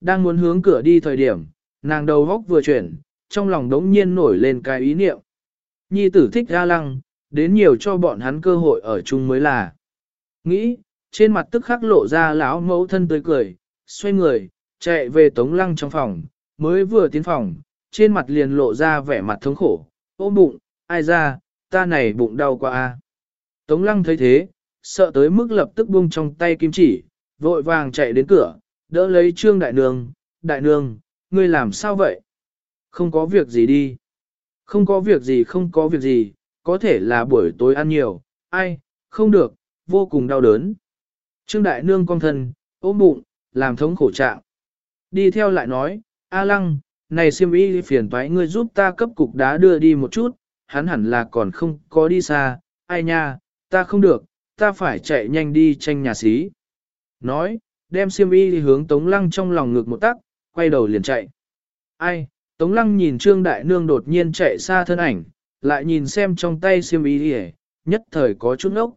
Đang muốn hướng cửa đi thời điểm, nàng đầu góc vừa chuyển, trong lòng đống nhiên nổi lên cái ý niệm. Nhi tử thích ra lăng, đến nhiều cho bọn hắn cơ hội ở chung mới là. Nghĩ, trên mặt tức khắc lộ ra lão mẫu thân tươi cười, xoay người, chạy về tống lăng trong phòng, mới vừa tiến phòng, trên mặt liền lộ ra vẻ mặt thống khổ, ôm bụng, ai ra, ta này bụng đau quá a. Tống lăng thấy thế, sợ tới mức lập tức buông trong tay kim chỉ, vội vàng chạy đến cửa, đỡ lấy trương đại nương, đại nương, ngươi làm sao vậy? Không có việc gì đi. Không có việc gì không có việc gì, có thể là buổi tối ăn nhiều, ai, không được, vô cùng đau đớn. Trương đại nương con thân, ốm bụng, làm thống khổ trạng. Đi theo lại nói, A lăng, này siêm y phiền toái ngươi giúp ta cấp cục đá đưa đi một chút, hắn hẳn là còn không có đi xa, ai nha, ta không được, ta phải chạy nhanh đi tranh nhà xí. Nói, đem siêm y hướng Tống Lăng trong lòng ngực một tắc, quay đầu liền chạy. Ai, Tống Lăng nhìn Trương Đại Nương đột nhiên chạy xa thân ảnh, lại nhìn xem trong tay siêm y đi nhất thời có chút ngốc.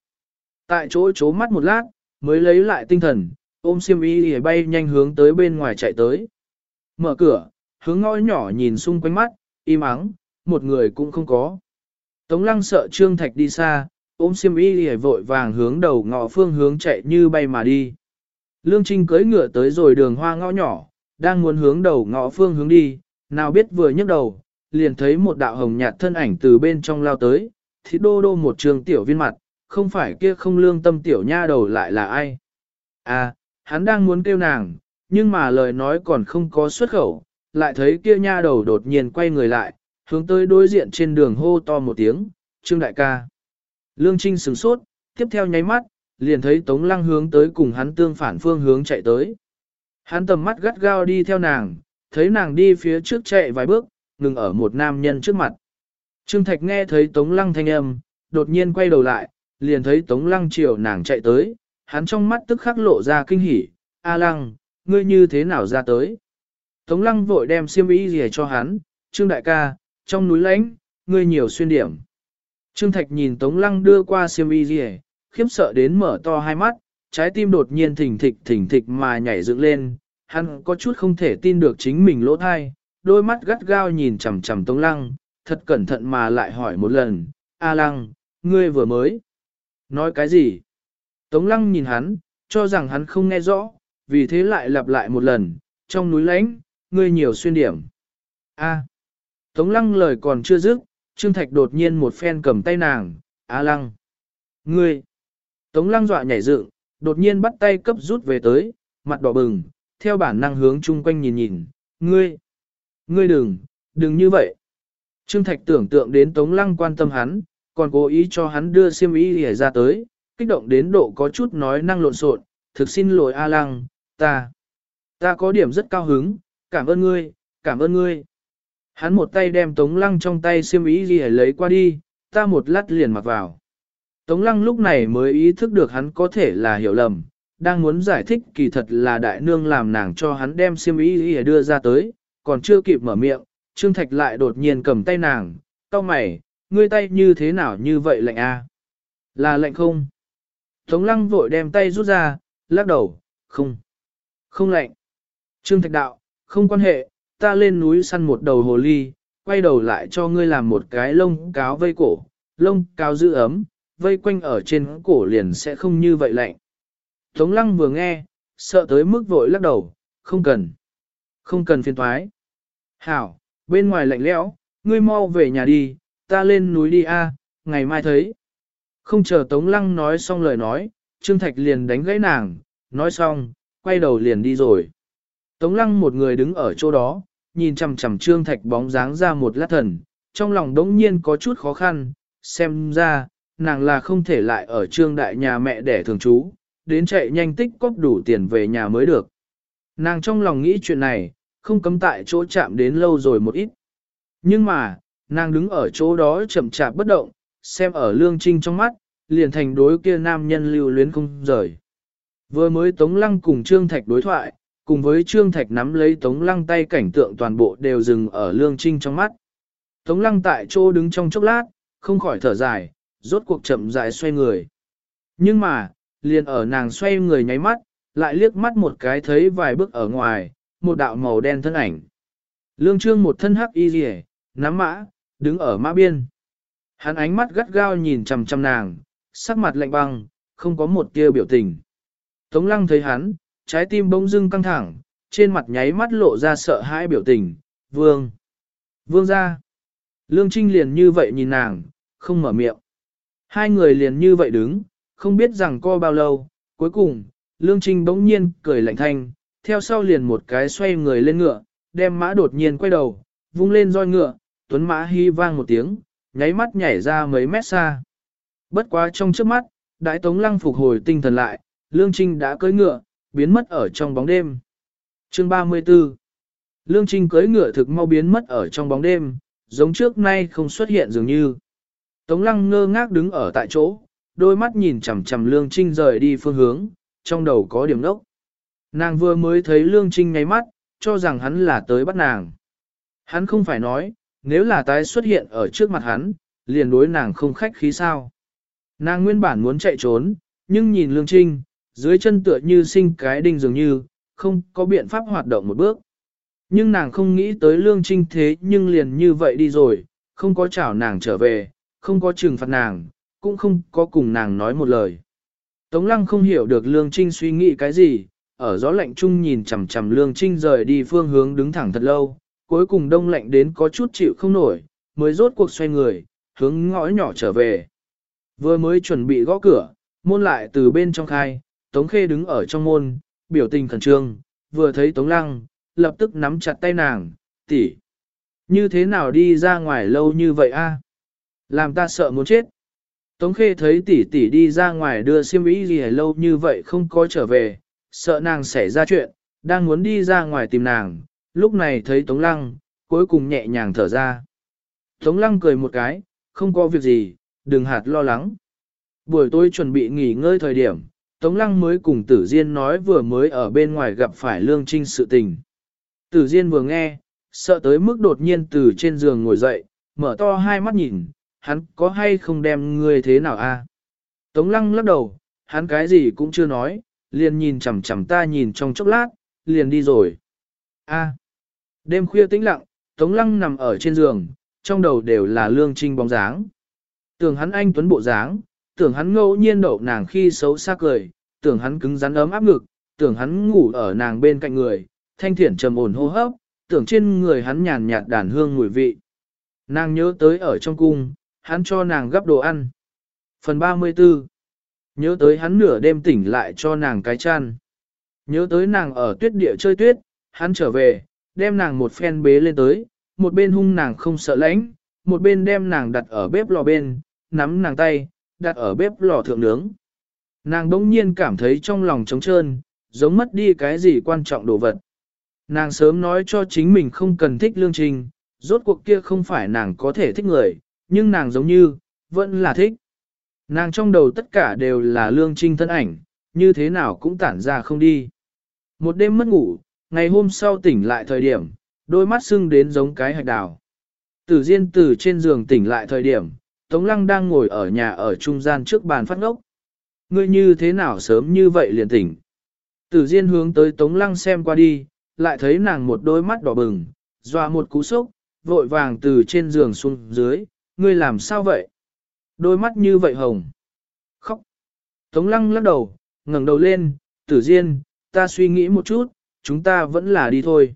Tại chỗ chố mắt một lát, mới lấy lại tinh thần, ôm siêm y đi bay nhanh hướng tới bên ngoài chạy tới. Mở cửa, hướng ngõ nhỏ nhìn xung quanh mắt, im ắng, một người cũng không có. Tống Lăng sợ Trương Thạch đi xa, ôm siêm y vội vàng hướng đầu ngõ phương hướng chạy như bay mà đi. Lương Trinh cưỡi ngựa tới rồi đường hoa ngõ nhỏ, đang muốn hướng đầu ngõ phương hướng đi, nào biết vừa nhấc đầu, liền thấy một đạo hồng nhạt thân ảnh từ bên trong lao tới, thì đô đô một trường tiểu viên mặt, không phải kia không lương tâm tiểu nha đầu lại là ai. À, hắn đang muốn kêu nàng, nhưng mà lời nói còn không có xuất khẩu, lại thấy kia nha đầu đột nhiên quay người lại, hướng tới đối diện trên đường hô to một tiếng, Trương đại ca. Lương Trinh sửng sốt, tiếp theo nháy mắt, liền thấy Tống Lăng hướng tới cùng hắn tương phản phương hướng chạy tới. Hắn tầm mắt gắt gao đi theo nàng, thấy nàng đi phía trước chạy vài bước, ngừng ở một nam nhân trước mặt. Trương Thạch nghe thấy Tống Lăng thanh âm, đột nhiên quay đầu lại, liền thấy Tống Lăng chiều nàng chạy tới, hắn trong mắt tức khắc lộ ra kinh hỉ, A Lăng, ngươi như thế nào ra tới? Tống Lăng vội đem xiêm y gì cho hắn, Trương Đại ca, trong núi lãnh, ngươi nhiều xuyên điểm. Trương Thạch nhìn Tống Lăng đưa qua xiêm y gì, khiếp sợ đến mở to hai mắt, trái tim đột nhiên thình thịch thình thịch mà nhảy dựng lên, hắn có chút không thể tin được chính mình lỗ thai, đôi mắt gắt gao nhìn chằm chằm Tống Lăng, thật cẩn thận mà lại hỏi một lần, A Lăng, ngươi vừa mới nói cái gì? Tống Lăng nhìn hắn, cho rằng hắn không nghe rõ, vì thế lại lặp lại một lần, trong núi lánh, ngươi nhiều xuyên điểm. A. Tống Lăng lời còn chưa dứt, Trương Thạch đột nhiên một phen cầm tay nàng, A Lăng. Ngươi. Tống lăng dọa nhảy dựng, đột nhiên bắt tay cấp rút về tới, mặt đỏ bừng, theo bản năng hướng chung quanh nhìn nhìn, ngươi, ngươi đừng, đừng như vậy. Trương Thạch tưởng tượng đến Tống lăng quan tâm hắn, còn cố ý cho hắn đưa xiêm y để ra tới, kích động đến độ có chút nói năng lộn xộn, thực xin lỗi A lăng, ta, ta có điểm rất cao hứng, cảm ơn ngươi, cảm ơn ngươi. Hắn một tay đem Tống lăng trong tay xiêm y để lấy qua đi, ta một lát liền mặc vào. Tống lăng lúc này mới ý thức được hắn có thể là hiểu lầm, đang muốn giải thích kỳ thật là đại nương làm nàng cho hắn đem siêm y ý đưa ra tới, còn chưa kịp mở miệng, Trương Thạch lại đột nhiên cầm tay nàng, cau mày, ngươi tay như thế nào như vậy lạnh a? Là lạnh không? Tống lăng vội đem tay rút ra, lắc đầu, không, không lạnh. Trương Thạch đạo, không quan hệ, ta lên núi săn một đầu hồ ly, quay đầu lại cho ngươi làm một cái lông cáo vây cổ, lông cáo giữ ấm, vây quanh ở trên cổ liền sẽ không như vậy lạnh. Tống lăng vừa nghe, sợ tới mức vội lắc đầu, không cần. Không cần phiền thoái. Hảo, bên ngoài lạnh lẽo, ngươi mau về nhà đi, ta lên núi đi a, ngày mai thấy. Không chờ Tống lăng nói xong lời nói, Trương Thạch liền đánh gãy nàng, nói xong, quay đầu liền đi rồi. Tống lăng một người đứng ở chỗ đó, nhìn chằm chằm Trương Thạch bóng dáng ra một lát thần, trong lòng đống nhiên có chút khó khăn, xem ra, nàng là không thể lại ở trương đại nhà mẹ để thường trú, đến chạy nhanh tích cóp đủ tiền về nhà mới được. Nàng trong lòng nghĩ chuyện này, không cấm tại chỗ chạm đến lâu rồi một ít. Nhưng mà, nàng đứng ở chỗ đó chậm chạp bất động, xem ở lương trinh trong mắt, liền thành đối kia nam nhân lưu luyến không rời. Vừa mới Tống Lăng cùng Trương Thạch đối thoại, cùng với Trương Thạch nắm lấy Tống Lăng tay cảnh tượng toàn bộ đều dừng ở lương trinh trong mắt. Tống Lăng tại chỗ đứng trong chốc lát, không khỏi thở dài, rốt cuộc chậm rãi xoay người. Nhưng mà, liền ở nàng xoay người nháy mắt, lại liếc mắt một cái thấy vài bước ở ngoài, một đạo màu đen thân ảnh. Lương trương một thân hắc y rìa, nắm mã, đứng ở mã biên. Hắn ánh mắt gắt gao nhìn chằm chằm nàng, sắc mặt lạnh băng, không có một tia biểu tình. Tống lăng thấy hắn, trái tim bỗng dưng căng thẳng, trên mặt nháy mắt lộ ra sợ hãi biểu tình, vương. Vương ra. Lương Trinh liền như vậy nhìn nàng, không mở miệng. Hai người liền như vậy đứng, không biết rằng co bao lâu, cuối cùng, Lương Trinh bỗng nhiên cười lạnh thanh, theo sau liền một cái xoay người lên ngựa, đem mã đột nhiên quay đầu, vung lên roi ngựa, tuấn mã hy vang một tiếng, nháy mắt nhảy ra mấy mét xa. Bất quá trong trước mắt, đại tống lăng phục hồi tinh thần lại, Lương Trinh đã cưỡi ngựa, biến mất ở trong bóng đêm. Chương 34 Lương Trinh cưỡi ngựa thực mau biến mất ở trong bóng đêm, giống trước nay không xuất hiện dường như. Tống lăng ngơ ngác đứng ở tại chỗ, đôi mắt nhìn chằm chằm Lương Trinh rời đi phương hướng, trong đầu có điểm đốc. Nàng vừa mới thấy Lương Trinh nháy mắt, cho rằng hắn là tới bắt nàng. Hắn không phải nói, nếu là tái xuất hiện ở trước mặt hắn, liền đối nàng không khách khí sao. Nàng nguyên bản muốn chạy trốn, nhưng nhìn Lương Trinh, dưới chân tựa như sinh cái đinh dường như, không có biện pháp hoạt động một bước. Nhưng nàng không nghĩ tới Lương Trinh thế nhưng liền như vậy đi rồi, không có chảo nàng trở về, không có trừng phạt nàng, cũng không có cùng nàng nói một lời. Tống lăng không hiểu được Lương Trinh suy nghĩ cái gì, ở gió lạnh chung nhìn chằm chằm Lương Trinh rời đi phương hướng đứng thẳng thật lâu, cuối cùng đông lạnh đến có chút chịu không nổi, mới rốt cuộc xoay người, hướng ngõ nhỏ trở về. Vừa mới chuẩn bị gõ cửa, môn lại từ bên trong khai, Tống Khê đứng ở trong môn, biểu tình khẩn trương, vừa thấy Tống Lăng, lập tức nắm chặt tay nàng, tỷ, Như thế nào đi ra ngoài lâu như vậy a? Làm ta sợ muốn chết. Tống Khê thấy tỷ tỷ đi ra ngoài đưa siêm ý gì lâu như vậy không có trở về, sợ nàng xảy ra chuyện, đang muốn đi ra ngoài tìm nàng, lúc này thấy Tống Lăng, cuối cùng nhẹ nhàng thở ra. Tống Lăng cười một cái, không có việc gì, đừng hạt lo lắng. Buổi tối chuẩn bị nghỉ ngơi thời điểm, Tống Lăng mới cùng Tử Diên nói vừa mới ở bên ngoài gặp phải Lương Trinh sự tình. Tử Diên vừa nghe, sợ tới mức đột nhiên từ trên giường ngồi dậy, mở to hai mắt nhìn, hắn có hay không đem ngươi thế nào a? Tống Lăng lắc đầu, hắn cái gì cũng chưa nói, liền nhìn chằm chằm ta nhìn trong chốc lát, liền đi rồi. A. Đêm khuya tĩnh lặng, Tống Lăng nằm ở trên giường, trong đầu đều là Lương Trinh bóng dáng. Tưởng hắn anh tuấn bộ dáng, tưởng hắn ngẫu nhiên đậu nàng khi xấu xa cười, tưởng hắn cứng rắn ấm áp ngực, tưởng hắn ngủ ở nàng bên cạnh người, thanh thiển trầm ổn hô hấp, tưởng trên người hắn nhàn nhạt đàn hương mùi vị. Nàng nhớ tới ở trong cung, hắn cho nàng gấp đồ ăn. Phần 34 Nhớ tới hắn nửa đêm tỉnh lại cho nàng cái chăn. Nhớ tới nàng ở tuyết địa chơi tuyết, hắn trở về, đem nàng một phen bế lên tới, một bên hung nàng không sợ lãnh, một bên đem nàng đặt ở bếp lò bên, nắm nàng tay, đặt ở bếp lò thượng nướng. Nàng đông nhiên cảm thấy trong lòng trống trơn, giống mất đi cái gì quan trọng đồ vật. Nàng sớm nói cho chính mình không cần thích lương trình, rốt cuộc kia không phải nàng có thể thích người, nhưng nàng giống như, vẫn là thích. Nàng trong đầu tất cả đều là lương trinh thân ảnh, như thế nào cũng tản ra không đi. Một đêm mất ngủ, ngày hôm sau tỉnh lại thời điểm, đôi mắt sưng đến giống cái hạch đào. Tử Diên từ trên giường tỉnh lại thời điểm, Tống Lăng đang ngồi ở nhà ở trung gian trước bàn phát ngốc. Ngươi như thế nào sớm như vậy liền tỉnh. Tử Diên hướng tới Tống Lăng xem qua đi, lại thấy nàng một đôi mắt đỏ bừng, dọa một cú sốc, vội vàng từ trên giường xuống dưới, ngươi làm sao vậy? Đôi mắt như vậy hồng. Khóc. Tống Lăng lắc đầu, ngẩng đầu lên, Tử Diên, ta suy nghĩ một chút, chúng ta vẫn là đi thôi.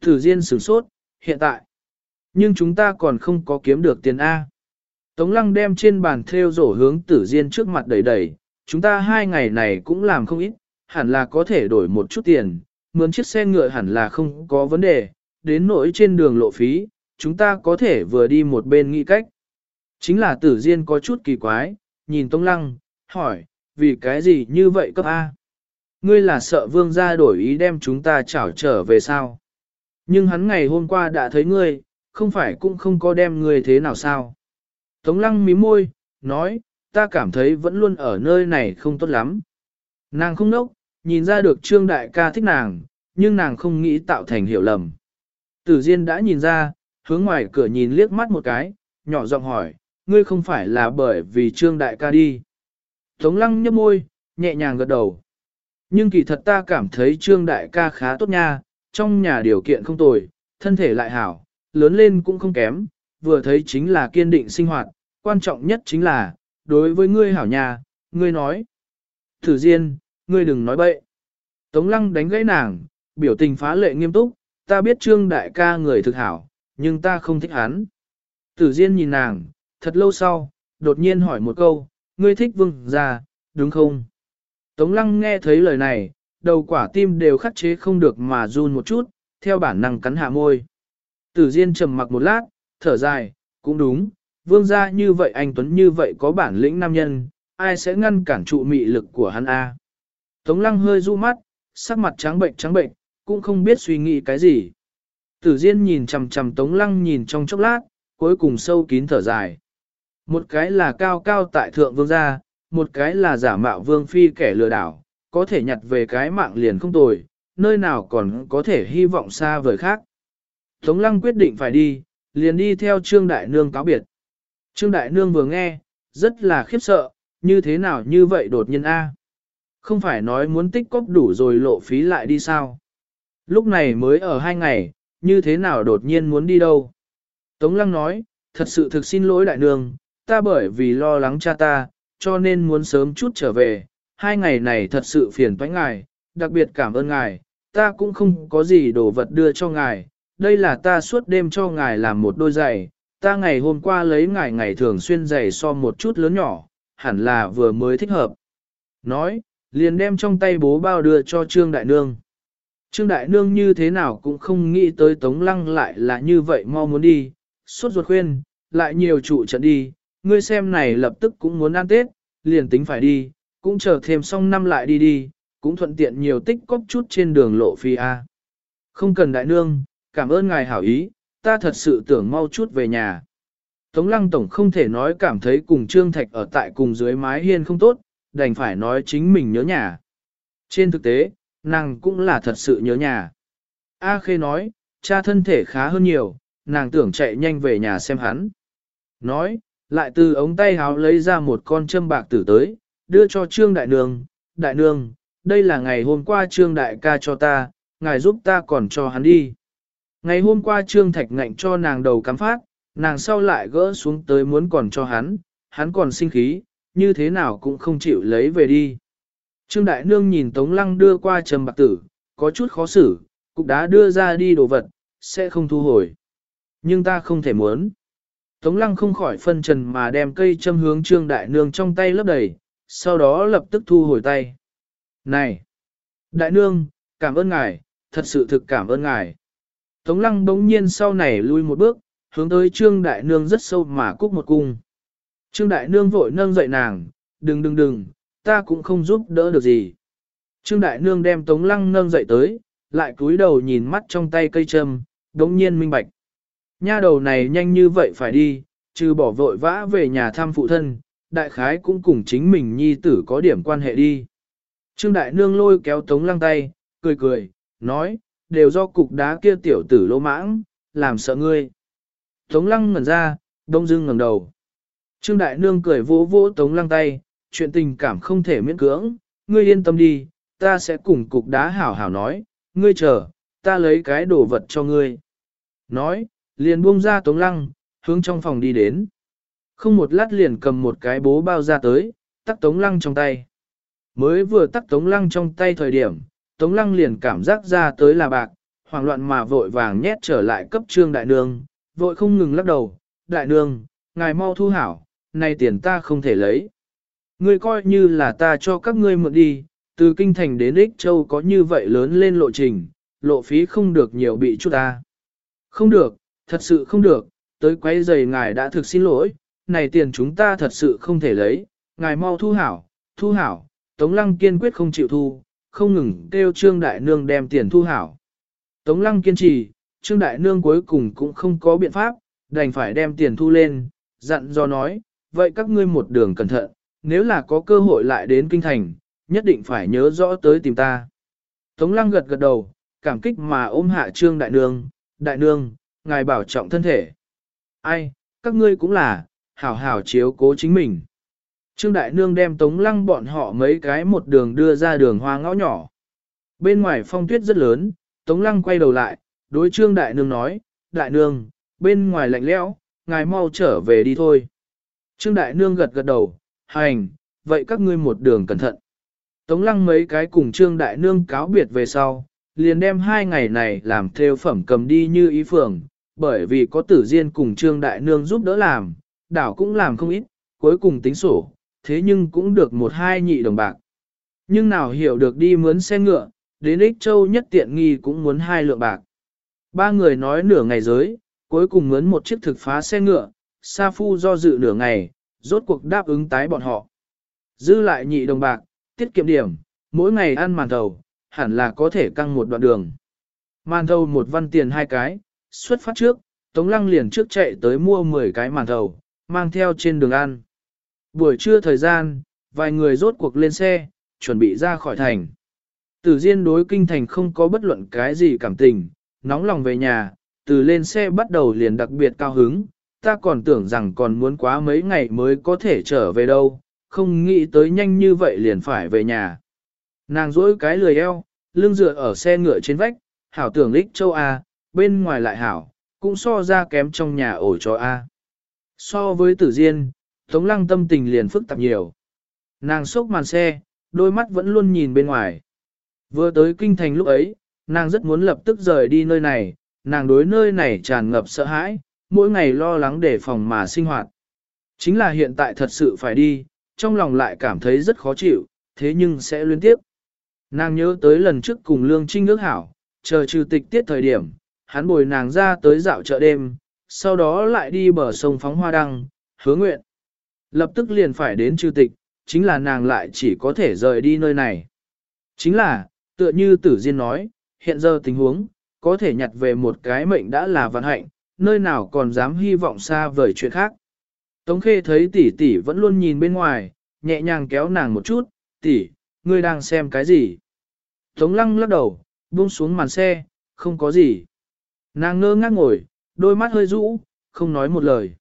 Tử Diên sửng sốt, hiện tại. Nhưng chúng ta còn không có kiếm được tiền A. Tống lăng đem trên bàn theo rổ hướng tử diên trước mặt đầy đầy, chúng ta hai ngày này cũng làm không ít, hẳn là có thể đổi một chút tiền, mướn chiếc xe ngựa hẳn là không có vấn đề, đến nỗi trên đường lộ phí, chúng ta có thể vừa đi một bên nghĩ cách. Chính là tử diên có chút kỳ quái, nhìn Tống lăng, hỏi, vì cái gì như vậy cấp A? Ngươi là sợ vương gia đổi ý đem chúng ta chảo trở về sao? Nhưng hắn ngày hôm qua đã thấy ngươi, không phải cũng không có đem ngươi thế nào sao? Tống lăng mí môi, nói, ta cảm thấy vẫn luôn ở nơi này không tốt lắm. Nàng không nốc, nhìn ra được trương đại ca thích nàng, nhưng nàng không nghĩ tạo thành hiểu lầm. Tử Diên đã nhìn ra, hướng ngoài cửa nhìn liếc mắt một cái, nhỏ giọng hỏi, ngươi không phải là bởi vì trương đại ca đi. Tống lăng nhấp môi, nhẹ nhàng gật đầu. Nhưng kỳ thật ta cảm thấy trương đại ca khá tốt nha, trong nhà điều kiện không tồi, thân thể lại hảo, lớn lên cũng không kém, vừa thấy chính là kiên định sinh hoạt, quan trọng nhất chính là, đối với ngươi hảo nhà, ngươi nói. Thử Diên, ngươi đừng nói bậy. Tống lăng đánh gãy nàng, biểu tình phá lệ nghiêm túc, ta biết trương đại ca người thực hảo, nhưng ta không thích hắn. Tử Diên nhìn nàng, thật lâu sau, đột nhiên hỏi một câu, ngươi thích vương gia, đúng không? Tống lăng nghe thấy lời này, đầu quả tim đều khắc chế không được mà run một chút, theo bản năng cắn hạ môi. Tử Diên trầm mặc một lát, thở dài, cũng đúng, vương gia như vậy anh Tuấn như vậy có bản lĩnh nam nhân, ai sẽ ngăn cản trụ mị lực của hắn a? Tống lăng hơi du mắt, sắc mặt trắng bệnh trắng bệnh, cũng không biết suy nghĩ cái gì. Tử Diên nhìn chằm chằm Tống lăng nhìn trong chốc lát, cuối cùng sâu kín thở dài. Một cái là cao cao tại thượng vương gia, một cái là giả mạo vương phi kẻ lừa đảo, có thể nhặt về cái mạng liền không tồi, nơi nào còn có thể hy vọng xa vời khác. Tống lăng quyết định phải đi, liền đi theo Trương Đại Nương cáo biệt. Trương Đại Nương vừa nghe, rất là khiếp sợ, như thế nào như vậy đột nhiên A. Không phải nói muốn tích cóp đủ rồi lộ phí lại đi sao. Lúc này mới ở hai ngày, như thế nào đột nhiên muốn đi đâu. Tống Lăng nói, thật sự thực xin lỗi Đại Nương, ta bởi vì lo lắng cha ta, cho nên muốn sớm chút trở về, hai ngày này thật sự phiền toái ngài, đặc biệt cảm ơn ngài, ta cũng không có gì đồ vật đưa cho ngài, đây là ta suốt đêm cho ngài làm một đôi giày, ta ngày hôm qua lấy ngài ngày thường xuyên giày so một chút lớn nhỏ, hẳn là vừa mới thích hợp. Nói, liền đem trong tay bố bao đưa cho Trương Đại Nương. Trương Đại Nương như thế nào cũng không nghĩ tới Tống Lăng lại là như vậy mau muốn đi, suốt ruột khuyên, lại nhiều trụ trận đi, ngươi xem này lập tức cũng muốn ăn Tết, liền tính phải đi, cũng chờ thêm xong năm lại đi đi, cũng thuận tiện nhiều tích cóp chút trên đường lộ phi A. Không cần đại nương, cảm ơn ngài hảo ý, ta thật sự tưởng mau chút về nhà. Tống lăng tổng không thể nói cảm thấy cùng Trương Thạch ở tại cùng dưới mái hiên không tốt, đành phải nói chính mình nhớ nhà. Trên thực tế, nàng cũng là thật sự nhớ nhà. A Khê nói, cha thân thể khá hơn nhiều, nàng tưởng chạy nhanh về nhà xem hắn. Nói, lại từ ống tay háo lấy ra một con châm bạc tử tới, đưa cho Trương Đại Nương, Đại Nương, đây là ngày hôm qua Trương Đại ca cho ta, ngài giúp ta còn cho hắn đi. Ngày hôm qua Trương Thạch ngạnh cho nàng đầu cắm phát, nàng sau lại gỡ xuống tới muốn còn cho hắn, hắn còn sinh khí, như thế nào cũng không chịu lấy về đi. Trương Đại Nương nhìn Tống Lăng đưa qua trầm bạc tử, có chút khó xử, cục đá đưa ra đi đồ vật, sẽ không thu hồi. Nhưng ta không thể muốn. Tống Lăng không khỏi phân trần mà đem cây châm hướng Trương Đại Nương trong tay lấp đầy, sau đó lập tức thu hồi tay. Này! Đại Nương, cảm ơn ngài, thật sự thực cảm ơn ngài. Tống Lăng bỗng nhiên sau này lui một bước, hướng tới Trương Đại Nương rất sâu mà cúc một cung. Trương Đại Nương vội nâng dậy nàng, đừng đừng đừng, ta cũng không giúp đỡ được gì. Trương Đại Nương đem Tống Lăng nâng dậy tới, lại cúi đầu nhìn mắt trong tay cây châm, đống nhiên minh bạch. Nha đầu này nhanh như vậy phải đi, trừ bỏ vội vã về nhà thăm phụ thân, đại khái cũng cùng chính mình nhi tử có điểm quan hệ đi. Trương Đại Nương lôi kéo Tống Lăng tay, cười cười, nói, đều do cục đá kia tiểu tử lỗ mãng, làm sợ ngươi. Tống Lăng ngẩn ra, đông dưng ngẩng đầu. Trương Đại Nương cười vỗ vỗ Tống Lăng tay, chuyện tình cảm không thể miễn cưỡng, ngươi yên tâm đi, ta sẽ cùng cục đá hảo hảo nói, ngươi chờ, ta lấy cái đồ vật cho ngươi. Nói, liền buông ra Tống Lăng, hướng trong phòng đi đến. Không một lát liền cầm một cái bố bao ra tới, tắc Tống Lăng trong tay. Mới vừa tắc Tống Lăng trong tay thời điểm, Tống Lăng liền cảm giác ra tới là bạc, hoảng loạn mà vội vàng nhét trở lại cấp trương đại nương, vội không ngừng lắc đầu, đại nương, ngài mau thu hảo, này tiền ta không thể lấy. Ngươi coi như là ta cho các ngươi mượn đi, từ kinh thành đến Ích Châu có như vậy lớn lên lộ trình, lộ phí không được nhiều bị chút ta. Không được, thật sự không được, tới quấy giày ngài đã thực xin lỗi, này tiền chúng ta thật sự không thể lấy, ngài mau thu hảo, thu hảo, Tống Lăng kiên quyết không chịu thu, không ngừng kêu Trương Đại Nương đem tiền thu hảo. Tống Lăng kiên trì, Trương Đại Nương cuối cùng cũng không có biện pháp, đành phải đem tiền thu lên, dặn do nói, vậy các ngươi một đường cẩn thận, nếu là có cơ hội lại đến kinh thành, nhất định phải nhớ rõ tới tìm ta. Tống Lăng gật gật đầu, cảm kích mà ôm hạ Trương Đại Nương, Đại Nương, ngài bảo trọng thân thể. Ai, các ngươi cũng là, hảo hảo chiếu cố chính mình. Trương Đại Nương đem Tống Lăng bọn họ mấy cái một đường đưa ra đường hoa ngõ nhỏ. Bên ngoài phong tuyết rất lớn, Tống Lăng quay đầu lại, đối Trương Đại Nương nói, Đại Nương, bên ngoài lạnh lẽo, ngài mau trở về đi thôi. Trương Đại Nương gật gật đầu, hành, vậy các ngươi một đường cẩn thận. Tống Lăng mấy cái cùng Trương Đại Nương cáo biệt về sau, liền đem hai ngày này làm theo phẩm cầm đi như ý phường, bởi vì có tử diên cùng Trương Đại Nương giúp đỡ làm, đảo cũng làm không ít, cuối cùng tính sổ, thế nhưng cũng được một hai nhị đồng bạc. Nhưng nào hiểu được đi mướn xe ngựa, đến Ích Châu nhất tiện nghi cũng muốn hai lượng bạc. Ba người nói nửa ngày giới, cuối cùng mướn một chiếc thực phá xe ngựa, Sa Phu do dự nửa ngày, rốt cuộc đáp ứng tái bọn họ. Dư lại nhị đồng bạc, tiết kiệm điểm, mỗi ngày ăn màn thầu, hẳn là có thể căng một đoạn đường. Màn thầu một văn tiền hai cái, xuất phát trước, Tống Lăng liền trước chạy tới mua 10 cái màn thầu, mang theo trên đường ăn. Buổi trưa thời gian, vài người rốt cuộc lên xe, chuẩn bị ra khỏi thành. Tử Diên đối kinh thành không có bất luận cái gì cảm tình, nóng lòng về nhà, từ lên xe bắt đầu liền đặc biệt cao hứng, ta còn tưởng rằng còn muốn quá mấy ngày mới có thể trở về đâu, không nghĩ tới nhanh như vậy liền phải về nhà. Nàng dỗi cái lười eo, lưng dựa ở xe ngựa trên vách, hảo tưởng lích châu A, bên ngoài lại hảo, cũng so ra kém trong nhà ổ cho A. So với tử diên, Tống lăng tâm tình liền phức tạp nhiều. Nàng sốc màn xe, đôi mắt vẫn luôn nhìn bên ngoài. Vừa tới kinh thành lúc ấy, nàng rất muốn lập tức rời đi nơi này, nàng đối nơi này tràn ngập sợ hãi, mỗi ngày lo lắng để phòng mà sinh hoạt. Chính là hiện tại thật sự phải đi, trong lòng lại cảm thấy rất khó chịu, thế nhưng sẽ liên tiếp. Nàng nhớ tới lần trước cùng Lương Trinh ước hảo, chờ trừ tịch tiết thời điểm, hắn bồi nàng ra tới dạo chợ đêm, sau đó lại đi bờ sông phóng hoa đăng, hứa nguyện. Lập tức liền phải đến trừ tịch, chính là nàng lại chỉ có thể rời đi nơi này. Chính là, tựa như tử diên nói, hiện giờ tình huống, có thể nhặt về một cái mệnh đã là vận hạnh, nơi nào còn dám hy vọng xa vời chuyện khác. Tống khê thấy tỷ tỷ vẫn luôn nhìn bên ngoài, nhẹ nhàng kéo nàng một chút, tỷ, ngươi đang xem cái gì? Tống lăng lắc đầu, buông xuống màn xe, không có gì. Nàng ngơ ngác ngồi, đôi mắt hơi rũ, không nói một lời.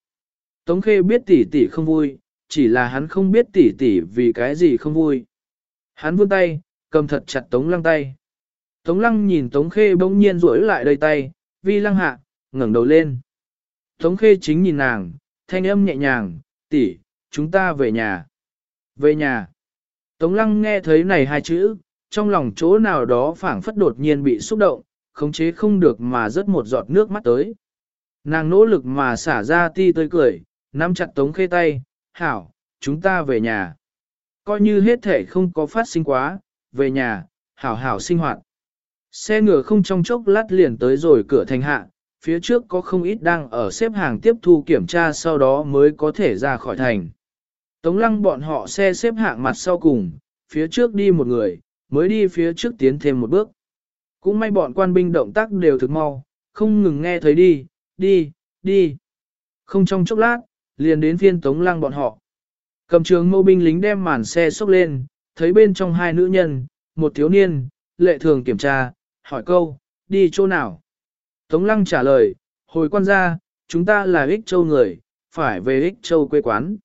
Tống khê biết tỷ tỷ không vui, chỉ là hắn không biết tỷ tỷ vì cái gì không vui. Hắn vươn tay, cầm thật chặt tống lăng tay. Tống lăng nhìn tống khê bỗng nhiên rũi lại đầy tay, vi lăng hạ, ngẩng đầu lên. Tống khê chính nhìn nàng, thanh âm nhẹ nhàng, tỷ, chúng ta về nhà. Về nhà. Tống lăng nghe thấy này hai chữ, trong lòng chỗ nào đó phảng phất đột nhiên bị xúc động, khống chế không được mà rớt một giọt nước mắt tới. Nàng nỗ lực mà xả ra ti tới cười, nắm chặt tống khê tay, hảo, chúng ta về nhà. Coi như hết thể không có phát sinh quá, về nhà, hảo hảo sinh hoạt. Xe ngựa không trong chốc lát liền tới rồi cửa thành hạ, phía trước có không ít đang ở xếp hàng tiếp thu kiểm tra sau đó mới có thể ra khỏi thành. Tống lăng bọn họ xe xếp hạng mặt sau cùng, phía trước đi một người, mới đi phía trước tiến thêm một bước. Cũng may bọn quan binh động tác đều thực mau, không ngừng nghe thấy đi, đi, đi. Không trong chốc lát, liền đến phiên tống lăng bọn họ. Cầm trường mâu binh lính đem màn xe xốc lên, thấy bên trong hai nữ nhân, một thiếu niên, lệ thường kiểm tra, hỏi câu, đi chỗ nào? Tống lăng trả lời, hồi quan gia, chúng ta là ích châu người, phải về ích châu quê quán.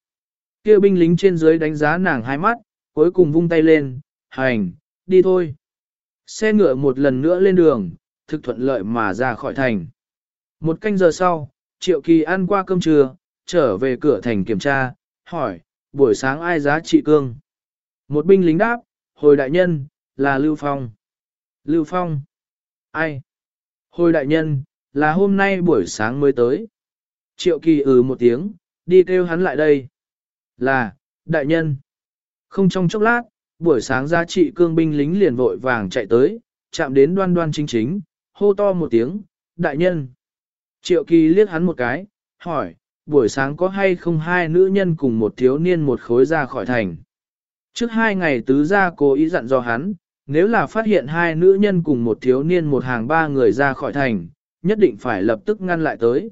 kia binh lính trên dưới đánh giá nàng hai mắt, cuối cùng vung tay lên, hành, đi thôi. Xe ngựa một lần nữa lên đường, thực thuận lợi mà ra khỏi thành. Một canh giờ sau, Triệu Kỳ ăn qua cơm trưa, trở về cửa thành kiểm tra, hỏi, buổi sáng ai giá trị cương? Một binh lính đáp, hồi đại nhân, là Lưu Phong. Lưu Phong? Ai? Hồi đại nhân, là hôm nay buổi sáng mới tới. Triệu Kỳ ừ một tiếng, đi kêu hắn lại đây. Là, đại nhân. Không trong chốc lát, buổi sáng gia trị cương binh lính liền vội vàng chạy tới, chạm đến đoan đoan chính chính, hô to một tiếng, đại nhân. Triệu kỳ liếc hắn một cái, hỏi, buổi sáng có hay không hai nữ nhân cùng một thiếu niên một khối ra khỏi thành. Trước hai ngày tứ gia cố ý dặn dò hắn, nếu là phát hiện hai nữ nhân cùng một thiếu niên một hàng ba người ra khỏi thành, nhất định phải lập tức ngăn lại tới.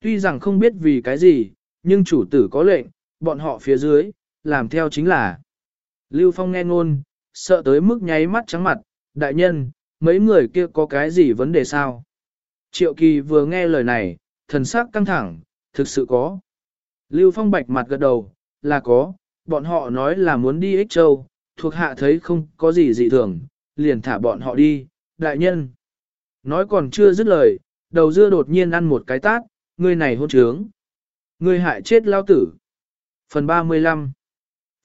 Tuy rằng không biết vì cái gì, nhưng chủ tử có lệnh, bọn họ phía dưới, làm theo chính là. Lưu Phong nghe ngôn, sợ tới mức nháy mắt trắng mặt, đại nhân, mấy người kia có cái gì vấn đề sao? Triệu Kỳ vừa nghe lời này, thần sắc căng thẳng, thực sự có. Lưu Phong bạch mặt gật đầu, là có, bọn họ nói là muốn đi ích châu, thuộc hạ thấy không có gì dị thường, liền thả bọn họ đi, đại nhân. Nói còn chưa dứt lời, đầu dưa đột nhiên ăn một cái tát, ngươi này hôn trướng. Ngươi hại chết lao tử. Phần 35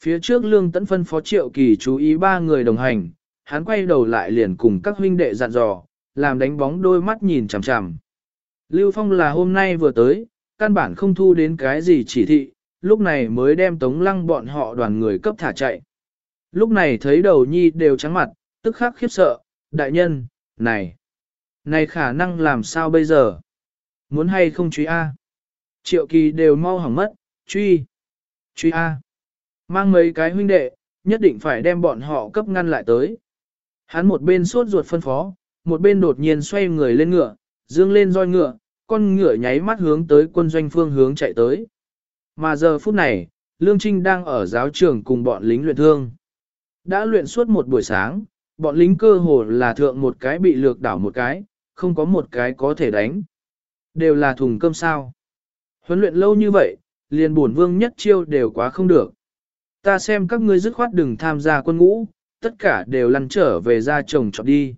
Phía trước lương tấn phân phó triệu kỳ chú ý ba người đồng hành, hắn quay đầu lại liền cùng các huynh đệ dặn dò, làm đánh bóng đôi mắt nhìn chằm chằm. Lưu Phong là hôm nay vừa tới, căn bản không thu đến cái gì chỉ thị, lúc này mới đem tống lăng bọn họ đoàn người cấp thả chạy. Lúc này thấy đầu nhi đều trắng mặt, tức khắc khiếp sợ, đại nhân, này, này khả năng làm sao bây giờ? Muốn hay không truy A? Triệu kỳ đều mau hỏng mất, truy, truy A. Mang mấy cái huynh đệ, nhất định phải đem bọn họ cấp ngăn lại tới. Hắn một bên sốt ruột phân phó, một bên đột nhiên xoay người lên ngựa, dương lên roi ngựa, con ngựa nháy mắt hướng tới quân doanh phương hướng chạy tới. Mà giờ phút này, Lương Trinh đang ở giáo trường cùng bọn lính luyện thương. Đã luyện suốt một buổi sáng, bọn lính cơ hồ là thượng một cái bị lược đảo một cái, không có một cái có thể đánh. Đều là thùng cơm sao. Huấn luyện lâu như vậy, liền bổn vương nhất chiêu đều quá không được. Ta xem các ngươi dứt khoát đừng tham gia quân ngũ, tất cả đều lăn trở về ra chồng chọn đi.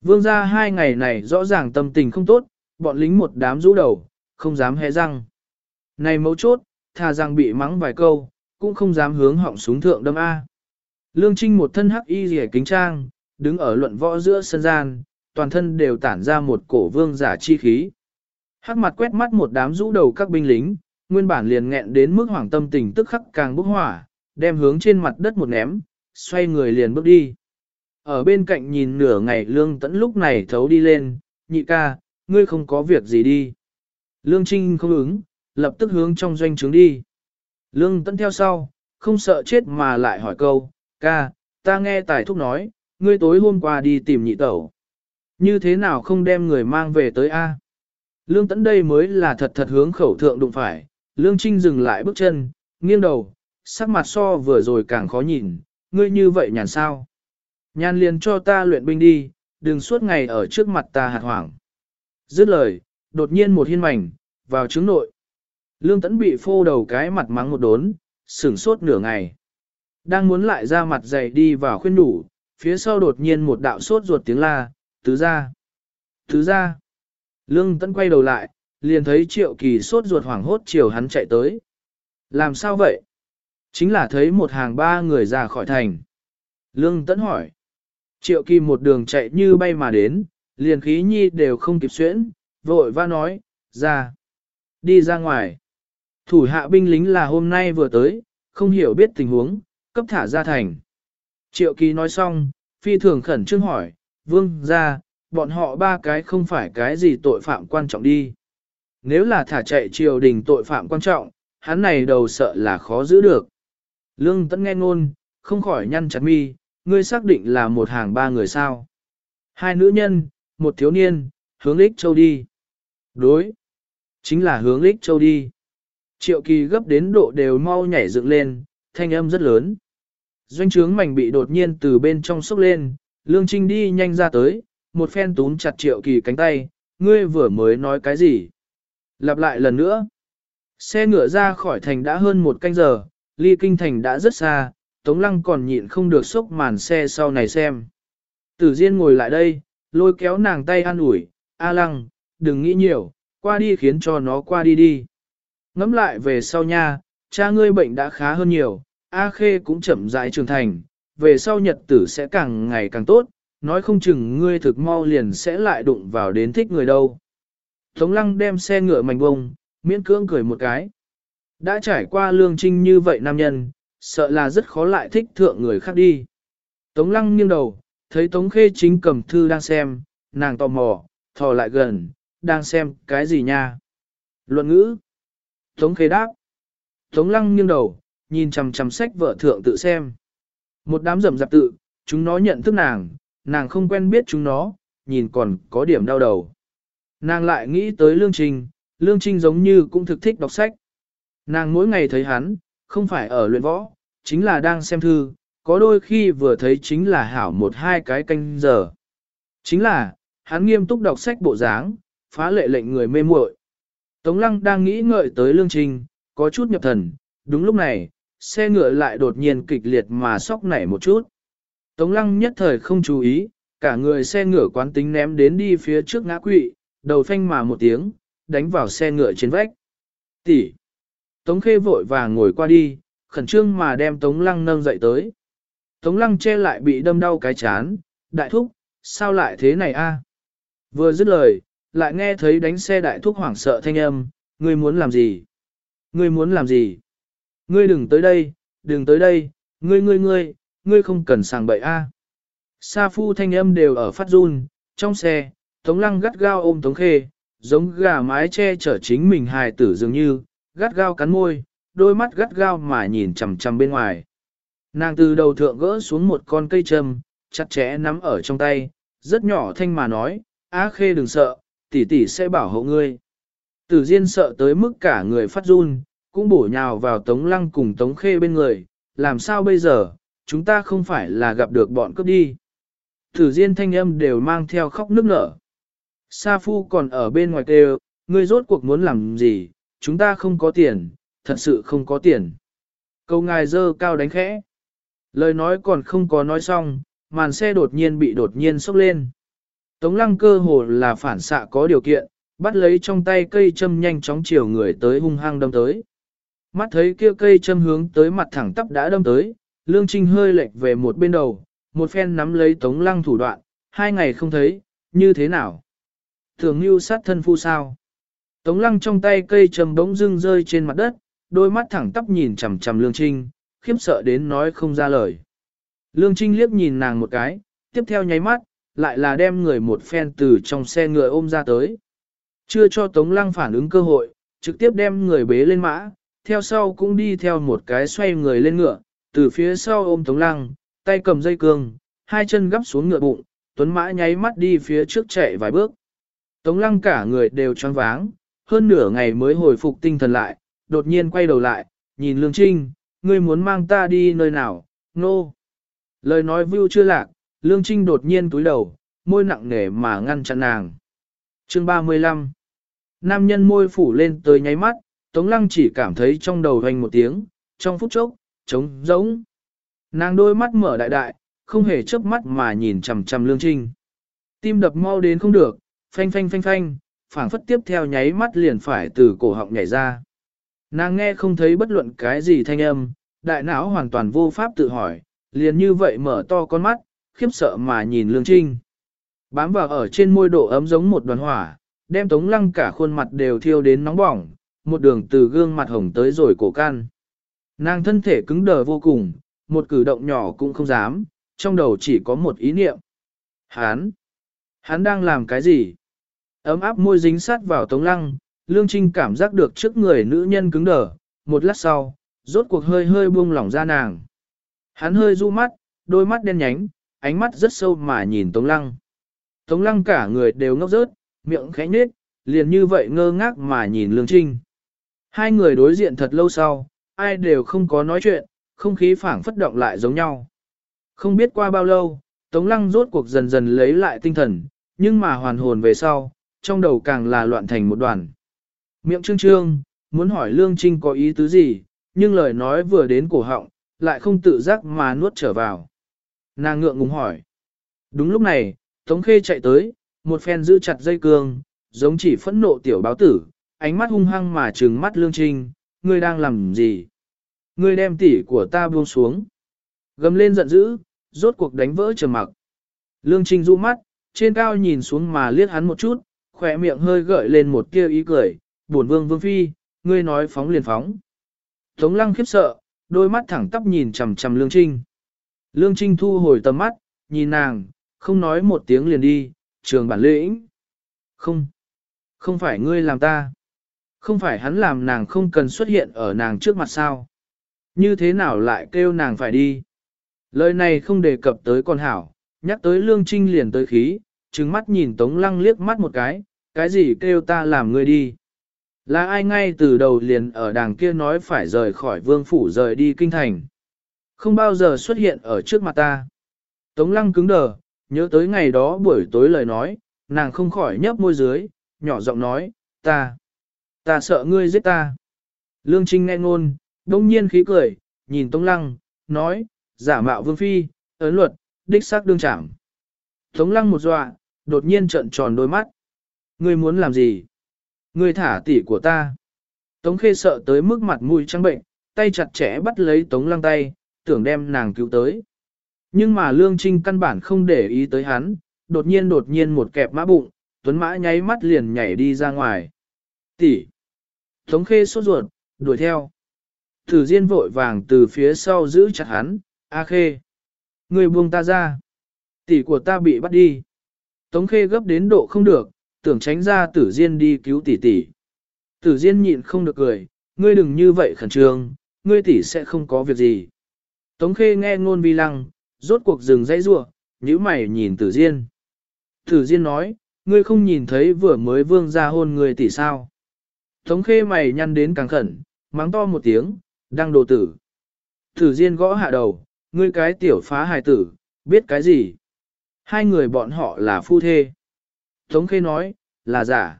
Vương gia hai ngày này rõ ràng tâm tình không tốt, bọn lính một đám rũ đầu, không dám hé răng. Này mấu chốt, thà rằng bị mắng vài câu, cũng không dám hướng họng súng thượng đâm A. Lương Trinh một thân hắc y rẻ kính trang, đứng ở luận võ giữa sân gian, toàn thân đều tản ra một cổ vương giả chi khí. Hắc mặt quét mắt một đám rũ đầu các binh lính, nguyên bản liền nghẹn đến mức hoảng tâm tình tức khắc càng bốc hỏa, đem hướng trên mặt đất một ném, xoay người liền bước đi. Ở bên cạnh nhìn nửa ngày lương tẫn lúc này thấu đi lên, nhị ca, ngươi không có việc gì đi. Lương Trinh không ứng, lập tức hướng trong doanh trướng đi. Lương tẫn theo sau, không sợ chết mà lại hỏi câu, ca, ta nghe tài thúc nói, ngươi tối hôm qua đi tìm nhị tẩu. Như thế nào không đem người mang về tới A? Lương tấn đây mới là thật thật hướng khẩu thượng đụng phải, Lương Trinh dừng lại bước chân, nghiêng đầu, sắc mặt so vừa rồi càng khó nhìn, ngươi như vậy nhàn sao? Nhàn liền cho ta luyện binh đi, đừng suốt ngày ở trước mặt ta hạt hoảng. Dứt lời, đột nhiên một hiên mảnh, vào trứng nội. Lương tấn bị phô đầu cái mặt mắng một đốn, sửng sốt nửa ngày. Đang muốn lại ra mặt dày đi vào khuyên đủ, phía sau đột nhiên một đạo sốt ruột tiếng la, tứ ra. Tứ ra. Lương tấn quay đầu lại, liền thấy triệu kỳ sốt ruột hoảng hốt chiều hắn chạy tới. Làm sao vậy? Chính là thấy một hàng ba người ra khỏi thành. Lương tấn hỏi. Triệu kỳ một đường chạy như bay mà đến, liền khí nhi đều không kịp xuyễn, vội va nói, ra. Đi ra ngoài. Thủ hạ binh lính là hôm nay vừa tới, không hiểu biết tình huống, cấp thả ra thành. Triệu kỳ nói xong, phi thường khẩn trương hỏi, vương ra, bọn họ ba cái không phải cái gì tội phạm quan trọng đi. Nếu là thả chạy triều đình tội phạm quan trọng, hắn này đầu sợ là khó giữ được. Lương tẫn nghe ngôn, không khỏi nhăn chặt mi, ngươi xác định là một hàng ba người sao. Hai nữ nhân, một thiếu niên, hướng lích châu đi. Đối, chính là hướng lích châu đi. Triệu kỳ gấp đến độ đều mau nhảy dựng lên, thanh âm rất lớn. Doanh trướng mảnh bị đột nhiên từ bên trong sốc lên, lương trinh đi nhanh ra tới, một phen túm chặt triệu kỳ cánh tay, ngươi vừa mới nói cái gì? Lặp lại lần nữa. Xe ngựa ra khỏi thành đã hơn một canh giờ, ly kinh thành đã rất xa, Tống Lăng còn nhịn không được sốc màn xe sau này xem. Tử Diên ngồi lại đây, lôi kéo nàng tay an ủi, A Lăng, đừng nghĩ nhiều, qua đi khiến cho nó qua đi đi. Ngắm lại về sau nha, cha ngươi bệnh đã khá hơn nhiều, A Khê cũng chậm rãi trưởng thành, về sau nhật tử sẽ càng ngày càng tốt, nói không chừng ngươi thực mau liền sẽ lại đụng vào đến thích người đâu. Tống Lăng đem xe ngựa mảnh bông, miễn cưỡng cười một cái. Đã trải qua lương trinh như vậy nam nhân, sợ là rất khó lại thích thượng người khác đi. Tống lăng nghiêng đầu, thấy Tống Khê chính cầm thư đang xem, nàng tò mò, thò lại gần, đang xem cái gì nha? Luận ngữ. Tống Khê đáp. Tống lăng nghiêng đầu, nhìn chằm chằm sách vợ thượng tự xem. Một đám rầm rạp tự, chúng nó nhận thức nàng, nàng không quen biết chúng nó, nhìn còn có điểm đau đầu. Nàng lại nghĩ tới Lương Trinh, Lương Trinh giống như cũng thực thích đọc sách. Nàng mỗi ngày thấy hắn, không phải ở luyện võ, chính là đang xem thư, có đôi khi vừa thấy chính là hảo một hai cái canh giờ. Chính là, hắn nghiêm túc đọc sách bộ dáng, phá lệ lệnh người mê muội. Tống lăng đang nghĩ ngợi tới lương trình, có chút nhập thần, đúng lúc này, xe ngựa lại đột nhiên kịch liệt mà sóc nảy một chút. Tống lăng nhất thời không chú ý, cả người xe ngựa quán tính ném đến đi phía trước ngã quỵ, đầu phanh mà một tiếng, đánh vào xe ngựa trên vách. Tỷ. Tống khê vội vàng ngồi qua đi, khẩn trương mà đem Tống lăng nâng dậy tới. Tống lăng che lại bị đâm đau cái chán, đại thúc, sao lại thế này a? Vừa dứt lời, lại nghe thấy đánh xe đại thúc hoảng sợ thanh âm, ngươi muốn làm gì? Ngươi muốn làm gì? Ngươi đừng tới đây, đừng tới đây, ngươi ngươi ngươi, ngươi không cần sàng bậy a. Sa phu thanh âm đều ở phát run, trong xe, Tống lăng gắt gao ôm Tống khê, giống gà mái che chở chính mình hài tử dường như, gắt gao cắn môi, đôi mắt gắt gao mà nhìn chằm chằm bên ngoài. Nàng từ đầu thượng gỡ xuống một con cây châm, chặt chẽ nắm ở trong tay, rất nhỏ thanh mà nói, Á khê đừng sợ, tỷ tỷ sẽ bảo hộ ngươi. Tử Diên sợ tới mức cả người phát run, cũng bổ nhào vào Tống Lăng cùng Tống Khê bên người, làm sao bây giờ, chúng ta không phải là gặp được bọn cướp đi. thử Diên thanh âm đều mang theo khóc nức nở. Sa Phu còn ở bên ngoài kêu, ngươi rốt cuộc muốn làm gì, chúng ta không có tiền, thật sự không có tiền. Câu ngài dơ cao đánh khẽ. Lời nói còn không có nói xong, màn xe đột nhiên bị đột nhiên sốc lên. Tống lăng cơ hồ là phản xạ có điều kiện, bắt lấy trong tay cây châm nhanh chóng chiều người tới hung hăng đâm tới. Mắt thấy kia cây châm hướng tới mặt thẳng tắp đã đâm tới, lương trinh hơi lệch về một bên đầu, một phen nắm lấy tống lăng thủ đoạn, hai ngày không thấy, như thế nào? Thường như sát thân phu sao? Tống lăng trong tay cây châm bỗng dưng rơi trên mặt đất, đôi mắt thẳng tắp nhìn chằm chằm lương trinh, khiếp sợ đến nói không ra lời. Lương trinh liếc nhìn nàng một cái, tiếp theo nháy mắt, lại là đem người một phen từ trong xe ngựa ôm ra tới. Chưa cho Tống Lăng phản ứng cơ hội, trực tiếp đem người bế lên mã, theo sau cũng đi theo một cái xoay người lên ngựa, từ phía sau ôm Tống Lăng, tay cầm dây cương, hai chân gấp xuống ngựa bụng, Tuấn Mã nháy mắt đi phía trước chạy vài bước. Tống Lăng cả người đều choáng váng, hơn nửa ngày mới hồi phục tinh thần lại, đột nhiên quay đầu lại, nhìn Lương Trinh, ngươi muốn mang ta đi nơi nào, nô. No. Lời nói vưu chưa lạc, Lương Trinh đột nhiên túi đầu, môi nặng nề mà ngăn chặn nàng. Chương 35 Nam nhân môi phủ lên tới nháy mắt, Tống Lăng chỉ cảm thấy trong đầu hoành một tiếng, trong phút chốc, trống rỗng. Nàng đôi mắt mở đại đại, không hề chớp mắt mà nhìn chằm chằm Lương Trinh. Tim đập mau đến không được, phanh phanh phanh phanh, phảng phất tiếp theo nháy mắt liền phải từ cổ họng nhảy ra. Nàng nghe không thấy bất luận cái gì thanh âm, đại não hoàn toàn vô pháp tự hỏi, liền như vậy mở to con mắt, khiếp sợ mà nhìn Lương Trinh. Bám vào ở trên môi độ ấm giống một đoàn hỏa, đem Tống Lăng cả khuôn mặt đều thiêu đến nóng bỏng, một đường từ gương mặt hồng tới rồi cổ can. Nàng thân thể cứng đờ vô cùng, một cử động nhỏ cũng không dám, trong đầu chỉ có một ý niệm. Hán! Hắn đang làm cái gì? Ấm áp môi dính sát vào Tống Lăng, Lương Trinh cảm giác được trước người nữ nhân cứng đờ, một lát sau, rốt cuộc hơi hơi buông lỏng ra nàng. Hắn hơi du mắt, đôi mắt đen nhánh, ánh mắt rất sâu mà nhìn Tống Lăng. Tống Lăng cả người đều ngốc rớt, miệng khẽ nhếch, liền như vậy ngơ ngác mà nhìn Lương Trinh. Hai người đối diện thật lâu sau, ai đều không có nói chuyện, không khí phảng phất động lại giống nhau. Không biết qua bao lâu, Tống Lăng rốt cuộc dần dần lấy lại tinh thần, nhưng mà hoàn hồn về sau, trong đầu càng là loạn thành một đoàn. Miệng trương trương, muốn hỏi Lương Trinh có ý tứ gì, nhưng lời nói vừa đến cổ họng, lại không tự giác mà nuốt trở vào. Nàng ngượng ngùng hỏi. Đúng lúc này, Tống Khê chạy tới, một phen giữ chặt dây cương, giống chỉ phẫn nộ tiểu báo tử, ánh mắt hung hăng mà trừng mắt Lương Trinh, ngươi đang làm gì? Ngươi đem tỷ của ta buông xuống. Gầm lên giận dữ, rốt cuộc đánh vỡ trầm mặc. Lương Trinh rũ mắt, trên cao nhìn xuống mà liếc hắn một chút, khỏe miệng hơi gợi lên một tia ý cười, buồn vương vương phi, ngươi nói phóng liền phóng. Tống lăng khiếp sợ, đôi mắt thẳng tắp nhìn chằm chằm Lương Trinh. Lương Trinh thu hồi tầm mắt, nhìn nàng, không nói một tiếng liền đi, trường bản lĩnh. Không, không phải ngươi làm ta. Không phải hắn làm nàng không cần xuất hiện ở nàng trước mặt sao. Như thế nào lại kêu nàng phải đi. Lời này không đề cập tới con hảo, nhắc tới lương trinh liền tới khí, trừng mắt nhìn tống lăng liếc mắt một cái, cái gì kêu ta làm ngươi đi. Là ai ngay từ đầu liền ở đàng kia nói phải rời khỏi vương phủ rời đi kinh thành. Không bao giờ xuất hiện ở trước mặt ta. Tống lăng cứng đờ, nhớ tới ngày đó buổi tối lời nói, nàng không khỏi nhấp môi dưới, nhỏ giọng nói, ta, ta sợ ngươi giết ta. Lương Trinh nghe ngôn, đông nhiên khí cười, nhìn Tống lăng, nói, giả mạo vương phi, ấn luật, đích xác đương trảm. Tống lăng một dọa, đột nhiên trợn tròn đôi mắt. Ngươi muốn làm gì? Ngươi thả tỷ của ta. Tống khê sợ tới mức mặt mũi trắng bệnh, tay chặt chẽ bắt lấy tống lăng tay, tưởng đem nàng cứu tới. Nhưng mà lương trinh căn bản không để ý tới hắn, đột nhiên đột nhiên một kẹp mã bụng, tuấn mã nháy mắt liền nhảy đi ra ngoài. Tỷ. Tống khê sốt ruột, đuổi theo. Thử Diên vội vàng từ phía sau giữ chặt hắn, A Khê. Người buông ta ra. Tỷ của ta bị bắt đi. Tống Khê gấp đến độ không được, tưởng tránh ra Tử Diên đi cứu tỷ tỷ. Tử Diên nhịn không được cười, ngươi đừng như vậy khẩn trương, ngươi tỷ sẽ không có việc gì. Tống Khê nghe ngôn vi lăng, rốt cuộc dừng dãy rua, nhíu mày nhìn Tử Diên. Tử Diên nói, ngươi không nhìn thấy vừa mới vương ra hôn người tỷ sao. Tống Khê mày nhăn đến càng khẩn, mắng to một tiếng, đang đồ tử. Tử Diên gõ hạ đầu, ngươi cái tiểu phá hài tử, biết cái gì? Hai người bọn họ là phu thê. Tống Khê nói, là giả.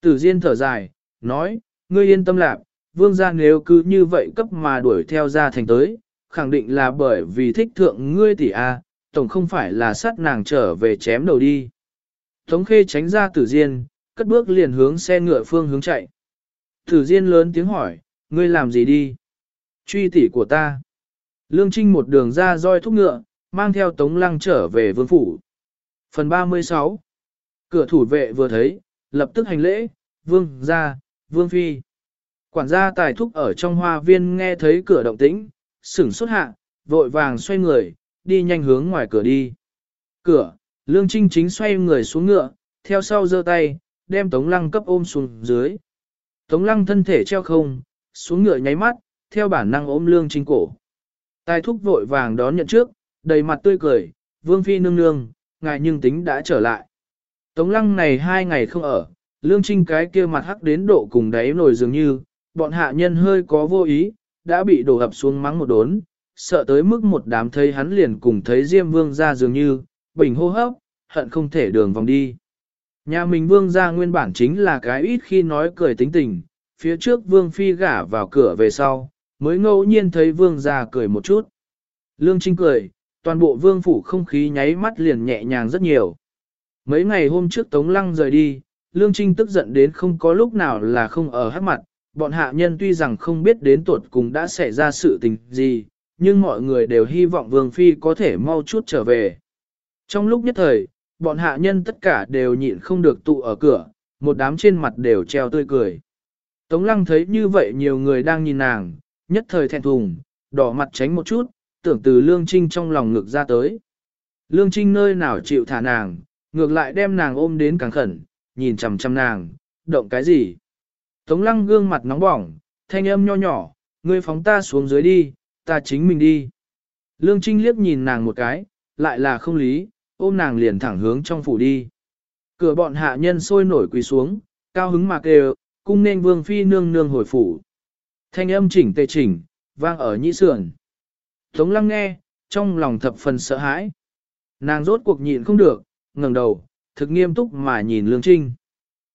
Tử Diên thở dài, nói, ngươi yên tâm lạc, vương gia nếu cứ như vậy cấp mà đuổi theo ra thành tới, khẳng định là bởi vì thích thượng ngươi tỷ a, tổng không phải là sát nàng trở về chém đầu đi. Tống Khê tránh ra Tử Diên, cất bước liền hướng xe ngựa phương hướng chạy thử Diên lớn tiếng hỏi, ngươi làm gì đi? Truy tỷ của ta. Lương Trinh một đường ra roi thúc ngựa, mang theo Tống Lăng trở về vương phủ. Phần 36 Cửa thủ vệ vừa thấy, lập tức hành lễ, vương ra, vương phi. Quản gia tài thúc ở trong hoa viên nghe thấy cửa động tĩnh, sửng xuất hạ, vội vàng xoay người, đi nhanh hướng ngoài cửa đi. Cửa, Lương Trinh chính xoay người xuống ngựa, theo sau giơ tay, đem Tống Lăng cấp ôm xuống dưới. Tống Lăng thân thể treo không, xuống ngựa nháy mắt, theo bản năng ôm Lương Trinh cổ. Tài thúc vội vàng đón nhận trước, đầy mặt tươi cười, Vương Phi nương nương, ngài nhưng tính đã trở lại. Tống Lăng này hai ngày không ở, Lương Trinh cái kia mặt hắc đến độ cùng đáy nổi dường như, bọn hạ nhân hơi có vô ý, đã bị đổ ập xuống mắng một đốn, sợ tới mức một đám thấy hắn liền cùng thấy Diêm Vương ra dường như, bình hô hấp, hận không thể đường vòng đi. Nhà mình Vương ra nguyên bản chính là cái ít khi nói cười tính tình, phía trước Vương Phi gả vào cửa về sau, mới ngẫu nhiên thấy Vương ra cười một chút. Lương Trinh cười, toàn bộ Vương phủ không khí nháy mắt liền nhẹ nhàng rất nhiều. Mấy ngày hôm trước Tống Lăng rời đi, Lương Trinh tức giận đến không có lúc nào là không ở hát mặt, bọn hạ nhân tuy rằng không biết đến tuột cùng đã xảy ra sự tình gì, nhưng mọi người đều hy vọng Vương Phi có thể mau chút trở về. Trong lúc nhất thời, bọn hạ nhân tất cả đều nhịn không được tụ ở cửa, một đám trên mặt đều treo tươi cười. Tống lăng thấy như vậy nhiều người đang nhìn nàng, nhất thời thẹn thùng, đỏ mặt tránh một chút, tưởng từ Lương Trinh trong lòng ngực ra tới. Lương Trinh nơi nào chịu thả nàng, ngược lại đem nàng ôm đến càng khẩn, nhìn chằm chằm nàng, động cái gì. Tống lăng gương mặt nóng bỏng, thanh âm nho nhỏ, ngươi phóng ta xuống dưới đi, ta chính mình đi. Lương Trinh liếc nhìn nàng một cái, lại là không lý, ôm nàng liền thẳng hướng trong phủ đi. Cửa bọn hạ nhân sôi nổi quỳ xuống, cao hứng mạc đều, cung nên vương phi nương nương hồi phủ. Thanh âm chỉnh tề chỉnh, vang ở nhĩ sườn. Tống lăng nghe, trong lòng thập phần sợ hãi. Nàng rốt cuộc nhịn không được, ngẩng đầu, thực nghiêm túc mà nhìn Lương Trinh.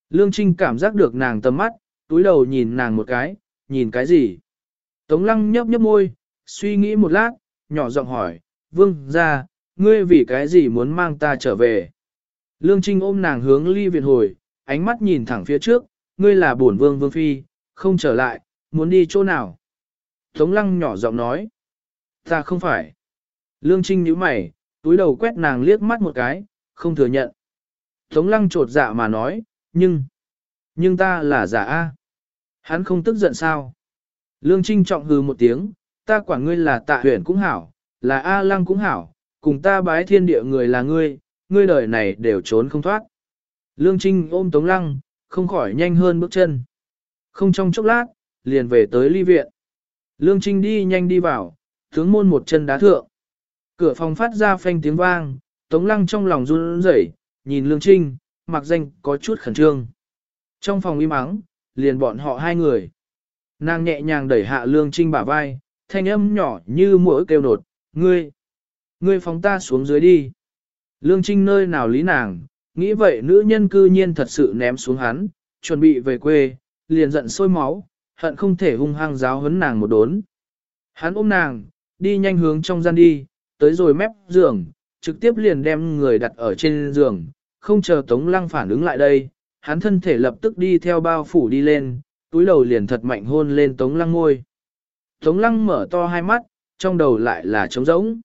Lương Trinh cảm giác được nàng tầm mắt, túi đầu nhìn nàng một cái, nhìn cái gì? Tống lăng nhấp nhấp môi, suy nghĩ một lát, nhỏ giọng hỏi, vương ra, ngươi vì cái gì muốn mang ta trở về? Lương Trinh ôm nàng hướng ly viện hồi, ánh mắt nhìn thẳng phía trước, ngươi là bổn vương vương phi, không trở lại, muốn đi chỗ nào? Tống lăng nhỏ giọng nói, ta không phải. Lương Trinh nhíu mày, túi đầu quét nàng liếc mắt một cái, không thừa nhận. Tống lăng trột dạ mà nói, nhưng, nhưng ta là giả A. Hắn không tức giận sao? Lương Trinh trọng hừ một tiếng, ta quản ngươi là tạ Huyền cũng hảo, là A lăng cũng hảo, cùng ta bái thiên địa người là ngươi, ngươi đời này đều trốn không thoát. Lương Trinh ôm Tống Lăng, không khỏi nhanh hơn bước chân. Không trong chốc lát, liền về tới ly viện. Lương Trinh đi nhanh đi vào, tướng môn một chân đá thượng. Cửa phòng phát ra phanh tiếng vang, Tống Lăng trong lòng run rẩy, nhìn Lương Trinh, mặc danh có chút khẩn trương. Trong phòng im ắng, liền bọn họ hai người. Nàng nhẹ nhàng đẩy hạ Lương Trinh bả vai, thanh âm nhỏ như mỗi kêu nột, ngươi, ngươi phóng ta xuống dưới đi. Lương Trinh nơi nào lý nàng, nghĩ vậy nữ nhân cư nhiên thật sự ném xuống hắn, chuẩn bị về quê, liền giận sôi máu, hận không thể hung hăng giáo huấn nàng một đốn. Hắn ôm nàng, đi nhanh hướng trong gian đi, tới rồi mép giường, trực tiếp liền đem người đặt ở trên giường, không chờ Tống Lăng phản ứng lại đây, hắn thân thể lập tức đi theo bao phủ đi lên, túi đầu liền thật mạnh hôn lên Tống Lăng ngôi. Tống Lăng mở to hai mắt, trong đầu lại là trống rỗng.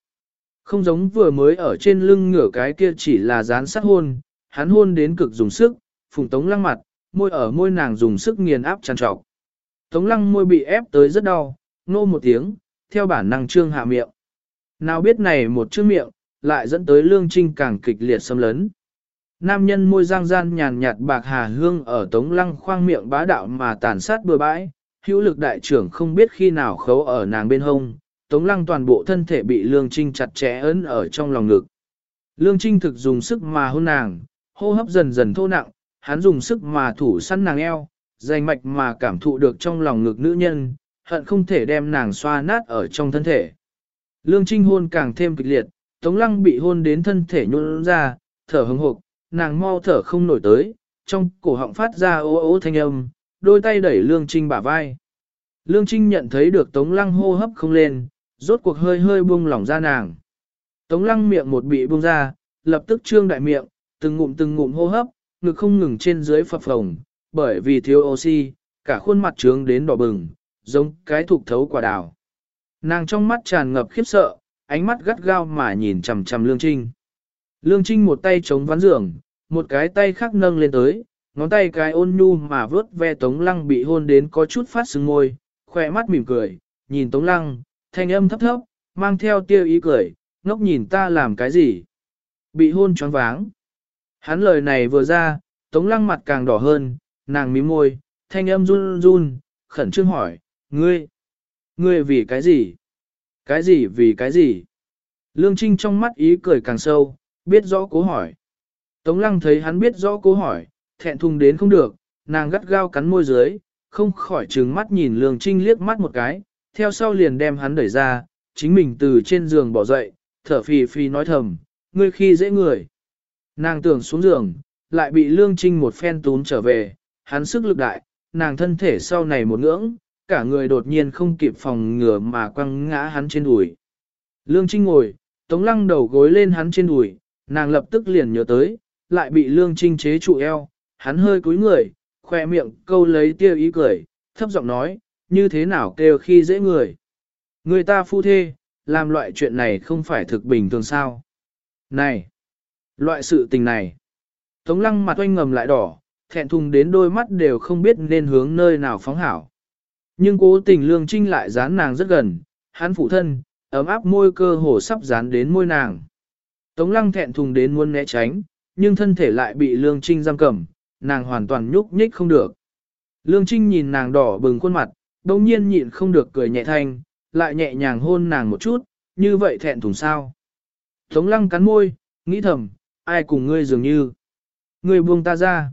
Không giống vừa mới ở trên lưng ngửa cái kia chỉ là dán sát hôn, hắn hôn đến cực dùng sức, phùng Tống Lăng mặt, môi ở môi nàng dùng sức nghiền áp tràn trọc. Tống Lăng môi bị ép tới rất đau, nô một tiếng, theo bản năng trương hạ miệng. Nào biết này một chữ miệng, lại dẫn tới lương trinh càng kịch liệt xâm lấn. Nam nhân môi giang gian nhàn nhạt bạc hà hương ở tống lăng khoang miệng bá đạo mà tàn sát bừa bãi, hữu lực đại trưởng không biết khi nào khấu ở nàng bên hông, tống lăng toàn bộ thân thể bị lương trinh chặt chẽ ấn ở trong lòng ngực. Lương trinh thực dùng sức mà hôn nàng, hô hấp dần dần thô nặng, hắn dùng sức mà thủ săn nàng eo, dành mạch mà cảm thụ được trong lòng ngực nữ nhân, hận không thể đem nàng xoa nát ở trong thân thể. Lương Trinh hôn càng thêm kịch liệt, Tống Lăng bị hôn đến thân thể nhún ra, thở hứng hộp, nàng mau thở không nổi tới, trong cổ họng phát ra ố ố thanh âm, đôi tay đẩy Lương Trinh bả vai. Lương Trinh nhận thấy được Tống Lăng hô hấp không lên, rốt cuộc hơi hơi buông lỏng ra nàng. Tống Lăng miệng một bị buông ra, lập tức trương đại miệng, từng ngụm từng ngụm hô hấp, ngực không ngừng trên dưới phập phồng, bởi vì thiếu oxy, cả khuôn mặt trướng đến đỏ bừng, giống cái thục thấu quả đào. Nàng trong mắt tràn ngập khiếp sợ, ánh mắt gắt gao mà nhìn chằm chằm Lương Trinh. Lương Trinh một tay chống ván giường, một cái tay khác nâng lên tới, ngón tay cái ôn nhu mà vớt ve Tống Lăng bị hôn đến có chút phát sưng môi, khỏe mắt mỉm cười, nhìn Tống Lăng, thanh âm thấp thấp, mang theo tiêu ý cười, ngốc nhìn ta làm cái gì. Bị hôn choáng váng. Hắn lời này vừa ra, Tống Lăng mặt càng đỏ hơn, nàng mím môi, thanh âm run run, khẩn trương hỏi, ngươi, ngươi vì cái gì? Cái gì vì cái gì? Lương Trinh trong mắt ý cười càng sâu, biết rõ cố hỏi. Tống Lăng thấy hắn biết rõ cố hỏi, thẹn thùng đến không được, nàng gắt gao cắn môi dưới, không khỏi trừng mắt nhìn Lương Trinh liếc mắt một cái, theo sau liền đem hắn đẩy ra, chính mình từ trên giường bỏ dậy, thở phì phì nói thầm, ngươi khi dễ người. Nàng tưởng xuống giường, lại bị Lương Trinh một phen tún trở về, hắn sức lực đại, nàng thân thể sau này một ngưỡng, cả người đột nhiên không kịp phòng ngừa mà quăng ngã hắn trên đùi. Lương Trinh ngồi, Tống Lăng đầu gối lên hắn trên đùi, nàng lập tức liền nhớ tới, lại bị Lương Trinh chế trụ eo, hắn hơi cúi người, khoe miệng câu lấy tia ý cười, thấp giọng nói, như thế nào kêu khi dễ người. Người ta phu thê, làm loại chuyện này không phải thực bình thường sao. Này! Loại sự tình này! Tống lăng mặt oanh ngầm lại đỏ, thẹn thùng đến đôi mắt đều không biết nên hướng nơi nào phóng hảo. Nhưng cố tình lương trinh lại dán nàng rất gần, hắn phụ thân, ấm áp môi cơ hồ sắp dán đến môi nàng. Tống lăng thẹn thùng đến muốn né tránh, nhưng thân thể lại bị lương trinh giam cầm, nàng hoàn toàn nhúc nhích không được. Lương trinh nhìn nàng đỏ bừng khuôn mặt, đồng nhiên nhịn không được cười nhẹ thanh, lại nhẹ nhàng hôn nàng một chút, như vậy thẹn thùng sao. Tống lăng cắn môi, nghĩ thầm, ai cùng ngươi dường như. Ngươi buông ta ra.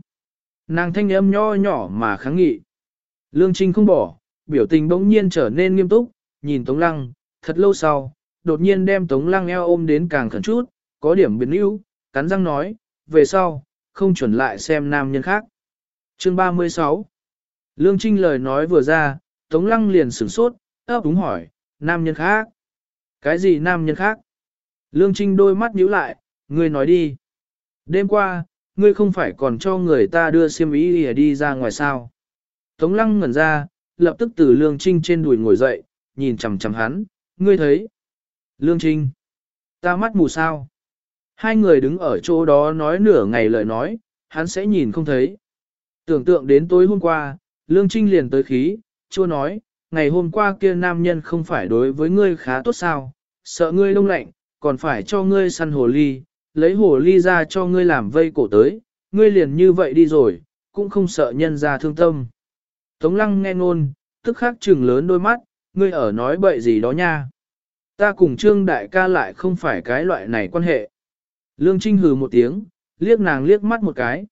Nàng thanh âm nho nhỏ mà kháng nghị. Lương Trinh không bỏ, biểu tình bỗng nhiên trở nên nghiêm túc, nhìn Tống Lăng, thật lâu sau, đột nhiên đem Tống Lăng eo ôm đến càng khẩn chút, có điểm biến yếu, cắn răng nói, về sau, không chuẩn lại xem nam nhân khác. Chương 36 Lương Trinh lời nói vừa ra, Tống Lăng liền sửng sốt, ấp đúng hỏi, nam nhân khác? Cái gì nam nhân khác? Lương Trinh đôi mắt nhíu lại, ngươi nói đi. Đêm qua, ngươi không phải còn cho người ta đưa xiêm ý đi ra ngoài sao? Tống Lăng ngẩn ra, lập tức từ Lương Trinh trên đùi ngồi dậy, nhìn chằm chằm hắn, ngươi thấy. Lương Trinh, ta mắt mù sao? Hai người đứng ở chỗ đó nói nửa ngày lời nói, hắn sẽ nhìn không thấy. Tưởng tượng đến tối hôm qua, Lương Trinh liền tới khí, chua nói, ngày hôm qua kia nam nhân không phải đối với ngươi khá tốt sao, sợ ngươi đông lạnh, còn phải cho ngươi săn hồ ly, lấy hồ ly ra cho ngươi làm vây cổ tới, ngươi liền như vậy đi rồi, cũng không sợ nhân ra thương tâm. Tống lăng nghe ngôn, tức khắc trừng lớn đôi mắt, ngươi ở nói bậy gì đó nha. Ta cùng trương đại ca lại không phải cái loại này quan hệ. Lương Trinh hừ một tiếng, liếc nàng liếc mắt một cái.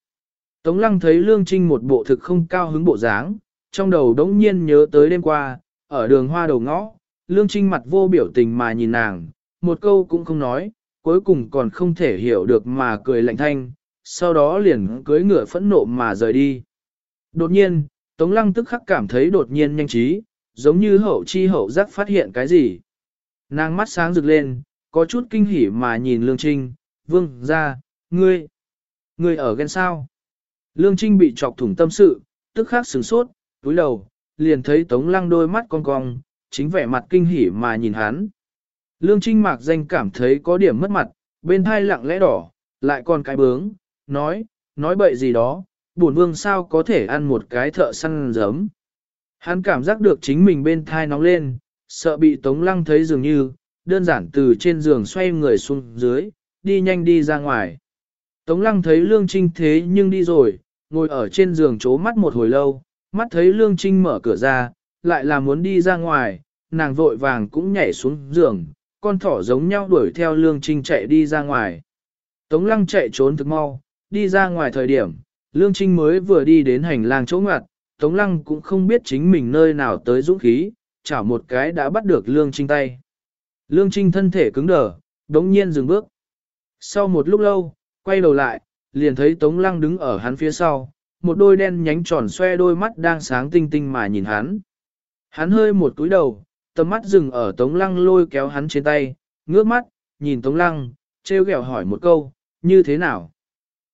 Tống lăng thấy Lương Trinh một bộ thực không cao hứng bộ dáng, trong đầu đống nhiên nhớ tới đêm qua, ở đường hoa đầu ngõ, Lương Trinh mặt vô biểu tình mà nhìn nàng, một câu cũng không nói, cuối cùng còn không thể hiểu được mà cười lạnh thanh, sau đó liền cưới ngựa phẫn nộ mà rời đi. Đột nhiên, Tống Lăng tức khắc cảm thấy đột nhiên nhanh trí, giống như hậu chi hậu giác phát hiện cái gì. Nàng mắt sáng rực lên, có chút kinh hỉ mà nhìn Lương Trinh, vương ra, ngươi, ngươi ở ghen sao. Lương Trinh bị chọc thủng tâm sự, tức khắc sửng sốt, túi đầu, liền thấy Tống Lăng đôi mắt cong cong, chính vẻ mặt kinh hỉ mà nhìn hắn. Lương Trinh mạc danh cảm thấy có điểm mất mặt, bên thai lặng lẽ đỏ, lại còn cái bướng, nói, nói bậy gì đó, bổn vương sao có thể ăn một cái thợ săn giấm. Hắn cảm giác được chính mình bên thai nóng lên, sợ bị Tống Lăng thấy dường như, đơn giản từ trên giường xoay người xuống dưới, đi nhanh đi ra ngoài. Tống Lăng thấy Lương Trinh thế nhưng đi rồi, ngồi ở trên giường chố mắt một hồi lâu, mắt thấy Lương Trinh mở cửa ra, lại là muốn đi ra ngoài, nàng vội vàng cũng nhảy xuống giường, con thỏ giống nhau đuổi theo Lương Trinh chạy đi ra ngoài. Tống Lăng chạy trốn thực mau, đi ra ngoài thời điểm, Lương Trinh mới vừa đi đến hành lang chỗ ngoặt, Tống Lăng cũng không biết chính mình nơi nào tới dũng khí, chảo một cái đã bắt được Lương Trinh tay. Lương Trinh thân thể cứng đờ, đống nhiên dừng bước. Sau một lúc lâu, quay đầu lại, liền thấy Tống Lăng đứng ở hắn phía sau, một đôi đen nhánh tròn xoe đôi mắt đang sáng tinh tinh mà nhìn hắn. Hắn hơi một túi đầu, tầm mắt dừng ở Tống Lăng lôi kéo hắn trên tay, ngước mắt, nhìn Tống Lăng, treo ghẹo hỏi một câu, như thế nào?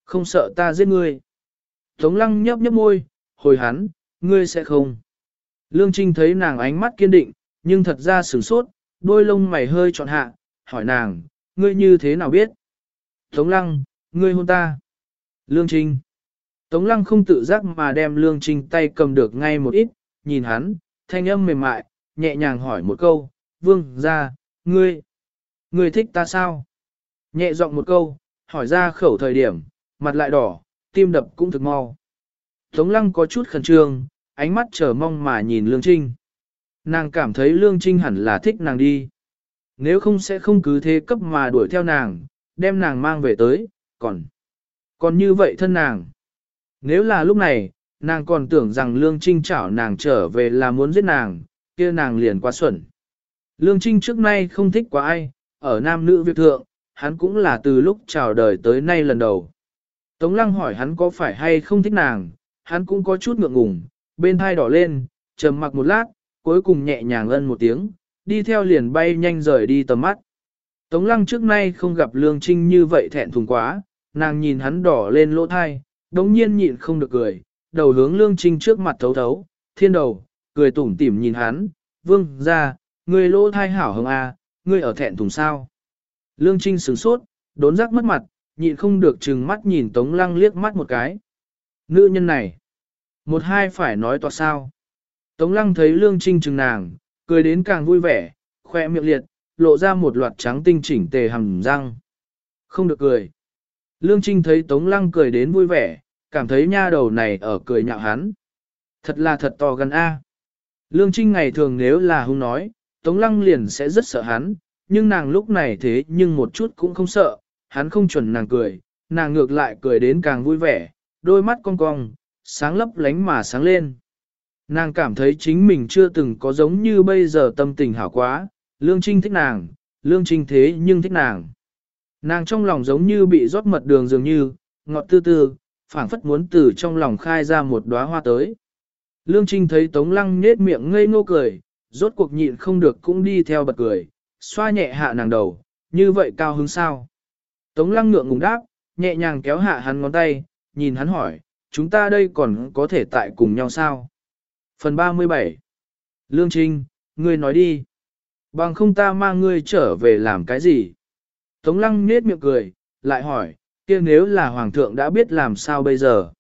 Không sợ ta giết ngươi. Tống Lăng nhấp nhấp môi, hồi hắn, ngươi sẽ không. Lương Trinh thấy nàng ánh mắt kiên định, nhưng thật ra sửng sốt, đôi lông mày hơi trọn hạ, hỏi nàng, ngươi như thế nào biết? Tống Lăng, ngươi hôn ta. Lương Trinh. Tống Lăng không tự giác mà đem Lương Trinh tay cầm được ngay một ít, nhìn hắn, thanh âm mềm mại, nhẹ nhàng hỏi một câu, vương ra, ngươi, ngươi thích ta sao? Nhẹ giọng một câu, hỏi ra khẩu thời điểm, mặt lại đỏ, tim đập cũng thực mau. Tống lăng có chút khẩn trương, ánh mắt chờ mong mà nhìn Lương Trinh. Nàng cảm thấy Lương Trinh hẳn là thích nàng đi. Nếu không sẽ không cứ thế cấp mà đuổi theo nàng, đem nàng mang về tới, còn... Còn như vậy thân nàng. Nếu là lúc này, nàng còn tưởng rằng Lương Trinh chảo nàng trở về là muốn giết nàng, kia nàng liền quá xuẩn. Lương Trinh trước nay không thích quá ai, ở nam nữ việc thượng, hắn cũng là từ lúc chào đời tới nay lần đầu. Tống lăng hỏi hắn có phải hay không thích nàng, hắn cũng có chút ngượng ngùng, bên thai đỏ lên, trầm mặc một lát, cuối cùng nhẹ nhàng ân một tiếng, đi theo liền bay nhanh rời đi tầm mắt. Tống lăng trước nay không gặp Lương Trinh như vậy thẹn thùng quá, nàng nhìn hắn đỏ lên lỗ thai, đống nhiên nhịn không được cười, đầu hướng Lương Trinh trước mặt thấu thấu, thiên đầu, cười tủm tỉm nhìn hắn, vương ra, ngươi lỗ thai hảo hồng a, à, ngươi ở thẹn thùng sao. Lương Trinh sửng sốt, đốn giác mất mặt, nhịn không được chừng mắt nhìn Tống Lăng liếc mắt một cái. Nữ nhân này, một hai phải nói toạc sao. Tống Lăng thấy Lương Trinh chừng nàng, cười đến càng vui vẻ, khoe miệng liệt, lộ ra một loạt trắng tinh chỉnh tề hầm răng. Không được cười. Lương Trinh thấy Tống Lăng cười đến vui vẻ, cảm thấy nha đầu này ở cười nhạo hắn. Thật là thật to gần A. Lương Trinh ngày thường nếu là hung nói, Tống Lăng liền sẽ rất sợ hắn, nhưng nàng lúc này thế nhưng một chút cũng không sợ, hắn không chuẩn nàng cười, nàng ngược lại cười đến càng vui vẻ, đôi mắt cong cong, sáng lấp lánh mà sáng lên. Nàng cảm thấy chính mình chưa từng có giống như bây giờ tâm tình hảo quá, Lương Trinh thích nàng, Lương Trinh thế nhưng thích nàng. Nàng trong lòng giống như bị rót mật đường dường như, ngọt tư tư, phảng phất muốn từ trong lòng khai ra một đóa hoa tới. Lương Trinh thấy Tống Lăng nết miệng ngây ngô cười, rốt cuộc nhịn không được cũng đi theo bật cười, xoa nhẹ hạ nàng đầu, như vậy cao hứng sao. Tống Lăng ngượng ngùng đáp, nhẹ nhàng kéo hạ hắn ngón tay, nhìn hắn hỏi, chúng ta đây còn có thể tại cùng nhau sao? Phần 37 Lương Trinh, ngươi nói đi. Bằng không ta mang ngươi trở về làm cái gì? Tống Lăng nết miệng cười, lại hỏi, kia nếu là Hoàng thượng đã biết làm sao bây giờ?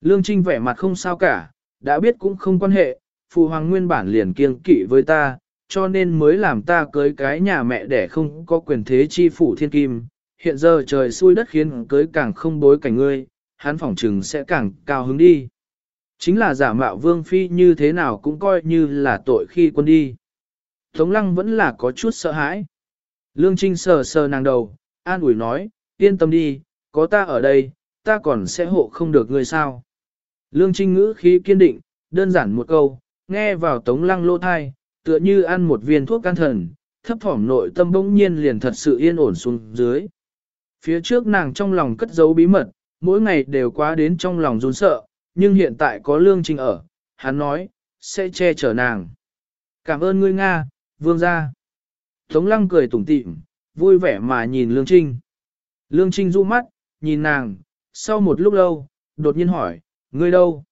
Lương Trinh vẻ mặt không sao cả, đã biết cũng không quan hệ, phụ hoàng nguyên bản liền kiêng kỵ với ta, cho nên mới làm ta cưới cái nhà mẹ để không có quyền thế chi phủ thiên kim. Hiện giờ trời xui đất khiến cưới càng không bối cảnh ngươi, hắn phỏng trừng sẽ càng cao hứng đi. Chính là giả mạo vương phi như thế nào cũng coi như là tội khi quân đi. Tống lăng vẫn là có chút sợ hãi. Lương Trinh sờ sờ nàng đầu, an ủi nói, yên tâm đi, có ta ở đây, ta còn sẽ hộ không được ngươi sao. Lương Trinh ngữ khí kiên định, đơn giản một câu, nghe vào tống lăng lô thai, tựa như ăn một viên thuốc can thần, thấp thỏm nội tâm bỗng nhiên liền thật sự yên ổn xuống dưới. Phía trước nàng trong lòng cất giấu bí mật, mỗi ngày đều quá đến trong lòng run sợ, nhưng hiện tại có lương trinh ở, hắn nói, sẽ che chở nàng. Cảm ơn ngươi Nga, vương gia. Tống lăng cười tủm tỉm, vui vẻ mà nhìn Lương Trinh. Lương Trinh du mắt, nhìn nàng, sau một lúc lâu, đột nhiên hỏi, ngươi đâu?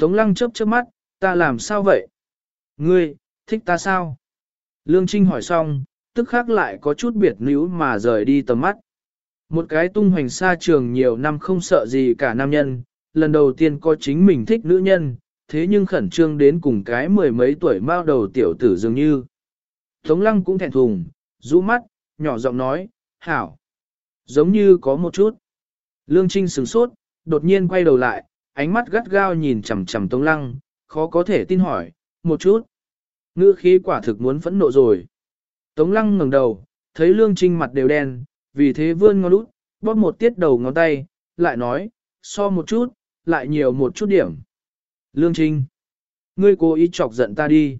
Tống lăng chớp chớp mắt, ta làm sao vậy? Ngươi, thích ta sao? Lương Trinh hỏi xong, tức khắc lại có chút biệt níu mà rời đi tầm mắt. Một cái tung hoành xa trường nhiều năm không sợ gì cả nam nhân, lần đầu tiên có chính mình thích nữ nhân, thế nhưng khẩn trương đến cùng cái mười mấy tuổi mao đầu tiểu tử dường như. Tống lăng cũng thẹn thùng, rũ mắt, nhỏ giọng nói, hảo. Giống như có một chút. Lương Trinh sửng sốt, đột nhiên quay đầu lại, ánh mắt gắt gao nhìn chằm chằm Tống lăng, khó có thể tin hỏi, một chút. Ngữ khí quả thực muốn phẫn nộ rồi. Tống lăng ngẩng đầu, thấy Lương Trinh mặt đều đen, vì thế vươn ngón út, bóp một tiết đầu ngón tay, lại nói, so một chút, lại nhiều một chút điểm. Lương Trinh, ngươi cố ý chọc giận ta đi.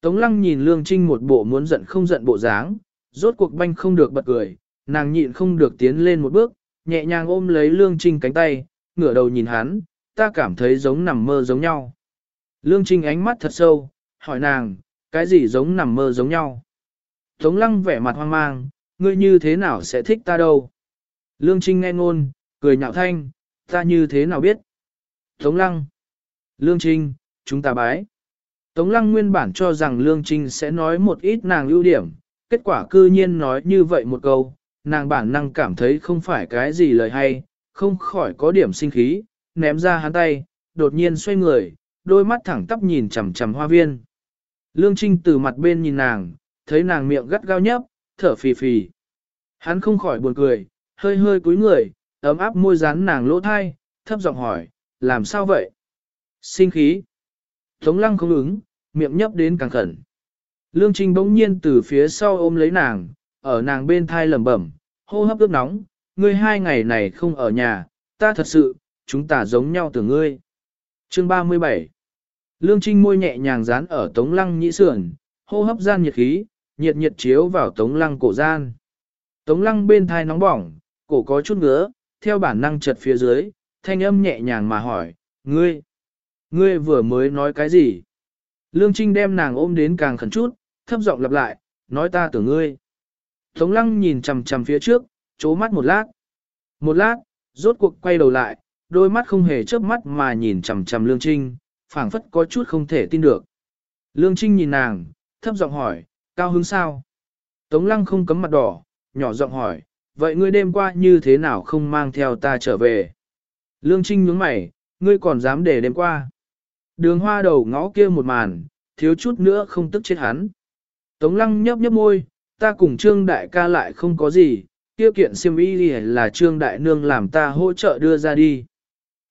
Tống lăng nhìn Lương Trinh một bộ muốn giận không giận bộ dáng, rốt cuộc banh không được bật cười, nàng nhịn không được tiến lên một bước, nhẹ nhàng ôm lấy Lương Trinh cánh tay, ngửa đầu nhìn hắn, ta cảm thấy giống nằm mơ giống nhau. Lương Trinh ánh mắt thật sâu, hỏi nàng, cái gì giống nằm mơ giống nhau. Tống lăng vẻ mặt hoang mang, ngươi như thế nào sẽ thích ta đâu. Lương Trinh nghe ngôn, cười nhạo thanh, ta như thế nào biết. Tống lăng, Lương Trinh, chúng ta bái. Tống lăng nguyên bản cho rằng Lương Trinh sẽ nói một ít nàng ưu điểm, kết quả cư nhiên nói như vậy một câu, nàng bản năng cảm thấy không phải cái gì lời hay, không khỏi có điểm sinh khí, ném ra hắn tay, đột nhiên xoay người, đôi mắt thẳng tắp nhìn chằm chằm hoa viên. Lương Trinh từ mặt bên nhìn nàng, thấy nàng miệng gắt gao nhấp, thở phì phì. Hắn không khỏi buồn cười, hơi hơi cúi người, ấm áp môi rán nàng lỗ thai, thấp giọng hỏi, làm sao vậy? Sinh khí. Tống lăng không ứng, miệng nhấp đến càng khẩn. Lương Trinh bỗng nhiên từ phía sau ôm lấy nàng, ở nàng bên thai lẩm bẩm, hô hấp ướp nóng, ngươi hai ngày này không ở nhà, ta thật sự, chúng ta giống nhau từ ngươi. Chương 37 Lương Trinh môi nhẹ nhàng dán ở tống lăng nhĩ sườn, hô hấp gian nhiệt khí, nhiệt nhiệt chiếu vào tống lăng cổ gian. Tống lăng bên thai nóng bỏng, cổ có chút ngứa, theo bản năng chật phía dưới, thanh âm nhẹ nhàng mà hỏi, ngươi, ngươi vừa mới nói cái gì? Lương Trinh đem nàng ôm đến càng khẩn chút, thấp giọng lặp lại, nói ta tưởng ngươi. Tống lăng nhìn chằm chằm phía trước, chố mắt một lát. Một lát, rốt cuộc quay đầu lại, đôi mắt không hề chớp mắt mà nhìn chằm chằm Lương Trinh, phảng phất có chút không thể tin được. Lương Trinh nhìn nàng, thấp giọng hỏi, cao hứng sao? Tống lăng không cấm mặt đỏ, nhỏ giọng hỏi, vậy ngươi đêm qua như thế nào không mang theo ta trở về? Lương Trinh nhướng mày, ngươi còn dám để đêm qua? Đường hoa đầu ngõ kia một màn, thiếu chút nữa không tức chết hắn. Tống lăng nhấp nhấp môi, ta cùng trương đại ca lại không có gì, kia kiện siêm y là trương đại nương làm ta hỗ trợ đưa ra đi.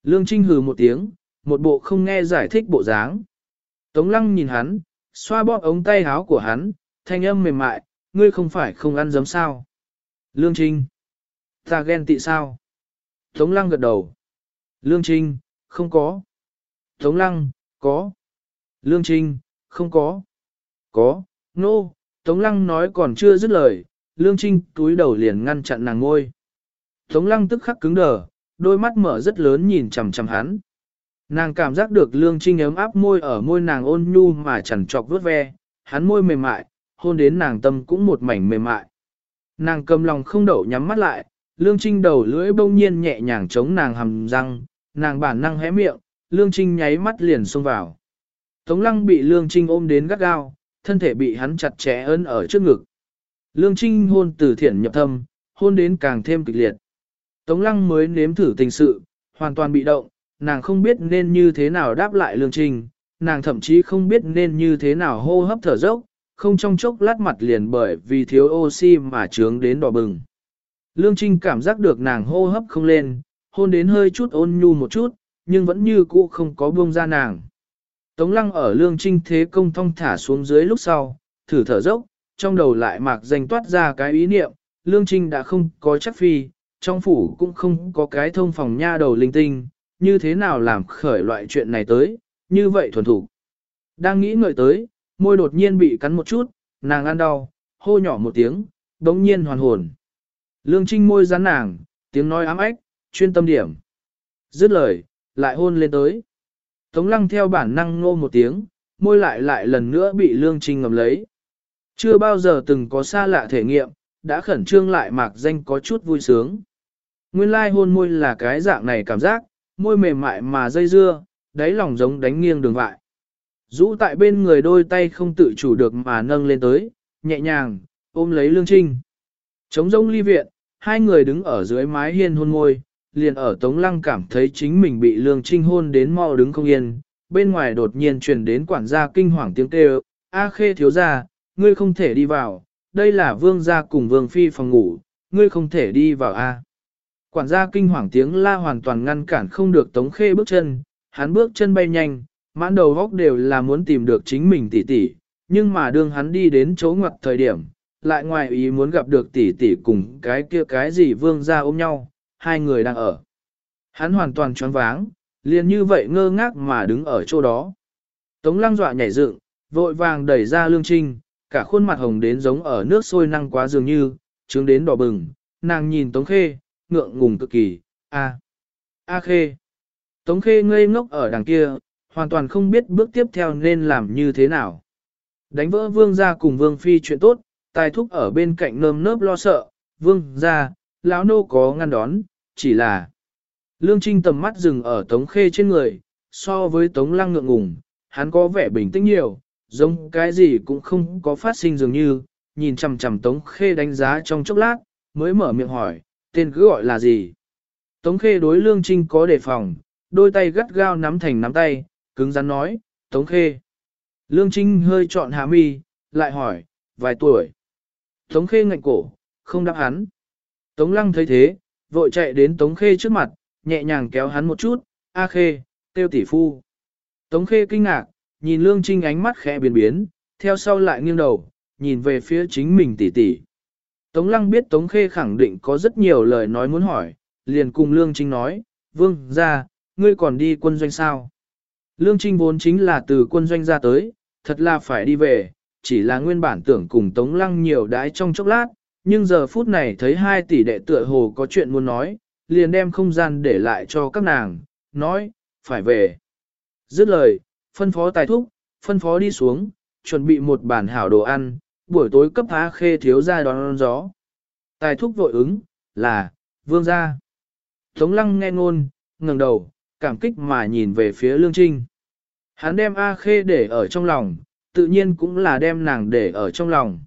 Lương Trinh hừ một tiếng, một bộ không nghe giải thích bộ dáng. Tống lăng nhìn hắn, xoa bóp ống tay áo của hắn, thanh âm mềm mại, ngươi không phải không ăn giấm sao. Lương Trinh, ta ghen tị sao? Tống lăng gật đầu. Lương Trinh, không có. Tống lăng, có. Lương Trinh, không có. Có, nô, no. Tống lăng nói còn chưa dứt lời, Lương Trinh túi đầu liền ngăn chặn nàng ngôi. Tống lăng tức khắc cứng đờ, đôi mắt mở rất lớn nhìn chằm chằm hắn. Nàng cảm giác được Lương Trinh ấm áp môi ở môi nàng ôn nhu mà chẳng chọc vớt ve, hắn môi mềm mại, hôn đến nàng tâm cũng một mảnh mềm mại. Nàng cầm lòng không đậu nhắm mắt lại, Lương Trinh đầu lưỡi bông nhiên nhẹ nhàng chống nàng hầm răng, nàng bản năng hé miệng, Lương Trinh nháy mắt liền xông vào. Tống lăng bị Lương Trinh ôm đến gắt gao, thân thể bị hắn chặt chẽ ấn ở trước ngực. Lương Trinh hôn từ thiện nhập thâm, hôn đến càng thêm kịch liệt. Tống lăng mới nếm thử tình sự, hoàn toàn bị động, nàng không biết nên như thế nào đáp lại Lương Trinh, nàng thậm chí không biết nên như thế nào hô hấp thở dốc, không trong chốc lát mặt liền bởi vì thiếu oxy mà trướng đến đỏ bừng. Lương Trinh cảm giác được nàng hô hấp không lên, hôn đến hơi chút ôn nhu một chút, nhưng vẫn như cũ không có buông ra nàng. Tống lăng ở lương trinh thế công thong thả xuống dưới lúc sau, thử thở dốc, trong đầu lại mạc danh toát ra cái ý niệm, lương trinh đã không có chắc phi, trong phủ cũng không có cái thông phòng nha đầu linh tinh, như thế nào làm khởi loại chuyện này tới, như vậy thuần thủ. Đang nghĩ ngợi tới, môi đột nhiên bị cắn một chút, nàng ăn đau, hô nhỏ một tiếng, đống nhiên hoàn hồn. Lương trinh môi rắn nàng, tiếng nói ám ếch chuyên tâm điểm. Dứt lời, lại hôn lên tới. Tống lăng theo bản năng ngô một tiếng, môi lại lại lần nữa bị lương trinh ngầm lấy. Chưa bao giờ từng có xa lạ thể nghiệm, đã khẩn trương lại mạc danh có chút vui sướng. Nguyên lai hôn môi là cái dạng này cảm giác, môi mềm mại mà dây dưa, đáy lòng giống đánh nghiêng đường vại. Rũ tại bên người đôi tay không tự chủ được mà nâng lên tới, nhẹ nhàng, ôm lấy lương trinh. Trống rông ly viện, hai người đứng ở dưới mái hiên hôn môi, liền ở Tống Lăng cảm thấy chính mình bị lương trinh hôn đến mau đứng không yên. Bên ngoài đột nhiên truyền đến quản gia kinh hoàng tiếng kêu, A khê thiếu gia, ngươi không thể đi vào, đây là vương gia cùng vương phi phòng ngủ, ngươi không thể đi vào A. Quản gia kinh hoàng tiếng la hoàn toàn ngăn cản không được tống khê bước chân, hắn bước chân bay nhanh, mãn đầu góc đều là muốn tìm được chính mình tỷ tỷ, nhưng mà đương hắn đi đến chỗ ngoặt thời điểm, lại ngoài ý muốn gặp được tỷ tỷ cùng cái kia cái gì vương gia ôm nhau, hai người đang ở. Hắn hoàn toàn choáng váng, liền như vậy ngơ ngác mà đứng ở chỗ đó. Tống lăng dọa nhảy dựng, vội vàng đẩy ra lương trinh, cả khuôn mặt hồng đến giống ở nước sôi năng quá dường như, trướng đến đỏ bừng, nàng nhìn Tống Khê, ngượng ngùng cực kỳ, a, a Khê. Tống Khê ngây ngốc ở đằng kia, hoàn toàn không biết bước tiếp theo nên làm như thế nào. Đánh vỡ vương gia cùng vương phi chuyện tốt, tài thúc ở bên cạnh nơm nớp lo sợ, vương gia, lão nô có ngăn đón, chỉ là. Lương Trinh tầm mắt dừng ở Tống Khê trên người, so với Tống Lăng ngượng ngùng, hắn có vẻ bình tĩnh nhiều, giống cái gì cũng không có phát sinh dường như, nhìn chằm chằm Tống Khê đánh giá trong chốc lát, mới mở miệng hỏi, tên cứ gọi là gì. Tống Khê đối Lương Trinh có đề phòng, đôi tay gắt gao nắm thành nắm tay, cứng rắn nói, Tống Khê. Lương Trinh hơi trọn hạ mi, lại hỏi, vài tuổi. Tống Khê ngạnh cổ, không đáp hắn. Tống Lăng thấy thế, vội chạy đến Tống Khê trước mặt, nhẹ nhàng kéo hắn một chút, A Khê, tiêu tỷ phu. Tống Khê kinh ngạc, nhìn Lương Trinh ánh mắt khẽ biến biến, theo sau lại nghiêng đầu, nhìn về phía chính mình tỷ tỷ. Tống Lăng biết Tống Khê khẳng định có rất nhiều lời nói muốn hỏi, liền cùng Lương Trinh nói, Vương, ra, ngươi còn đi quân doanh sao? Lương Trinh vốn chính là từ quân doanh ra tới, thật là phải đi về, chỉ là nguyên bản tưởng cùng Tống Lăng nhiều đái trong chốc lát, nhưng giờ phút này thấy hai tỷ đệ tựa hồ có chuyện muốn nói, liền đem không gian để lại cho các nàng, nói, phải về. Dứt lời, phân phó tài thúc, phân phó đi xuống, chuẩn bị một bản hảo đồ ăn, buổi tối cấp phá khê thiếu ra đón gió. Tài thúc vội ứng, là, vương gia. Tống lăng nghe ngôn, ngẩng đầu, cảm kích mà nhìn về phía lương trinh. Hắn đem A khê để ở trong lòng, tự nhiên cũng là đem nàng để ở trong lòng.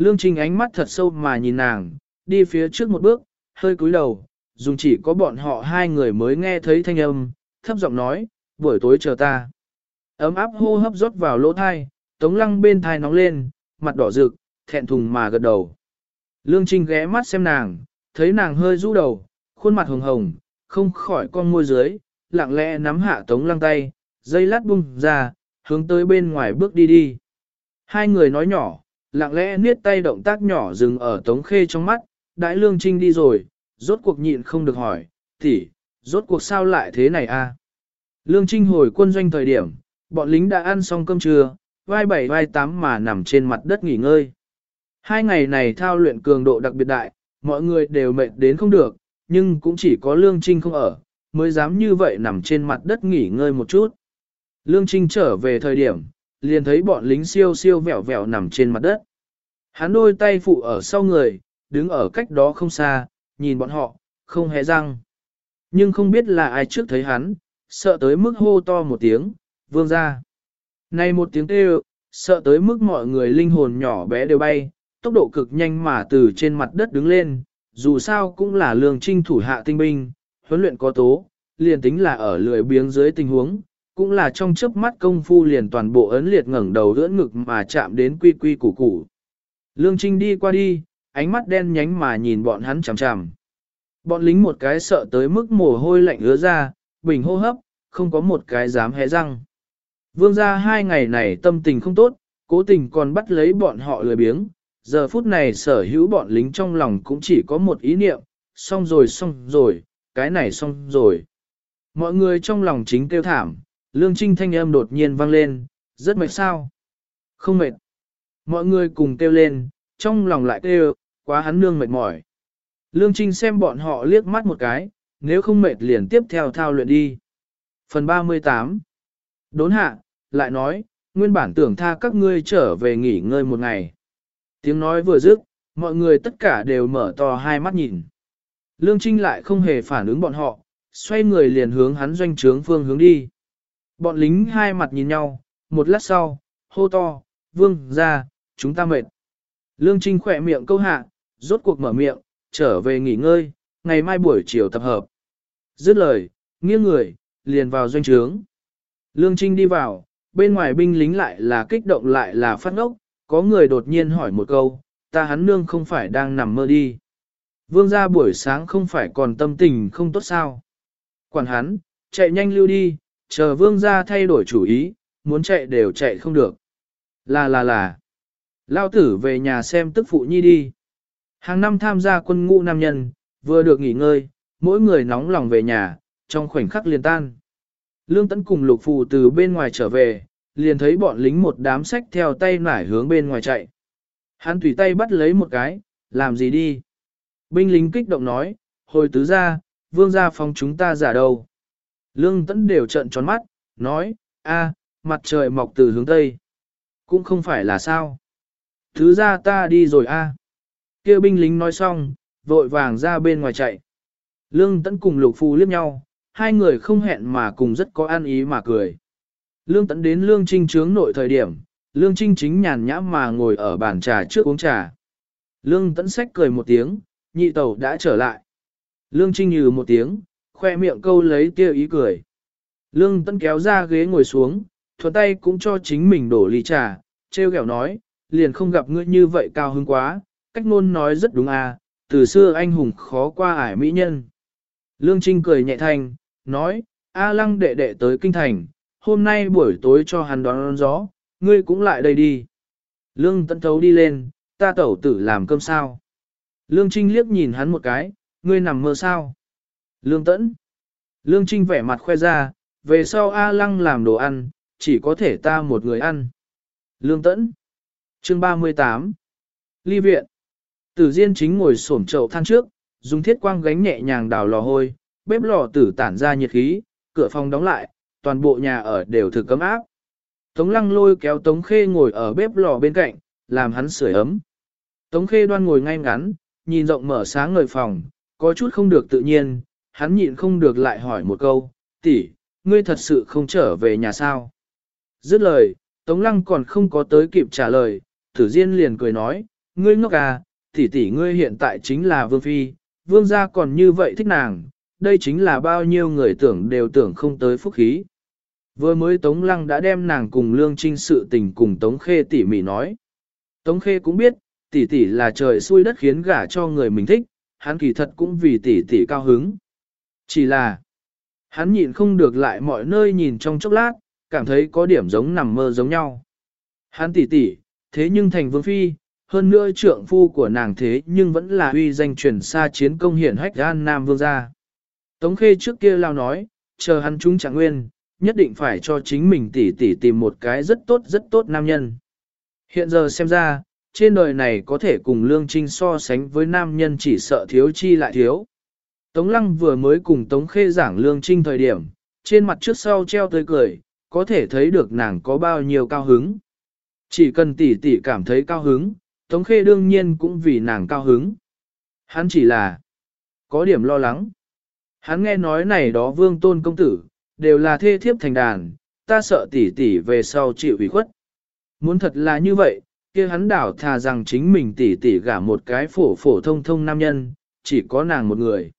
Lương trinh ánh mắt thật sâu mà nhìn nàng, đi phía trước một bước, hơi cúi đầu, dùng chỉ có bọn họ hai người mới nghe thấy thanh âm, thấp giọng nói, buổi tối chờ ta. Ấm áp hô hấp rót vào lỗ thai, tống lăng bên thai nóng lên, mặt đỏ rực, thẹn thùng mà gật đầu. Lương Trinh ghé mắt xem nàng, thấy nàng hơi rũ đầu, khuôn mặt hồng hồng, không khỏi con môi dưới, lặng lẽ nắm hạ tống lăng tay, dây lát bung ra, hướng tới bên ngoài bước đi đi. Hai người nói nhỏ, lặng lẽ niết tay động tác nhỏ dừng ở tống khê trong mắt, đại lương trinh đi rồi, rốt cuộc nhịn không được hỏi, tỷ, rốt cuộc sao lại thế này a? Lương trinh hồi quân doanh thời điểm, bọn lính đã ăn xong cơm trưa, vai bảy vai tám mà nằm trên mặt đất nghỉ ngơi. Hai ngày này thao luyện cường độ đặc biệt đại, mọi người đều mệt đến không được, nhưng cũng chỉ có Lương Trinh không ở, mới dám như vậy nằm trên mặt đất nghỉ ngơi một chút. Lương Trinh trở về thời điểm, liền thấy bọn lính siêu siêu vẹo vẹo nằm trên mặt đất. Hắn đôi tay phụ ở sau người, đứng ở cách đó không xa, nhìn bọn họ, không hề răng. Nhưng không biết là ai trước thấy hắn, sợ tới mức hô to một tiếng, vương ra. Này một tiếng kêu, sợ tới mức mọi người linh hồn nhỏ bé đều bay, tốc độ cực nhanh mà từ trên mặt đất đứng lên, dù sao cũng là lương trinh thủ hạ tinh binh, huấn luyện có tố, liền tính là ở lười biếng dưới tình huống, cũng là trong chớp mắt công phu liền toàn bộ ấn liệt ngẩng đầu đỡ ngực mà chạm đến quy quy củ củ. Lương Trinh đi qua đi, ánh mắt đen nhánh mà nhìn bọn hắn chằm chằm. Bọn lính một cái sợ tới mức mồ hôi lạnh ứa ra, bình hô hấp, không có một cái dám hé răng. Vương gia hai ngày này tâm tình không tốt, cố tình còn bắt lấy bọn họ lười biếng, giờ phút này sở hữu bọn lính trong lòng cũng chỉ có một ý niệm, xong rồi xong rồi, cái này xong rồi. Mọi người trong lòng chính kêu thảm, lương trinh thanh âm đột nhiên vang lên, rất mệt sao? Không mệt. Mọi người cùng kêu lên, trong lòng lại kêu, quá hắn nương mệt mỏi. Lương trinh xem bọn họ liếc mắt một cái, nếu không mệt liền tiếp theo thao luyện đi. Phần 38 Đốn hạ, lại nói, nguyên bản tưởng tha các ngươi trở về nghỉ ngơi một ngày. Tiếng nói vừa dứt, mọi người tất cả đều mở to hai mắt nhìn. Lương Trinh lại không hề phản ứng bọn họ, xoay người liền hướng hắn doanh trướng phương hướng đi. Bọn lính hai mặt nhìn nhau, một lát sau, hô to, vương, ra, chúng ta mệt. Lương Trinh khỏe miệng câu hạ, rốt cuộc mở miệng, trở về nghỉ ngơi, ngày mai buổi chiều tập hợp. Dứt lời, nghiêng người, liền vào doanh trướng. Lương Trinh đi vào, bên ngoài binh lính lại là kích động lại là phát ngốc, có người đột nhiên hỏi một câu, ta hắn nương không phải đang nằm mơ đi. Vương gia buổi sáng không phải còn tâm tình không tốt sao. Quản hắn, chạy nhanh lưu đi, chờ vương gia thay đổi chủ ý, muốn chạy đều chạy không được. Là là là. Lao tử về nhà xem tức phụ nhi đi. Hàng năm tham gia quân ngũ nam nhân, vừa được nghỉ ngơi, mỗi người nóng lòng về nhà, trong khoảnh khắc liền tan. Lương Tấn cùng lục phù từ bên ngoài trở về, liền thấy bọn lính một đám sách theo tay nải hướng bên ngoài chạy. Hắn tùy tay bắt lấy một cái, làm gì đi? Binh lính kích động nói, hồi tứ ra, vương gia phong chúng ta giả đâu. Lương Tấn đều trợn tròn mắt, nói, a, mặt trời mọc từ hướng tây. Cũng không phải là sao. Thứ ra ta đi rồi a. À. Kêu binh lính nói xong, vội vàng ra bên ngoài chạy. Lương Tấn cùng Lục Phu liếc nhau, hai người không hẹn mà cùng rất có an ý mà cười. Lương Tấn đến Lương Trinh trướng nội thời điểm, Lương Trinh chính nhàn nhã mà ngồi ở bàn trà trước uống trà. Lương Tấn sách cười một tiếng, nhị tẩu đã trở lại. Lương Trinh nhừ một tiếng, khoe miệng câu lấy tia ý cười. Lương Tấn kéo ra ghế ngồi xuống, thuận tay cũng cho chính mình đổ ly trà, treo kẹo nói, liền không gặp ngươi như vậy cao hứng quá, cách ngôn nói rất đúng à, từ xưa anh hùng khó qua ải mỹ nhân. Lương Trinh cười nhẹ thanh, nói, A lăng đệ đệ tới kinh thành, hôm nay buổi tối cho hắn đón, đón gió, ngươi cũng lại đây đi. Lương Tân thấu đi lên, ta tẩu tử làm cơm sao. Lương Trinh liếc nhìn hắn một cái, ngươi nằm mơ sao. Lương tẫn. Lương Trinh vẻ mặt khoe ra, về sau A lăng làm đồ ăn, chỉ có thể ta một người ăn. Lương tẫn. Chương 38 Ly viện Tử Diên chính ngồi xổm chậu than trước, dùng thiết quang gánh nhẹ nhàng đào lò hôi, bếp lò tử tản ra nhiệt khí, cửa phòng đóng lại, toàn bộ nhà ở đều thực cấm áp. Tống lăng lôi kéo Tống Khê ngồi ở bếp lò bên cạnh, làm hắn sưởi ấm. Tống Khê đoan ngồi ngay ngắn, nhìn rộng mở sáng ngời phòng, có chút không được tự nhiên, hắn nhịn không được lại hỏi một câu, tỷ, ngươi thật sự không trở về nhà sao? Dứt lời, Tống lăng còn không có tới kịp trả lời, tử diên liền cười nói, ngươi ngốc à, tỷ tỷ ngươi hiện tại chính là vương phi, vương gia còn như vậy thích nàng, đây chính là bao nhiêu người tưởng đều tưởng không tới phúc khí. Vừa mới Tống Lăng đã đem nàng cùng Lương Trinh sự tình cùng Tống Khê tỉ mỉ nói. Tống Khê cũng biết, tỷ tỷ là trời xui đất khiến gả cho người mình thích, hắn kỳ thật cũng vì tỷ tỷ cao hứng. Chỉ là, hắn nhịn không được lại mọi nơi nhìn trong chốc lát, cảm thấy có điểm giống nằm mơ giống nhau. Hắn tỷ tỷ, thế nhưng thành vương phi, hơn nữa trượng phu của nàng thế nhưng vẫn là uy danh truyền xa chiến công hiển hách gan nam vương gia. Tống khê trước kia lao nói, chờ hắn chúng chẳng nguyên, nhất định phải cho chính mình tỉ tỉ tìm một cái rất tốt rất tốt nam nhân. Hiện giờ xem ra, trên đời này có thể cùng Lương Trinh so sánh với nam nhân chỉ sợ thiếu chi lại thiếu. Tống Lăng vừa mới cùng Tống Khê giảng Lương Trinh thời điểm, trên mặt trước sau treo tươi cười, có thể thấy được nàng có bao nhiêu cao hứng. Chỉ cần tỷ tỷ cảm thấy cao hứng, Tống Khê đương nhiên cũng vì nàng cao hứng. Hắn chỉ là có điểm lo lắng. Hắn nghe nói này đó vương tôn công tử, đều là thê thiếp thành đàn, ta sợ tỷ tỷ về sau chịu ủy khuất. Muốn thật là như vậy, kia hắn đảo thà rằng chính mình tỷ tỷ gả một cái phổ phổ thông thông nam nhân, chỉ có nàng một người.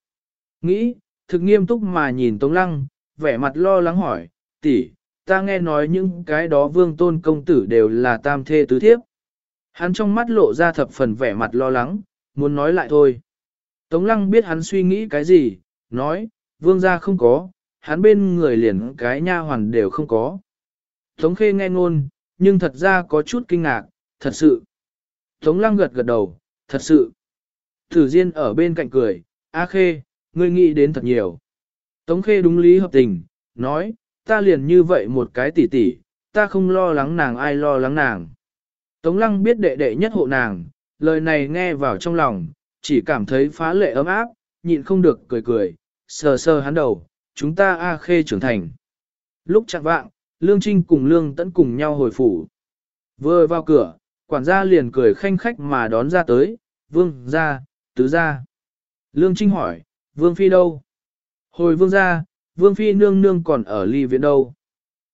Nghĩ, thực nghiêm túc mà nhìn Tống Lăng, vẻ mặt lo lắng hỏi, tỷ, ta nghe nói những cái đó vương tôn công tử đều là tam thê tứ thiếp. Hắn trong mắt lộ ra thập phần vẻ mặt lo lắng, muốn nói lại thôi. Tống lăng biết hắn suy nghĩ cái gì, nói, vương gia không có, hắn bên người liền cái nha hoàn đều không có. Tống khê nghe ngôn, nhưng thật ra có chút kinh ngạc, thật sự. Tống lăng gật gật đầu, thật sự. Thử Diên ở bên cạnh cười, A khê, ngươi nghĩ đến thật nhiều. Tống khê đúng lý hợp tình, nói, ta liền như vậy một cái tỉ tỉ, ta không lo lắng nàng ai lo lắng nàng. Tống lăng biết đệ đệ nhất hộ nàng, lời này nghe vào trong lòng, chỉ cảm thấy phá lệ ấm áp, nhịn không được cười cười, sờ sờ hắn đầu, chúng ta A khê trưởng thành. Lúc chặn vạng, Lương Trinh cùng Lương Tấn cùng nhau hồi phủ. Vừa vào cửa, quản gia liền cười khanh khách mà đón ra tới, vương gia, tứ gia. Lương Trinh hỏi, vương phi đâu? Hồi vương gia, vương phi nương nương còn ở ly viện đâu?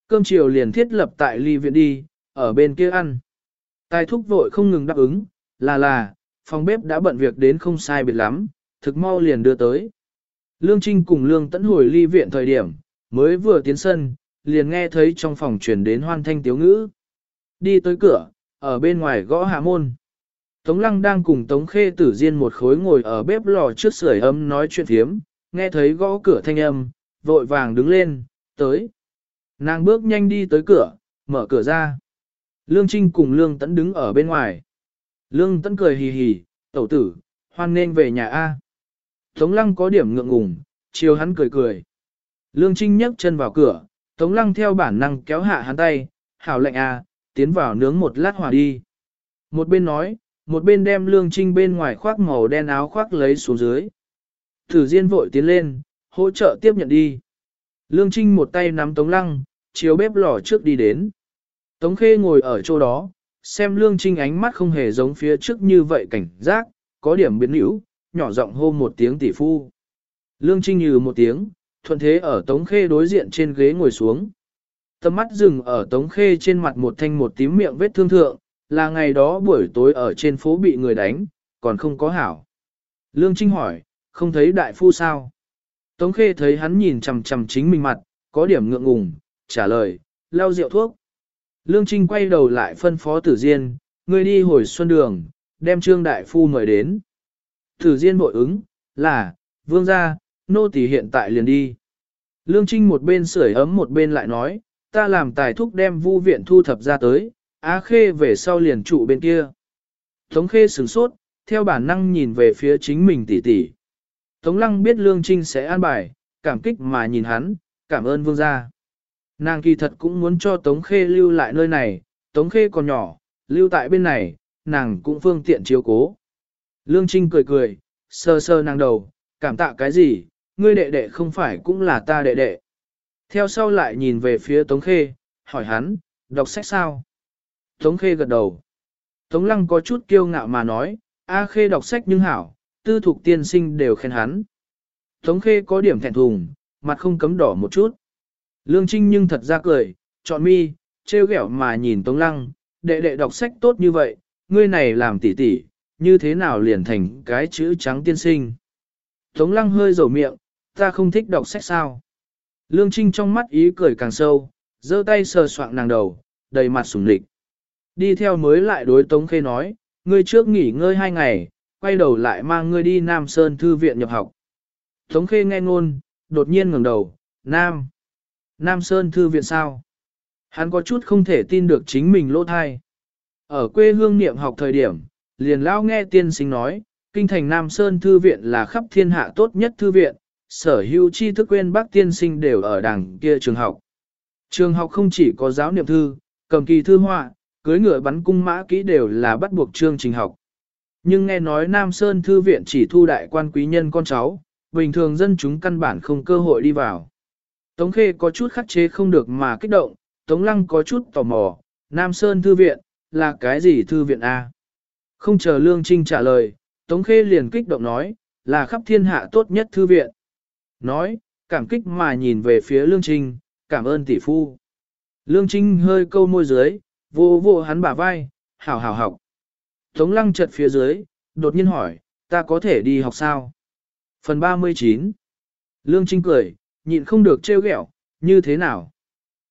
Cơm chiều liền thiết lập tại ly viện đi, ở bên kia ăn. Tài thúc vội không ngừng đáp ứng, là là, phòng bếp đã bận việc đến không sai biệt lắm, thực mau liền đưa tới. Lương Trinh cùng Lương Tấn hồi ly viện thời điểm, mới vừa tiến sân, liền nghe thấy trong phòng truyền đến hoan thanh tiếu ngữ. Đi tới cửa, ở bên ngoài gõ hạ môn. Tống Lăng đang cùng Tống Khê Tử Diên một khối ngồi ở bếp lò trước sưởi ấm nói chuyện thiếm, nghe thấy gõ cửa thanh âm, vội vàng đứng lên, tới. Nàng bước nhanh đi tới cửa, mở cửa ra. Lương Trinh cùng Lương Tấn đứng ở bên ngoài. Lương Tấn cười hì hì, tẩu tử, hoan nên về nhà A. Tống Lăng có điểm ngượng ngùng, chiều hắn cười cười. Lương Trinh nhấc chân vào cửa, Tống Lăng theo bản năng kéo hạ hắn tay, hảo lệnh A, tiến vào nướng một lát hỏa đi. Một bên nói, một bên đem Lương Trinh bên ngoài khoác màu đen áo khoác lấy xuống dưới. Thử Diên vội tiến lên, hỗ trợ tiếp nhận đi. Lương Trinh một tay nắm Tống Lăng, chiếu bếp lò trước đi đến. Tống Khê ngồi ở chỗ đó, xem Lương Trinh ánh mắt không hề giống phía trước như vậy cảnh giác, có điểm biến hữu, nhỏ giọng hô một tiếng tỷ phu. Lương Trinh nhừ một tiếng, thuận thế ở Tống Khê đối diện trên ghế ngồi xuống. Tầm mắt dừng ở Tống Khê trên mặt một thanh một tím miệng vết thương thượng, là ngày đó buổi tối ở trên phố bị người đánh, còn không có hảo. Lương Trinh hỏi, không thấy đại phu sao? Tống Khê thấy hắn nhìn chằm chằm chính mình mặt, có điểm ngượng ngùng, trả lời, lao rượu thuốc. Lương Trinh quay đầu lại phân phó tử diên, người đi hồi xuân đường, đem trương đại phu mời đến. Tử diên bội ứng, là, vương gia, nô tỳ hiện tại liền đi. Lương Trinh một bên sưởi ấm một bên lại nói, ta làm tài thúc đem vu viện thu thập ra tới, á khê về sau liền trụ bên kia. Tống khê sửng sốt, theo bản năng nhìn về phía chính mình tỷ tỷ. Tống lăng biết Lương Trinh sẽ an bài, cảm kích mà nhìn hắn, cảm ơn vương gia. Nàng kỳ thật cũng muốn cho Tống Khê lưu lại nơi này, Tống Khê còn nhỏ, lưu tại bên này, nàng cũng phương tiện chiếu cố. Lương Trinh cười cười, sơ sơ nàng đầu, cảm tạ cái gì, ngươi đệ đệ không phải cũng là ta đệ đệ. Theo sau lại nhìn về phía Tống Khê, hỏi hắn, đọc sách sao? Tống Khê gật đầu. Tống Lăng có chút kiêu ngạo mà nói, A Khê đọc sách nhưng hảo, tư thục tiên sinh đều khen hắn. Tống Khê có điểm thẹn thùng, mặt không cấm đỏ một chút. Lương Trinh nhưng thật ra cười, chọn mi, trêu ghẹo mà nhìn Tống Lăng, đệ đệ đọc sách tốt như vậy, ngươi này làm tỉ tỉ, như thế nào liền thành cái chữ trắng tiên sinh. Tống Lăng hơi dầu miệng, ta không thích đọc sách sao. Lương Trinh trong mắt ý cười càng sâu, giơ tay sờ soạng nàng đầu, đầy mặt sủng lịch. Đi theo mới lại đối Tống Khê nói, ngươi trước nghỉ ngơi hai ngày, quay đầu lại mang ngươi đi Nam Sơn Thư viện nhập học. Tống Khê nghe ngôn, đột nhiên ngẩng đầu, Nam. Nam Sơn Thư viện sao? Hắn có chút không thể tin được chính mình lỗ thai. Ở quê hương niệm học thời điểm, liền lao nghe tiên sinh nói, kinh thành Nam Sơn Thư viện là khắp thiên hạ tốt nhất thư viện, sở hữu tri thức quên bác tiên sinh đều ở đằng kia trường học. Trường học không chỉ có giáo niệm thư, cầm kỳ thư họa, cưới ngựa bắn cung mã kỹ đều là bắt buộc chương trình học. Nhưng nghe nói Nam Sơn Thư viện chỉ thu đại quan quý nhân con cháu, bình thường dân chúng căn bản không cơ hội đi vào. Tống Khê có chút khắc chế không được mà kích động, Tống Lăng có chút tò mò, Nam Sơn Thư viện, là cái gì Thư viện A? Không chờ Lương Trinh trả lời, Tống Khê liền kích động nói, là khắp thiên hạ tốt nhất Thư viện. Nói, cảm kích mà nhìn về phía Lương Trinh, cảm ơn tỷ phu. Lương Trinh hơi câu môi dưới, vô vô hắn bả vai, hảo hảo học. Tống Lăng chật phía dưới, đột nhiên hỏi, ta có thể đi học sao? Phần 39 Lương Trinh cười, nhịn không được trêu ghẹo, như thế nào?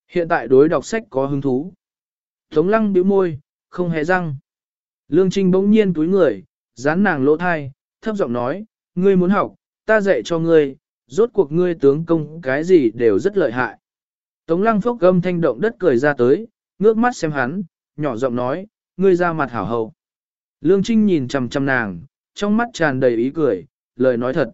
Hiện tại đối đọc sách có hứng thú. Tống lăng bĩu môi, không hề răng. Lương Trinh bỗng nhiên túi người, dán nàng lỗ thai, thấp giọng nói, ngươi muốn học, ta dạy cho ngươi, rốt cuộc ngươi tướng công cái gì đều rất lợi hại. Tống lăng phốc gâm thanh động đất cười ra tới, ngước mắt xem hắn, nhỏ giọng nói, ngươi ra mặt hảo hậu. Lương Trinh nhìn chằm chằm nàng, trong mắt tràn đầy ý cười, lời nói thật.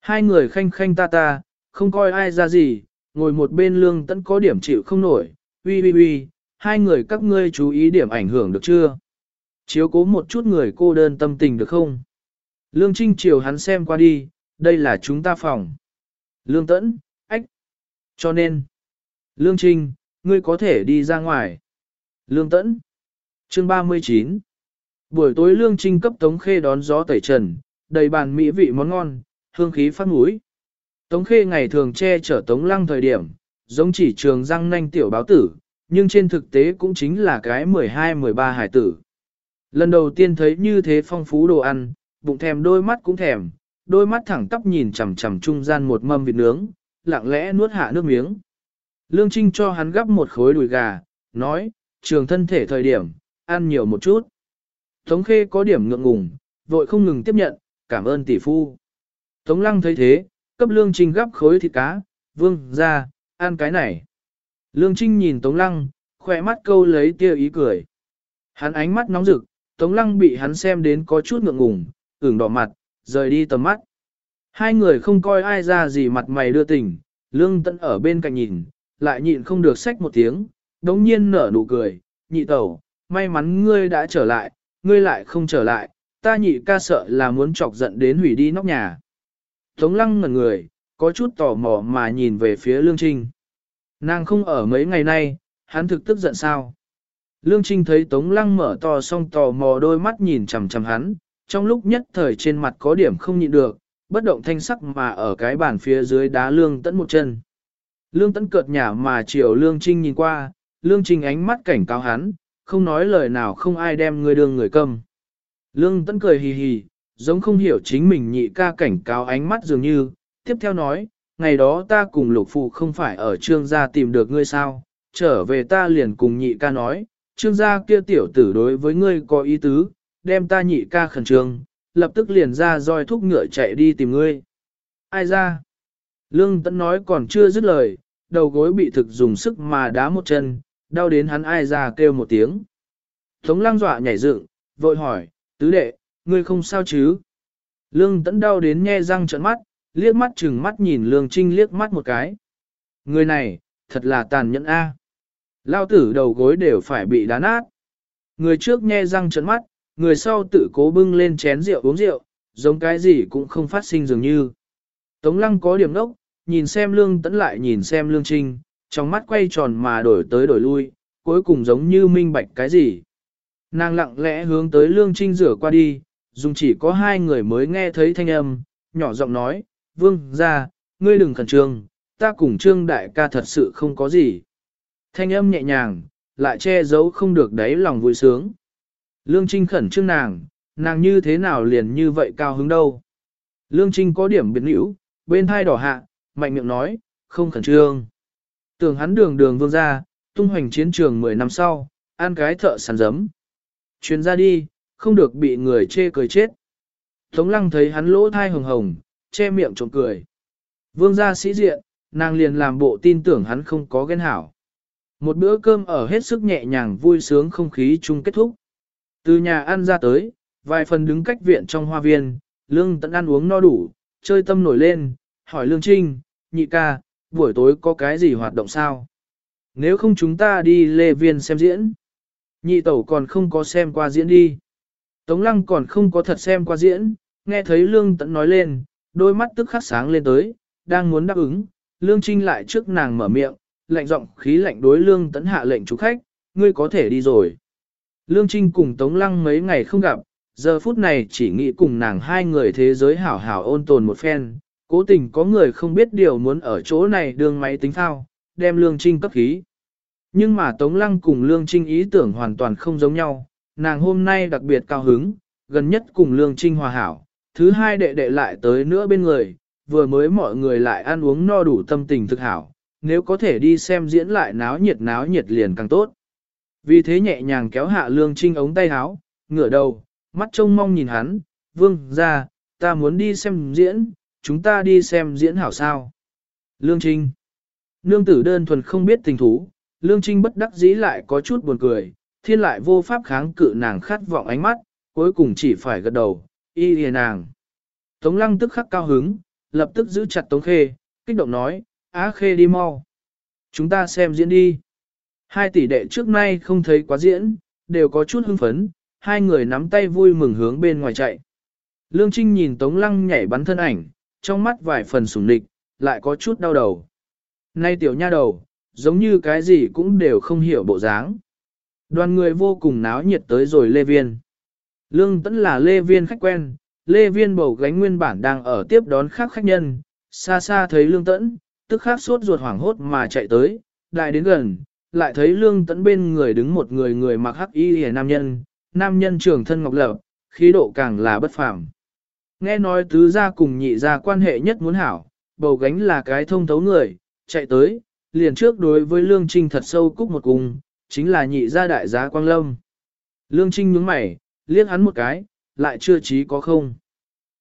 Hai người khanh khanh ta ta, không coi ai ra gì, ngồi một bên lương tẫn có điểm chịu không nổi, uy uy uy, hai người các ngươi chú ý điểm ảnh hưởng được chưa? Chiếu cố một chút người cô đơn tâm tình được không? Lương Trinh chiều hắn xem qua đi, đây là chúng ta phòng. Lương Tẫn, ách. Cho nên, Lương Trinh, ngươi có thể đi ra ngoài. Lương Tẫn, chương 39. Buổi tối lương trinh cấp Tống Khê đón gió tẩy trần, đầy bàn mỹ vị món ngon, hương khí phát mũi. Tống Khê ngày thường che chở Tống Lăng thời điểm, giống chỉ trường răng nanh tiểu báo tử, nhưng trên thực tế cũng chính là cái 12-13 hải tử. Lần đầu tiên thấy như thế phong phú đồ ăn, bụng thèm đôi mắt cũng thèm, đôi mắt thẳng tắp nhìn chằm chằm trung gian một mâm vịt nướng, lặng lẽ nuốt hạ nước miếng. Lương Trinh cho hắn gắp một khối đùi gà, nói, trường thân thể thời điểm, ăn nhiều một chút. Tống Khê có điểm ngượng ngùng, vội không ngừng tiếp nhận, cảm ơn tỷ phu. Tống Lăng thấy thế, cấp Lương Trinh gắp khối thịt cá, vương ra, ăn cái này. Lương Trinh nhìn Tống Lăng, khỏe mắt câu lấy tia ý cười. Hắn ánh mắt nóng rực, Tống Lăng bị hắn xem đến có chút ngượng ngùng, ửng đỏ mặt, rời đi tầm mắt. Hai người không coi ai ra gì mặt mày đưa tình, Lương Tấn ở bên cạnh nhìn, lại nhịn không được xách một tiếng, đống nhiên nở nụ cười, nhị tẩu, may mắn ngươi đã trở lại, ngươi lại không trở lại, ta nhị ca sợ là muốn chọc giận đến hủy đi nóc nhà. Tống lăng ngẩn người, có chút tò mò mà nhìn về phía Lương Trinh. Nàng không ở mấy ngày nay, hắn thực tức giận sao. Lương Trinh thấy Tống lăng mở to song tò mò đôi mắt nhìn chằm chằm hắn, trong lúc nhất thời trên mặt có điểm không nhịn được, bất động thanh sắc mà ở cái bàn phía dưới đá Lương Tấn một chân. Lương Tấn cợt nhả mà chiều Lương Trinh nhìn qua, Lương Trinh ánh mắt cảnh cáo hắn, không nói lời nào không ai đem người đường người cầm. Lương Tấn cười hì hì, giống không hiểu chính mình nhị ca cảnh cáo ánh mắt dường như, tiếp theo nói, ngày đó ta cùng lục phụ không phải ở trương gia tìm được ngươi sao, trở về ta liền cùng nhị ca nói, trương gia kia tiểu tử đối với ngươi có ý tứ, đem ta nhị ca khẩn trương, lập tức liền ra roi thúc ngựa chạy đi tìm ngươi. Ai ra? Lương Tấn nói còn chưa dứt lời, đầu gối bị thực dùng sức mà đá một chân, đau đến hắn ai ra kêu một tiếng. Tống lang dọa nhảy dựng, vội hỏi, tứ đệ, ngươi không sao chứ? Lương tẫn đau đến nhe răng trợn mắt, liếc mắt chừng mắt nhìn lương trinh liếc mắt một cái. Người này, thật là tàn nhẫn a. Lao tử đầu gối đều phải bị đá nát. Người trước nhe răng trợn mắt, người sau tự cố bưng lên chén rượu uống rượu, giống cái gì cũng không phát sinh dường như. Tống lăng có điểm đốc, nhìn xem lương tẫn lại nhìn xem lương trinh, trong mắt quay tròn mà đổi tới đổi lui, cuối cùng giống như minh bạch cái gì. Nàng lặng lẽ hướng tới lương trinh rửa qua đi, dùng chỉ có hai người mới nghe thấy thanh âm, nhỏ giọng nói, vương ra, ngươi đừng khẩn trương, ta cùng trương đại ca thật sự không có gì. Thanh âm nhẹ nhàng, lại che giấu không được đáy lòng vui sướng. Lương Trinh khẩn trương nàng, nàng như thế nào liền như vậy cao hứng đâu. Lương Trinh có điểm biến hữu, bên thai đỏ hạ, mạnh miệng nói, không khẩn trương. Tưởng hắn đường đường vương ra, tung hoành chiến trường 10 năm sau, ăn cái thợ sàn giấm. Chuyến ra đi, không được bị người chê cười chết. Tống lăng thấy hắn lỗ thai hồng hồng, che miệng trộm cười. Vương gia sĩ diện, nàng liền làm bộ tin tưởng hắn không có ghen hảo. Một bữa cơm ở hết sức nhẹ nhàng vui sướng không khí chung kết thúc. Từ nhà ăn ra tới, vài phần đứng cách viện trong hoa viên, lương tận ăn uống no đủ, chơi tâm nổi lên, hỏi lương trinh, nhị ca, buổi tối có cái gì hoạt động sao? Nếu không chúng ta đi lê viên xem diễn. Nhị tẩu còn không có xem qua diễn đi. Tống lăng còn không có thật xem qua diễn, nghe thấy lương tận nói lên, đôi mắt tức khắc sáng lên tới, đang muốn đáp ứng, lương trinh lại trước nàng mở miệng, lạnh giọng khí lạnh đối lương tấn hạ lệnh chủ khách, ngươi có thể đi rồi. Lương trinh cùng tống lăng mấy ngày không gặp, giờ phút này chỉ nghĩ cùng nàng hai người thế giới hảo hảo ôn tồn một phen, cố tình có người không biết điều muốn ở chỗ này đường máy tính thao, đem lương trinh cấp khí. Nhưng mà Tống Lăng cùng Lương Trinh ý tưởng hoàn toàn không giống nhau, nàng hôm nay đặc biệt cao hứng, gần nhất cùng Lương Trinh hòa hảo, thứ hai đệ đệ lại tới nữa bên người, vừa mới mọi người lại ăn uống no đủ tâm tình thực hảo, nếu có thể đi xem diễn lại náo nhiệt náo nhiệt liền càng tốt. Vì thế nhẹ nhàng kéo hạ Lương Trinh ống tay áo, ngửa đầu, mắt trông mong nhìn hắn, vương ra, ta muốn đi xem diễn, chúng ta đi xem diễn hảo sao. Lương Trinh Nương tử đơn thuần không biết tình thú, Lương Trinh bất đắc dĩ lại có chút buồn cười, thiên lại vô pháp kháng cự nàng khát vọng ánh mắt, cuối cùng chỉ phải gật đầu, y lìa nàng. Tống lăng tức khắc cao hứng, lập tức giữ chặt Tống Khê, kích động nói, Á Khê đi mau. Chúng ta xem diễn đi. Hai tỷ đệ trước nay không thấy quá diễn, đều có chút hưng phấn, hai người nắm tay vui mừng hướng bên ngoài chạy. Lương Trinh nhìn Tống Lăng nhảy bắn thân ảnh, trong mắt vài phần sủng nịch, lại có chút đau đầu. Nay tiểu nha đầu, giống như cái gì cũng đều không hiểu bộ dáng. Đoàn người vô cùng náo nhiệt tới rồi Lê Viên. Lương Tấn là Lê Viên khách quen, Lê Viên bầu gánh nguyên bản đang ở tiếp đón khác khách nhân, xa xa thấy Lương Tấn, tức khắc sốt ruột hoảng hốt mà chạy tới, đại đến gần, lại thấy Lương Tấn bên người đứng một người người mặc hắc y hề nam nhân, nam nhân trưởng thân ngọc lập, khí độ càng là bất phàm. Nghe nói tứ gia cùng nhị gia quan hệ nhất muốn hảo, bầu gánh là cái thông thấu người, chạy tới, liền trước đối với Lương Trinh thật sâu cúc một cung, chính là nhị gia đại giá Quang Lâm. Lương Trinh nhướng mày, liếc hắn một cái, lại chưa trí có không.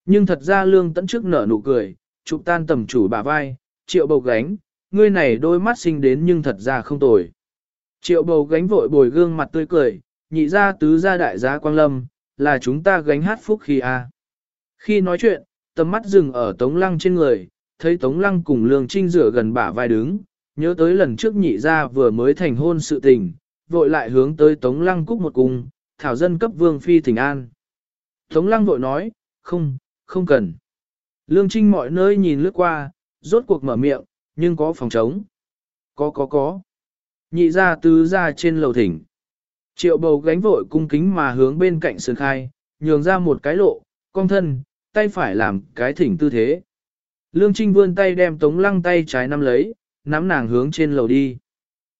Nhưng thật ra Lương Tấn trước nở nụ cười, chụp tan tầm chủ bà vai, triệu bầu gánh, ngươi này đôi mắt sinh đến nhưng thật ra không tồi. Triệu bầu gánh vội bồi gương mặt tươi cười, nhị gia tứ gia đại giá Quang Lâm, là chúng ta gánh hát phúc khi a. À. Khi nói chuyện, tầm mắt dừng ở Tống Lăng trên người, thấy Tống Lăng cùng Lương Trinh rửa gần bả vai đứng, nhớ tới lần trước nhị gia vừa mới thành hôn sự tình, vội lại hướng tới Tống Lăng cúc một cung, thảo dân cấp vương phi thỉnh an. Tống Lăng vội nói, không, không cần. Lương Trinh mọi nơi nhìn lướt qua, rốt cuộc mở miệng, nhưng có phòng trống. Có có có. Nhị gia tứ gia trên lầu thỉnh. Triệu bầu gánh vội cung kính mà hướng bên cạnh sườn khai, nhường ra một cái lộ, cong thân, tay phải làm cái thỉnh tư thế. Lương Trinh vươn tay đem Tống Lăng tay trái nắm lấy, nắm nàng hướng trên lầu đi.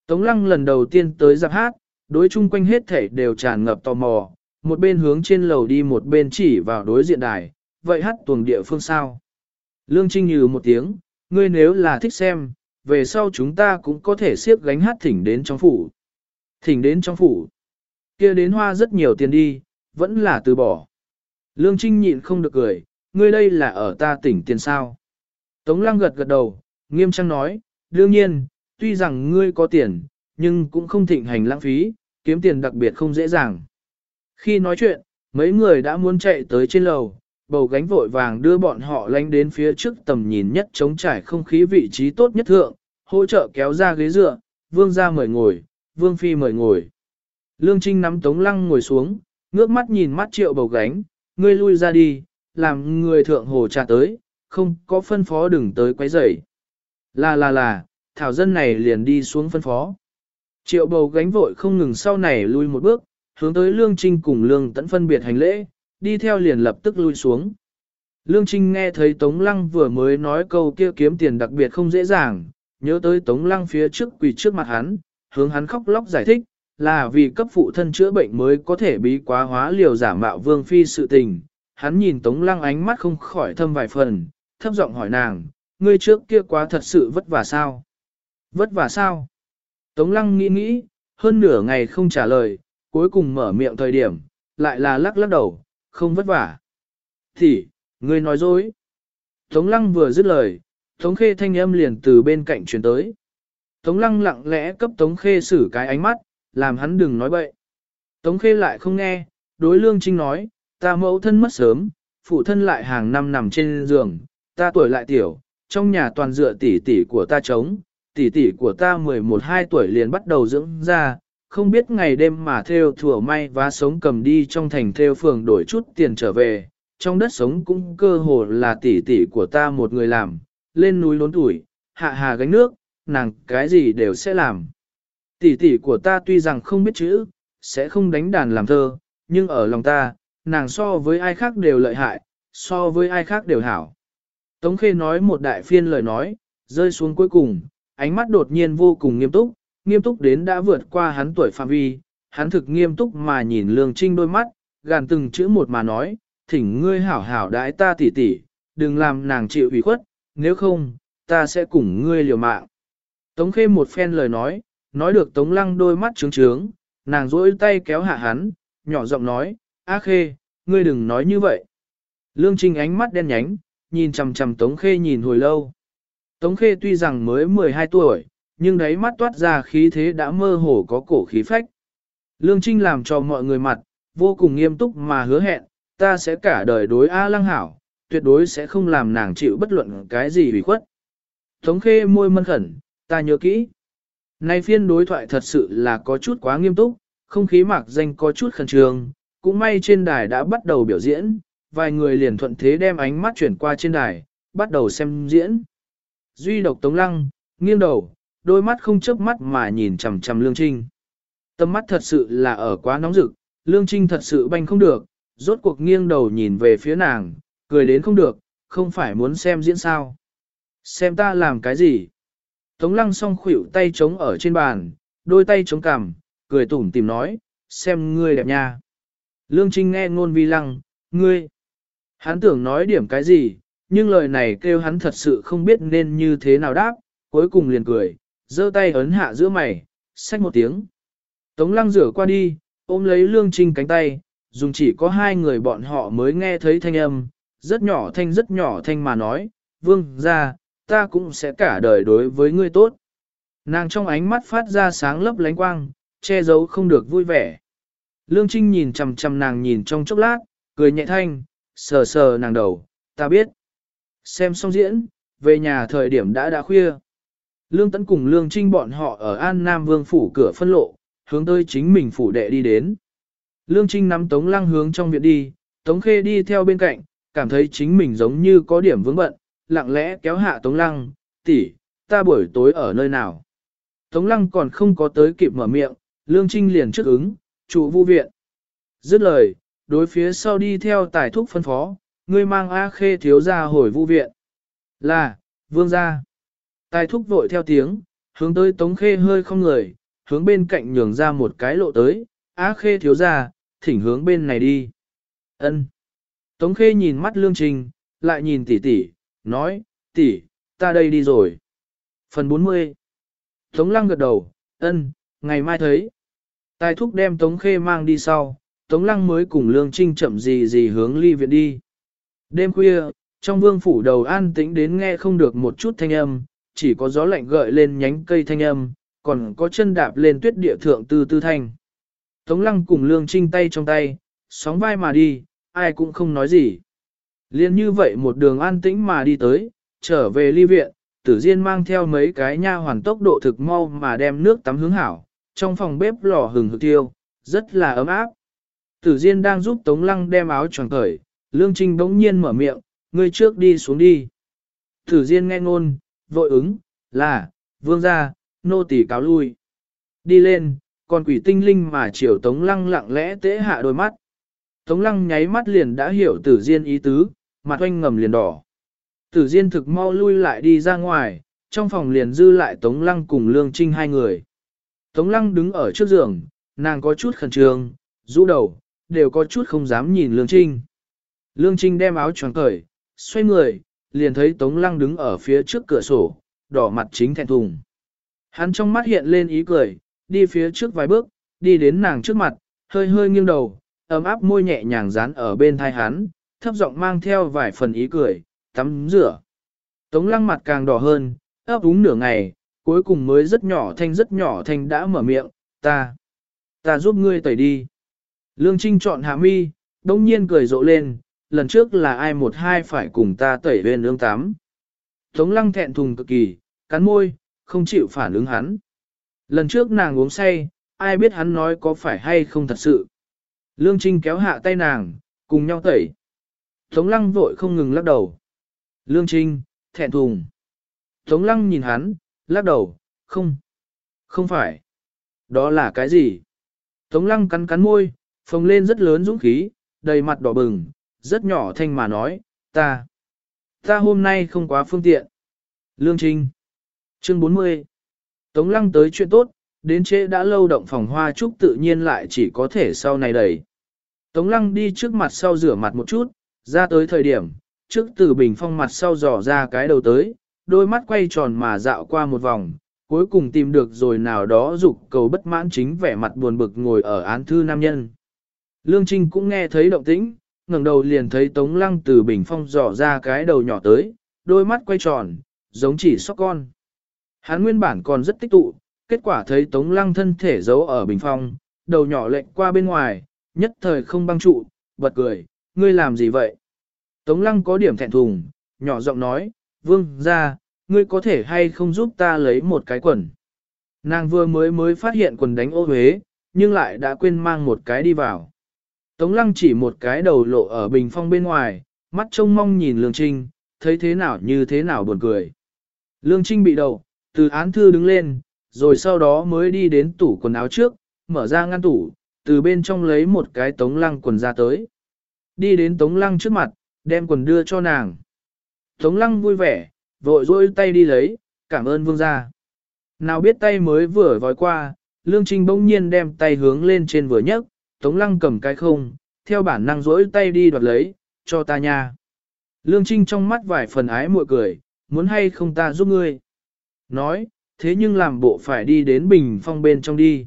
Tống Lăng lần đầu tiên tới giáp hát, đối chung quanh hết thảy đều tràn ngập tò mò, một bên hướng trên lầu đi một bên chỉ vào đối diện đài, vậy hát tuồng địa phương sao? Lương Trinh nhừ một tiếng, ngươi nếu là thích xem, về sau chúng ta cũng có thể siếp gánh hát thỉnh đến trong phủ. Thỉnh đến trong phủ. kia đến hoa rất nhiều tiền đi, vẫn là từ bỏ. Lương Trinh nhịn không được cười, ngươi đây là ở ta tỉnh tiền sao. Tống lăng gật gật đầu, nghiêm trang nói, đương nhiên, tuy rằng ngươi có tiền, nhưng cũng không thịnh hành lãng phí, kiếm tiền đặc biệt không dễ dàng. Khi nói chuyện, mấy người đã muốn chạy tới trên lầu, bầu gánh vội vàng đưa bọn họ lánh đến phía trước tầm nhìn nhất chống trải không khí vị trí tốt nhất thượng, hỗ trợ kéo ra ghế dựa, vương ra mời ngồi, vương phi mời ngồi. Lương Trinh nắm tống lăng ngồi xuống, ngước mắt nhìn mắt triệu bầu gánh, ngươi lui ra đi, làm người thượng hồ trà tới, không có phân phó đừng tới quấy rầy. Là là là, thảo dân này liền đi xuống phân phó. Triệu bầu gánh vội không ngừng sau này lui một bước, hướng tới Lương Trinh cùng Lương Tẫn phân biệt hành lễ, đi theo liền lập tức lui xuống. Lương Trinh nghe thấy Tống Lăng vừa mới nói câu kia kiếm tiền đặc biệt không dễ dàng, nhớ tới Tống Lăng phía trước quỳ trước mặt hắn, hướng hắn khóc lóc giải thích, là vì cấp phụ thân chữa bệnh mới có thể bí quá hóa liều giả mạo vương phi sự tình. Hắn nhìn Tống Lăng ánh mắt không khỏi thâm vài phần, thấp giọng hỏi nàng, ngươi trước kia quá thật sự vất vả sao? Vất vả sao? Tống Lăng nghĩ nghĩ, hơn nửa ngày không trả lời, cuối cùng mở miệng thời điểm, lại là lắc lắc đầu, không vất vả. Thì, ngươi nói dối. Tống Lăng vừa dứt lời, Tống Khê thanh âm liền từ bên cạnh chuyển tới. Tống Lăng lặng lẽ cấp Tống Khê xử cái ánh mắt, làm hắn đừng nói bậy. Tống Khê lại không nghe, đối Lương Trinh nói, ta mẫu thân mất sớm, phụ thân lại hàng năm nằm trên giường, ta tuổi lại tiểu, trong nhà toàn dựa tỷ tỷ của ta trống, tỷ tỷ của ta 11-12 tuổi liền bắt đầu dưỡng ra, không biết ngày đêm mà theo thừa may và sống cầm đi trong thành theo phường đổi chút tiền trở về, trong đất sống cũng cơ hồ là tỷ tỷ của ta một người làm, lên núi lốn tuổi, hạ hà gánh nước, nàng cái gì đều sẽ làm. Tỷ tỷ của ta tuy rằng không biết chữ, sẽ không đánh đàn làm thơ, nhưng ở lòng ta, nàng so với ai khác đều lợi hại, so với ai khác đều hảo. Tống Khê nói một đại phiên lời nói, rơi xuống cuối cùng, ánh mắt đột nhiên vô cùng nghiêm túc, nghiêm túc đến đã vượt qua hắn tuổi phạm vi, hắn thực nghiêm túc mà nhìn Lương Trinh đôi mắt, gàn từng chữ một mà nói, thỉnh ngươi hảo hảo đãi ta tỉ tỉ, đừng làm nàng chịu ủy khuất, nếu không, ta sẽ cùng ngươi liều mạng. Tống Khê một phen lời nói, nói được Tống Lăng đôi mắt trướng trướng, nàng rỗi tay kéo hạ hắn, nhỏ giọng nói, A Khê, ngươi đừng nói như vậy. Lương Trinh ánh mắt đen nhánh, nhìn chằm chằm Tống Khê nhìn hồi lâu. Tống Khê tuy rằng mới 12 tuổi, nhưng đáy mắt toát ra khí thế đã mơ hồ có cổ khí phách. Lương Trinh làm cho mọi người mặt, vô cùng nghiêm túc mà hứa hẹn, ta sẽ cả đời đối A Lăng Hảo, tuyệt đối sẽ không làm nàng chịu bất luận cái gì hủy khuất. Tống Khê môi mân khẩn, ta nhớ kỹ. Nay phiên đối thoại thật sự là có chút quá nghiêm túc, không khí mạc danh có chút khẩn trương, cũng may trên đài đã bắt đầu biểu diễn, vài người liền thuận thế đem ánh mắt chuyển qua trên đài, bắt đầu xem diễn. Duy độc Tống Lăng, nghiêng đầu, đôi mắt không chớp mắt mà nhìn chằm chằm Lương Trinh. Tâm mắt thật sự là ở quá nóng rực, Lương Trinh thật sự banh không được, rốt cuộc nghiêng đầu nhìn về phía nàng, cười đến không được, không phải muốn xem diễn sao. Xem ta làm cái gì? Tống lăng song khuỷu tay trống ở trên bàn, đôi tay chống cằm, cười tủm tìm nói, xem ngươi đẹp nha. Lương Trinh nghe ngôn vi lăng, ngươi. Hắn tưởng nói điểm cái gì, nhưng lời này kêu hắn thật sự không biết nên như thế nào đáp, cuối cùng liền cười, giơ tay ấn hạ giữa mày, xách một tiếng. Tống lăng rửa qua đi, ôm lấy Lương Trinh cánh tay, dùng chỉ có hai người bọn họ mới nghe thấy thanh âm, rất nhỏ thanh rất nhỏ thanh mà nói, vương ra, ta cũng sẽ cả đời đối với ngươi tốt. Nàng trong ánh mắt phát ra sáng lấp lánh quang, che giấu không được vui vẻ. Lương Trinh nhìn chằm chằm nàng nhìn trong chốc lát, cười nhẹ thanh, sờ sờ nàng đầu, ta biết. Xem xong diễn, về nhà thời điểm đã đã khuya. Lương Tấn cùng Lương Trinh bọn họ ở An Nam Vương phủ cửa phân lộ, hướng tới chính mình phủ đệ đi đến. Lương Trinh nắm Tống Lăng hướng trong viện đi, Tống Khê đi theo bên cạnh, cảm thấy chính mình giống như có điểm vướng bận, lặng lẽ kéo hạ Tống Lăng, tỷ, ta buổi tối ở nơi nào. Tống Lăng còn không có tới kịp mở miệng, Lương Trinh liền trước ứng, chủ vu viện. Dứt lời, đối phía sau đi theo tài thúc phân phó, ngươi mang A Khê thiếu ra hồi vu viện. Là, vương gia. Tài thúc vội theo tiếng, hướng tới Tống Khê hơi không người, hướng bên cạnh nhường ra một cái lộ tới, A Khê thiếu ra, thỉnh hướng bên này đi. Ân. Tống Khê nhìn mắt Lương Trình, lại nhìn tỷ tỷ, nói, tỷ, ta đây đi rồi. Phần 40 Tống Lăng gật đầu, ân, ngày mai thấy. Tài thúc đem Tống Khê mang đi sau, Tống Lăng mới cùng Lương Trinh chậm gì gì hướng ly viện đi. Đêm khuya, trong vương phủ đầu an tĩnh đến nghe không được một chút thanh âm, chỉ có gió lạnh gợi lên nhánh cây thanh âm, còn có chân đạp lên tuyết địa thượng tư tư thanh. Tống Lăng cùng Lương Trinh tay trong tay, sóng vai mà đi, ai cũng không nói gì. Liên như vậy một đường an tĩnh mà đi tới, trở về ly viện, tử diên mang theo mấy cái nha hoàn tốc độ thực mau mà đem nước tắm hướng hảo, trong phòng bếp lò hừng hực tiêu, rất là ấm áp. Tử diên đang giúp Tống Lăng đem áo choàng cởi, Lương Trinh bỗng nhiên mở miệng, ngươi trước đi xuống đi. Tử diên nghe ngôn, vội ứng, là, vương gia, nô tỳ cáo lui. Đi lên, còn quỷ tinh linh mà chiều Tống Lăng lặng lẽ tế hạ đôi mắt. Tống Lăng nháy mắt liền đã hiểu tử diên ý tứ, mặt oanh ngầm liền đỏ. Tử Diên thực mau lui lại đi ra ngoài, trong phòng liền dư lại Tống Lăng cùng Lương Trinh hai người. Tống Lăng đứng ở trước giường, nàng có chút khẩn trương, rũ đầu, đều có chút không dám nhìn Lương Trinh. Lương Trinh đem áo choàng cởi, xoay người, liền thấy Tống Lăng đứng ở phía trước cửa sổ, đỏ mặt chính thẹn thùng. Hắn trong mắt hiện lên ý cười, đi phía trước vài bước, đi đến nàng trước mặt, hơi hơi nghiêng đầu, ấm áp môi nhẹ nhàng dán ở bên thai hắn, thấp giọng mang theo vài phần ý cười, tắm rửa. Tống lăng mặt càng đỏ hơn, ấp úng nửa ngày, cuối cùng mới rất nhỏ thanh rất nhỏ thanh đã mở miệng, ta, ta giúp ngươi tẩy đi. Lương Trinh chọn hạ mi, đông nhiên cười rộ lên, lần trước là ai một hai phải cùng ta tẩy bên ương tắm. Tống lăng thẹn thùng cực kỳ, cắn môi, không chịu phản ứng hắn. Lần trước nàng uống say, ai biết hắn nói có phải hay không thật sự. Lương Trinh kéo hạ tay nàng, cùng nhau tẩy. Tống lăng vội không ngừng lắc đầu. Lương Trinh, thẹn thùng. Tống lăng nhìn hắn, lắc đầu, không. Không phải. Đó là cái gì? Tống lăng cắn cắn môi, phồng lên rất lớn dũng khí, đầy mặt đỏ bừng, rất nhỏ thanh mà nói, ta. Ta hôm nay không quá phương tiện. Lương Trinh. Chương 40. Tống lăng tới chuyện tốt, đến trễ đã lâu động phòng hoa trúc tự nhiên lại chỉ có thể sau này đẩy. Tống lăng đi trước mặt sau rửa mặt một chút, ra tới thời điểm, trước từ bình phong mặt sau dò ra cái đầu tới, đôi mắt quay tròn mà dạo qua một vòng, cuối cùng tìm được rồi nào đó dục cầu bất mãn chính vẻ mặt buồn bực ngồi ở án thư nam nhân. Lương Trinh cũng nghe thấy động tĩnh, ngẩng đầu liền thấy Tống Lăng từ bình phong dò ra cái đầu nhỏ tới, đôi mắt quay tròn, giống chỉ sóc con. Hắn nguyên bản còn rất tích tụ, kết quả thấy Tống Lăng thân thể giấu ở bình phong, đầu nhỏ lệnh qua bên ngoài, nhất thời không băng trụ, bật cười, ngươi làm gì vậy? Tống lăng có điểm thẹn thùng, nhỏ giọng nói, vương ra, ngươi có thể hay không giúp ta lấy một cái quần. Nàng vừa mới mới phát hiện quần đánh ô huế, nhưng lại đã quên mang một cái đi vào. Tống lăng chỉ một cái đầu lộ ở bình phong bên ngoài, mắt trông mong nhìn Lương Trinh, thấy thế nào như thế nào buồn cười. Lương Trinh bị đầu, từ án thư đứng lên, rồi sau đó mới đi đến tủ quần áo trước, mở ra ngăn tủ, từ bên trong lấy một cái tống lăng quần ra tới. Đi đến Tống Lăng trước mặt, đem quần đưa cho nàng. Tống Lăng vui vẻ, vội dôi tay đi lấy, cảm ơn vương gia. Nào biết tay mới vừa vòi qua, Lương Trinh bỗng nhiên đem tay hướng lên trên vừa nhấc, Tống Lăng cầm cái không, theo bản năng dỗi tay đi đoạt lấy, cho ta nha. Lương Trinh trong mắt vài phần ái muội cười, muốn hay không ta giúp ngươi. Nói, thế nhưng làm bộ phải đi đến bình phong bên trong đi.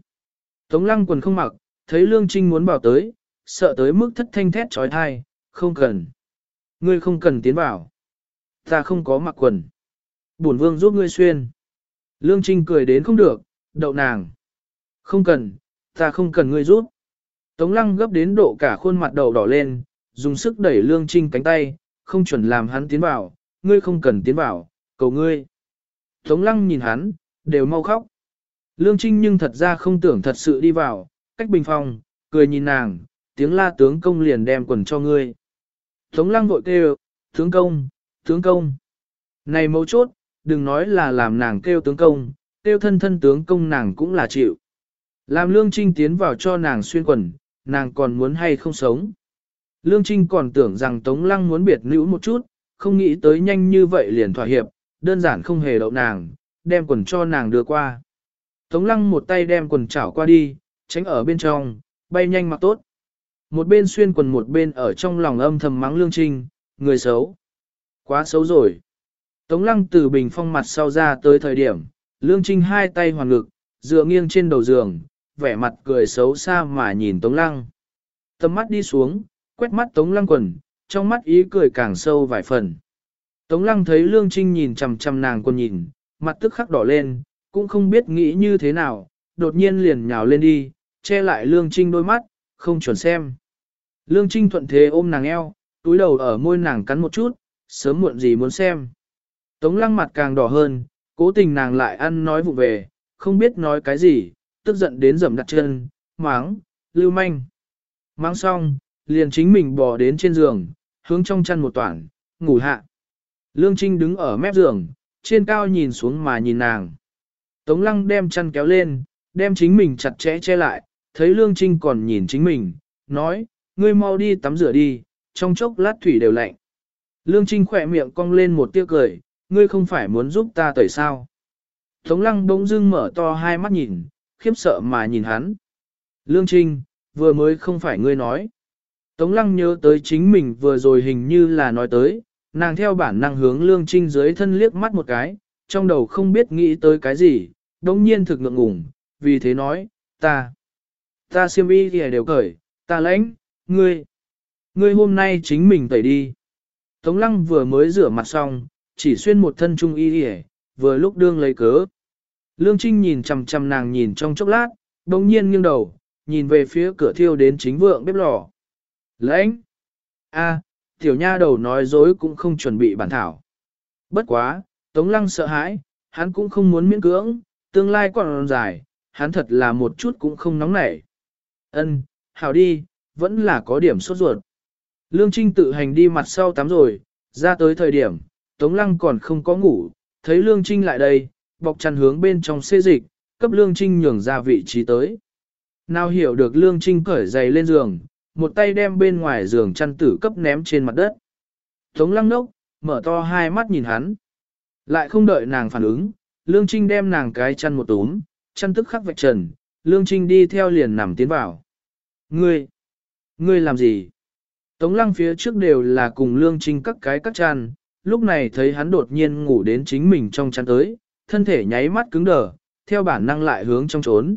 Tống Lăng quần không mặc, thấy Lương Trinh muốn vào tới, sợ tới mức thất thanh thét trói thai, không cần. Ngươi không cần tiến vào. Ta không có mặc quần. Bổn vương giúp ngươi xuyên. Lương Trinh cười đến không được, đậu nàng. Không cần, ta không cần ngươi giúp. Tống lăng gấp đến độ cả khuôn mặt đầu đỏ lên, dùng sức đẩy Lương Trinh cánh tay, không chuẩn làm hắn tiến vào, ngươi không cần tiến vào, cầu ngươi. Tống lăng nhìn hắn, đều mau khóc. Lương Trinh nhưng thật ra không tưởng thật sự đi vào, cách bình phòng, cười nhìn nàng, tiếng la tướng công liền đem quần cho ngươi. Tống lăng vội kêu, tướng công, tướng công. Này mấu chốt, đừng nói là làm nàng kêu tướng công, kêu thân thân tướng công nàng cũng là chịu. Làm Lương Trinh tiến vào cho nàng xuyên quần, nàng còn muốn hay không sống. Lương Trinh còn tưởng rằng Tống Lăng muốn biệt nữ một chút, không nghĩ tới nhanh như vậy liền thỏa hiệp, đơn giản không hề đậu nàng, đem quần cho nàng đưa qua. Tống Lăng một tay đem quần chảo qua đi, tránh ở bên trong, bay nhanh mặc tốt. Một bên xuyên quần một bên ở trong lòng âm thầm mắng Lương Trinh, người xấu. Quá xấu rồi. Tống lăng từ bình phong mặt sau ra tới thời điểm, Lương Trinh hai tay hoàn ngực, dựa nghiêng trên đầu giường, vẻ mặt cười xấu xa mà nhìn Tống lăng. Tầm mắt đi xuống, quét mắt Tống lăng quần, trong mắt ý cười càng sâu vài phần. Tống lăng thấy Lương Trinh nhìn chằm chằm nàng còn nhìn, mặt tức khắc đỏ lên, cũng không biết nghĩ như thế nào, đột nhiên liền nhào lên đi, che lại Lương Trinh đôi mắt, không chuẩn xem. Lương Trinh thuận thế ôm nàng eo, túi đầu ở môi nàng cắn một chút, sớm muộn gì muốn xem. Tống lăng mặt càng đỏ hơn, cố tình nàng lại ăn nói vụ về, không biết nói cái gì, tức giận đến dầm đặt chân, máng, lưu manh. Máng xong, liền chính mình bò đến trên giường, hướng trong chăn một toản, ngủ hạ. Lương Trinh đứng ở mép giường, trên cao nhìn xuống mà nhìn nàng. Tống lăng đem chăn kéo lên, đem chính mình chặt chẽ che lại, thấy Lương Trinh còn nhìn chính mình, nói, ngươi mau đi tắm rửa đi, trong chốc lát thủy đều lạnh. Lương Trinh khỏe miệng cong lên một tia cười, ngươi không phải muốn giúp ta tẩy sao. Tống lăng bỗng dưng mở to hai mắt nhìn, khiếp sợ mà nhìn hắn. Lương Trinh, vừa mới không phải ngươi nói. Tống lăng nhớ tới chính mình vừa rồi hình như là nói tới, nàng theo bản năng hướng Lương Trinh dưới thân liếc mắt một cái, trong đầu không biết nghĩ tới cái gì, đống nhiên thực ngượng ngùng, vì thế nói, ta, ta siêm y thì đều cởi, ta lãnh, ngươi, ngươi hôm nay chính mình tẩy đi. Tống lăng vừa mới rửa mặt xong, chỉ xuyên một thân trung y thì vừa lúc đương lấy cớ. Lương Trinh nhìn chằm chằm nàng nhìn trong chốc lát, đồng nhiên nghiêng đầu, nhìn về phía cửa thiêu đến chính vượng bếp lò. Lãnh! a, tiểu nha đầu nói dối cũng không chuẩn bị bản thảo. Bất quá, Tống Lăng sợ hãi, hắn cũng không muốn miễn cưỡng, tương lai còn dài, hắn thật là một chút cũng không nóng nảy. Ân, hảo đi, vẫn là có điểm sốt ruột. Lương Trinh tự hành đi mặt sau tắm rồi, ra tới thời điểm, Tống Lăng còn không có ngủ, thấy Lương Trinh lại đây, bọc chăn hướng bên trong xê dịch, cấp Lương Trinh nhường ra vị trí tới. Nào hiểu được Lương Trinh cởi giày lên giường, một tay đem bên ngoài giường chăn tử cấp ném trên mặt đất. Tống Lăng nốc, mở to hai mắt nhìn hắn. Lại không đợi nàng phản ứng, Lương Trinh đem nàng cái chăn một túm, chăn tức khắc vạch trần, Lương Trinh đi theo liền nằm tiến vào. Ngươi, ngươi làm gì? Tống lăng phía trước đều là cùng Lương Trinh các cái các chăn, lúc này thấy hắn đột nhiên ngủ đến chính mình trong chăn tới, thân thể nháy mắt cứng đờ, theo bản năng lại hướng trong trốn.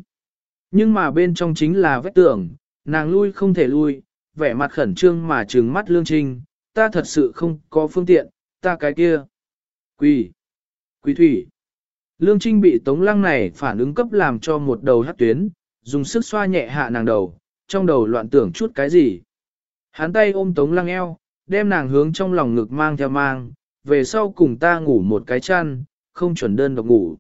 Nhưng mà bên trong chính là vết tường, nàng lui không thể lui, vẻ mặt khẩn trương mà trừng mắt Lương Trinh, ta thật sự không có phương tiện, ta cái kia. Quỳ, quỳ thủy. Lương Trinh bị tống lăng này phản ứng cấp làm cho một đầu hát tuyến, dùng sức xoa nhẹ hạ nàng đầu, trong đầu loạn tưởng chút cái gì. Hắn tay ôm tống lăng eo, đem nàng hướng trong lòng ngực mang theo mang, về sau cùng ta ngủ một cái chăn, không chuẩn đơn độc ngủ.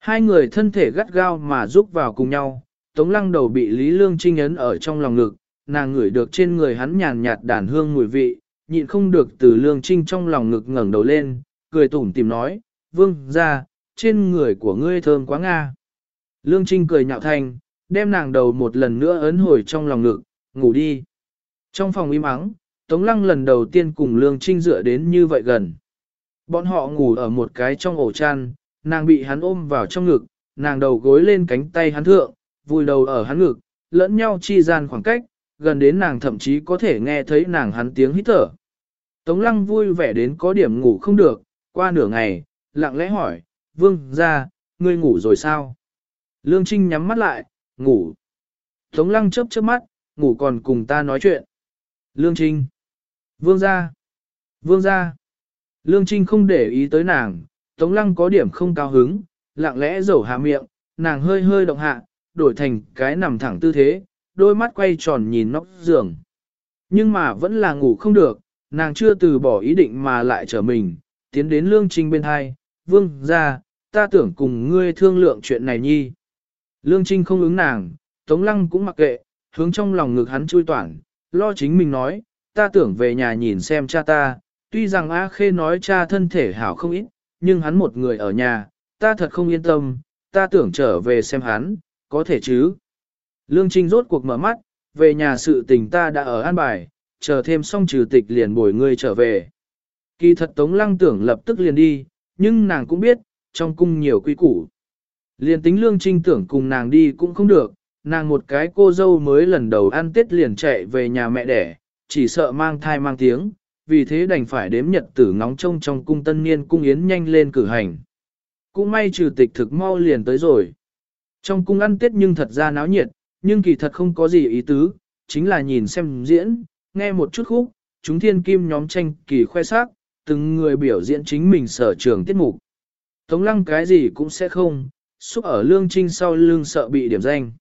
Hai người thân thể gắt gao mà giúp vào cùng nhau, tống lăng đầu bị Lý Lương Trinh ấn ở trong lòng ngực, nàng ngửi được trên người hắn nhàn nhạt đàn hương mùi vị, nhịn không được từ Lương Trinh trong lòng ngực ngẩng đầu lên, cười tủm tìm nói, vương ra, trên người của ngươi thơm quá nga. Lương Trinh cười nhạo thanh, đem nàng đầu một lần nữa ấn hồi trong lòng ngực, ngủ đi. Trong phòng im ắng, Tống Lăng lần đầu tiên cùng Lương Trinh dựa đến như vậy gần. Bọn họ ngủ ở một cái trong ổ chăn, nàng bị hắn ôm vào trong ngực, nàng đầu gối lên cánh tay hắn thượng, vùi đầu ở hắn ngực, lẫn nhau chi gian khoảng cách, gần đến nàng thậm chí có thể nghe thấy nàng hắn tiếng hít thở. Tống lăng vui vẻ đến có điểm ngủ không được, qua nửa ngày, lặng lẽ hỏi, vương ra, ngươi ngủ rồi sao? Lương Trinh nhắm mắt lại, ngủ. Tống lăng chớp chớp mắt, ngủ còn cùng ta nói chuyện. Lương Trinh. Vương ra. Vương ra. Lương Trinh không để ý tới nàng, Tống lăng có điểm không cao hứng, lặng lẽ rầu hạ miệng, nàng hơi hơi động hạ, đổi thành cái nằm thẳng tư thế, đôi mắt quay tròn nhìn nóc giường. Nhưng mà vẫn là ngủ không được, nàng chưa từ bỏ ý định mà lại trở mình, tiến đến lương trinh bên hai, vương ra, ta tưởng cùng ngươi thương lượng chuyện này nhi. Lương trinh không ứng nàng, tống lăng cũng mặc kệ, hướng trong lòng ngực hắn chui toản, lo chính mình nói, ta tưởng về nhà nhìn xem cha ta, tuy rằng A Khê nói cha thân thể hảo không ít, nhưng hắn một người ở nhà, ta thật không yên tâm, ta tưởng trở về xem hắn, có thể chứ. Lương Trinh rốt cuộc mở mắt, về nhà sự tình ta đã ở an bài, chờ thêm xong trừ tịch liền bồi ngươi trở về. Kỳ thật Tống Lăng tưởng lập tức liền đi, nhưng nàng cũng biết, trong cung nhiều quy củ. Liền tính Lương Trinh tưởng cùng nàng đi cũng không được, nàng một cái cô dâu mới lần đầu ăn tết liền chạy về nhà mẹ đẻ, chỉ sợ mang thai mang tiếng, vì thế đành phải đếm nhật tử ngóng trông trong cung tân niên cung yến nhanh lên cử hành. Cũng may trừ tịch thực mau liền tới rồi. Trong cung ăn tết nhưng thật ra náo nhiệt, nhưng kỳ thật không có gì ý tứ, chính là nhìn xem diễn, nghe một chút khúc, chúng thiên kim nhóm tranh kỳ khoe sắc, từng người biểu diễn chính mình sở trường tiết mục. Tống lăng cái gì cũng sẽ không, xúc ở lương trinh sau lương sợ bị điểm danh.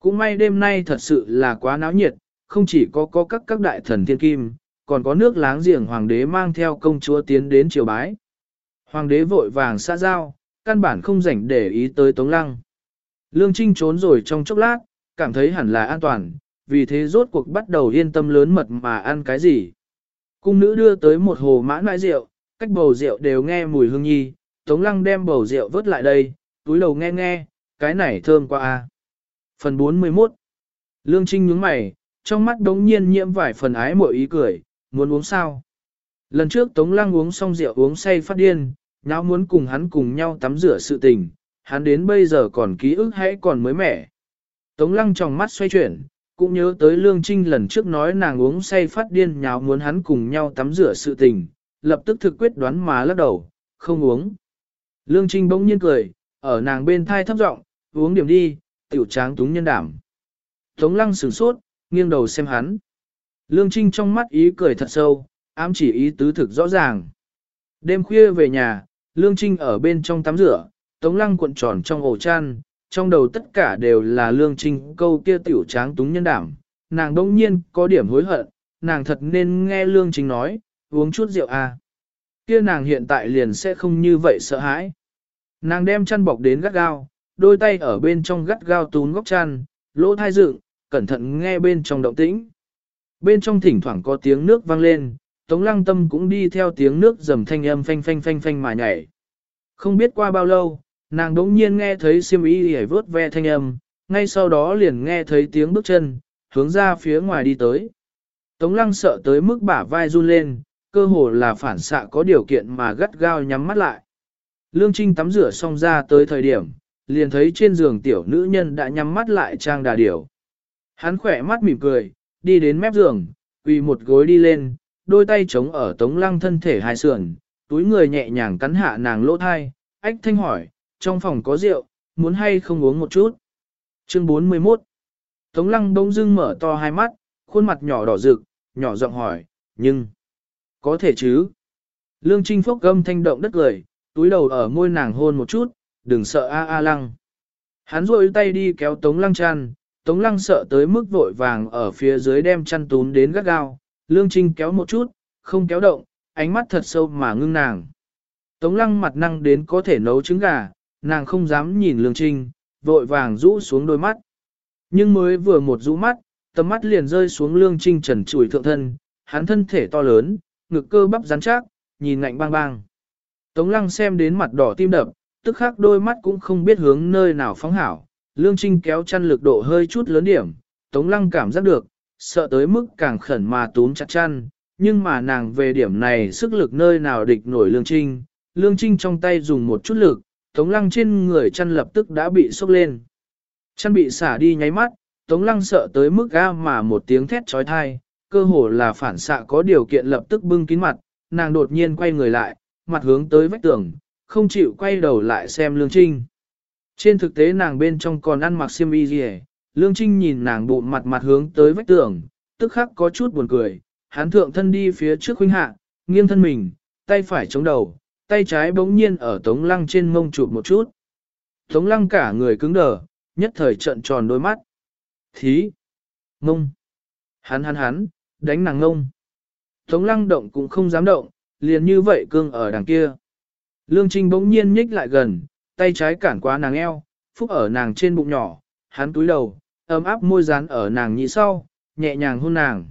Cũng may đêm nay thật sự là quá náo nhiệt, không chỉ có có các các đại thần thiên kim, còn có nước láng giềng hoàng đế mang theo công chúa tiến đến triều bái. Hoàng đế vội vàng xa giao, căn bản không rảnh để ý tới Tống Lăng. Lương Trinh trốn rồi trong chốc lát, cảm thấy hẳn là an toàn, vì thế rốt cuộc bắt đầu yên tâm lớn mật mà ăn cái gì. Cung nữ đưa tới một hồ mãn mãi rượu, cách bầu rượu đều nghe mùi hương nhi, Tống Lăng đem bầu rượu vớt lại đây, túi đầu nghe nghe, cái này thơm quá a. Phần 41 Lương Trinh nhướng mày, trong mắt đống nhiên nhiễm vài phần ái mội ý cười, muốn uống sao? Lần trước Tống Lăng uống xong rượu uống say phát điên, nháo muốn cùng hắn cùng nhau tắm rửa sự tình, hắn đến bây giờ còn ký ức hãy còn mới mẻ. Tống Lăng trong mắt xoay chuyển, cũng nhớ tới Lương Trinh lần trước nói nàng uống say phát điên nháo muốn hắn cùng nhau tắm rửa sự tình, lập tức thực quyết đoán mà lắc đầu, không uống. Lương Trinh bỗng nhiên cười, ở nàng bên thai thấp giọng, uống điểm đi, tiểu tráng túng nhân đảm. Tống Lăng sửng sốt, nghiêng đầu xem hắn. Lương Trinh trong mắt ý cười thật sâu, ám chỉ ý tứ thực rõ ràng. Đêm khuya về nhà, Lương Trinh ở bên trong tắm rửa, Tống Lăng cuộn tròn trong ổ chăn, trong đầu tất cả đều là Lương Trinh câu kia tiểu tráng túng nhân đảm. Nàng đông nhiên có điểm hối hận, nàng thật nên nghe Lương Trinh nói, uống chút rượu à. Kia nàng hiện tại liền sẽ không như vậy sợ hãi. Nàng đem chăn bọc đến gắt gao, đôi tay ở bên trong gắt gao tún góc chăn, lỗ thai dựng, cẩn thận nghe bên trong động tĩnh. Bên trong thỉnh thoảng có tiếng nước vang lên, Tống Lăng Tâm cũng đi theo tiếng nước dầm thanh âm phanh phanh phanh phanh mà nhảy. Không biết qua bao lâu, nàng đống nhiên nghe thấy siêm y hề vớt ve thanh âm, ngay sau đó liền nghe thấy tiếng bước chân, hướng ra phía ngoài đi tới. Tống Lăng sợ tới mức bả vai run lên, cơ hồ là phản xạ có điều kiện mà gắt gao nhắm mắt lại. Lương Trinh tắm rửa xong ra tới thời điểm, liền thấy trên giường tiểu nữ nhân đã nhắm mắt lại trang đà điểu. Hắn khỏe mắt mỉm cười, đi đến mép giường, quỳ một gối đi lên, đôi tay chống ở tống lăng thân thể hai sườn, túi người nhẹ nhàng cắn hạ nàng lỗ thai, ách thanh hỏi, trong phòng có rượu, muốn hay không uống một chút. Chương 41 Tống lăng đông dưng mở to hai mắt, khuôn mặt nhỏ đỏ rực, nhỏ giọng hỏi, nhưng, có thể chứ. Lương Trinh Phúc gâm thanh động đất cười, túi đầu ở môi nàng hôn một chút, đừng sợ a a lăng. Hắn rôi tay đi kéo tống lăng chăn, tống lăng sợ tới mức vội vàng ở phía dưới đem chăn tún đến gắt gao, lương trinh kéo một chút, không kéo động, ánh mắt thật sâu mà ngưng nàng. Tống lăng mặt năng đến có thể nấu trứng gà, nàng không dám nhìn lương trinh, vội vàng rũ xuống đôi mắt. Nhưng mới vừa một rũ mắt, tầm mắt liền rơi xuống lương trinh trần trụi thượng thân, hắn thân thể to lớn, ngực cơ bắp rắn chắc, nhìn ngạnh bang bang. Tống lăng xem đến mặt đỏ tim đập, tức khắc đôi mắt cũng không biết hướng nơi nào phóng hảo. Lương Trinh kéo chăn lực độ hơi chút lớn điểm, Tống lăng cảm giác được, sợ tới mức càng khẩn mà túm chặt chăn, nhưng mà nàng về điểm này sức lực nơi nào địch nổi lương trinh, lương trinh trong tay dùng một chút lực, tống lăng trên người chăn lập tức đã bị sốc lên. Chăn bị xả đi nháy mắt, tống lăng sợ tới mức ga mà một tiếng thét trói thai, cơ hồ là phản xạ có điều kiện lập tức bưng kín mặt, nàng đột nhiên quay người lại, mặt hướng tới vách tường, không chịu quay đầu lại xem lương trinh. Trên thực tế nàng bên trong còn ăn mặc xiêm y gì Lương Trinh nhìn nàng bụng mặt mặt hướng tới vách tường, tức khắc có chút buồn cười, hắn thượng thân đi phía trước huynh hạ, nghiêng thân mình, tay phải chống đầu, tay trái bỗng nhiên ở tống lăng trên mông chụp một chút. Tống lăng cả người cứng đờ, nhất thời trợn tròn đôi mắt. Thí! Mông! Hắn hắn hắn, đánh nàng ngông. Tống lăng động cũng không dám động, liền như vậy cương ở đằng kia. Lương Trinh bỗng nhiên nhích lại gần, tay trái cản qua nàng eo, phúc ở nàng trên bụng nhỏ, hắn túi đầu, ấm áp môi dán ở nàng nhị sau, nhẹ nhàng hôn nàng.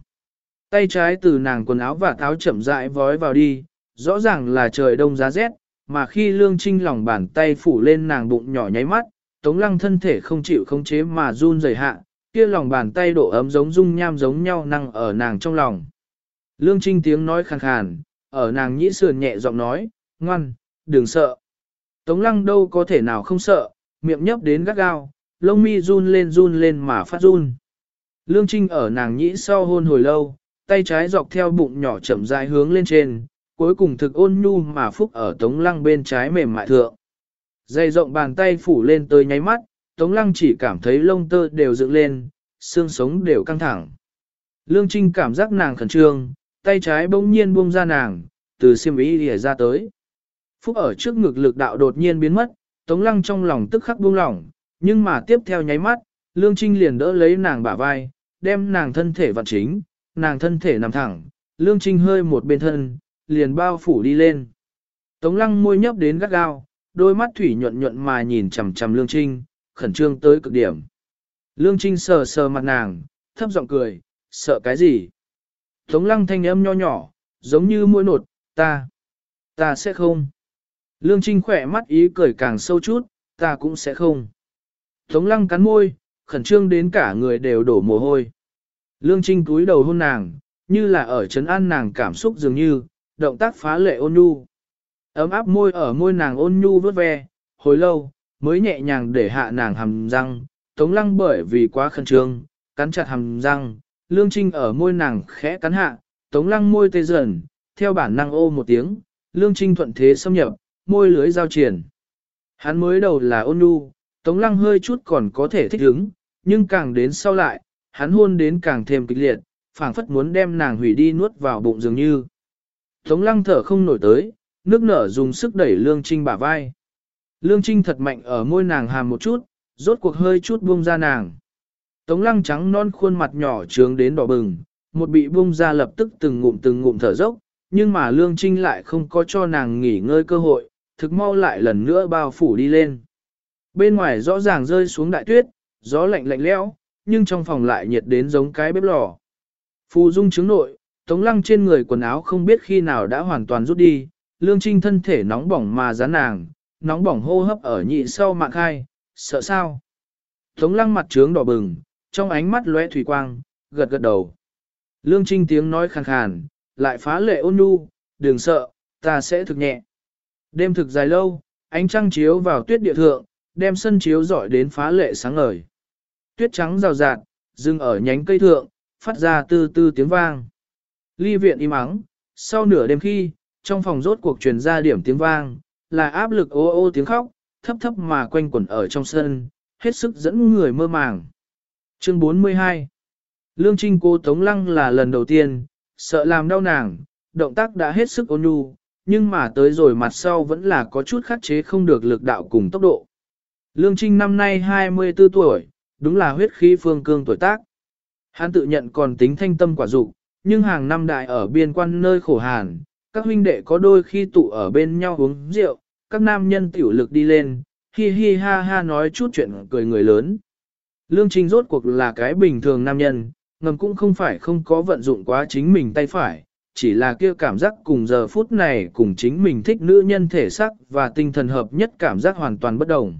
Tay trái từ nàng quần áo và tháo chậm rãi vói vào đi, rõ ràng là trời đông giá rét, mà khi lương trinh lòng bàn tay phủ lên nàng bụng nhỏ nháy mắt, tống lăng thân thể không chịu khống chế mà run rẩy hạ, kia lòng bàn tay độ ấm giống dung nham giống nhau năng ở nàng trong lòng. Lương trinh tiếng nói khàn khàn, ở nàng nhĩ sườn nhẹ giọng nói, ngoan, đừng sợ. Tống lăng đâu có thể nào không sợ, miệng nhấp đến gắt gao, lông mi run lên run lên mà phát run. Lương Trinh ở nàng nhĩ sau hôn hồi lâu, tay trái dọc theo bụng nhỏ chậm rãi hướng lên trên, cuối cùng thực ôn nhu mà phúc ở tống lăng bên trái mềm mại thượng. Dày rộng bàn tay phủ lên tới nháy mắt, tống lăng chỉ cảm thấy lông tơ đều dựng lên, xương sống đều căng thẳng. Lương Trinh cảm giác nàng khẩn trương, tay trái bỗng nhiên buông ra nàng, từ xiêm ý lìa ra tới. Phúc ở trước ngực lực đạo đột nhiên biến mất, tống lăng trong lòng tức khắc buông lỏng, nhưng mà tiếp theo nháy mắt, Lương Trinh liền đỡ lấy nàng bả vai, đem nàng thân thể vặn chính, nàng thân thể nằm thẳng, Lương Trinh hơi một bên thân, liền bao phủ đi lên. Tống lăng môi nhấp đến gắt gao, đôi mắt thủy nhuận nhuận mà nhìn chằm chằm Lương Trinh, khẩn trương tới cực điểm. Lương Trinh sờ sờ mặt nàng, thấp giọng cười, sợ cái gì? Tống lăng thanh âm nho nhỏ, giống như mũi nột, ta, ta sẽ không. Lương Trinh khỏe mắt ý cười càng sâu chút, ta cũng sẽ không. Tống lăng cắn môi, khẩn trương đến cả người đều đổ mồ hôi. Lương Trinh cúi đầu hôn nàng, như là ở chấn an nàng cảm xúc dường như, động tác phá lệ ôn nhu. Ấm áp môi ở môi nàng ôn nhu vớt ve, hồi lâu, mới nhẹ nhàng để hạ nàng hầm răng, tống lăng bởi vì quá khẩn trương, cắn chặt hầm răng, lương trinh ở môi nàng khẽ cắn hạ, tống lăng môi tê dần, theo bản năng ô một tiếng, lương trinh thuận thế xâm nhập, môi lưới giao triển. Hắn mới đầu là ôn nhu, Tống lăng hơi chút còn có thể thích ứng, nhưng càng đến sau lại, hắn hôn đến càng thêm kịch liệt, phảng phất muốn đem nàng hủy đi nuốt vào bụng dường như. Tống lăng thở không nổi tới, nước nở dùng sức đẩy Lương Trinh bả vai. Lương Trinh thật mạnh ở môi nàng hàm một chút, rốt cuộc hơi chút buông ra nàng. Tống lăng trắng non khuôn mặt nhỏ trướng đến đỏ bừng, một bị buông ra lập tức từng ngụm từng ngụm thở dốc, nhưng mà Lương Trinh lại không có cho nàng nghỉ ngơi cơ hội, thực mau lại lần nữa bao phủ đi lên. Bên ngoài rõ ràng rơi xuống đại tuyết, gió lạnh lạnh lẽo, nhưng trong phòng lại nhiệt đến giống cái bếp lò. Phù dung chứng nội, tống lăng trên người quần áo không biết khi nào đã hoàn toàn rút đi, lương trinh thân thể nóng bỏng mà rán nàng, nóng bỏng hô hấp ở nhị sau mạng khai, sợ sao? Tống lăng mặt trướng đỏ bừng, trong ánh mắt lóe thủy quang, gật gật đầu. Lương trinh tiếng nói khàn khàn, lại phá lệ ôn nhu, đừng sợ, ta sẽ thực nhẹ. Đêm thực dài lâu, ánh trăng chiếu vào tuyết địa thượng, đem sân chiếu dọi đến phá lệ sáng ngời. Tuyết trắng rào rạt, dừng ở nhánh cây thượng, phát ra tư tư tiếng vang. Ly viện im ắng, sau nửa đêm khi, trong phòng rốt cuộc truyền ra điểm tiếng vang, là áp lực ô ô tiếng khóc, thấp thấp mà quanh quẩn ở trong sân, hết sức dẫn người mơ màng. Chương 42 Lương Trinh cô Tống Lăng là lần đầu tiên, sợ làm đau nàng, động tác đã hết sức ôn nhu, nhưng mà tới rồi mặt sau vẫn là có chút khắc chế không được lực đạo cùng tốc độ. Lương Trinh năm nay 24 tuổi, đúng là huyết khí phương cương tuổi tác. Hắn tự nhận còn tính thanh tâm quả dục, nhưng hàng năm đại ở biên quan nơi khổ hàn, các huynh đệ có đôi khi tụ ở bên nhau uống rượu, các nam nhân tiểu lực đi lên, hi hi ha ha nói chút chuyện cười người lớn. Lương Trinh rốt cuộc là cái bình thường nam nhân, ngầm cũng không phải không có vận dụng quá chính mình tay phải, chỉ là kia cảm giác cùng giờ phút này cùng chính mình thích nữ nhân thể sắc và tinh thần hợp nhất cảm giác hoàn toàn bất đồng.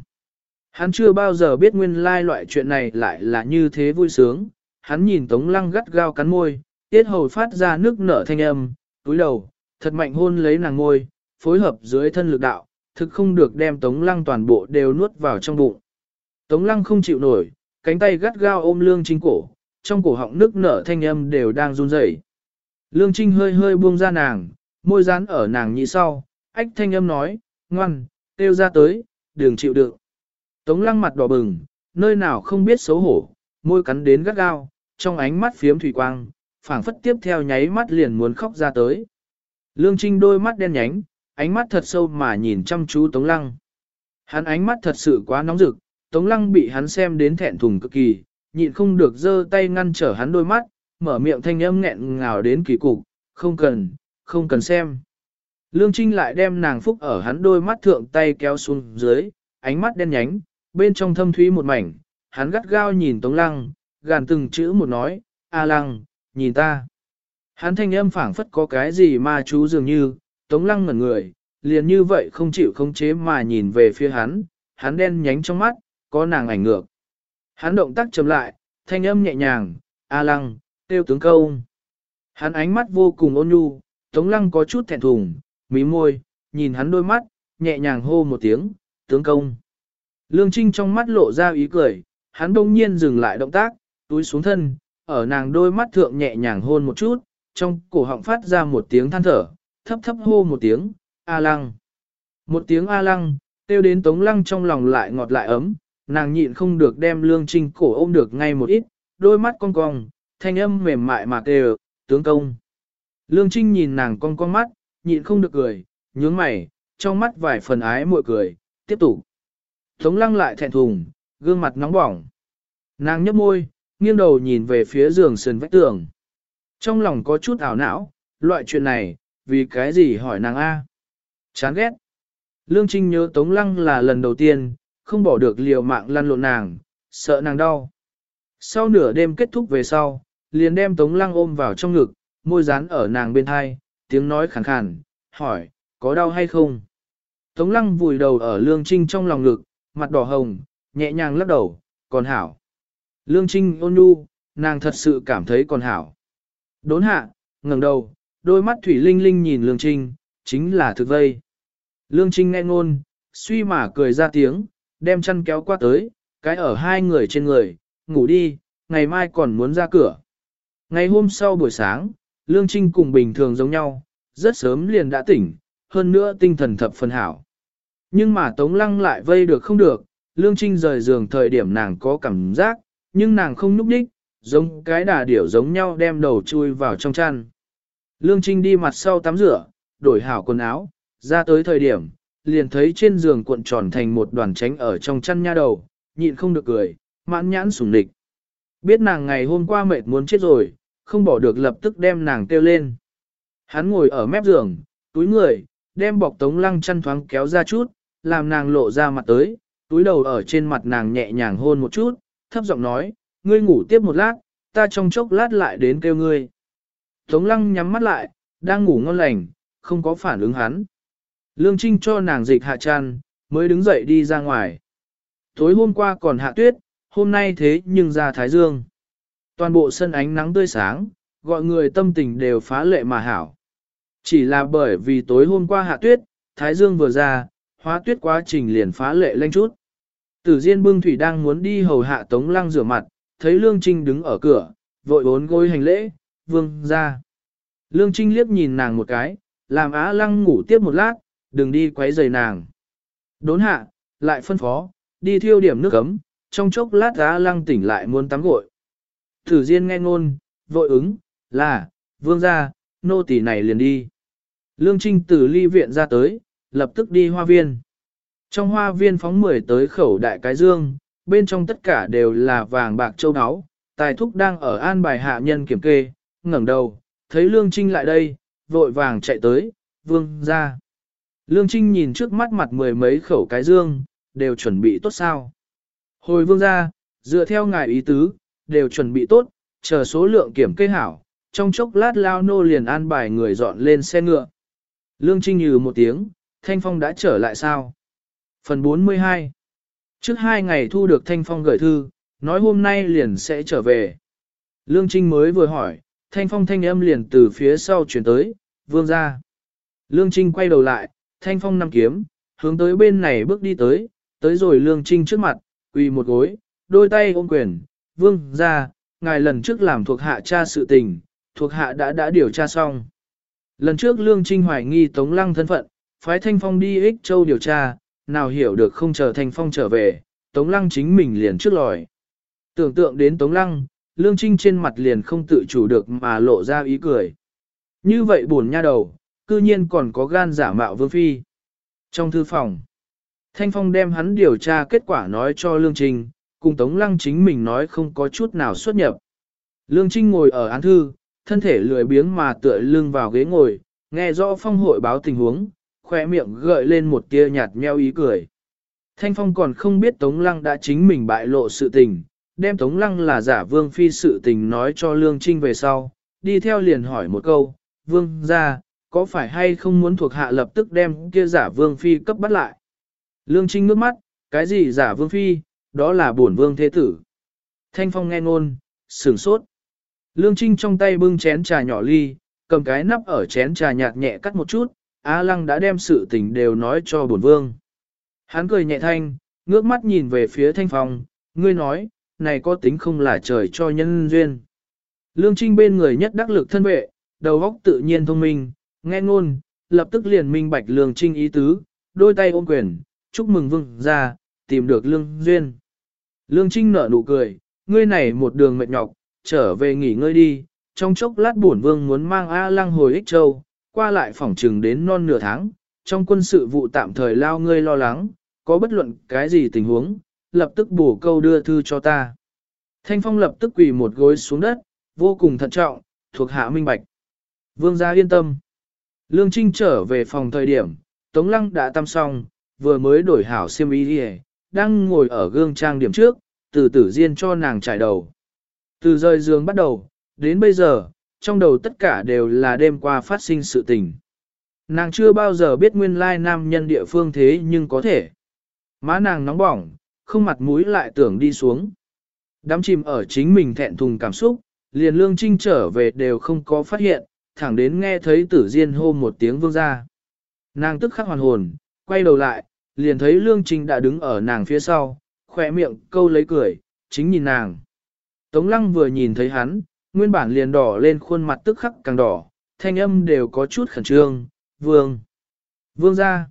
Hắn chưa bao giờ biết nguyên lai loại chuyện này lại là như thế vui sướng, hắn nhìn Tống Lăng gắt gao cắn môi, tiết hầu phát ra nước nở thanh âm, túi đầu, thật mạnh hôn lấy nàng ngôi, phối hợp dưới thân lực đạo, thực không được đem Tống Lăng toàn bộ đều nuốt vào trong bụng. Tống Lăng không chịu nổi, cánh tay gắt gao ôm Lương Trinh cổ, trong cổ họng nước nở thanh âm đều đang run rẩy. Lương Trinh hơi hơi buông ra nàng, môi dán ở nàng nhị sau, ách thanh âm nói, ngoan, kêu ra tới, đừng chịu đựng. Tống Lăng mặt đỏ bừng, nơi nào không biết xấu hổ, môi cắn đến gắt gao, trong ánh mắt phiếm thủy quang, phảng phất tiếp theo nháy mắt liền muốn khóc ra tới. Lương Trinh đôi mắt đen nhánh, ánh mắt thật sâu mà nhìn chăm chú Tống Lăng. Hắn ánh mắt thật sự quá nóng rực, Tống Lăng bị hắn xem đến thẹn thùng cực kỳ, nhịn không được giơ tay ngăn trở hắn đôi mắt, mở miệng thanh âm nghẹn ngào đến kỳ cục, không cần, không cần xem. Lương Trinh lại đem nàng phúc ở hắn đôi mắt thượng tay kéo xuống dưới, ánh mắt đen nhánh, bên trong thâm thúy một mảnh, hắn gắt gao nhìn Tống Lăng, gàn từng chữ một nói, A Lăng, nhìn ta. Hắn thanh âm phảng phất có cái gì mà chú dường như, Tống Lăng ngẩn người, liền như vậy không chịu không chế mà nhìn về phía hắn, hắn đen nhánh trong mắt, có nàng ảnh ngược. Hắn động tác chậm lại, thanh âm nhẹ nhàng, A Lăng, tiêu tướng câu. Hắn ánh mắt vô cùng ôn nhu, Tống Lăng có chút thẹn thùng, mí môi, nhìn hắn đôi mắt, nhẹ nhàng hô một tiếng, tướng công. Lương Trinh trong mắt lộ ra ý cười, hắn đông nhiên dừng lại động tác, túi xuống thân, ở nàng đôi mắt thượng nhẹ nhàng hôn một chút, trong cổ họng phát ra một tiếng than thở, thấp thấp hô một tiếng, A lăng. Một tiếng A lăng, tiêu đến tống lăng trong lòng lại ngọt lại ấm, nàng nhịn không được đem lương trinh cổ ôm được ngay một ít, đôi mắt cong cong, thanh âm mềm mại mà kêu, tướng công. Lương trinh nhìn nàng cong cong mắt, nhịn không được cười, nhướng mày, trong mắt vài phần ái muội cười, tiếp tục. Tống lăng lại thẹn thùng, gương mặt nóng bỏng. Nàng nhấp môi, nghiêng đầu nhìn về phía giường sườn vách tường. Trong lòng có chút ảo não, loại chuyện này, vì cái gì hỏi nàng A. Chán ghét. Lương Trinh nhớ Tống Lăng là lần đầu tiên, không bỏ được liều mạng lăn lộn nàng, sợ nàng đau. Sau nửa đêm kết thúc về sau, liền đem Tống Lăng ôm vào trong ngực, môi dán ở nàng bên hai, tiếng nói khàn khàn, hỏi, có đau hay không? Tống Lăng vùi đầu ở Lương Trinh trong lòng ngực, mặt đỏ hồng, nhẹ nhàng lắc đầu, còn hảo. Lương Trinh ôn nhu, nàng thật sự cảm thấy còn hảo. Đốn hạ, ngẩng đầu, đôi mắt thủy linh linh nhìn Lương Trinh, chính là thực vây. Lương Trinh nghe ngôn, suy mà cười ra tiếng, đem chăn kéo qua tới, cái ở hai người trên người, ngủ đi, ngày mai còn muốn ra cửa. Ngày hôm sau buổi sáng, Lương Trinh cùng bình thường giống nhau, rất sớm liền đã tỉnh, hơn nữa tinh thần thập phần hảo. Nhưng mà Tống Lăng lại vây được không được, Lương Trinh rời giường thời điểm nàng có cảm giác, nhưng nàng không núp đích, giống cái đà điểu giống nhau đem đầu chui vào trong chăn. Lương Trinh đi mặt sau tắm rửa, đổi hảo quần áo, ra tới thời điểm, liền thấy trên giường cuộn tròn thành một đoàn tránh ở trong chăn nha đầu, nhịn không được cười, mãn nhãn sủng địch. Biết nàng ngày hôm qua mệt muốn chết rồi, không bỏ được lập tức đem nàng kêu lên. Hắn ngồi ở mép giường, túi người, đem bọc tống lăng chăn thoáng kéo ra chút, làm nàng lộ ra mặt tới, túi đầu ở trên mặt nàng nhẹ nhàng hôn một chút, thấp giọng nói, ngươi ngủ tiếp một lát, ta trong chốc lát lại đến kêu ngươi. Tống lăng nhắm mắt lại, đang ngủ ngon lành, không có phản ứng hắn. Lương Trinh cho nàng dịch hạ tràn, mới đứng dậy đi ra ngoài. Tối hôm qua còn hạ tuyết, hôm nay thế nhưng ra Thái Dương. Toàn bộ sân ánh nắng tươi sáng, gọi người tâm tình đều phá lệ mà hảo. Chỉ là bởi vì tối hôm qua hạ tuyết, Thái Dương vừa ra, hóa tuyết quá trình liền phá lệ lanh chút. Tử Diên bưng thủy đang muốn đi hầu hạ Tống Lăng rửa mặt, thấy Lương Trinh đứng ở cửa, vội bốn gối hành lễ, vương ra. Lương Trinh liếc nhìn nàng một cái, làm Á Lăng ngủ tiếp một lát, đừng đi quấy rầy nàng. Đốn hạ, lại phân phó, đi thiêu điểm nước ấm, trong chốc lát Á Lăng tỉnh lại muốn tắm gội. Tử Diên nghe ngôn, vội ứng, là, vương ra, nô tỳ này liền đi. Lương Trinh từ ly viện ra tới, lập tức đi hoa viên. Trong hoa viên phóng mười tới khẩu đại cái dương, bên trong tất cả đều là vàng bạc châu áo. Tài thúc đang ở an bài hạ nhân kiểm kê, ngẩng đầu, thấy Lương Trinh lại đây, vội vàng chạy tới, vương ra. Lương Trinh nhìn trước mắt mặt mười mấy khẩu cái dương, đều chuẩn bị tốt sao. Hồi vương ra, dựa theo ngài ý tứ, đều chuẩn bị tốt, chờ số lượng kiểm kê hảo, trong chốc lát lao nô liền an bài người dọn lên xe ngựa. Lương Trinh nhừ một tiếng, Thanh Phong đã trở lại sao? Phần 42 Trước hai ngày thu được Thanh Phong gửi thư, nói hôm nay liền sẽ trở về. Lương Trinh mới vừa hỏi, thanh phong thanh âm liền từ phía sau chuyển tới, vương ra. Lương Trinh quay đầu lại, thanh phong nằm kiếm, hướng tới bên này bước đi tới, tới rồi Lương Trinh trước mặt, quỳ một gối, đôi tay ôm quyền, vương ra, ngài lần trước làm thuộc hạ tra sự tình, thuộc hạ đã đã điều tra xong. Lần trước Lương Trinh hoài nghi Tống Lăng thân phận, phái Thanh Phong đi ích châu điều tra, nào hiểu được không chờ Thanh Phong trở về, Tống Lăng chính mình liền trước lòi. Tưởng tượng đến Tống Lăng, Lương Trinh trên mặt liền không tự chủ được mà lộ ra ý cười. Như vậy buồn nha đầu, cư nhiên còn có gan giả mạo vương phi. Trong thư phòng, Thanh Phong đem hắn điều tra kết quả nói cho Lương Trinh, cùng Tống Lăng chính mình nói không có chút nào xuất nhập. Lương Trinh ngồi ở án thư, thân thể lười biếng mà tựa lưng vào ghế ngồi, nghe rõ phong hội báo tình huống, khoe miệng gợi lên một tia nhạt nheo ý cười. Thanh Phong còn không biết Tống Lăng đã chính mình bại lộ sự tình, đem Tống Lăng là giả vương phi sự tình nói cho Lương Trinh về sau, đi theo liền hỏi một câu, vương ra, có phải hay không muốn thuộc hạ lập tức đem kia giả vương phi cấp bắt lại? Lương Trinh ngước mắt, cái gì giả vương phi, đó là bổn vương thế tử. Thanh Phong nghe ngôn, sửng sốt. Lương Trinh trong tay bưng chén trà nhỏ ly, cầm cái nắp ở chén trà nhạt nhẹ cắt một chút, Á Lăng đã đem sự tình đều nói cho bổn vương. Hắn cười nhẹ thanh, ngước mắt nhìn về phía Thanh Phong, ngươi nói, này có tính không là trời cho nhân duyên. Lương Trinh bên người nhất đắc lực thân vệ, đầu óc tự nhiên thông minh, nghe ngôn, lập tức liền minh bạch Lương Trinh ý tứ, đôi tay ôm quyền, chúc mừng vương ra, tìm được Lương Duyên. Lương Trinh nở nụ cười, ngươi này một đường mệt nhọc, trở về nghỉ ngơi đi, trong chốc lát bổn vương muốn mang A Lăng hồi Ích Châu, qua lại phỏng trừng đến non nửa tháng, trong quân sự vụ tạm thời lao ngươi lo lắng, có bất luận cái gì tình huống, lập tức bổ câu đưa thư cho ta. Thanh Phong lập tức quỳ một gối xuống đất, vô cùng thận trọng, thuộc hạ minh bạch. Vương gia yên tâm. Lương Trinh trở về phòng thời điểm, Tống Lăng đã tăm xong, vừa mới đổi hảo xiêm y đi đang ngồi ở gương trang điểm trước, từ tử diên cho nàng trải đầu. Từ rời giường bắt đầu, đến bây giờ, trong đầu tất cả đều là đêm qua phát sinh sự tình. Nàng chưa bao giờ biết nguyên lai nam nhân địa phương thế nhưng có thể. Má nàng nóng bỏng, không mặt mũi lại tưởng đi xuống. Đám chìm ở chính mình thẹn thùng cảm xúc, liền lương trinh trở về đều không có phát hiện, thẳng đến nghe thấy tử diên hô một tiếng vương ra. Nàng tức khắc hoàn hồn, quay đầu lại, liền thấy lương trinh đã đứng ở nàng phía sau, khỏe miệng câu lấy cười, chính nhìn nàng. Tống lăng vừa nhìn thấy hắn, nguyên bản liền đỏ lên khuôn mặt tức khắc càng đỏ, thanh âm đều có chút khẩn trương, vương. Vương ra.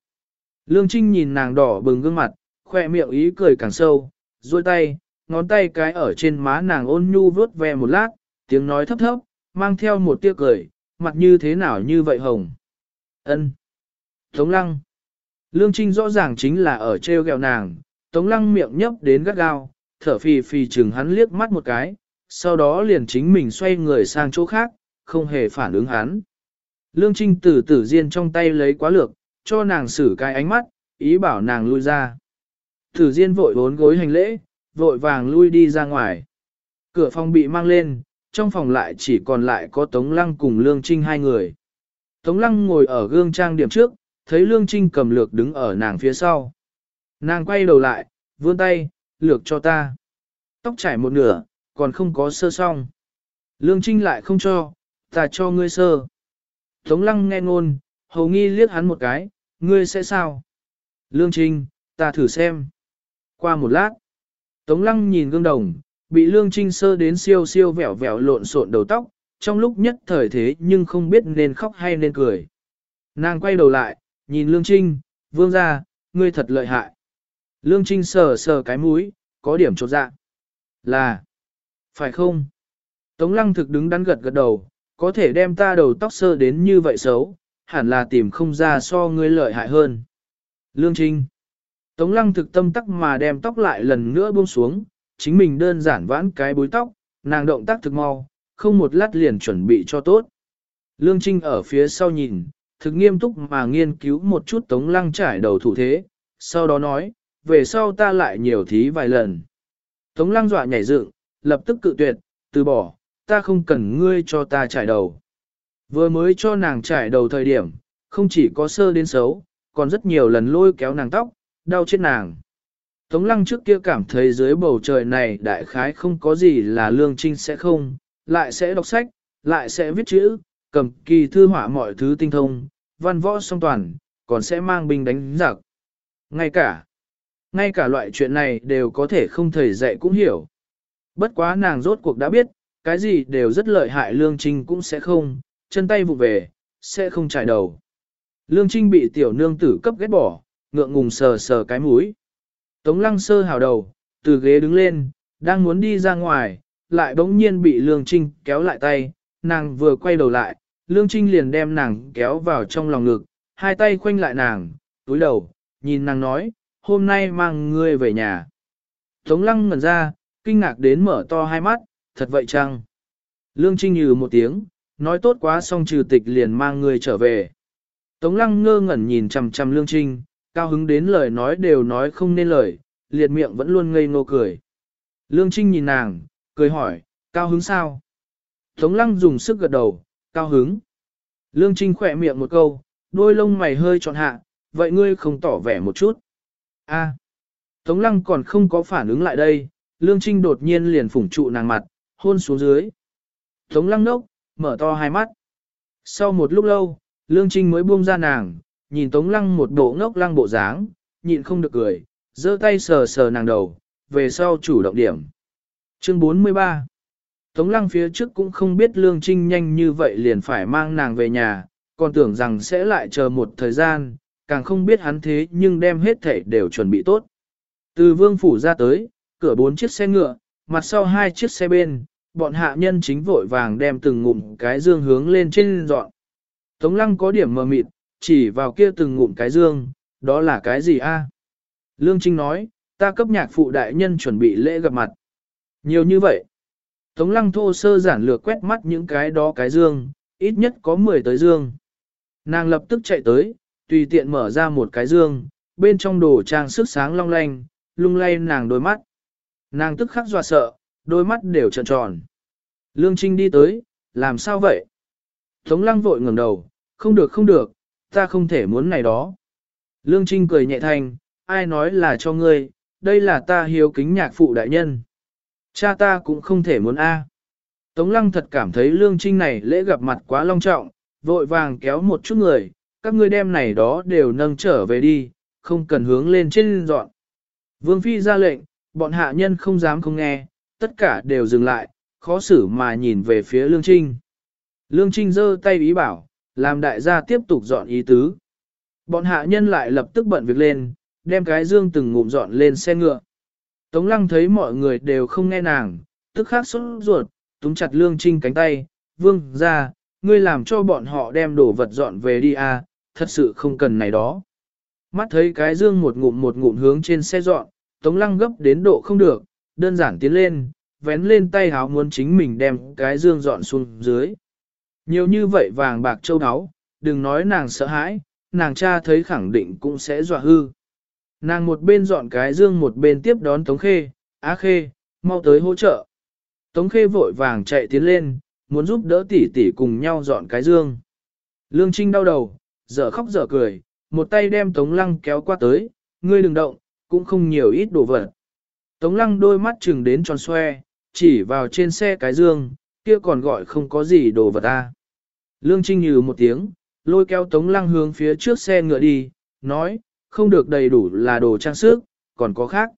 Lương Trinh nhìn nàng đỏ bừng gương mặt, khoe miệng ý cười càng sâu, duỗi tay, ngón tay cái ở trên má nàng ôn nhu vớt ve một lát, tiếng nói thấp thấp, mang theo một tia cười, mặt như thế nào như vậy hồng. ân Tống lăng. Lương Trinh rõ ràng chính là ở treo gẹo nàng, Tống lăng miệng nhấp đến gắt gao, thở phì phì chừng hắn liếc mắt một cái, sau đó liền chính mình xoay người sang chỗ khác, không hề phản ứng hắn. Lương Trinh tử tử diên trong tay lấy quá lược, cho nàng xử cái ánh mắt, ý bảo nàng lui ra. Tử diên vội bốn gối hành lễ, vội vàng lui đi ra ngoài. Cửa phòng bị mang lên, trong phòng lại chỉ còn lại có Tống Lăng cùng Lương Trinh hai người. Tống Lăng ngồi ở gương trang điểm trước, thấy Lương Trinh cầm lược đứng ở nàng phía sau. Nàng quay đầu lại, vươn tay, lược cho ta. Tóc trải một nửa, còn không có sơ xong. Lương Trinh lại không cho, ta cho ngươi sơ. Tống lăng nghe ngôn, hầu nghi liếc hắn một cái, ngươi sẽ sao? Lương Trinh, ta thử xem. Qua một lát, Tống lăng nhìn gương đồng, bị Lương Trinh sơ đến siêu siêu vẻo vẻo lộn xộn đầu tóc, trong lúc nhất thời thế nhưng không biết nên khóc hay nên cười. Nàng quay đầu lại, nhìn Lương Trinh, vương ra, ngươi thật lợi hại. Lương Trinh sờ sờ cái mũi, có điểm trột dạ. Là, phải không? Tống lăng thực đứng đắn gật gật đầu, có thể đem ta đầu tóc sơ đến như vậy xấu, hẳn là tìm không ra so ngươi lợi hại hơn. Lương Trinh. Tống lăng thực tâm tắc mà đem tóc lại lần nữa buông xuống, chính mình đơn giản vãn cái búi tóc, nàng động tác thực mau, không một lát liền chuẩn bị cho tốt. Lương Trinh ở phía sau nhìn, thực nghiêm túc mà nghiên cứu một chút tống lăng trải đầu thủ thế, sau đó nói, về sau ta lại nhiều thí vài lần. Tống lăng dọa nhảy dựng, lập tức cự tuyệt, từ bỏ, ta không cần ngươi cho ta trải đầu. Vừa mới cho nàng trải đầu thời điểm, không chỉ có sơ đến xấu, còn rất nhiều lần lôi kéo nàng tóc, đau chết nàng. Tống lăng trước kia cảm thấy dưới bầu trời này đại khái không có gì là lương trinh sẽ không, lại sẽ đọc sách, lại sẽ viết chữ, cầm kỳ thư họa mọi thứ tinh thông, văn võ song toàn, còn sẽ mang binh đánh giặc. Ngay cả, ngay cả loại chuyện này đều có thể không thầy dạy cũng hiểu. Bất quá nàng rốt cuộc đã biết, cái gì đều rất lợi hại Lương Trinh cũng sẽ không, chân tay vụ về, sẽ không trải đầu. Lương Trinh bị tiểu nương tử cấp ghét bỏ, ngượng ngùng sờ sờ cái mũi. Tống lăng sơ hào đầu, từ ghế đứng lên, đang muốn đi ra ngoài, lại bỗng nhiên bị Lương Trinh kéo lại tay, nàng vừa quay đầu lại, Lương Trinh liền đem nàng kéo vào trong lòng ngực, hai tay khoanh lại nàng, túi đầu, nhìn nàng nói, hôm nay mang ngươi về nhà. Tống lăng ngẩn ra, kinh ngạc đến mở to hai mắt, thật vậy chăng? Lương Trinh nhừ một tiếng, nói tốt quá xong trừ tịch liền mang người trở về. Tống lăng ngơ ngẩn nhìn chằm chằm Lương Trinh, cao hứng đến lời nói đều nói không nên lời, liệt miệng vẫn luôn ngây ngô cười. Lương Trinh nhìn nàng, cười hỏi, cao hứng sao? Tống lăng dùng sức gật đầu, cao hứng. Lương Trinh khỏe miệng một câu, đôi lông mày hơi trọn hạ, vậy ngươi không tỏ vẻ một chút. A. Tống lăng còn không có phản ứng lại đây, Lương Trinh đột nhiên liền phủng trụ nàng mặt, hôn xuống dưới. Tống lăng nốc, mở to hai mắt. Sau một lúc lâu, Lương Trinh mới buông ra nàng, nhìn Tống lăng một bộ ngốc lăng bộ dáng, nhịn không được cười, giơ tay sờ sờ nàng đầu, về sau chủ động điểm. Chương 43 Tống lăng phía trước cũng không biết Lương Trinh nhanh như vậy liền phải mang nàng về nhà, còn tưởng rằng sẽ lại chờ một thời gian, càng không biết hắn thế nhưng đem hết thể đều chuẩn bị tốt. Từ vương phủ ra tới, cửa bốn chiếc xe ngựa, mặt sau hai chiếc xe bên, bọn hạ nhân chính vội vàng đem từng ngụm cái dương hướng lên trên dọn. Tống lăng có điểm mờ mịt, chỉ vào kia từng ngụm cái dương, đó là cái gì a? Lương Trinh nói, ta cấp nhạc phụ đại nhân chuẩn bị lễ gặp mặt. Nhiều như vậy. Tống lăng thô sơ giản lược quét mắt những cái đó cái dương, ít nhất có 10 tới dương. Nàng lập tức chạy tới, tùy tiện mở ra một cái dương, bên trong đồ trang sức sáng long lanh, lung lay nàng đôi mắt. Nàng tức khắc dọa sợ, đôi mắt đều trợn tròn. Lương Trinh đi tới, làm sao vậy? Tống lăng vội ngẩng đầu, không được không được, ta không thể muốn này đó. Lương Trinh cười nhẹ thanh, ai nói là cho ngươi, đây là ta hiếu kính nhạc phụ đại nhân. Cha ta cũng không thể muốn A. Tống lăng thật cảm thấy Lương Trinh này lễ gặp mặt quá long trọng, vội vàng kéo một chút người, các ngươi đem này đó đều nâng trở về đi, không cần hướng lên trên dọn. Vương Phi ra lệnh, bọn hạ nhân không dám không nghe, tất cả đều dừng lại, khó xử mà nhìn về phía Lương Trinh. Lương Trinh giơ tay ý bảo, làm đại gia tiếp tục dọn ý tứ. Bọn hạ nhân lại lập tức bận việc lên, đem cái dương từng ngụm dọn lên xe ngựa. Tống lăng thấy mọi người đều không nghe nàng, tức khắc sốt ruột, túm chặt Lương Trinh cánh tay, vương ra, ngươi làm cho bọn họ đem đồ vật dọn về đi à, thật sự không cần này đó. Mắt thấy cái dương một ngụm một ngụm hướng trên xe dọn, Tống lăng gấp đến độ không được, đơn giản tiến lên, vén lên tay háo muốn chính mình đem cái dương dọn xuống dưới. Nhiều như vậy vàng bạc châu áo, đừng nói nàng sợ hãi, nàng cha thấy khẳng định cũng sẽ dọa hư. Nàng một bên dọn cái dương một bên tiếp đón Tống Khê, Á Khê, mau tới hỗ trợ. Tống Khê vội vàng chạy tiến lên, muốn giúp đỡ tỷ tỷ cùng nhau dọn cái dương. Lương Trinh đau đầu, dở khóc dở cười, một tay đem Tống Lăng kéo qua tới, ngươi đừng động, cũng không nhiều ít đồ vật. Tống Lăng đôi mắt chừng đến tròn xoe, chỉ vào trên xe cái dương, kia còn gọi không có gì đồ vật ta. Lương Trinh nhừ một tiếng, lôi kéo Tống Lăng hướng phía trước xe ngựa đi, nói, không được đầy đủ là đồ trang sức, còn có khác.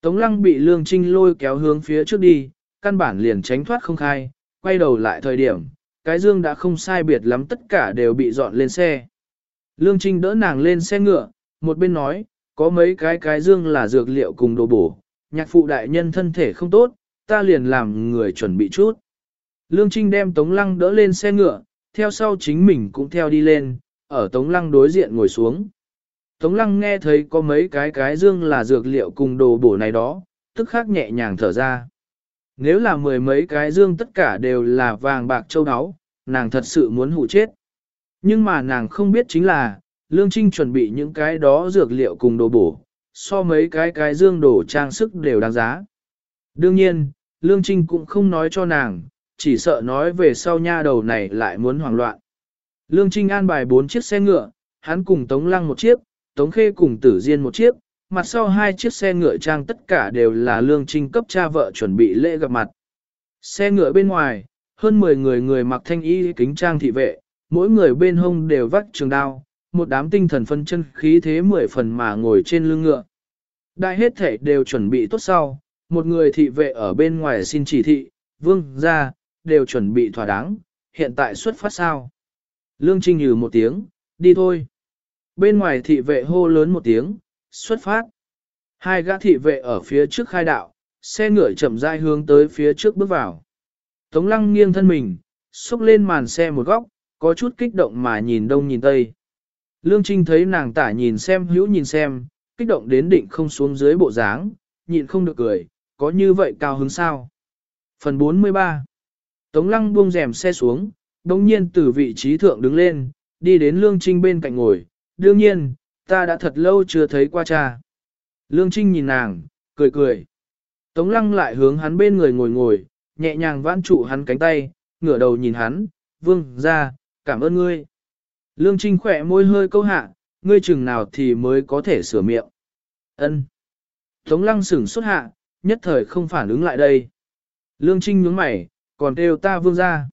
Tống Lăng bị Lương Trinh lôi kéo hướng phía trước đi, căn bản liền tránh thoát không khai, quay đầu lại thời điểm, cái dương đã không sai biệt lắm tất cả đều bị dọn lên xe. Lương Trinh đỡ nàng lên xe ngựa, một bên nói, có mấy cái cái dương là dược liệu cùng đồ bổ, nhạc phụ đại nhân thân thể không tốt, ta liền làm người chuẩn bị chút. Lương Trinh đem Tống Lăng đỡ lên xe ngựa, theo sau chính mình cũng theo đi lên, ở Tống Lăng đối diện ngồi xuống. Tống Lăng nghe thấy có mấy cái cái dương là dược liệu cùng đồ bổ này đó, tức khắc nhẹ nhàng thở ra. Nếu là mười mấy cái dương tất cả đều là vàng bạc châu áo, nàng thật sự muốn hụ chết. Nhưng mà nàng không biết chính là, Lương Trinh chuẩn bị những cái đó dược liệu cùng đồ bổ, so mấy cái cái dương đồ trang sức đều đáng giá. Đương nhiên, Lương Trinh cũng không nói cho nàng, chỉ sợ nói về sau nha đầu này lại muốn hoảng loạn. Lương Trinh an bài bốn chiếc xe ngựa, hắn cùng Tống Lăng một chiếc, Tống Khê cùng Tử Diên một chiếc, mặt sau hai chiếc xe ngựa trang tất cả đều là Lương Trinh cấp cha vợ chuẩn bị lễ gặp mặt. Xe ngựa bên ngoài, hơn 10 người người mặc thanh y kính trang thị vệ, mỗi người bên hông đều vắt trường đao, một đám tinh thần phân chân khí thế mười phần mà ngồi trên lưng ngựa. Đại hết thể đều chuẩn bị tốt sau, một người thị vệ ở bên ngoài xin chỉ thị, vương ra, đều chuẩn bị thỏa đáng, hiện tại xuất phát sao. Lương Trinh nhừ một tiếng, đi thôi. Bên ngoài thị vệ hô lớn một tiếng, xuất phát. Hai gã thị vệ ở phía trước khai đạo, xe ngựa chậm rãi hướng tới phía trước bước vào. Tống lăng nghiêng thân mình, xúc lên màn xe một góc, có chút kích động mà nhìn đông nhìn tây. Lương Trinh thấy nàng tả nhìn xem hữu nhìn xem, kích động đến định không xuống dưới bộ dáng, nhịn không được cười, có như vậy cao hứng sao. Phần 43 Tống lăng buông rèm xe xuống, đồng nhiên từ vị trí thượng đứng lên, đi đến Lương Trinh bên cạnh ngồi, đương nhiên, ta đã thật lâu chưa thấy qua cha. Lương Trinh nhìn nàng, cười cười. Tống lăng lại hướng hắn bên người ngồi ngồi, nhẹ nhàng vãn trụ hắn cánh tay, ngửa đầu nhìn hắn, vương ra, cảm ơn ngươi. Lương Trinh khỏe môi hơi câu hạ, ngươi chừng nào thì mới có thể sửa miệng. Ân. Tống lăng sửng xuất hạ, nhất thời không phản ứng lại đây. Lương Trinh nhướng mày, còn kêu ta vương ra.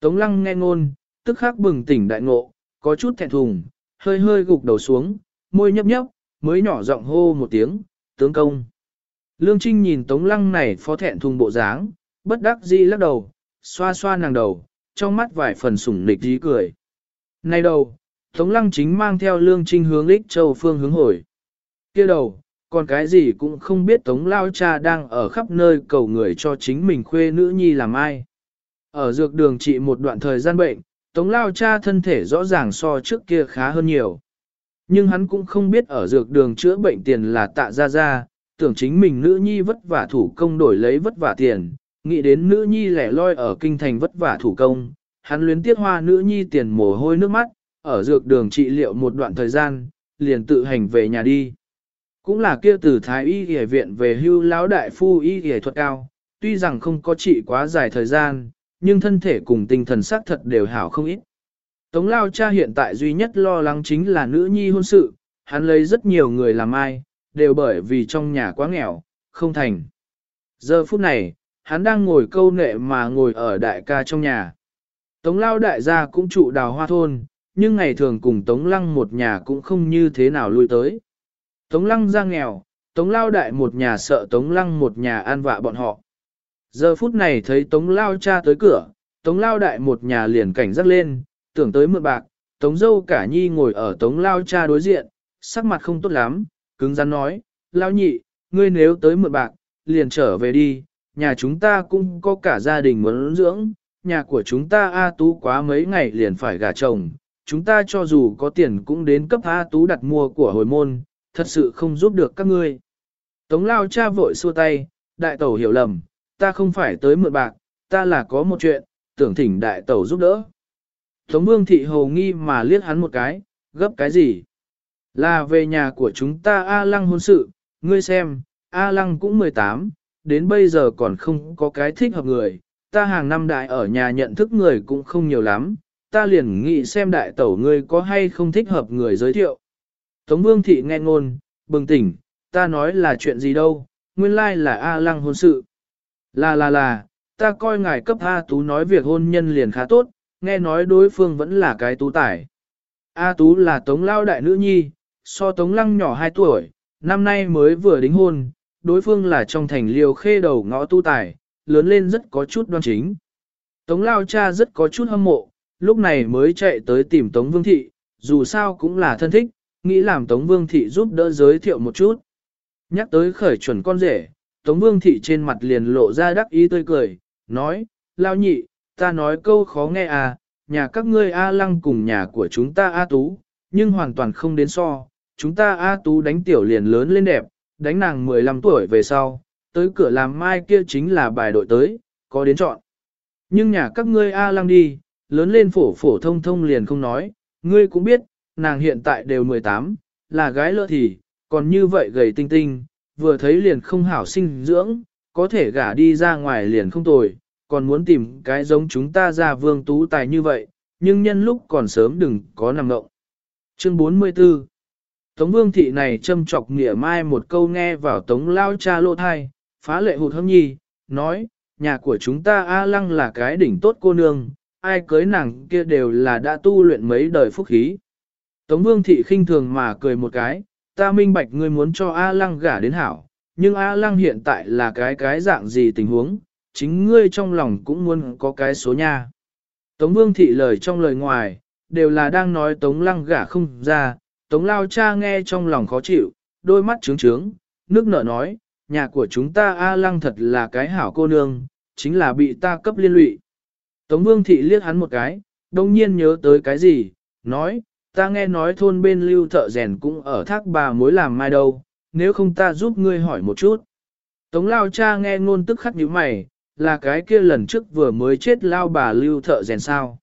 Tống lăng nghe ngôn, tức khắc bừng tỉnh đại ngộ, có chút thẹn thùng, hơi hơi gục đầu xuống, môi nhấp nhấp, mới nhỏ giọng hô một tiếng, tướng công. Lương Trinh nhìn Tống Lăng này phó thẹn thùng bộ dáng, bất đắc dĩ lắc đầu, xoa xoa nàng đầu, trong mắt vài phần sủng nịch dí cười. Này đầu, Tống Lăng chính mang theo Lương Trinh hướng Lích Châu phương hướng hồi. kia đầu, còn cái gì cũng không biết Tống Lao Cha đang ở khắp nơi cầu người cho chính mình khuê nữ nhi làm ai. Ở dược đường trị một đoạn thời gian bệnh, Tống Lao Cha thân thể rõ ràng so trước kia khá hơn nhiều. Nhưng hắn cũng không biết ở dược đường chữa bệnh tiền là tạ ra ra, tưởng chính mình nữ nhi vất vả thủ công đổi lấy vất vả tiền, nghĩ đến nữ nhi lẻ loi ở kinh thành vất vả thủ công, hắn luyến tiếc hoa nữ nhi tiền mồ hôi nước mắt, ở dược đường trị liệu một đoạn thời gian, liền tự hành về nhà đi. Cũng là kia từ Thái Y Y viện về hưu lão đại phu Y Y thuật cao, tuy rằng không có trị quá dài thời gian, nhưng thân thể cùng tinh thần xác thật đều hảo không ít. Tống lao cha hiện tại duy nhất lo lắng chính là nữ nhi hôn sự, hắn lấy rất nhiều người làm ai, đều bởi vì trong nhà quá nghèo, không thành. Giờ phút này, hắn đang ngồi câu nệ mà ngồi ở đại ca trong nhà. Tống lao đại gia cũng trụ đào hoa thôn, nhưng ngày thường cùng Tống lăng một nhà cũng không như thế nào lui tới. Tống lăng ra nghèo, Tống lao đại một nhà sợ Tống lăng một nhà an vạ bọn họ. Giờ phút này thấy Tống lao cha tới cửa, Tống lao đại một nhà liền cảnh giác lên, tưởng tới mượn bạc, Tống dâu cả nhi ngồi ở Tống lao cha đối diện, sắc mặt không tốt lắm, cứng rắn nói, lao nhị, ngươi nếu tới mượn bạc, liền trở về đi, nhà chúng ta cũng có cả gia đình muốn dưỡng, nhà của chúng ta A Tú quá mấy ngày liền phải gả chồng, chúng ta cho dù có tiền cũng đến cấp A Tú đặt mua của hồi môn, thật sự không giúp được các ngươi. Tống lao cha vội xua tay, đại tẩu hiểu lầm, ta không phải tới mượn bạc, ta là có một chuyện, tưởng thỉnh đại tẩu giúp đỡ. Tống vương thị hồ nghi mà liếc hắn một cái, gấp cái gì? Là về nhà của chúng ta A Lăng hôn sự, ngươi xem, A Lăng cũng 18, đến bây giờ còn không có cái thích hợp người, ta hàng năm đại ở nhà nhận thức người cũng không nhiều lắm, ta liền nghĩ xem đại tẩu ngươi có hay không thích hợp người giới thiệu. Tống Vương Thị nghe ngôn, bừng tỉnh, ta nói là chuyện gì đâu, nguyên lai là A Lăng hôn sự. Là là là, ta coi ngài cấp A Tú nói việc hôn nhân liền khá tốt, nghe nói đối phương vẫn là cái tú tải. A Tú là Tống Lao đại nữ nhi, so Tống Lăng nhỏ 2 tuổi, năm nay mới vừa đính hôn, đối phương là trong thành liều khê đầu ngõ tu tài, lớn lên rất có chút đoan chính. Tống Lao cha rất có chút hâm mộ, lúc này mới chạy tới tìm Tống Vương Thị, dù sao cũng là thân thích, nghĩ làm Tống Vương Thị giúp đỡ giới thiệu một chút. Nhắc tới khởi chuẩn con rể, Tống Vương Thị trên mặt liền lộ ra đắc ý tươi cười, nói, Lao nhị, ta nói câu khó nghe à, nhà các ngươi A Lăng cùng nhà của chúng ta A Tú, nhưng hoàn toàn không đến so, chúng ta A Tú đánh tiểu liền lớn lên đẹp, đánh nàng 15 tuổi về sau, tới cửa làm mai kia chính là bài đội tới, có đến chọn. Nhưng nhà các ngươi A Lăng đi, lớn lên phổ phổ thông thông liền không nói, ngươi cũng biết, nàng hiện tại đều 18, là gái lỡ thì, còn như vậy gầy tinh tinh, vừa thấy liền không hảo sinh dưỡng, có thể gả đi ra ngoài liền không tồi, còn muốn tìm cái giống chúng ta ra vương tú tài như vậy, nhưng nhân lúc còn sớm đừng có nằm ngộng. Chương 44 Tống vương thị này châm chọc nghĩa mai một câu nghe vào tống lao cha lộ thai, phá lệ hụt hâm nhi, nói, nhà của chúng ta A Lăng là cái đỉnh tốt cô nương, ai cưới nàng kia đều là đã tu luyện mấy đời phúc khí. Tống Vương Thị khinh thường mà cười một cái, ta minh bạch ngươi muốn cho A Lăng gả đến hảo, nhưng A Lăng hiện tại là cái cái dạng gì tình huống, chính ngươi trong lòng cũng muốn có cái số nha. Tống Vương Thị lời trong lời ngoài, đều là đang nói Tống Lăng gả không ra, Tống Lao cha nghe trong lòng khó chịu, đôi mắt trướng trướng, nước nở nói, nhà của chúng ta A Lăng thật là cái hảo cô nương, chính là bị ta cấp liên lụy. Tống Vương Thị liếc hắn một cái, đồng nhiên nhớ tới cái gì, nói, ta nghe nói thôn bên lưu thợ rèn cũng ở thác bà mối làm mai đâu, nếu không ta giúp ngươi hỏi một chút. Tống lao cha nghe ngôn tức khắc như mày, là cái kia lần trước vừa mới chết lao bà lưu thợ rèn sao.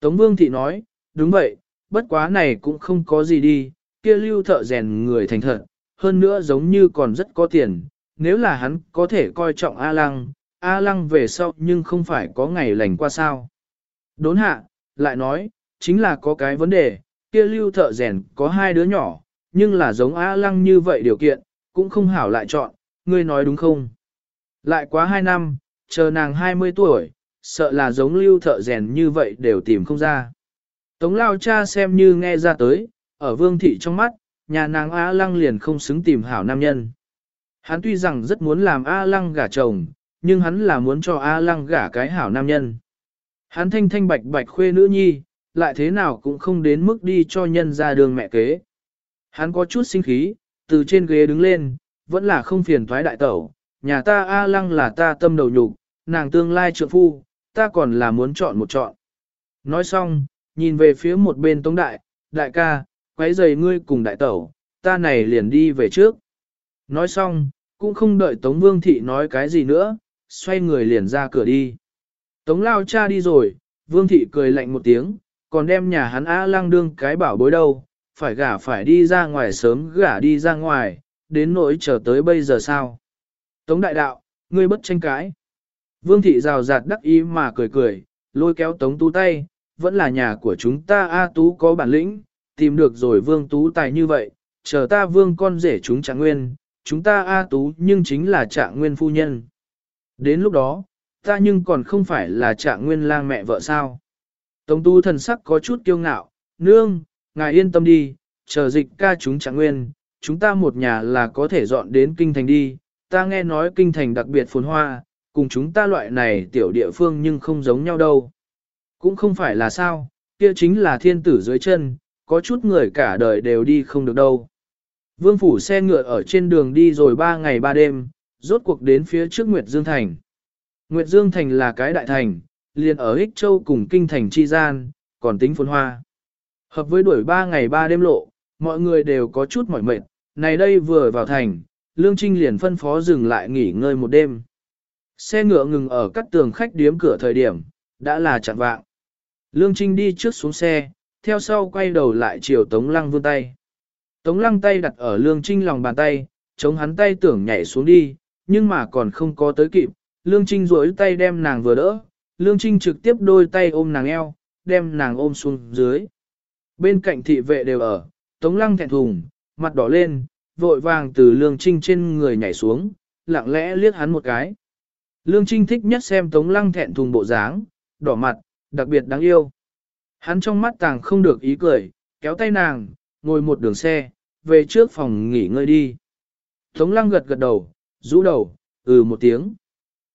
Tống vương thị nói, đúng vậy, bất quá này cũng không có gì đi, kia lưu thợ rèn người thành thật, hơn nữa giống như còn rất có tiền, nếu là hắn có thể coi trọng A Lăng, A Lăng về sau nhưng không phải có ngày lành qua sao. Đốn hạ, lại nói, chính là có cái vấn đề, kia lưu thợ rèn có hai đứa nhỏ, nhưng là giống A Lăng như vậy điều kiện, cũng không hảo lại chọn, ngươi nói đúng không? Lại quá hai năm, chờ nàng 20 tuổi, sợ là giống lưu thợ rèn như vậy đều tìm không ra. Tống lao cha xem như nghe ra tới, ở vương thị trong mắt, nhà nàng A Lăng liền không xứng tìm hảo nam nhân. Hắn tuy rằng rất muốn làm A Lăng gả chồng, nhưng hắn là muốn cho A Lăng gả cái hảo nam nhân. Hắn thanh thanh bạch bạch khuê nữ nhi, lại thế nào cũng không đến mức đi cho nhân ra đường mẹ kế. Hắn có chút sinh khí, từ trên ghế đứng lên, vẫn là không phiền thoái đại tẩu, nhà ta A Lăng là ta tâm đầu nhục, nàng tương lai trượng phu, ta còn là muốn chọn một chọn. Nói xong, nhìn về phía một bên tống đại, đại ca, quấy giày ngươi cùng đại tẩu, ta này liền đi về trước. Nói xong, cũng không đợi Tống Vương Thị nói cái gì nữa, xoay người liền ra cửa đi. Tống lao cha đi rồi, Vương Thị cười lạnh một tiếng, còn đem nhà hắn á lang đương cái bảo bối đâu, phải gả phải đi ra ngoài sớm gả đi ra ngoài, đến nỗi chờ tới bây giờ sao. Tống đại đạo, ngươi bất tranh cãi. Vương thị rào rạt đắc ý mà cười cười, lôi kéo tống tú tay, vẫn là nhà của chúng ta A tú có bản lĩnh, tìm được rồi vương tú tài như vậy, chờ ta vương con rể chúng chẳng nguyên, chúng ta A tú nhưng chính là trạng nguyên phu nhân. Đến lúc đó, ta nhưng còn không phải là trạng nguyên lang mẹ vợ sao. Tống tu thần sắc có chút kiêu ngạo, nương, ngài yên tâm đi, chờ dịch ca chúng trạng nguyên, chúng ta một nhà là có thể dọn đến kinh thành đi, ta nghe nói kinh thành đặc biệt phồn hoa, cùng chúng ta loại này tiểu địa phương nhưng không giống nhau đâu. Cũng không phải là sao, kia chính là thiên tử dưới chân, có chút người cả đời đều đi không được đâu. Vương phủ xe ngựa ở trên đường đi rồi ba ngày ba đêm, rốt cuộc đến phía trước Nguyệt Dương Thành. Nguyệt Dương Thành là cái đại thành, liền ở Ích Châu cùng kinh thành chi gian, còn tính phồn hoa. Hợp với đuổi ba ngày ba đêm lộ, mọi người đều có chút mỏi mệt, này đây vừa vào thành, Lương Trinh liền phân phó dừng lại nghỉ ngơi một đêm. Xe ngựa ngừng ở các tường khách điếm cửa thời điểm, đã là chặn vạng. Lương Trinh đi trước xuống xe, theo sau quay đầu lại chiều Tống Lăng vươn tay. Tống Lăng tay đặt ở Lương Trinh lòng bàn tay, chống hắn tay tưởng nhảy xuống đi, nhưng mà còn không có tới kịp. Lương Trinh duỗi tay đem nàng vừa đỡ, Lương Trinh trực tiếp đôi tay ôm nàng eo, đem nàng ôm xuống dưới. Bên cạnh thị vệ đều ở, Tống Lăng thẹn thùng, mặt đỏ lên, vội vàng từ Lương Trinh trên người nhảy xuống, lặng lẽ liếc hắn một cái. Lương Trinh thích nhất xem Tống Lăng thẹn thùng bộ dáng, đỏ mặt, đặc biệt đáng yêu. Hắn trong mắt tàng không được ý cười, kéo tay nàng, ngồi một đường xe, về trước phòng nghỉ ngơi đi. Tống Lăng gật gật đầu, rũ đầu, ừ một tiếng.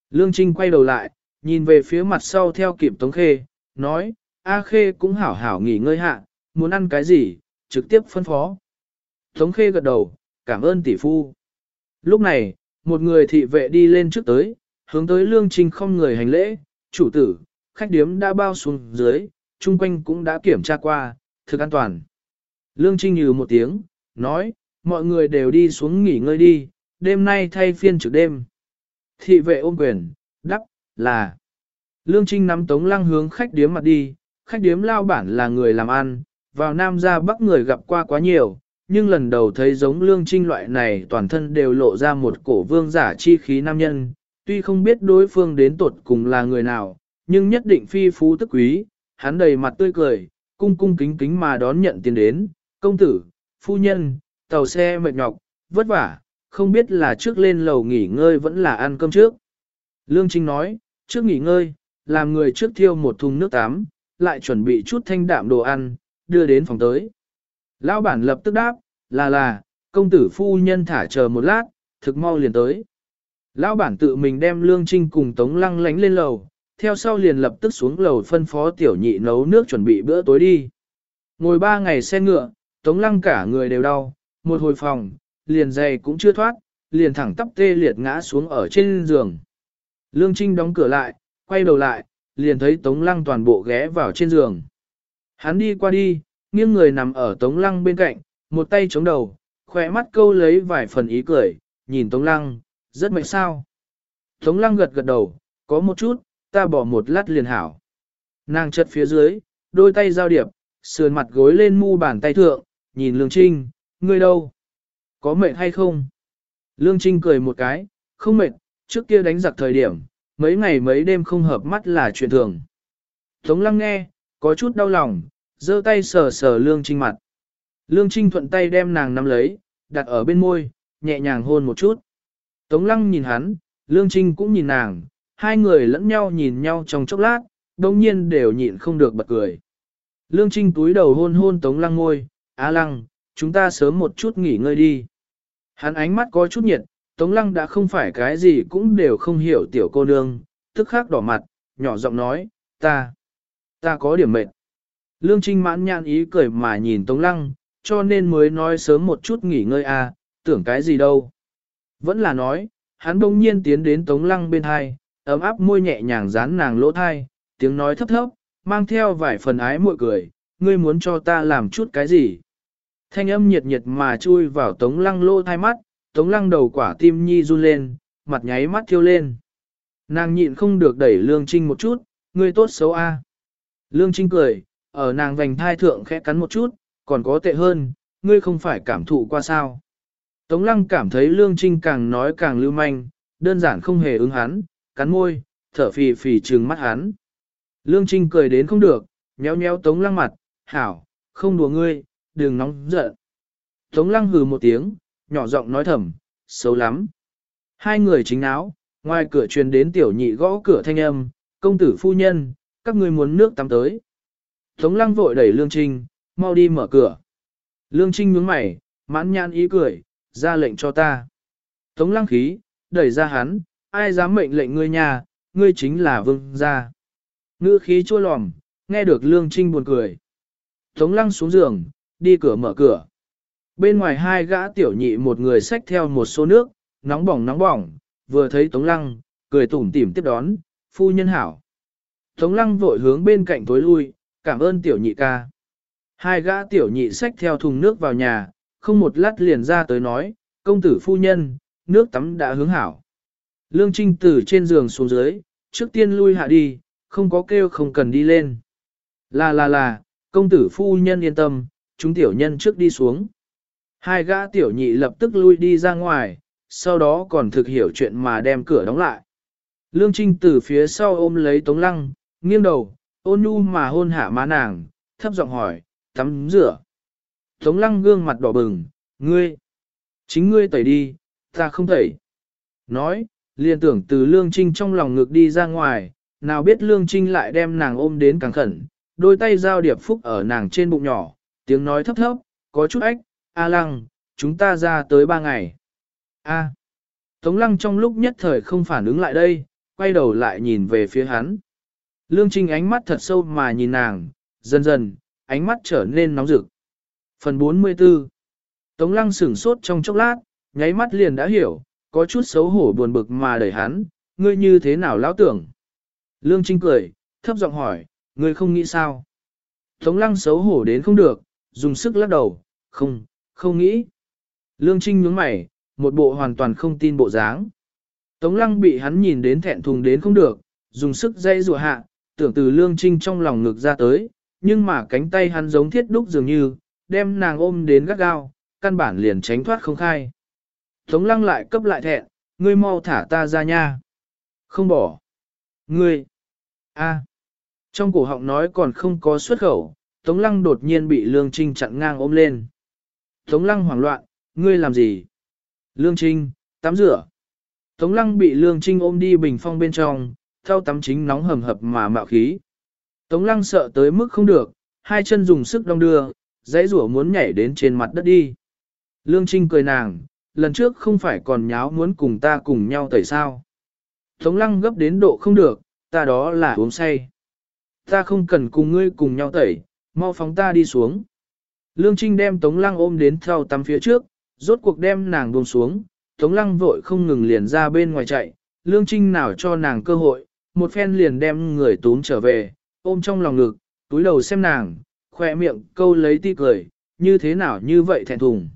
Lương Trinh quay đầu lại, nhìn về phía mặt sau theo kịp Tống Khê, nói, A Khê cũng hảo hảo nghỉ ngơi hạ, muốn ăn cái gì, trực tiếp phân phó. Tống Khê gật đầu, cảm ơn tỷ phu. Lúc này, một người thị vệ đi lên trước tới, hướng tới Lương Trinh không người hành lễ, chủ tử, khách điếm đã bao xuống dưới, chung quanh cũng đã kiểm tra qua, thực an toàn. Lương Trinh như một tiếng, nói, mọi người đều đi xuống nghỉ ngơi đi, đêm nay thay phiên trực đêm. Thị vệ ôm quyền, đắc, là. Lương Trinh nắm tống lăng hướng khách điếm mặt đi, khách điếm lao bản là người làm ăn, vào Nam ra Bắc người gặp qua quá nhiều, nhưng lần đầu thấy giống Lương Trinh loại này toàn thân đều lộ ra một cổ vương giả chi khí nam nhân, tuy không biết đối phương đến tột cùng là người nào, nhưng nhất định phi phú tức quý, hắn đầy mặt tươi cười, cung cung kính kính mà đón nhận tiền đến, công tử, phu nhân, tàu xe mệt nhọc, vất vả, không biết là trước lên lầu nghỉ ngơi vẫn là ăn cơm trước. Lương Trinh nói, trước nghỉ ngơi, làm người trước thiêu một thùng nước tắm, lại chuẩn bị chút thanh đạm đồ ăn, đưa đến phòng tới. Lão bản lập tức đáp, là là, công tử phu nhân thả chờ một lát, thực mau liền tới. Lão bản tự mình đem Lương Trinh cùng Tống Lăng lánh lên lầu, theo sau liền lập tức xuống lầu phân phó tiểu nhị nấu nước chuẩn bị bữa tối đi. Ngồi ba ngày xe ngựa, Tống Lăng cả người đều đau, một hồi phòng, liền dày cũng chưa thoát, liền thẳng tắp tê liệt ngã xuống ở trên giường. Lương Trinh đóng cửa lại, quay đầu lại, liền thấy Tống Lăng toàn bộ ghé vào trên giường. Hắn đi qua đi, nghiêng người nằm ở Tống Lăng bên cạnh, một tay chống đầu, khỏe mắt câu lấy vài phần ý cười, nhìn Tống Lăng, rất mệt sao. Tống Lăng gật gật đầu, có một chút, ta bỏ một lát liền hảo. Nàng chật phía dưới, đôi tay giao điệp, sườn mặt gối lên mu bàn tay thượng, nhìn Lương Trinh, ngươi đâu? Có mệt hay không? Lương Trinh cười một cái, không mệt, trước kia đánh giặc thời điểm, mấy ngày mấy đêm không hợp mắt là chuyện thường. Tống lăng nghe, có chút đau lòng, giơ tay sờ sờ Lương Trinh mặt. Lương Trinh thuận tay đem nàng nắm lấy, đặt ở bên môi, nhẹ nhàng hôn một chút. Tống lăng nhìn hắn, Lương Trinh cũng nhìn nàng, hai người lẫn nhau nhìn nhau trong chốc lát, đồng nhiên đều nhịn không được bật cười. Lương Trinh túi đầu hôn hôn Tống lăng ngôi, Á lăng, chúng ta sớm một chút nghỉ ngơi đi. Hắn ánh mắt có chút nhiệt, Tống lăng đã không phải cái gì cũng đều không hiểu tiểu cô nương, tức khắc đỏ mặt, nhỏ giọng nói, ta, ta có điểm mệt. Lương Trinh mãn nhãn ý cười mà nhìn Tống lăng, cho nên mới nói sớm một chút nghỉ ngơi à, tưởng cái gì đâu. Vẫn là nói, hắn đông nhiên tiến đến Tống lăng bên hai, ấm áp môi nhẹ nhàng dán nàng lỗ thai, tiếng nói thấp thấp, mang theo vài phần ái muội cười, ngươi muốn cho ta làm chút cái gì. Thanh âm nhiệt nhiệt mà chui vào tống lăng lô thai mắt, tống lăng đầu quả tim nhi run lên, mặt nháy mắt thiêu lên. Nàng nhịn không được đẩy lương trinh một chút, ngươi tốt xấu a. Lương trinh cười, ở nàng vành thai thượng khẽ cắn một chút, còn có tệ hơn, ngươi không phải cảm thụ qua sao. Tống lăng cảm thấy lương trinh càng nói càng lưu manh, đơn giản không hề ứng hắn, cắn môi, thở phì phì trừng mắt hắn. Lương trinh cười đến không được, nhéo nhéo tống lăng mặt, hảo, không đùa ngươi, đừng nóng giận. Tống lăng hừ một tiếng, nhỏ giọng nói thầm, xấu lắm. Hai người chính áo, ngoài cửa truyền đến tiểu nhị gõ cửa thanh âm, công tử phu nhân, các ngươi muốn nước tắm tới. Tống lăng vội đẩy Lương Trinh, mau đi mở cửa. Lương Trinh nhướng mày, mãn nhãn ý cười, ra lệnh cho ta. Tống lăng khí, đẩy ra hắn, ai dám mệnh lệnh ngươi nhà, ngươi chính là vương gia. Ngữ khí chua lòm, nghe được Lương Trinh buồn cười. Tống lăng xuống giường, đi cửa mở cửa. Bên ngoài hai gã tiểu nhị một người xách theo một số nước, nóng bỏng nóng bỏng, vừa thấy Tống Lăng, cười tủm tỉm tiếp đón, phu nhân hảo. Tống Lăng vội hướng bên cạnh tối lui, cảm ơn tiểu nhị ca. Hai gã tiểu nhị xách theo thùng nước vào nhà, không một lát liền ra tới nói, công tử phu nhân, nước tắm đã hướng hảo. Lương Trinh từ trên giường xuống dưới, trước tiên lui hạ đi, không có kêu không cần đi lên. Là là là, công tử phu nhân yên tâm, chúng tiểu nhân trước đi xuống. Hai gã tiểu nhị lập tức lui đi ra ngoài, sau đó còn thực hiểu chuyện mà đem cửa đóng lại. Lương Trinh từ phía sau ôm lấy Tống Lăng, nghiêng đầu, ôn nhu mà hôn hạ má nàng, thấp giọng hỏi, tắm rửa. Tống Lăng gương mặt đỏ bừng, ngươi, chính ngươi tẩy đi, ta không tẩy. Nói, liền tưởng từ Lương Trinh trong lòng ngực đi ra ngoài, nào biết Lương Trinh lại đem nàng ôm đến càng khẩn, đôi tay giao điệp phúc ở nàng trên bụng nhỏ, tiếng nói thấp thấp, có chút ách, A lăng, chúng ta ra tới ba ngày. A. Tống lăng trong lúc nhất thời không phản ứng lại đây, quay đầu lại nhìn về phía hắn. Lương Trinh ánh mắt thật sâu mà nhìn nàng, dần dần, ánh mắt trở nên nóng rực. Phần 44 Tống lăng sửng sốt trong chốc lát, nháy mắt liền đã hiểu, có chút xấu hổ buồn bực mà đẩy hắn, ngươi như thế nào lão tưởng. Lương Trinh cười, thấp giọng hỏi, ngươi không nghĩ sao? Tống lăng xấu hổ đến không được, dùng sức lắc đầu, không, không nghĩ. Lương Trinh nhướng mày, một bộ hoàn toàn không tin bộ dáng. Tống lăng bị hắn nhìn đến thẹn thùng đến không được, dùng sức dây rùa hạ, tưởng từ Lương Trinh trong lòng ngực ra tới, nhưng mà cánh tay hắn giống thiết đúc dường như, đem nàng ôm đến gắt gao, căn bản liền tránh thoát không khai. Tống lăng lại cấp lại thẹn, ngươi mau thả ta ra nha. Không bỏ. Ngươi. a. Trong cổ họng nói còn không có xuất khẩu, Tống lăng đột nhiên bị Lương Trinh chặn ngang ôm lên. Tống lăng hoảng loạn, ngươi làm gì? Lương Trinh, tắm rửa. Tống lăng bị lương trinh ôm đi bình phong bên trong, theo tắm chính nóng hầm hập mà mạo khí. Tống lăng sợ tới mức không được, hai chân dùng sức đong đưa, dãy rủa muốn nhảy đến trên mặt đất đi. Lương Trinh cười nàng, lần trước không phải còn nháo muốn cùng ta cùng nhau tẩy sao. Tống lăng gấp đến độ không được, ta đó là uống say. Ta không cần cùng ngươi cùng nhau tẩy, mau phóng ta đi xuống. Lương Trinh đem Tống lăng ôm đến theo tắm phía trước, rốt cuộc đem nàng buông xuống, Tống lăng vội không ngừng liền ra bên ngoài chạy, Lương Trinh nào cho nàng cơ hội, một phen liền đem người túm trở về, ôm trong lòng ngực, túi đầu xem nàng, khoe miệng câu lấy ti cười, như thế nào như vậy thẹn thùng.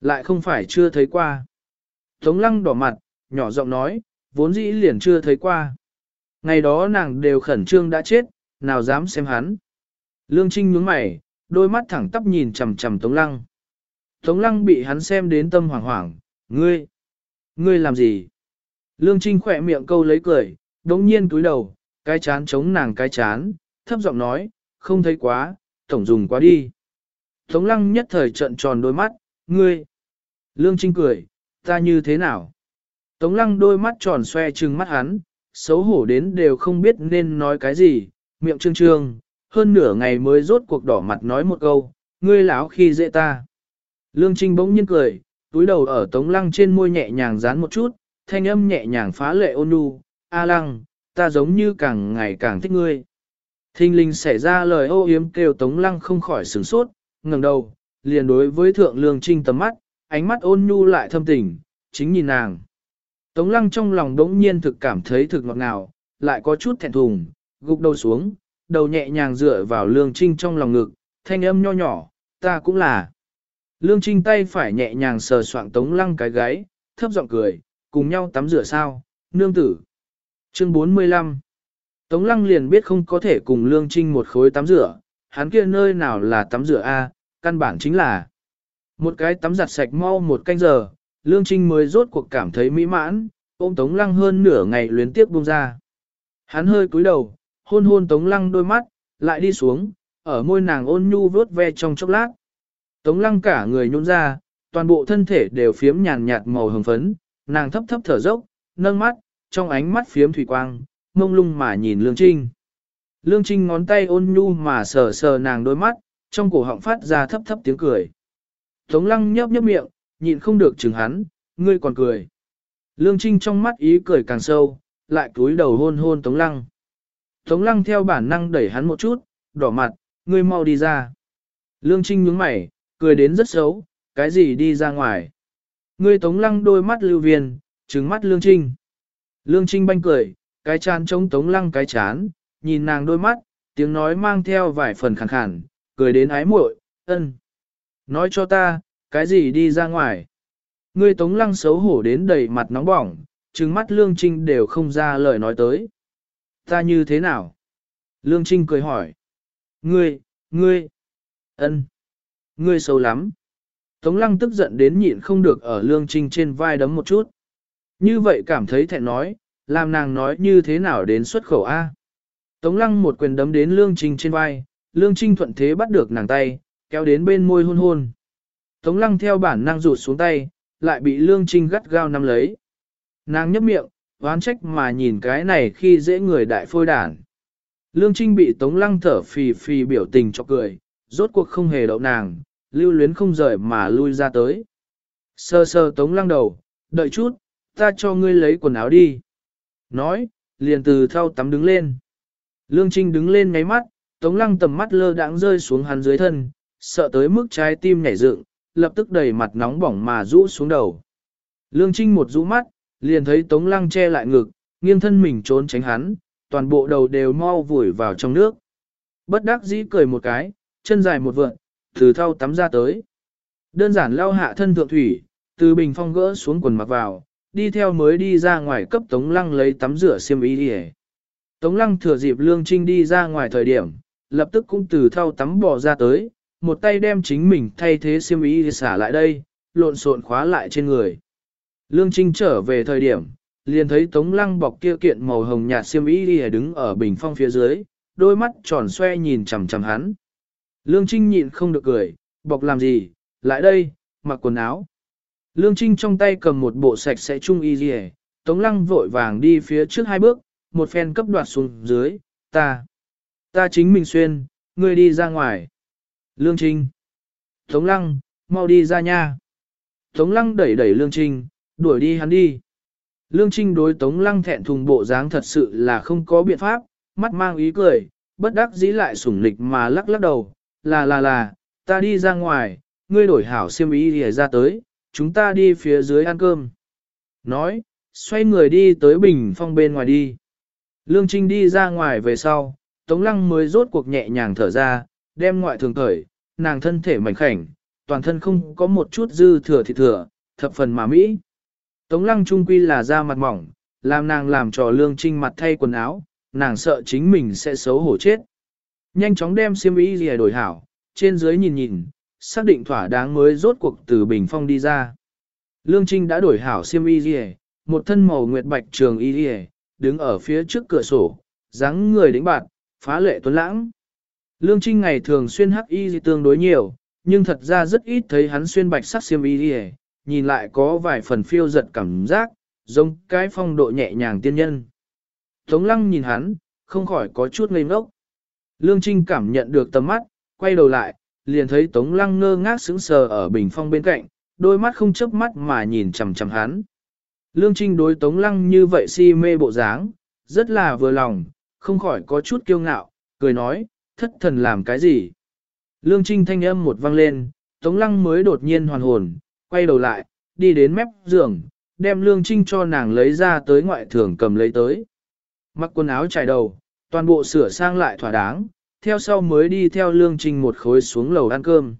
Lại không phải chưa thấy qua. Tống lăng đỏ mặt, nhỏ giọng nói, vốn dĩ liền chưa thấy qua. Ngày đó nàng đều khẩn trương đã chết, nào dám xem hắn. Lương Trinh nhướng mày, đôi mắt thẳng tắp nhìn chằm chằm Tống Lăng. Tống Lăng bị hắn xem đến tâm hoảng hoảng, ngươi, ngươi làm gì? Lương Trinh khỏe miệng câu lấy cười, đống nhiên túi đầu, cái chán chống nàng cái chán, thấp giọng nói, không thấy quá, tổng dùng quá đi. Tống Lăng nhất thời trận tròn đôi mắt, ngươi. Lương Trinh cười, ta như thế nào? Tống Lăng đôi mắt tròn xoe trừng mắt hắn, xấu hổ đến đều không biết nên nói cái gì, miệng trương trương, hơn nửa ngày mới rốt cuộc đỏ mặt nói một câu, ngươi lão khi dễ ta. Lương Trinh bỗng nhiên cười, túi đầu ở Tống Lăng trên môi nhẹ nhàng dán một chút, thanh âm nhẹ nhàng phá lệ ôn nhu, A Lăng, ta giống như càng ngày càng thích ngươi. Thinh linh xảy ra lời ô yếm kêu Tống Lăng không khỏi sửng sốt, ngẩng đầu, liền đối với Thượng Lương Trinh tầm mắt, ánh mắt ôn nhu lại thâm tình, chính nhìn nàng. Tống Lăng trong lòng đống nhiên thực cảm thấy thực ngọt ngào, lại có chút thẹn thùng, gục đầu xuống, đầu nhẹ nhàng dựa vào Lương Trinh trong lòng ngực, thanh âm nho nhỏ, ta cũng là. Lương Trinh tay phải nhẹ nhàng sờ soạng Tống Lăng cái gáy, thấp giọng cười, cùng nhau tắm rửa sao, nương tử. Chương 45 Tống Lăng liền biết không có thể cùng Lương Trinh một khối tắm rửa, hắn kia nơi nào là tắm rửa A, căn bản chính là một cái tắm giặt sạch mau một canh giờ, Lương Trinh mới rốt cuộc cảm thấy mỹ mãn, ôm Tống Lăng hơn nửa ngày luyến tiếp buông ra. Hắn hơi cúi đầu, hôn hôn Tống Lăng đôi mắt, lại đi xuống, ở môi nàng ôn nhu vớt ve trong chốc lát. Tống Lăng cả người nhún ra, toàn bộ thân thể đều phiếm nhàn nhạt màu hồng phấn, nàng thấp thấp thở dốc, nâng mắt, trong ánh mắt phiếm thủy quang, mông lung mà nhìn Lương Trinh. Lương Trinh ngón tay ôn nhu mà sờ sờ nàng đôi mắt, trong cổ họng phát ra thấp thấp tiếng cười. Tống lăng nhấp nhấp miệng, nhịn không được chừng hắn, ngươi còn cười. Lương Trinh trong mắt ý cười càng sâu, lại cúi đầu hôn hôn Tống lăng. Tống lăng theo bản năng đẩy hắn một chút, đỏ mặt, ngươi mau đi ra. Lương Trinh nhướng mày, cười đến rất xấu, cái gì đi ra ngoài. Ngươi Tống lăng đôi mắt lưu viên, trừng mắt Lương Trinh. Lương Trinh banh cười, cái chán trông Tống lăng cái chán, nhìn nàng đôi mắt, tiếng nói mang theo vài phần khàn khàn, cười đến ái muội, ân. Nói cho ta, cái gì đi ra ngoài? Ngươi tống lăng xấu hổ đến đầy mặt nóng bỏng, trừng mắt Lương Trinh đều không ra lời nói tới. Ta như thế nào? Lương Trinh cười hỏi. Ngươi, ngươi, ân, ngươi xấu lắm. Tống lăng tức giận đến nhịn không được ở Lương Trinh trên vai đấm một chút. Như vậy cảm thấy thẹn nói, làm nàng nói như thế nào đến xuất khẩu A. Tống lăng một quyền đấm đến Lương Trinh trên vai, Lương Trinh thuận thế bắt được nàng tay, kéo đến bên môi hôn hôn. Tống lăng theo bản năng rụt xuống tay, lại bị Lương Trinh gắt gao nắm lấy. Nàng nhấp miệng, oán trách mà nhìn cái này khi dễ người đại phôi đản. Lương Trinh bị Tống lăng thở phì phì biểu tình cho cười, rốt cuộc không hề đậu nàng, lưu luyến không rời mà lui ra tới. Sơ sơ Tống lăng đầu, đợi chút, ta cho ngươi lấy quần áo đi. Nói, liền từ thau tắm đứng lên. Lương Trinh đứng lên ngáy mắt, Tống lăng tầm mắt lơ đãng rơi xuống hắn dưới thân, sợ tới mức trái tim nhảy dựng, lập tức đầy mặt nóng bỏng mà rũ xuống đầu. Lương Trinh một rũ mắt, liền thấy Tống Lăng che lại ngực, nghiêng thân mình trốn tránh hắn, toàn bộ đầu đều mau vùi vào trong nước. Bất đắc dĩ cười một cái, chân dài một vượn, từ thau tắm ra tới. Đơn giản lao hạ thân thượng thủy, từ bình phong gỡ xuống quần mặc vào, đi theo mới đi ra ngoài cấp Tống Lăng lấy tắm rửa xiêm y đi Tống Lăng thừa dịp Lương Trinh đi ra ngoài thời điểm, lập tức cũng từ thau tắm bỏ ra tới, một tay đem chính mình thay thế xiêm y xả lại đây, lộn xộn khóa lại trên người. Lương Trinh trở về thời điểm, liền thấy Tống Lăng bọc kia kiện màu hồng nhạt xiêm y đứng ở bình phong phía dưới, đôi mắt tròn xoe nhìn chằm chằm hắn. Lương Trinh nhịn không được cười, bọc làm gì, lại đây, mặc quần áo. Lương Trinh trong tay cầm một bộ sạch sẽ chung y gì Tống Lăng vội vàng đi phía trước hai bước, một phen cấp đoạt xuống dưới, ta, ta chính mình xuyên, ngươi đi ra ngoài. Lương Trinh, Tống Lăng, mau đi ra nha. Tống Lăng đẩy đẩy Lương Trinh, đuổi đi hắn đi. Lương Trinh đối Tống Lăng thẹn thùng bộ dáng thật sự là không có biện pháp, mắt mang ý cười, bất đắc dĩ lại sủng lịch mà lắc lắc đầu, là là là, ta đi ra ngoài, ngươi đổi hảo xiêm ý thì ra tới, chúng ta đi phía dưới ăn cơm. Nói, xoay người đi tới bình phong bên ngoài đi. Lương Trinh đi ra ngoài về sau, Tống Lăng mới rốt cuộc nhẹ nhàng thở ra, đem ngoại thường cởi, nàng thân thể mảnh khảnh, toàn thân không có một chút dư thừa thịt thừa, thập phần mà Mỹ. Tống Lăng trung quy là da mặt mỏng, làm nàng làm trò Lương Trinh mặt thay quần áo, nàng sợ chính mình sẽ xấu hổ chết. Nhanh chóng đem xiêm y gì đổi hảo, trên dưới nhìn nhìn, xác định thỏa đáng mới rốt cuộc từ bình phong đi ra. Lương Trinh đã đổi hảo xiêm y gì, một thân màu nguyệt bạch trường y gì, đứng ở phía trước cửa sổ, dáng người đĩnh bạt, phá lệ tuấn lãng. Lương Trinh ngày thường xuyên hắc y gì tương đối nhiều, nhưng thật ra rất ít thấy hắn xuyên bạch sắc xiêm y gì, nhìn lại có vài phần phiêu giật cảm giác, giống cái phong độ nhẹ nhàng tiên nhân. Tống lăng nhìn hắn, không khỏi có chút ngây ngốc. Lương Trinh cảm nhận được tầm mắt, quay đầu lại, liền thấy Tống lăng ngơ ngác sững sờ ở bình phong bên cạnh, đôi mắt không chớp mắt mà nhìn chằm chằm hắn. Lương Trinh đối Tống lăng như vậy si mê bộ dáng, rất là vừa lòng, không khỏi có chút kiêu ngạo, cười nói, thất thần làm cái gì. Lương Trinh thanh âm một vang lên, Tống lăng mới đột nhiên hoàn hồn, quay đầu lại, đi đến mép giường, đem Lương Trinh cho nàng lấy ra tới ngoại thường cầm lấy tới. Mặc quần áo trải đầu, toàn bộ sửa sang lại thỏa đáng, theo sau mới đi theo Lương Trinh một khối xuống lầu ăn cơm.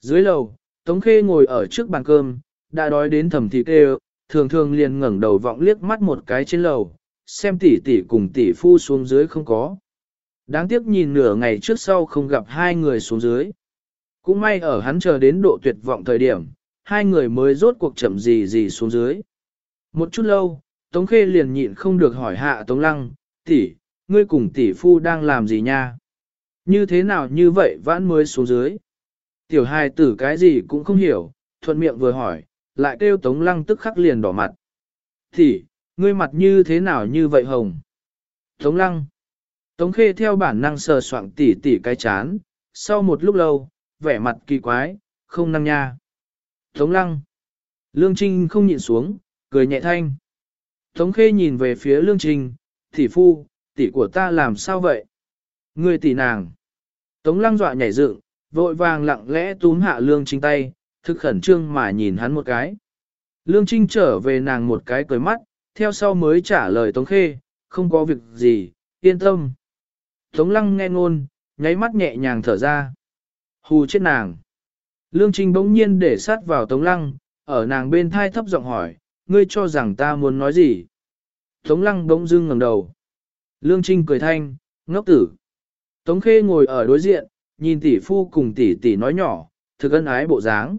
Dưới lầu, Tống Khê ngồi ở trước bàn cơm, đã đói đến thầm thịt đều thường thường liền ngẩng đầu vọng liếc mắt một cái trên lầu, xem tỷ tỷ cùng tỷ phu xuống dưới không có. Đáng tiếc nhìn nửa ngày trước sau không gặp hai người xuống dưới. Cũng may ở hắn chờ đến độ tuyệt vọng thời điểm, hai người mới rốt cuộc chậm gì gì xuống dưới. Một chút lâu, Tống Khê liền nhịn không được hỏi hạ Tống Lăng, tỷ, ngươi cùng tỷ phu đang làm gì nha? Như thế nào như vậy vãn mới xuống dưới? Tiểu hài tử cái gì cũng không hiểu, thuận miệng vừa hỏi, lại kêu Tống Lăng tức khắc liền đỏ mặt. Tỷ, ngươi mặt như thế nào như vậy hồng? Tống Lăng. Tống Khê theo bản năng sờ soạng tỉ tỉ cái chán, sau một lúc lâu, vẻ mặt kỳ quái, không năng nha. Tống Lăng. Lương Trinh không nhịn xuống, cười nhẹ thanh. Tống Khê nhìn về phía Lương Trinh, tỷ phu, tỷ của ta làm sao vậy? Người tỷ nàng. Tống Lăng dọa nhảy dựng, vội vàng lặng lẽ túm hạ Lương Trinh tay, thực khẩn trương mà nhìn hắn một cái. Lương Trinh trở về nàng một cái cười mắt, theo sau mới trả lời Tống Khê, không có việc gì, yên tâm. Tống Lăng nghe ngôn, nháy mắt nhẹ nhàng thở ra. Hù chết nàng. Lương Trinh bỗng nhiên để sát vào Tống Lăng, ở nàng bên thai thấp giọng hỏi, ngươi cho rằng ta muốn nói gì? Tống Lăng bỗng dưng ngẩng đầu. Lương Trinh cười thanh, ngốc tử. Tống Khê ngồi ở đối diện, nhìn tỷ phu cùng tỷ tỷ nói nhỏ, thực ân ái bộ dáng.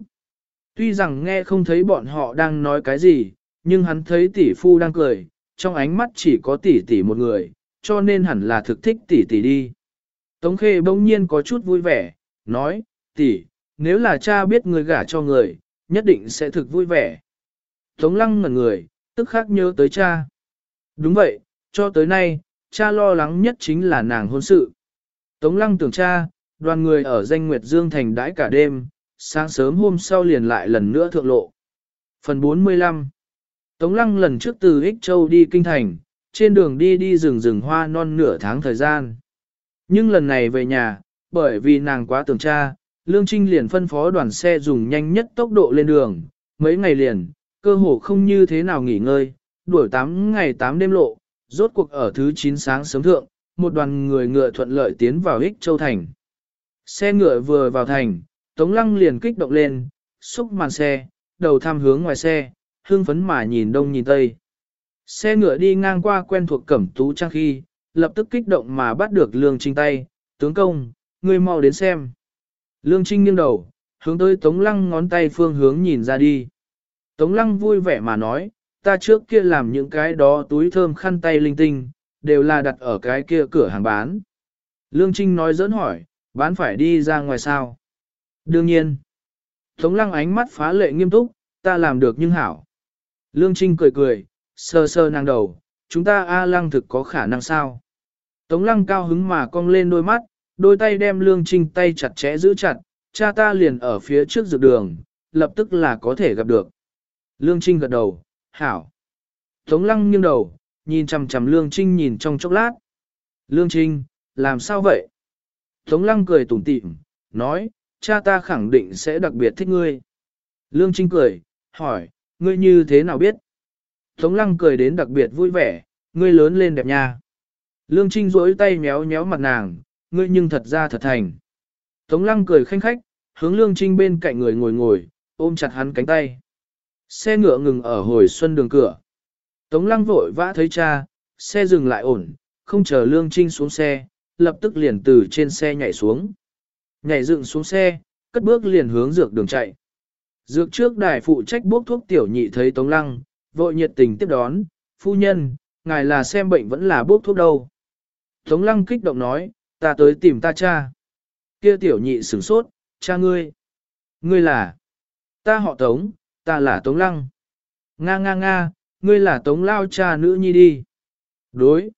Tuy rằng nghe không thấy bọn họ đang nói cái gì, nhưng hắn thấy tỷ phu đang cười, trong ánh mắt chỉ có tỷ tỷ một người, cho nên hẳn là thực thích tỷ tỷ đi. Tống Khê bỗng nhiên có chút vui vẻ, nói, tỷ, nếu là cha biết người gả cho người, nhất định sẽ thực vui vẻ. Tống lăng ngẩn người, tức khắc nhớ tới cha. Đúng vậy, cho tới nay, cha lo lắng nhất chính là nàng hôn sự. Tống lăng tưởng cha, đoàn người ở danh Nguyệt Dương Thành đãi cả đêm, sáng sớm hôm sau liền lại lần nữa thượng lộ. Phần 45 Tống lăng lần trước từ Ích Châu đi Kinh Thành, trên đường đi đi rừng rừng hoa non nửa tháng thời gian. Nhưng lần này về nhà, bởi vì nàng quá tưởng cha, Lương Trinh liền phân phó đoàn xe dùng nhanh nhất tốc độ lên đường, mấy ngày liền, cơ hồ không như thế nào nghỉ ngơi, đuổi 8 ngày 8 đêm lộ, rốt cuộc ở thứ 9 sáng sớm thượng, một đoàn người ngựa thuận lợi tiến vào Ích Châu Thành. Xe ngựa vừa vào thành, Tống Lăng liền kích động lên, xúc màn xe, đầu tham hướng ngoài xe, hương phấn mà nhìn đông nhìn tây. Xe ngựa đi ngang qua quen thuộc cẩm tú trang khi, lập tức kích động mà bắt được Lương Trinh tay, tướng công, người mau đến xem. Lương Trinh nghiêng đầu, hướng tới Tống Lăng ngón tay phương hướng nhìn ra đi. Tống Lăng vui vẻ mà nói, ta trước kia làm những cái đó túi thơm khăn tay linh tinh, đều là đặt ở cái kia cửa hàng bán. Lương Trinh nói dẫn hỏi, bán phải đi ra ngoài sao? Đương nhiên. Tống Lăng ánh mắt phá lệ nghiêm túc, ta làm được nhưng hảo. Lương Trinh cười cười, sơ sơ nàng đầu, chúng ta A lăng thực có khả năng sao? Tống lăng cao hứng mà cong lên đôi mắt, đôi tay đem lương trinh tay chặt chẽ giữ chặt, cha ta liền ở phía trước dược đường, lập tức là có thể gặp được. Lương trinh gật đầu, hảo. Tống lăng nghiêng đầu, nhìn chằm chằm lương trinh nhìn trong chốc lát. Lương trinh, làm sao vậy? Tống lăng cười tủm tỉm, nói, cha ta khẳng định sẽ đặc biệt thích ngươi. Lương trinh cười, hỏi, ngươi như thế nào biết? Tống lăng cười đến đặc biệt vui vẻ, ngươi lớn lên đẹp nha. Lương Trinh duỗi tay méo méo mặt nàng, ngươi nhưng thật ra thật thành. Tống lăng cười khanh khách, hướng Lương Trinh bên cạnh người ngồi ngồi, ôm chặt hắn cánh tay. Xe ngựa ngừng ở hồi xuân đường cửa. Tống lăng vội vã thấy cha, xe dừng lại ổn, không chờ Lương Trinh xuống xe, lập tức liền từ trên xe nhảy xuống. Nhảy dựng xuống xe, cất bước liền hướng dược đường chạy. Dược trước đài phụ trách bốc thuốc tiểu nhị thấy Tống lăng, vội nhiệt tình tiếp đón, phu nhân, ngài là xem bệnh vẫn là bốc thuốc đâu. Tống lăng kích động nói, ta tới tìm ta cha. Kia tiểu nhị sửng sốt, cha ngươi. Ngươi là, ta họ Tống, ta là Tống lăng. Nga nga nga, ngươi là Tống lao cha nữ nhi đi. Đối.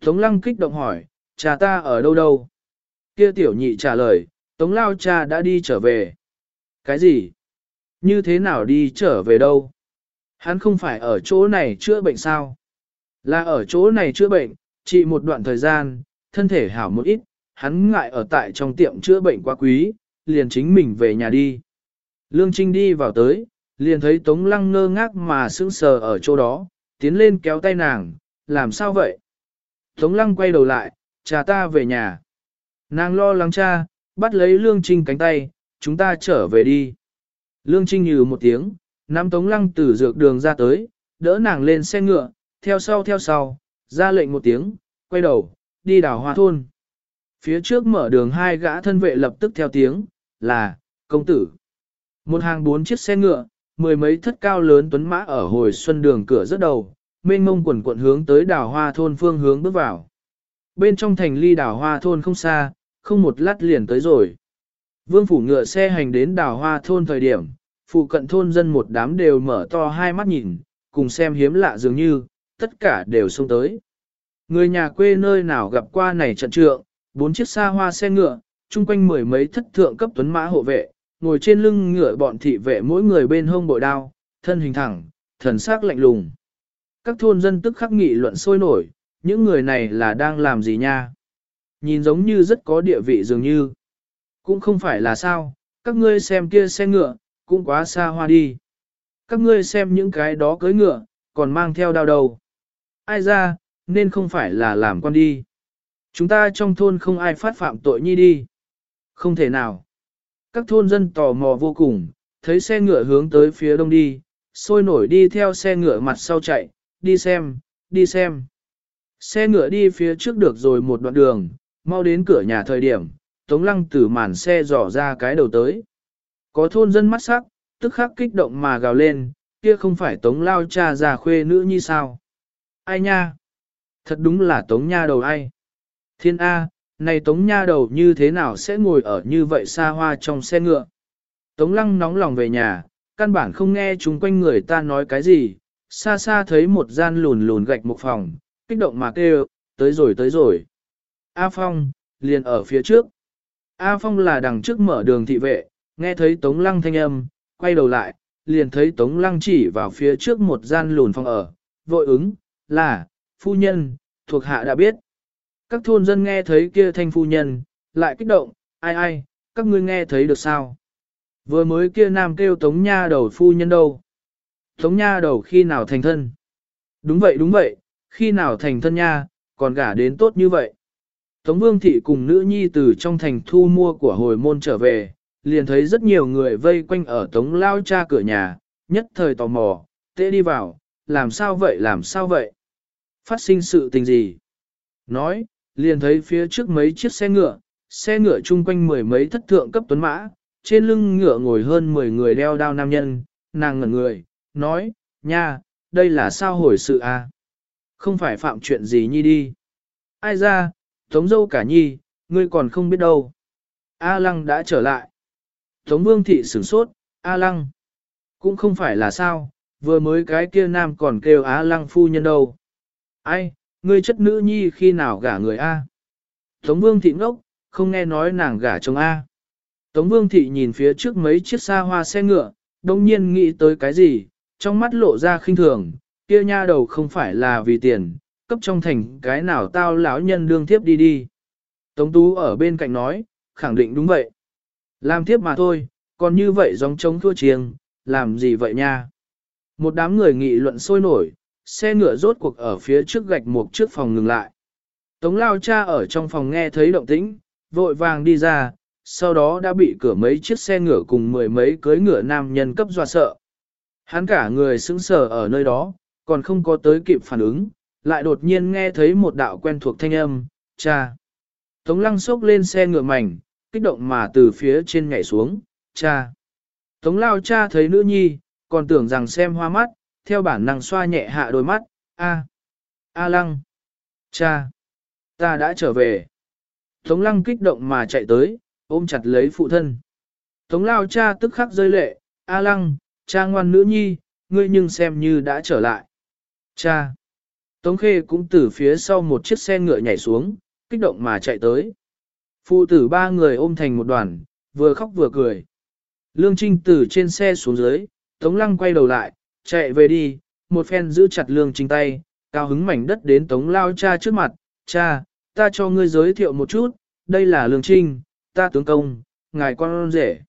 Tống lăng kích động hỏi, cha ta ở đâu đâu? Kia tiểu nhị trả lời, Tống lao cha đã đi trở về. Cái gì? Như thế nào đi trở về đâu? Hắn không phải ở chỗ này chữa bệnh sao? Là ở chỗ này chữa bệnh, chỉ một đoạn thời gian, thân thể hảo một ít, hắn ngại ở tại trong tiệm chữa bệnh quá quý, liền chính mình về nhà đi. Lương Trinh đi vào tới, liền thấy Tống Lăng ngơ ngác mà sững sờ ở chỗ đó, tiến lên kéo tay nàng, làm sao vậy? Tống Lăng quay đầu lại, cha ta về nhà. Nàng lo lắng cha, bắt lấy Lương Trinh cánh tay, chúng ta trở về đi. Lương Trinh nhừ một tiếng, nắm Tống Lăng từ dược đường ra tới, đỡ nàng lên xe ngựa, theo sau theo sau, ra lệnh một tiếng, quay đầu, đi đào hoa thôn. Phía trước mở đường hai gã thân vệ lập tức theo tiếng, là, công tử. Một hàng bốn chiếc xe ngựa, mười mấy thất cao lớn tuấn mã ở hồi xuân đường cửa rất đầu, mênh mông quần quận hướng tới đào hoa thôn phương hướng bước vào. Bên trong thành ly đào hoa thôn không xa, không một lát liền tới rồi. Vương phủ ngựa xe hành đến đào hoa thôn thời điểm, phụ cận thôn dân một đám đều mở to hai mắt nhìn, cùng xem hiếm lạ dường như, tất cả đều xông tới. Người nhà quê nơi nào gặp qua này trận trượng, bốn chiếc xa hoa xe ngựa, chung quanh mười mấy thất thượng cấp tuấn mã hộ vệ, ngồi trên lưng ngựa bọn thị vệ mỗi người bên hông bội đao, thân hình thẳng, thần sắc lạnh lùng. Các thôn dân tức khắc nghị luận sôi nổi, những người này là đang làm gì nha? Nhìn giống như rất có địa vị dường như. Cũng không phải là sao, các ngươi xem kia xe ngựa, cũng quá xa hoa đi. Các ngươi xem những cái đó cưới ngựa, còn mang theo đao đầu. Ai ra, nên không phải là làm quan đi. Chúng ta trong thôn không ai phát phạm tội nhi đi. Không thể nào. Các thôn dân tò mò vô cùng, thấy xe ngựa hướng tới phía đông đi, sôi nổi đi theo xe ngựa mặt sau chạy, đi xem, đi xem. Xe ngựa đi phía trước được rồi một đoạn đường, mau đến cửa nhà thời điểm, Tống Lăng từ màn xe dò ra cái đầu tới. Có thôn dân mắt sắc, tức khắc kích động mà gào lên, kia không phải Tống Lao cha già khuê nữ như sao. Ai nha? Thật đúng là Tống Nha đầu ai? Thiên A, này Tống Nha đầu như thế nào sẽ ngồi ở như vậy xa hoa trong xe ngựa? Tống Lăng nóng lòng về nhà, căn bản không nghe chúng quanh người ta nói cái gì, xa xa thấy một gian lùn lùn gạch một phòng, kích động mà kêu, tới rồi tới rồi. A Phong, liền ở phía trước. A Phong là đằng trước mở đường thị vệ, nghe thấy Tống Lăng thanh âm, quay đầu lại, liền thấy Tống Lăng chỉ vào phía trước một gian lùn phòng ở, vội ứng, là, phu nhân, thuộc hạ đã biết. Các thôn dân nghe thấy kia thanh phu nhân, lại kích động, ai ai, các ngươi nghe thấy được sao? Vừa mới kia nam kêu Tống Nha đầu phu nhân đâu? Tống Nha đầu khi nào thành thân? Đúng vậy đúng vậy, khi nào thành thân nha, còn gả đến tốt như vậy. Tống Vương Thị cùng nữ nhi từ trong thành thu mua của hồi môn trở về, liền thấy rất nhiều người vây quanh ở Tống Lao cha cửa nhà, nhất thời tò mò, tệ đi vào, làm sao vậy làm sao vậy? Phát sinh sự tình gì? Nói, liền thấy phía trước mấy chiếc xe ngựa, xe ngựa chung quanh mười mấy thất thượng cấp tuấn mã, trên lưng ngựa ngồi hơn 10 người đeo đao nam nhân, nàng ngẩn người, nói, nha, đây là sao hồi sự à? Không phải phạm chuyện gì nhi đi. Ai ra, Tống dâu cả nhi, ngươi còn không biết đâu. A Lăng đã trở lại. Tống Vương Thị sửng sốt, A Lăng. Cũng không phải là sao, vừa mới cái kia nam còn kêu a lăng phu nhân đâu. Ai, ngươi chất nữ nhi khi nào gả người A? Tống vương thị ngốc, không nghe nói nàng gả chồng A. Tống vương thị nhìn phía trước mấy chiếc xa hoa xe ngựa, đông nhiên nghĩ tới cái gì, trong mắt lộ ra khinh thường, kia nha đầu không phải là vì tiền, cấp trong thành cái nào tao lão nhân đương thiếp đi đi. Tống tú ở bên cạnh nói, khẳng định đúng vậy. Làm thiếp mà thôi, còn như vậy giống trống thua chiêng, làm gì vậy nha? Một đám người nghị luận sôi nổi, xe ngựa rốt cuộc ở phía trước gạch một trước phòng ngừng lại. Tống lao cha ở trong phòng nghe thấy động tĩnh, vội vàng đi ra, sau đó đã bị cửa mấy chiếc xe ngựa cùng mười mấy cưới ngựa nam nhân cấp dọa sợ. Hắn cả người sững sờ ở nơi đó, còn không có tới kịp phản ứng, lại đột nhiên nghe thấy một đạo quen thuộc thanh âm, cha. Tống lăng sốc lên xe ngựa mảnh, kích động mà từ phía trên nhảy xuống, cha. Tống lao cha thấy nữ nhi, còn tưởng rằng xem hoa mắt, theo bản năng xoa nhẹ hạ đôi mắt, a, a lăng, cha, ta đã trở về. Tống lăng kích động mà chạy tới, ôm chặt lấy phụ thân. Tống lao cha tức khắc rơi lệ, a lăng, cha ngoan nữ nhi, ngươi nhưng xem như đã trở lại. Cha. Tống khê cũng từ phía sau một chiếc xe ngựa nhảy xuống, kích động mà chạy tới. Phụ tử ba người ôm thành một đoàn, vừa khóc vừa cười. Lương Trinh từ trên xe xuống dưới, Tống Lăng quay đầu lại, chạy về đi, một phen giữ chặt Lương Trinh tay, cao hứng mảnh đất đến Tống Lao cha trước mặt, cha, ta cho ngươi giới thiệu một chút, đây là Lương Trinh, ta tướng công, ngài con rể.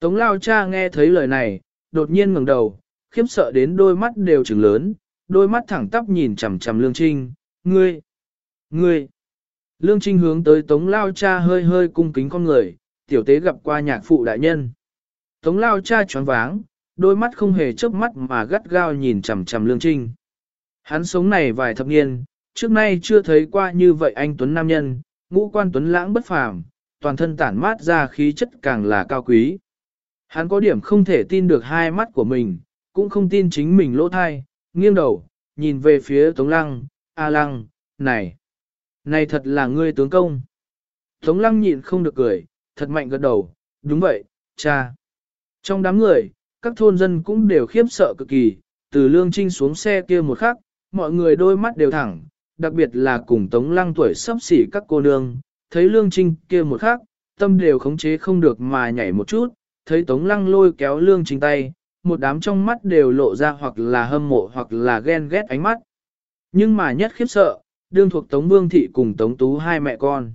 Tống Lao cha nghe thấy lời này, đột nhiên ngẩng đầu, khiếp sợ đến đôi mắt đều trừng lớn, đôi mắt thẳng tắp nhìn chằm chằm Lương Trinh, ngươi, ngươi. Lương Trinh hướng tới Tống Lao cha hơi hơi cung kính con người, tiểu tế gặp qua nhạc phụ đại nhân. Tống Lao cha choáng váng, đôi mắt không hề chớp mắt mà gắt gao nhìn chằm chằm Lương Trinh. Hắn sống này vài thập niên, trước nay chưa thấy qua như vậy anh Tuấn Nam Nhân, ngũ quan Tuấn lãng bất phàm, toàn thân tản mát ra khí chất càng là cao quý. Hắn có điểm không thể tin được hai mắt của mình, cũng không tin chính mình lỗ thai, nghiêng đầu, nhìn về phía Tống Lăng, A Lăng, này, này thật là ngươi tướng công. Tống Lăng nhịn không được cười, thật mạnh gật đầu, đúng vậy, cha. Trong đám người, các thôn dân cũng đều khiếp sợ cực kỳ, từ Lương Trinh xuống xe kia một khắc, mọi người đôi mắt đều thẳng, đặc biệt là cùng Tống Lăng tuổi sắp xỉ các cô nương, thấy Lương Trinh kia một khắc, tâm đều khống chế không được mà nhảy một chút, thấy Tống Lăng lôi kéo Lương Trinh tay, một đám trong mắt đều lộ ra hoặc là hâm mộ hoặc là ghen ghét ánh mắt. Nhưng mà nhất khiếp sợ, đương thuộc Tống Vương Thị cùng Tống Tú hai mẹ con.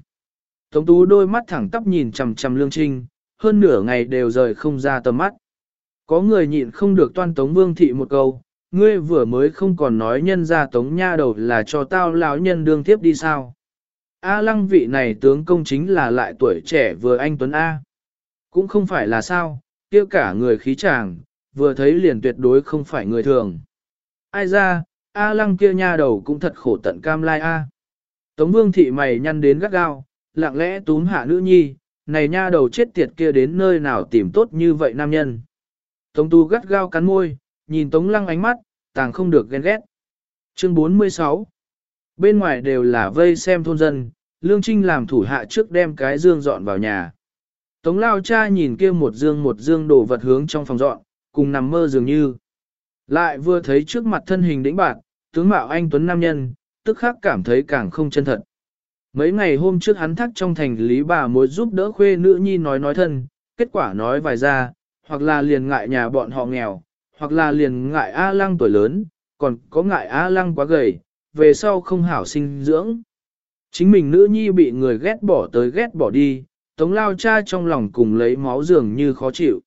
Tống Tú đôi mắt thẳng tắp nhìn chằm chằm Lương Trinh, hơn nửa ngày đều rời không ra tầm mắt. Có người nhịn không được toan Tống Vương Thị một câu, ngươi vừa mới không còn nói nhân ra Tống Nha đầu là cho tao lão nhân đương tiếp đi sao. A lăng vị này tướng công chính là lại tuổi trẻ vừa anh Tuấn A. Cũng không phải là sao, kia cả người khí chàng, vừa thấy liền tuyệt đối không phải người thường. Ai ra, A lăng kia nha đầu cũng thật khổ tận cam lai A. Tống vương thị mày nhăn đến gắt gao, lặng lẽ túm hạ nữ nhi, này nha đầu chết tiệt kia đến nơi nào tìm tốt như vậy nam nhân. Tống tu gắt gao cắn môi, nhìn tống lăng ánh mắt, tàng không được ghen ghét. Chương 46 Bên ngoài đều là vây xem thôn dân, Lương Trinh làm thủ hạ trước đem cái dương dọn vào nhà. Tống lao cha nhìn kia một dương một dương đổ vật hướng trong phòng dọn, cùng nằm mơ dường như. Lại vừa thấy trước mặt thân hình đĩnh bạc, tướng mạo anh Tuấn Nam Nhân, tức khắc cảm thấy càng không chân thật. Mấy ngày hôm trước hắn thắc trong thành lý bà mối giúp đỡ khuê nữ nhi nói nói thân, kết quả nói vài ra, hoặc là liền ngại nhà bọn họ nghèo, hoặc là liền ngại A lăng tuổi lớn, còn có ngại A lăng quá gầy, về sau không hảo sinh dưỡng. Chính mình nữ nhi bị người ghét bỏ tới ghét bỏ đi, tống lao cha trong lòng cùng lấy máu dường như khó chịu.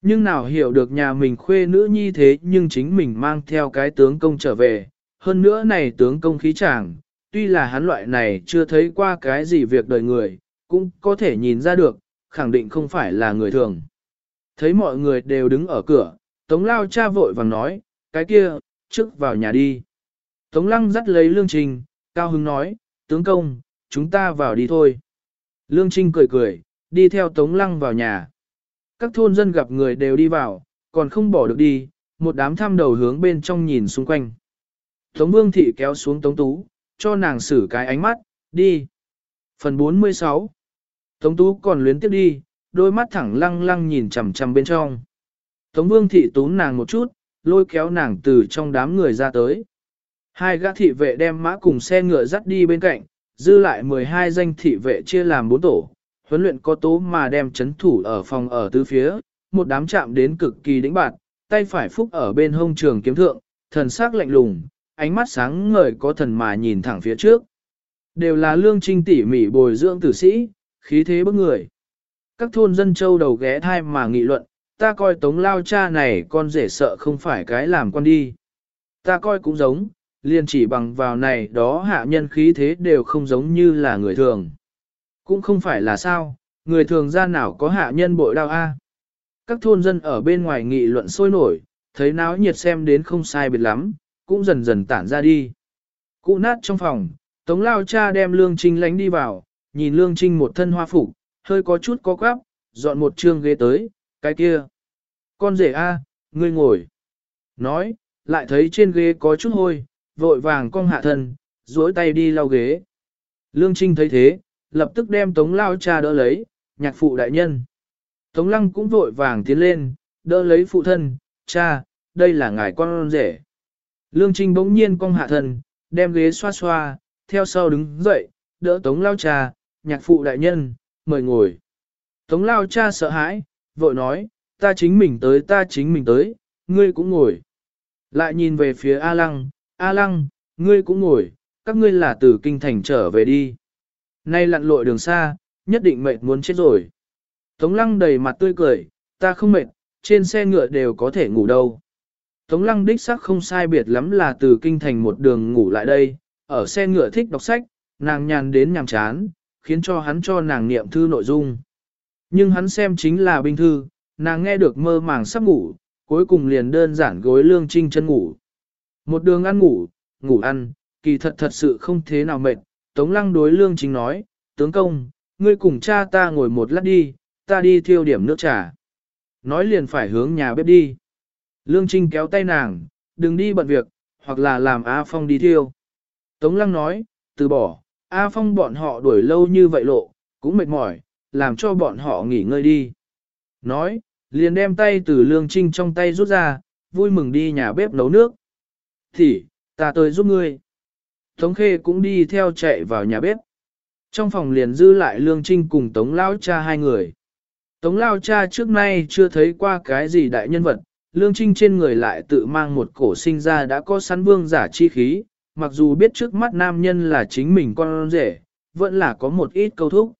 Nhưng nào hiểu được nhà mình khuê nữ nhi thế nhưng chính mình mang theo cái tướng công trở về, hơn nữa này tướng công khí chàng, tuy là hắn loại này chưa thấy qua cái gì việc đời người, cũng có thể nhìn ra được, khẳng định không phải là người thường. Thấy mọi người đều đứng ở cửa, Tống Lao cha vội vàng nói, cái kia, trước vào nhà đi. Tống Lăng dắt lấy Lương Trinh, Cao Hưng nói, tướng công, chúng ta vào đi thôi. Lương Trinh cười cười, đi theo Tống Lăng vào nhà. Các thôn dân gặp người đều đi vào, còn không bỏ được đi, một đám tham đầu hướng bên trong nhìn xung quanh. Tống Vương Thị kéo xuống Tống Tú, cho nàng xử cái ánh mắt, đi. Phần 46 Tống Tú còn luyến tiếp đi, đôi mắt thẳng lăng lăng nhìn chằm chằm bên trong. Tống Vương Thị tú nàng một chút, lôi kéo nàng từ trong đám người ra tới. Hai gã thị vệ đem mã cùng xe ngựa dắt đi bên cạnh, dư lại 12 danh thị vệ chia làm bốn tổ, huấn luyện có tố mà đem chấn thủ ở phòng ở tứ phía, một đám chạm đến cực kỳ đĩnh bạt, tay phải phúc ở bên hông trường kiếm thượng, thần sắc lạnh lùng, ánh mắt sáng ngời có thần mà nhìn thẳng phía trước. Đều là lương trinh tỉ mỉ bồi dưỡng tử sĩ, khí thế bức người. Các thôn dân châu đầu ghé thai mà nghị luận, ta coi tống lao cha này con rể sợ không phải cái làm con đi. Ta coi cũng giống, liền chỉ bằng vào này đó hạ nhân khí thế đều không giống như là người thường. Cũng không phải là sao, người thường ra nào có hạ nhân bội đao a. Các thôn dân ở bên ngoài nghị luận sôi nổi, thấy náo nhiệt xem đến không sai biệt lắm, cũng dần dần tản ra đi. Cụ nát trong phòng, Tống Lao cha đem Lương Trinh lánh đi vào, nhìn Lương Trinh một thân hoa phục, hơi có chút có quắp, dọn một trương ghế tới, cái kia. Con rể A, ngươi ngồi. Nói, lại thấy trên ghế có chút hôi, vội vàng cong hạ thân, duỗi tay đi lau ghế. Lương Trinh thấy thế, lập tức đem Tống Lao cha đỡ lấy, nhạc phụ đại nhân. Tống Lăng cũng vội vàng tiến lên, đỡ lấy phụ thân, cha, đây là ngài con rể. Lương Trinh bỗng nhiên cong hạ thân, đem ghế xoa xoa, theo sau đứng dậy, đỡ Tống Lao cha, nhạc phụ đại nhân, mời ngồi. Tống Lao cha sợ hãi, vội nói, ta chính mình tới ta chính mình tới, ngươi cũng ngồi. Lại nhìn về phía A Lăng, A Lăng, ngươi cũng ngồi, các ngươi là từ kinh thành trở về đi. Nay lặn lội đường xa, nhất định mệt muốn chết rồi. Tống Lăng đầy mặt tươi cười, ta không mệt, trên xe ngựa đều có thể ngủ đâu. Tống Lăng đích xác không sai biệt lắm là từ kinh thành một đường ngủ lại đây, ở xe ngựa thích đọc sách, nàng nhàn đến nhàm chán, khiến cho hắn cho nàng niệm thư nội dung. Nhưng hắn xem chính là binh thư, nàng nghe được mơ màng sắp ngủ, cuối cùng liền đơn giản gối lương trinh chân ngủ. Một đường ăn ngủ, ngủ ăn, kỳ thật thật sự không thế nào mệt, Tống Lăng đối lương trinh nói, tướng công, ngươi cùng cha ta ngồi một lát đi, ta đi thiêu điểm nước trà. Nói liền phải hướng nhà bếp đi. Lương Trinh kéo tay nàng, đừng đi bận việc, hoặc là làm A Phong đi thiêu. Tống Lăng nói, từ bỏ, A Phong bọn họ đuổi lâu như vậy lộ, cũng mệt mỏi, làm cho bọn họ nghỉ ngơi đi. Nói, liền đem tay từ Lương Trinh trong tay rút ra, vui mừng đi nhà bếp nấu nước. Thì, ta tới giúp ngươi. Tống Khê cũng đi theo chạy vào nhà bếp. Trong phòng liền dư lại Lương Trinh cùng Tống Lao Cha hai người. Tống Lao Cha trước nay chưa thấy qua cái gì đại nhân vật, Lương Trinh trên người lại tự mang một cổ sinh ra đã có sắn vương giả chi khí, mặc dù biết trước mắt nam nhân là chính mình con rể, vẫn là có một ít câu thúc.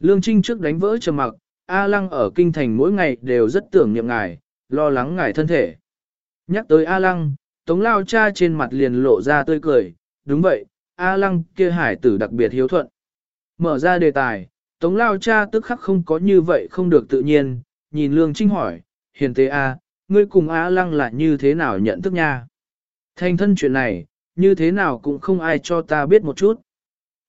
Lương Trinh trước đánh vỡ trầm mặc, A Lăng ở kinh thành mỗi ngày đều rất tưởng niệm ngài, lo lắng ngài thân thể. Nhắc tới A Lăng, Tống Lao cha trên mặt liền lộ ra tươi cười, đúng vậy, A Lăng kia hải tử đặc biệt hiếu thuận. Mở ra đề tài, Tống Lao cha tức khắc không có như vậy không được tự nhiên, nhìn Lương Trinh hỏi, hiền tế A, ngươi cùng A Lăng là như thế nào nhận thức nha? Thành thân chuyện này, như thế nào cũng không ai cho ta biết một chút.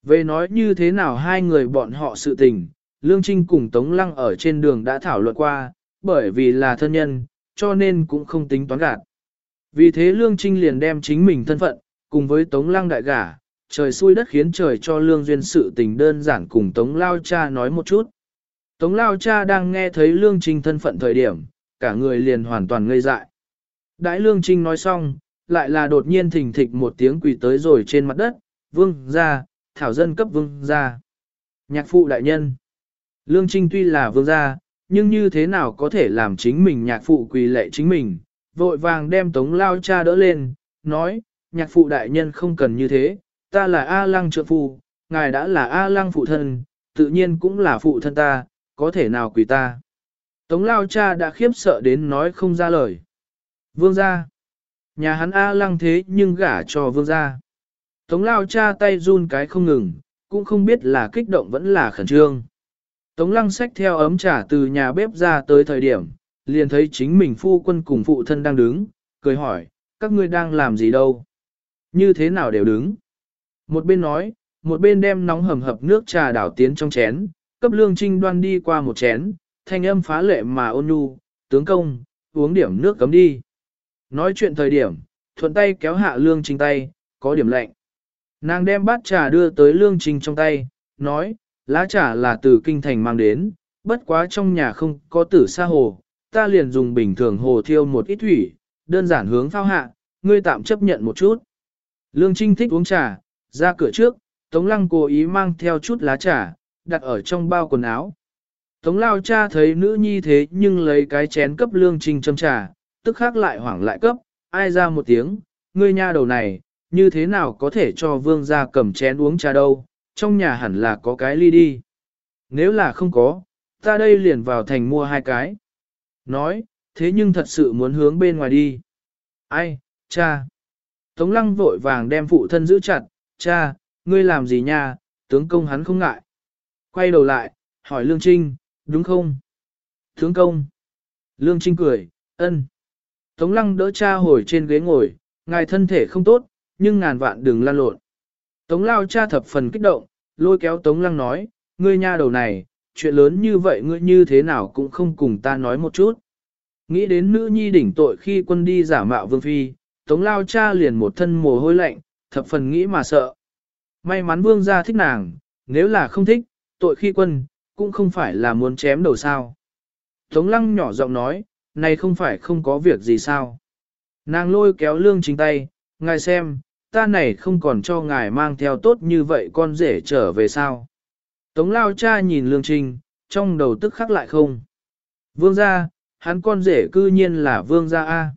Về nói như thế nào hai người bọn họ sự tình, Lương Trinh cùng Tống Lăng ở trên đường đã thảo luận qua, bởi vì là thân nhân, cho nên cũng không tính toán gạt. Vì thế Lương Trinh liền đem chính mình thân phận, cùng với Tống Lăng đại gả, trời xui đất khiến trời cho Lương Duyên sự tình đơn giản cùng Tống Lao Cha nói một chút. Tống Lao Cha đang nghe thấy Lương Trinh thân phận thời điểm, cả người liền hoàn toàn ngây dại. Đãi Lương Trinh nói xong, lại là đột nhiên thình thịch một tiếng quỳ tới rồi trên mặt đất, vương ra, thảo dân cấp vương ra. Nhạc phụ đại nhân. Lương Trinh tuy là vương gia, nhưng như thế nào có thể làm chính mình nhạc phụ quỳ lệ chính mình, vội vàng đem tống lao cha đỡ lên, nói, nhạc phụ đại nhân không cần như thế, ta là A lăng trợ phụ, ngài đã là A lăng phụ thân, tự nhiên cũng là phụ thân ta, có thể nào quỳ ta. Tống lao cha đã khiếp sợ đến nói không ra lời. Vương gia. Nhà hắn A lăng thế nhưng gả cho vương gia. Tống lao cha tay run cái không ngừng, cũng không biết là kích động vẫn là khẩn trương. Tống lăng xách theo ấm trà từ nhà bếp ra tới thời điểm, liền thấy chính mình phu quân cùng phụ thân đang đứng, cười hỏi, các ngươi đang làm gì đâu? Như thế nào đều đứng? Một bên nói, một bên đem nóng hầm hập nước trà đảo tiến trong chén, cấp lương trinh đoan đi qua một chén, thanh âm phá lệ mà ôn nhu, tướng công, uống điểm nước cấm đi. Nói chuyện thời điểm, thuận tay kéo hạ lương trinh tay, có điểm lạnh. Nàng đem bát trà đưa tới lương trinh trong tay, nói, lá trà là từ kinh thành mang đến, bất quá trong nhà không có tử sa hồ, ta liền dùng bình thường hồ thiêu một ít thủy, đơn giản hướng phao hạ, ngươi tạm chấp nhận một chút. Lương Trinh thích uống trà, ra cửa trước, Tống Lăng cố ý mang theo chút lá trà, đặt ở trong bao quần áo. Tống lao cha thấy nữ nhi thế nhưng lấy cái chén cấp Lương Trinh châm trà, tức khác lại hoảng lại cấp, ai ra một tiếng, ngươi nha đầu này, như thế nào có thể cho vương gia cầm chén uống trà đâu, trong nhà hẳn là có cái ly đi. Nếu là không có, ta đây liền vào thành mua hai cái. Nói, thế nhưng thật sự muốn hướng bên ngoài đi. Ai, cha. Tống lăng vội vàng đem phụ thân giữ chặt, cha, ngươi làm gì nha, tướng công hắn không ngại. Quay đầu lại, hỏi Lương Trinh, đúng không? Tướng công. Lương Trinh cười, ân. Tống lăng đỡ cha hồi trên ghế ngồi, ngài thân thể không tốt, nhưng ngàn vạn đừng lan lộn. Tống lao cha thập phần kích động, lôi kéo Tống lăng nói, ngươi nha đầu này, chuyện lớn như vậy ngươi như thế nào cũng không cùng ta nói một chút. Nghĩ đến nữ nhi đỉnh tội khi quân đi giả mạo vương phi, Tống lao cha liền một thân mồ hôi lạnh, thập phần nghĩ mà sợ. May mắn vương gia thích nàng, nếu là không thích, tội khi quân, cũng không phải là muốn chém đầu sao. Tống lăng nhỏ giọng nói, này không phải không có việc gì sao. Nàng lôi kéo lương chính tay, ngài xem, ta này không còn cho ngài mang theo tốt như vậy con rể trở về sao. Tống lao cha nhìn lương trình, trong đầu tức khắc lại không. Vương gia, hắn con rể cư nhiên là vương gia A.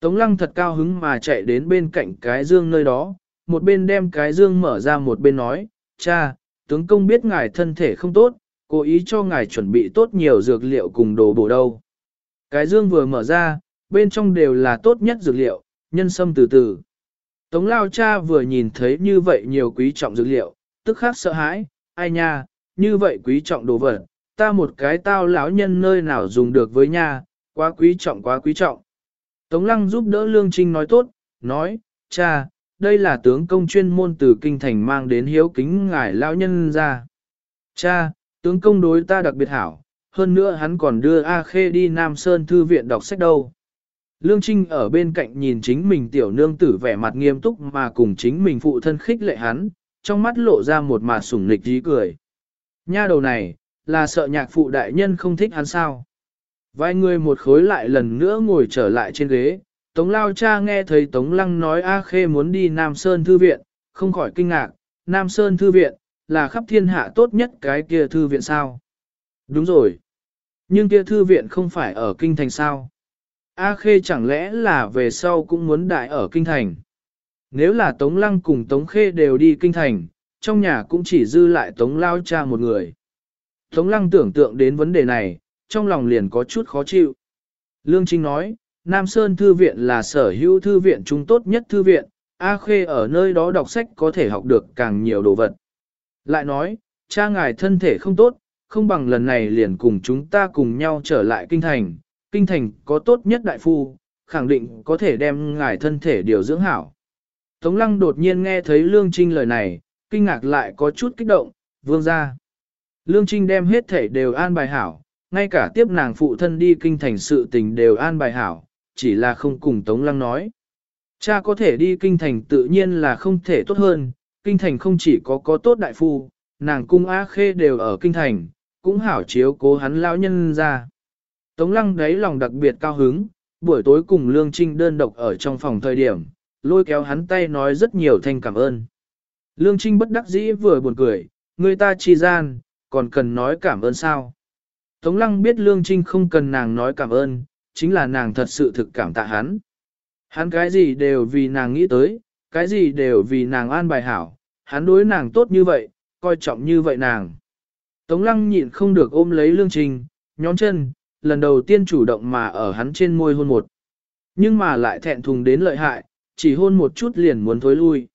Tống lăng thật cao hứng mà chạy đến bên cạnh cái dương nơi đó, một bên đem cái dương mở ra một bên nói, cha, tướng công biết ngài thân thể không tốt, cố ý cho ngài chuẩn bị tốt nhiều dược liệu cùng đồ bổ đâu. Cái dương vừa mở ra, bên trong đều là tốt nhất dược liệu, nhân sâm từ từ. Tống lao cha vừa nhìn thấy như vậy nhiều quý trọng dược liệu, tức khắc sợ hãi, ai nha, như vậy quý trọng đồ vật, ta một cái tao lão nhân nơi nào dùng được với nha, quá quý trọng quá quý trọng. Tống lăng giúp đỡ Lương Trinh nói tốt, nói, cha, đây là tướng công chuyên môn từ kinh thành mang đến hiếu kính ngài lão nhân ra. Cha, tướng công đối ta đặc biệt hảo, hơn nữa hắn còn đưa A Khê đi Nam Sơn Thư viện đọc sách đâu. Lương Trinh ở bên cạnh nhìn chính mình tiểu nương tử vẻ mặt nghiêm túc mà cùng chính mình phụ thân khích lệ hắn, trong mắt lộ ra một mà sủng nịch dí cười. Nha đầu này, là sợ nhạc phụ đại nhân không thích hắn sao. Vài người một khối lại lần nữa ngồi trở lại trên ghế, Tống Lao Cha nghe thấy Tống Lăng nói A Khê muốn đi Nam Sơn Thư Viện, không khỏi kinh ngạc, Nam Sơn Thư Viện, là khắp thiên hạ tốt nhất cái kia Thư Viện sao? Đúng rồi. Nhưng kia Thư Viện không phải ở Kinh Thành sao? A Khê chẳng lẽ là về sau cũng muốn đại ở Kinh Thành? Nếu là Tống Lăng cùng Tống Khê đều đi Kinh Thành, trong nhà cũng chỉ dư lại Tống Lao Cha một người. Tống Lăng tưởng tượng đến vấn đề này, trong lòng liền có chút khó chịu. Lương Trinh nói, Nam Sơn Thư Viện là sở hữu thư viện trung tốt nhất thư viện, A Khê ở nơi đó đọc sách có thể học được càng nhiều đồ vật. Lại nói, cha ngài thân thể không tốt, không bằng lần này liền cùng chúng ta cùng nhau trở lại kinh thành. Kinh thành có tốt nhất đại phu, khẳng định có thể đem ngài thân thể điều dưỡng hảo. Tống lăng đột nhiên nghe thấy Lương Trinh lời này, kinh ngạc lại có chút kích động, vương ra. Lương Trinh đem hết thể đều an bài hảo, ngay cả tiếp nàng phụ thân đi kinh thành sự tình đều an bài hảo, chỉ là không cùng Tống Lăng nói. Cha có thể đi kinh thành tự nhiên là không thể tốt hơn, kinh thành không chỉ có có tốt đại phu, nàng cung á khê đều ở kinh thành, cũng hảo chiếu cố hắn lão nhân ra. Tống Lăng đấy lòng đặc biệt cao hứng, buổi tối cùng Lương Trinh đơn độc ở trong phòng thời điểm, lôi kéo hắn tay nói rất nhiều thanh cảm ơn. Lương Trinh bất đắc dĩ vừa buồn cười, người ta chi gian, còn cần nói cảm ơn sao. Tống Lăng biết Lương Trinh không cần nàng nói cảm ơn, chính là nàng thật sự thực cảm tạ hắn. Hắn cái gì đều vì nàng nghĩ tới, cái gì đều vì nàng an bài hảo, hắn đối nàng tốt như vậy, coi trọng như vậy nàng. Tống lăng nhịn không được ôm lấy lương trình, nhón chân, lần đầu tiên chủ động mà ở hắn trên môi hôn một. Nhưng mà lại thẹn thùng đến lợi hại, chỉ hôn một chút liền muốn thối lui.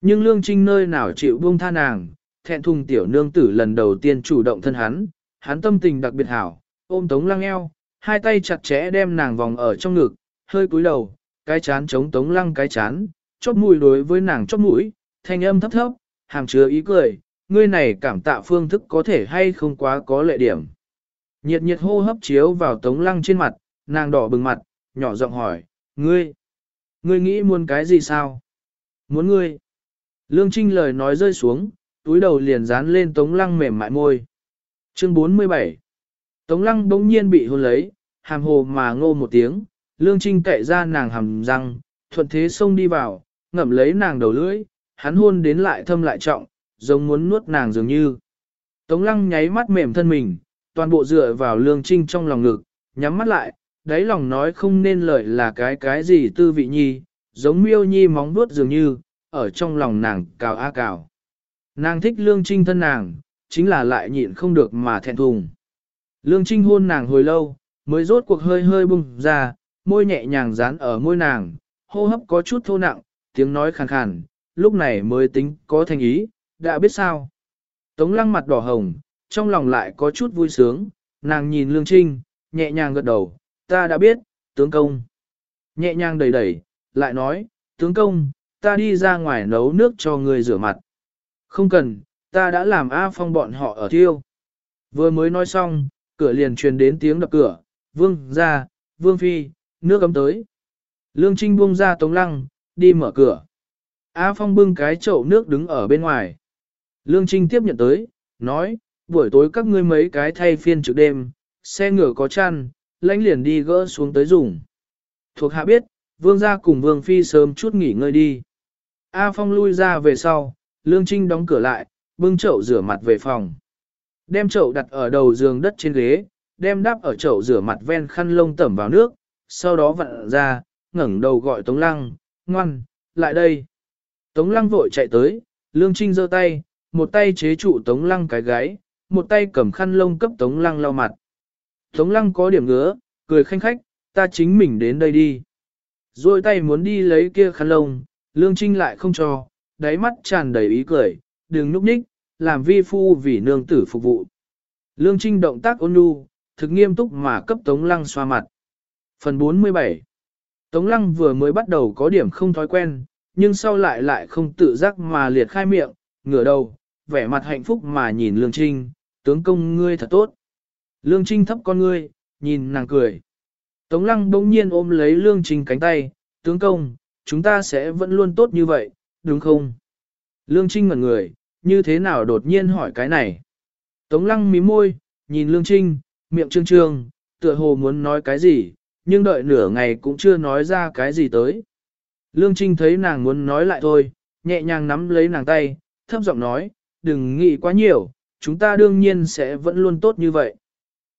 Nhưng lương trinh nơi nào chịu buông tha nàng, thẹn thùng tiểu nương tử lần đầu tiên chủ động thân hắn, hắn tâm tình đặc biệt hảo, ôm tống lăng eo, hai tay chặt chẽ đem nàng vòng ở trong ngực, hơi cúi đầu, cái chán chống tống lăng cái chán, chóp mũi đối với nàng chóp mũi, thanh âm thấp thấp, hàm chứa ý cười, ngươi này cảm tạ phương thức có thể hay không quá có lệ điểm. Nhiệt nhiệt hô hấp chiếu vào tống lăng trên mặt, nàng đỏ bừng mặt, nhỏ giọng hỏi, ngươi, ngươi nghĩ muốn cái gì sao? Muốn ngươi. Lương Trinh lời nói rơi xuống, túi đầu liền dán lên tống lăng mềm mại môi. Chương 47 Tống lăng bỗng nhiên bị hôn lấy, hàm hồ mà ngô một tiếng, Lương Trinh cậy ra nàng hầm răng, thuận thế xông đi vào, ngậm lấy nàng đầu lưỡi, hắn hôn đến lại thâm lại trọng, giống muốn nuốt nàng dường như. Tống lăng nháy mắt mềm thân mình, toàn bộ dựa vào lương trinh trong lòng ngực, nhắm mắt lại, đáy lòng nói không nên lời là cái cái gì tư vị nhi, giống miêu nhi móng vuốt dường như, ở trong lòng nàng cào a cào. Nàng thích lương trinh thân nàng, chính là lại nhịn không được mà thẹn thùng. Lương trinh hôn nàng hồi lâu, mới rốt cuộc hơi hơi bung ra, môi nhẹ nhàng dán ở môi nàng, hô hấp có chút thô nặng, tiếng nói khàn khàn, lúc này mới tính có thành ý, đã biết sao. Tống lăng mặt đỏ hồng, trong lòng lại có chút vui sướng, nàng nhìn Lương Trinh, nhẹ nhàng gật đầu, ta đã biết, tướng công. Nhẹ nhàng đẩy đẩy, lại nói, tướng công, ta đi ra ngoài nấu nước cho người rửa mặt. Không cần, ta đã làm A Phong bọn họ ở thiêu. Vừa mới nói xong, cửa liền truyền đến tiếng đập cửa, vương ra, vương phi, nước ấm tới. Lương Trinh buông ra tống lăng, đi mở cửa. A Phong bưng cái chậu nước đứng ở bên ngoài. Lương Trinh tiếp nhận tới, nói, buổi tối các ngươi mấy cái thay phiên trực đêm, xe ngựa có chăn, lãnh liền đi gỡ xuống tới dùng. Thuộc hạ biết, vương gia cùng vương phi sớm chút nghỉ ngơi đi. A Phong lui ra về sau, Lương Trinh đóng cửa lại, bưng chậu rửa mặt về phòng. Đem chậu đặt ở đầu giường đất trên ghế, đem đắp ở chậu rửa mặt ven khăn lông tẩm vào nước, sau đó vặn ra, ngẩng đầu gọi Tống Lăng, ngoan, lại đây. Tống Lăng vội chạy tới, Lương Trinh giơ tay, một tay chế trụ Tống Lăng cái gáy, một tay cầm khăn lông cấp Tống Lăng lau mặt. Tống Lăng có điểm ngứa, cười khanh khách, ta chính mình đến đây đi. Rồi tay muốn đi lấy kia khăn lông, Lương Trinh lại không cho, đáy mắt tràn đầy ý cười, đừng núp nhích, làm vi phu vì nương tử phục vụ. Lương Trinh động tác ôn nhu, thực nghiêm túc mà cấp Tống Lăng xoa mặt. Phần 47 Tống Lăng vừa mới bắt đầu có điểm không thói quen, nhưng sau lại lại không tự giác mà liệt khai miệng, ngửa đầu, vẻ mặt hạnh phúc mà nhìn Lương Trinh, tướng công ngươi thật tốt. Lương Trinh thấp con ngươi, nhìn nàng cười. Tống Lăng bỗng nhiên ôm lấy Lương Trinh cánh tay, tướng công, chúng ta sẽ vẫn luôn tốt như vậy, đúng không? Lương Trinh ngẩn người, như thế nào đột nhiên hỏi cái này? Tống Lăng mí môi, nhìn Lương Trinh, miệng trương trương, tựa hồ muốn nói cái gì, nhưng đợi nửa ngày cũng chưa nói ra cái gì tới. Lương Trinh thấy nàng muốn nói lại thôi, nhẹ nhàng nắm lấy nàng tay, thấp giọng nói, đừng nghĩ quá nhiều, chúng ta đương nhiên sẽ vẫn luôn tốt như vậy.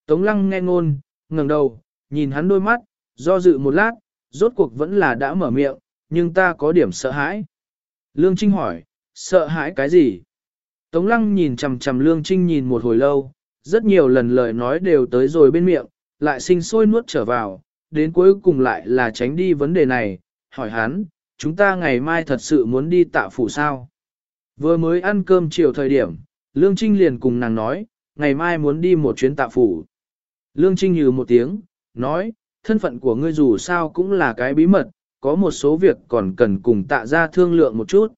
Tống lăng nghe ngôn, ngẩng đầu, nhìn hắn đôi mắt, do dự một lát, rốt cuộc vẫn là đã mở miệng, nhưng ta có điểm sợ hãi. Lương Trinh hỏi, sợ hãi cái gì? Tống lăng nhìn chầm chầm Lương Trinh nhìn một hồi lâu, rất nhiều lần lời nói đều tới rồi bên miệng, lại sinh sôi nuốt trở vào, đến cuối cùng lại là tránh đi vấn đề này, hỏi hắn, chúng ta ngày mai thật sự muốn đi tạ phủ sao? Vừa mới ăn cơm chiều thời điểm, Lương Trinh liền cùng nàng nói, ngày mai muốn đi một chuyến tạ phủ. Lương Trinh nhừ một tiếng, nói, thân phận của ngươi dù sao cũng là cái bí mật, có một số việc còn cần cùng tạ ra thương lượng một chút.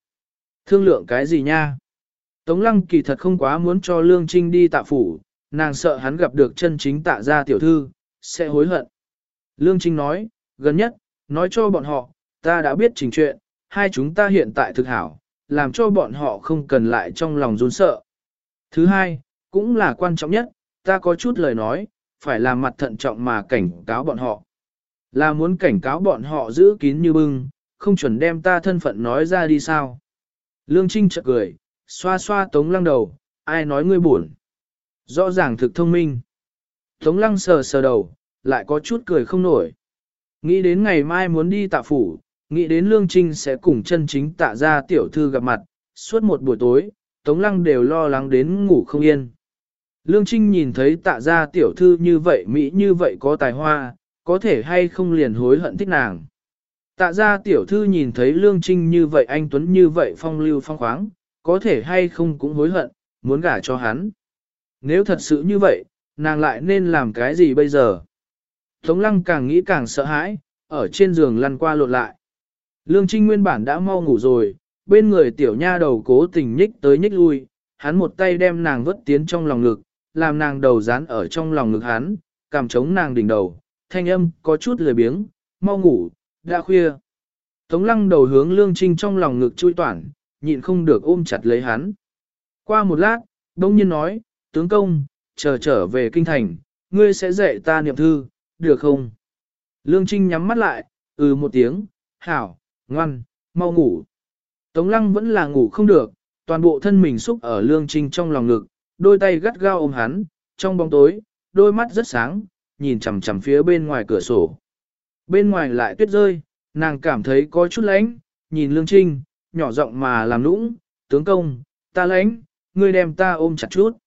Thương lượng cái gì nha? Tống Lăng kỳ thật không quá muốn cho Lương Trinh đi tạ phủ, nàng sợ hắn gặp được chân chính tạ ra tiểu thư, sẽ hối hận. Lương Trinh nói, gần nhất, nói cho bọn họ, ta đã biết trình chuyện, hai chúng ta hiện tại thực hảo, làm cho bọn họ không cần lại trong lòng run sợ. Thứ hai, cũng là quan trọng nhất, ta có chút lời nói, phải làm mặt thận trọng mà cảnh cáo bọn họ. Là muốn cảnh cáo bọn họ giữ kín như bưng, không chuẩn đem ta thân phận nói ra đi sao. Lương Trinh chợt cười, xoa xoa tống lăng đầu, ai nói ngươi buồn. Rõ ràng thực thông minh. Tống lăng sờ sờ đầu, lại có chút cười không nổi. Nghĩ đến ngày mai muốn đi tạ phủ, nghĩ đến Lương Trinh sẽ cùng chân chính tạ ra tiểu thư gặp mặt, suốt một buổi tối, Tống Lăng đều lo lắng đến ngủ không yên. Lương Trinh nhìn thấy tạ ra tiểu thư như vậy Mỹ như vậy có tài hoa, có thể hay không liền hối hận thích nàng. Tạ ra tiểu thư nhìn thấy Lương Trinh như vậy anh Tuấn như vậy phong lưu phong khoáng, có thể hay không cũng hối hận, muốn gả cho hắn. Nếu thật sự như vậy, nàng lại nên làm cái gì bây giờ? Tống lăng càng nghĩ càng sợ hãi, ở trên giường lăn qua lộn lại. Lương Trinh nguyên bản đã mau ngủ rồi, bên người tiểu nha đầu cố tình nhích tới nhích lui, hắn một tay đem nàng vứt tiến trong lòng ngực, làm nàng đầu dán ở trong lòng ngực hắn, cảm chống nàng đỉnh đầu, thanh âm có chút lười biếng, mau ngủ, đã khuya. Tống lăng đầu hướng Lương Trinh trong lòng ngực chui toản, nhịn không được ôm chặt lấy hắn. Qua một lát, đông nhiên nói, tướng công, chờ trở về kinh thành, ngươi sẽ dạy ta niệm thư, được không? Lương Trinh nhắm mắt lại, ừ một tiếng, hảo, ngoan, mau ngủ. Tống lăng vẫn là ngủ không được, toàn bộ thân mình xúc ở Lương Trinh trong lòng ngực, đôi tay gắt gao ôm hắn, trong bóng tối, đôi mắt rất sáng, nhìn chằm chằm phía bên ngoài cửa sổ. Bên ngoài lại tuyết rơi, nàng cảm thấy có chút lạnh, nhìn Lương Trinh, nhỏ giọng mà làm nũng, tướng công, ta lạnh, ngươi đem ta ôm chặt chút.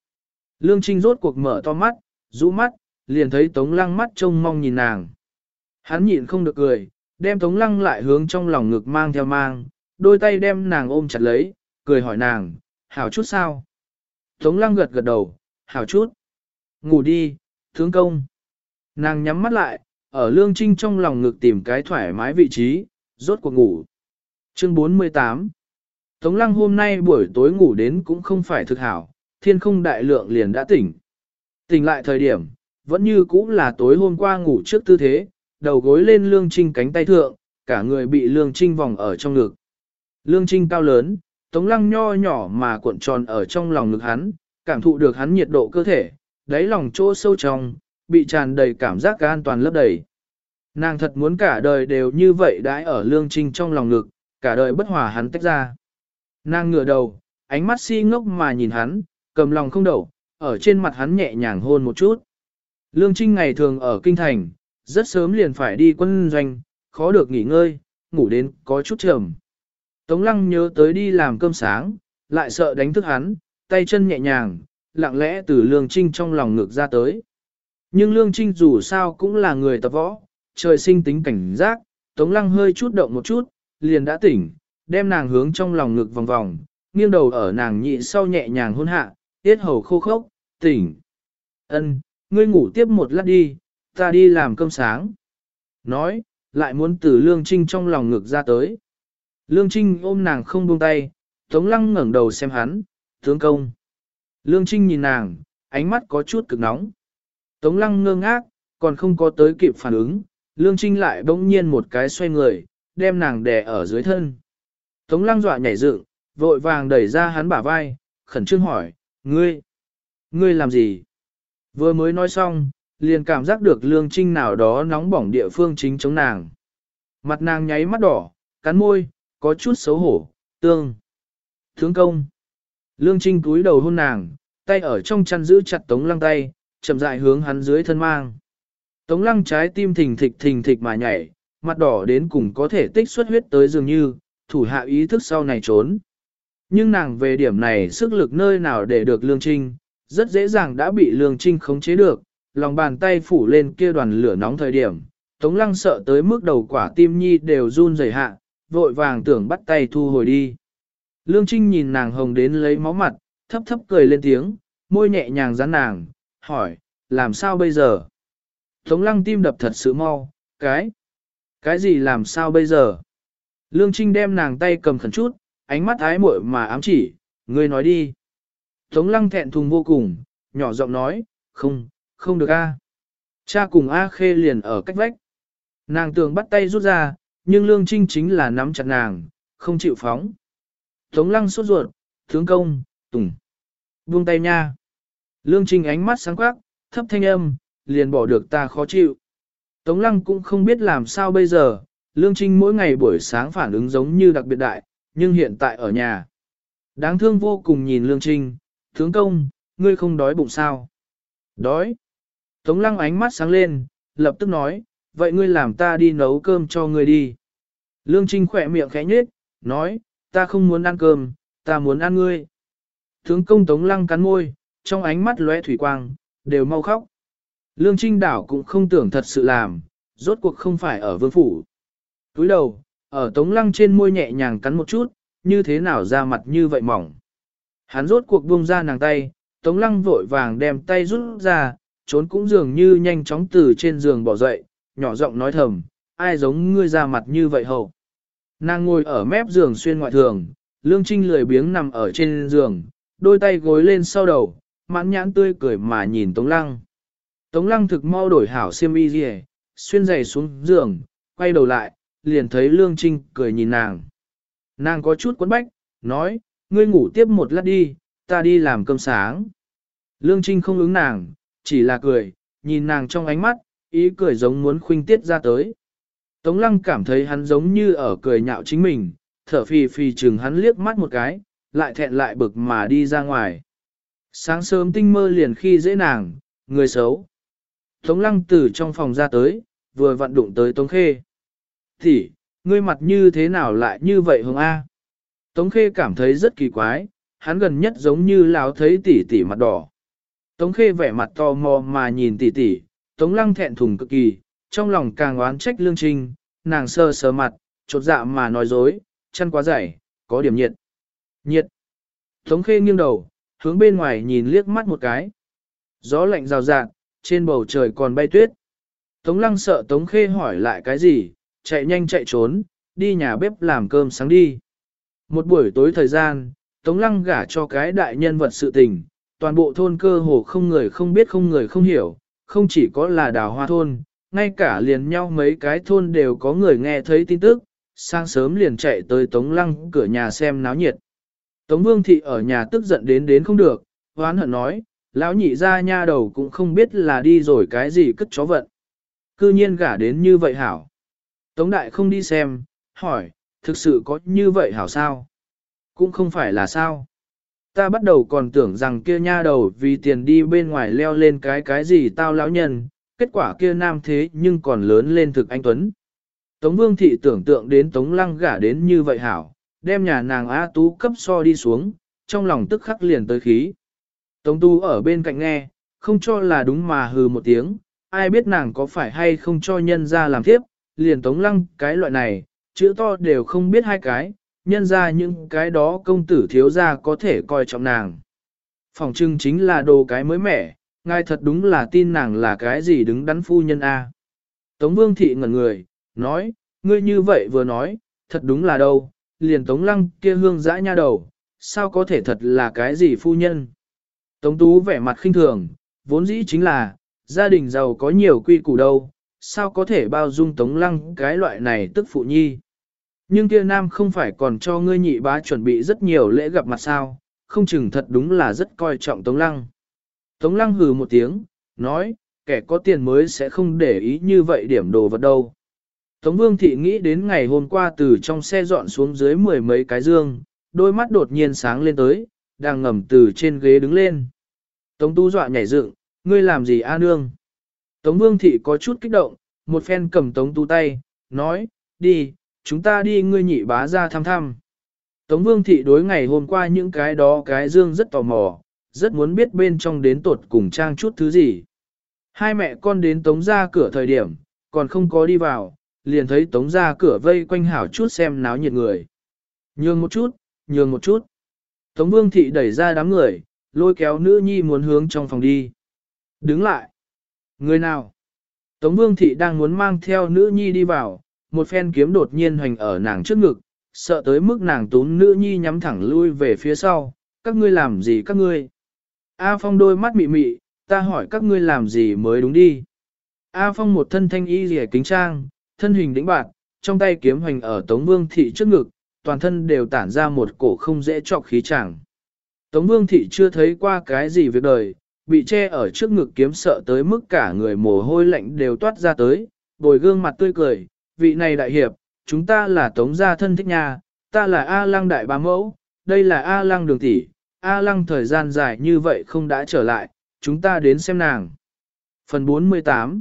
Lương Trinh rốt cuộc mở to mắt, rũ mắt, liền thấy Tống Lăng mắt trông mong nhìn nàng. Hắn nhịn không được cười, đem Tống Lăng lại hướng trong lòng ngực mang theo mang, đôi tay đem nàng ôm chặt lấy, cười hỏi nàng, hảo chút sao? Tống Lăng gật gật đầu, hảo chút. Ngủ đi, tướng công. Nàng nhắm mắt lại, ở Lương Trinh trong lòng ngực tìm cái thoải mái vị trí, rốt cuộc ngủ. Chương 48 Tống lăng hôm nay buổi tối ngủ đến cũng không phải thực hảo, thiên không đại lượng liền đã tỉnh. Tỉnh lại thời điểm, vẫn như cũ là tối hôm qua ngủ trước tư thế, đầu gối lên lương trinh cánh tay thượng, cả người bị lương trinh vòng ở trong ngực. Lương trinh cao lớn, tống lăng nho nhỏ mà cuộn tròn ở trong lòng ngực hắn, cảm thụ được hắn nhiệt độ cơ thể, đáy lòng chỗ sâu trong, bị tràn đầy cảm giác an toàn lấp đầy. Nàng thật muốn cả đời đều như vậy đãi ở lương trinh trong lòng ngực, cả đời bất hòa hắn tách ra. Nàng ngửa đầu, ánh mắt si ngốc mà nhìn hắn, cầm lòng không đầu, ở trên mặt hắn nhẹ nhàng hôn một chút. Lương Trinh ngày thường ở kinh thành, rất sớm liền phải đi quân doanh, khó được nghỉ ngơi, ngủ đến có chút trầm. Tống lăng nhớ tới đi làm cơm sáng, lại sợ đánh thức hắn, tay chân nhẹ nhàng, lặng lẽ từ Lương Trinh trong lòng ngược ra tới. Nhưng Lương Trinh dù sao cũng là người tập võ, trời sinh tính cảnh giác, Tống lăng hơi chút động một chút, liền đã tỉnh, đem nàng hướng trong lòng ngực vòng vòng, nghiêng đầu ở nàng nhị sau nhẹ nhàng hôn hạ, tiết hầu khô khốc, tỉnh. Ân, ngươi ngủ tiếp một lát đi, ta đi làm cơm sáng. Nói, lại muốn từ Lương Trinh trong lòng ngực ra tới. Lương Trinh ôm nàng không buông tay, Tống Lăng ngẩng đầu xem hắn, tướng công. Lương Trinh nhìn nàng, ánh mắt có chút cực nóng. Tống Lăng ngơ ngác, còn không có tới kịp phản ứng, Lương Trinh lại bỗng nhiên một cái xoay người, đem nàng đè ở dưới thân. Tống lăng dọa nhảy dựng, vội vàng đẩy ra hắn bả vai, khẩn trương hỏi, ngươi, ngươi làm gì? Vừa mới nói xong, liền cảm giác được lương trinh nào đó nóng bỏng địa phương chính chống nàng. Mặt nàng nháy mắt đỏ, cắn môi, có chút xấu hổ, tương. Thướng công. Lương trinh cúi đầu hôn nàng, tay ở trong chăn giữ chặt tống lăng tay, chậm rãi hướng hắn dưới thân mang. Tống lăng trái tim thình thịch thình thịch mà nhảy, mặt đỏ đến cùng có thể tích xuất huyết tới dường như, thủ hạ ý thức sau này trốn. Nhưng nàng về điểm này sức lực nơi nào để được Lương Trinh, rất dễ dàng đã bị Lương Trinh khống chế được, lòng bàn tay phủ lên kia đoàn lửa nóng thời điểm. Tống lăng sợ tới mức đầu quả tim nhi đều run rẩy hạ, vội vàng tưởng bắt tay thu hồi đi. Lương Trinh nhìn nàng hồng đến lấy máu mặt, thấp thấp cười lên tiếng, môi nhẹ nhàng dán nàng, hỏi, làm sao bây giờ? Tống lăng tim đập thật sự mau, cái, cái gì làm sao bây giờ? Lương Trinh đem nàng tay cầm khẩn chút, ánh mắt ái muội mà ám chỉ, ngươi nói đi. Tống lăng thẹn thùng vô cùng, nhỏ giọng nói, không, không được a. Cha cùng A Khê liền ở cách vách. Nàng tưởng bắt tay rút ra, nhưng Lương Trinh chính là nắm chặt nàng, không chịu phóng. Tống lăng sốt ruột, tướng công, tùng. Buông tay nha. Lương Trinh ánh mắt sáng quắc, thấp thanh âm, liền bỏ được ta khó chịu. Tống lăng cũng không biết làm sao bây giờ, Lương Trinh mỗi ngày buổi sáng phản ứng giống như đặc biệt đại, nhưng hiện tại ở nhà. Đáng thương vô cùng nhìn Lương Trinh, tướng công, ngươi không đói bụng sao? Đói. Tống lăng ánh mắt sáng lên, lập tức nói, vậy ngươi làm ta đi nấu cơm cho ngươi đi. Lương Trinh khỏe miệng khẽ nhếch, nói, ta không muốn ăn cơm, ta muốn ăn ngươi. Tướng công Tống lăng cắn môi, trong ánh mắt lóe thủy quang, đều mau khóc. Lương Trinh đảo cũng không tưởng thật sự làm, rốt cuộc không phải ở vương phủ. Túi đầu, ở tống lăng trên môi nhẹ nhàng cắn một chút, như thế nào ra mặt như vậy mỏng. Hắn rốt cuộc buông ra nàng tay, tống lăng vội vàng đem tay rút ra, trốn cũng dường như nhanh chóng từ trên giường bỏ dậy, nhỏ giọng nói thầm, ai giống ngươi ra mặt như vậy hầu. Nàng ngồi ở mép giường xuyên ngoại thường, lương trinh lười biếng nằm ở trên giường, đôi tay gối lên sau đầu, mãn nhãn tươi cười mà nhìn tống lăng. Tống lăng thực mau đổi hảo xiêm y gì xuyên giày xuống giường, quay đầu lại, liền thấy Lương Trinh cười nhìn nàng. Nàng có chút quấn bách, nói, ngươi ngủ tiếp một lát đi, ta đi làm cơm sáng. Lương Trinh không ứng nàng, chỉ là cười, nhìn nàng trong ánh mắt, ý cười giống muốn khuynh tiết ra tới. Tống lăng cảm thấy hắn giống như ở cười nhạo chính mình, thở phì phì chừng hắn liếc mắt một cái, lại thẹn lại bực mà đi ra ngoài. Sáng sớm tinh mơ liền khi dễ nàng, người xấu. Tống lăng từ trong phòng ra tới, vừa vặn đụng tới Tống Khê. Thì, ngươi mặt như thế nào lại như vậy hồng A? Tống Khê cảm thấy rất kỳ quái, hắn gần nhất giống như láo thấy tỷ tỷ mặt đỏ. Tống Khê vẻ mặt to mò mà nhìn tỷ tỷ, Tống Lăng thẹn thùng cực kỳ, trong lòng càng oán trách lương trinh, nàng sơ sờ mặt, chột dạ mà nói dối, chân quá dày, có điểm nhiệt. Nhiệt. Tống Khê nghiêng đầu, hướng bên ngoài nhìn liếc mắt một cái. Gió lạnh rào rạt, trên bầu trời còn bay tuyết. Tống Lăng sợ Tống Khê hỏi lại cái gì, chạy nhanh chạy trốn, đi nhà bếp làm cơm sáng đi. Một buổi tối thời gian, Tống Lăng gả cho cái đại nhân vật sự tình, toàn bộ thôn cơ hồ không người không biết không người không hiểu, không chỉ có là đào hoa thôn, ngay cả liền nhau mấy cái thôn đều có người nghe thấy tin tức, sáng sớm liền chạy tới Tống Lăng cửa nhà xem náo nhiệt. Tống Vương Thị ở nhà tức giận đến đến không được, hoán hận nói, lão nhị ra nha đầu cũng không biết là đi rồi cái gì cất chó vận. Cư nhiên gả đến như vậy hảo. Tống Đại không đi xem, hỏi, thực sự có như vậy hảo sao? Cũng không phải là sao. Ta bắt đầu còn tưởng rằng kia nha đầu vì tiền đi bên ngoài leo lên cái cái gì tao lão nhân, kết quả kia nam thế nhưng còn lớn lên thực anh Tuấn. Tống Vương Thị tưởng tượng đến Tống Lăng gả đến như vậy hảo, đem nhà nàng A Tú cấp so đi xuống, trong lòng tức khắc liền tới khí. Tống Tu ở bên cạnh nghe, không cho là đúng mà hừ một tiếng, ai biết nàng có phải hay không cho nhân ra làm tiếp, liền Tống Lăng cái loại này, chữ to đều không biết hai cái, nhân ra những cái đó công tử thiếu ra có thể coi trọng nàng. Phòng trưng chính là đồ cái mới mẻ, ngài thật đúng là tin nàng là cái gì đứng đắn phu nhân A. Tống Vương Thị ngẩn người, nói, ngươi như vậy vừa nói, thật đúng là đâu, liền Tống Lăng kia hương dã nha đầu, sao có thể thật là cái gì phu nhân. Tống Tú vẻ mặt khinh thường, vốn dĩ chính là, gia đình giàu có nhiều quy củ đâu, sao có thể bao dung Tống Lăng cái loại này tức phụ nhi. Nhưng kia nam không phải còn cho ngươi nhị bá chuẩn bị rất nhiều lễ gặp mặt sao, không chừng thật đúng là rất coi trọng Tống Lăng. Tống Lăng hừ một tiếng, nói, kẻ có tiền mới sẽ không để ý như vậy điểm đồ vật đâu. Tống Vương Thị nghĩ đến ngày hôm qua từ trong xe dọn xuống dưới mười mấy cái dương, đôi mắt đột nhiên sáng lên tới, đang ngầm từ trên ghế đứng lên. Tống Tu dọa nhảy dựng, ngươi làm gì a nương? Tống Vương Thị có chút kích động, một phen cầm Tống Tu tay, nói, đi, chúng ta đi ngươi nhị bá ra thăm thăm. Tống Vương Thị đối ngày hôm qua những cái đó cái dương rất tò mò, rất muốn biết bên trong đến tột cùng trang chút thứ gì. Hai mẹ con đến Tống ra cửa thời điểm, còn không có đi vào, liền thấy Tống ra cửa vây quanh hảo chút xem náo nhiệt người. Nhường một chút, nhường một chút. Tống Vương Thị đẩy ra đám người, lôi kéo nữ nhi muốn hướng trong phòng đi. Đứng lại. Người nào? Tống Vương Thị đang muốn mang theo nữ nhi đi vào, một phen kiếm đột nhiên hoành ở nàng trước ngực, sợ tới mức nàng tún nữ nhi nhắm thẳng lui về phía sau, các ngươi làm gì các ngươi? A Phong đôi mắt mị mị, ta hỏi các ngươi làm gì mới đúng đi. A Phong một thân thanh y rìa kính trang, thân hình đĩnh bạt, trong tay kiếm hoành ở Tống Vương Thị trước ngực, toàn thân đều tản ra một cổ không dễ trọc khí chẳng. Tống Vương Thị chưa thấy qua cái gì việc đời, bị che ở trước ngực kiếm sợ tới mức cả người mồ hôi lạnh đều toát ra tới, bồi gương mặt tươi cười, vị này đại hiệp, chúng ta là Tống gia thân thích nhà, ta là A Lăng đại bá mẫu, đây là A Lăng đường tỷ, A Lăng thời gian dài như vậy không đã trở lại, chúng ta đến xem nàng. Phần 48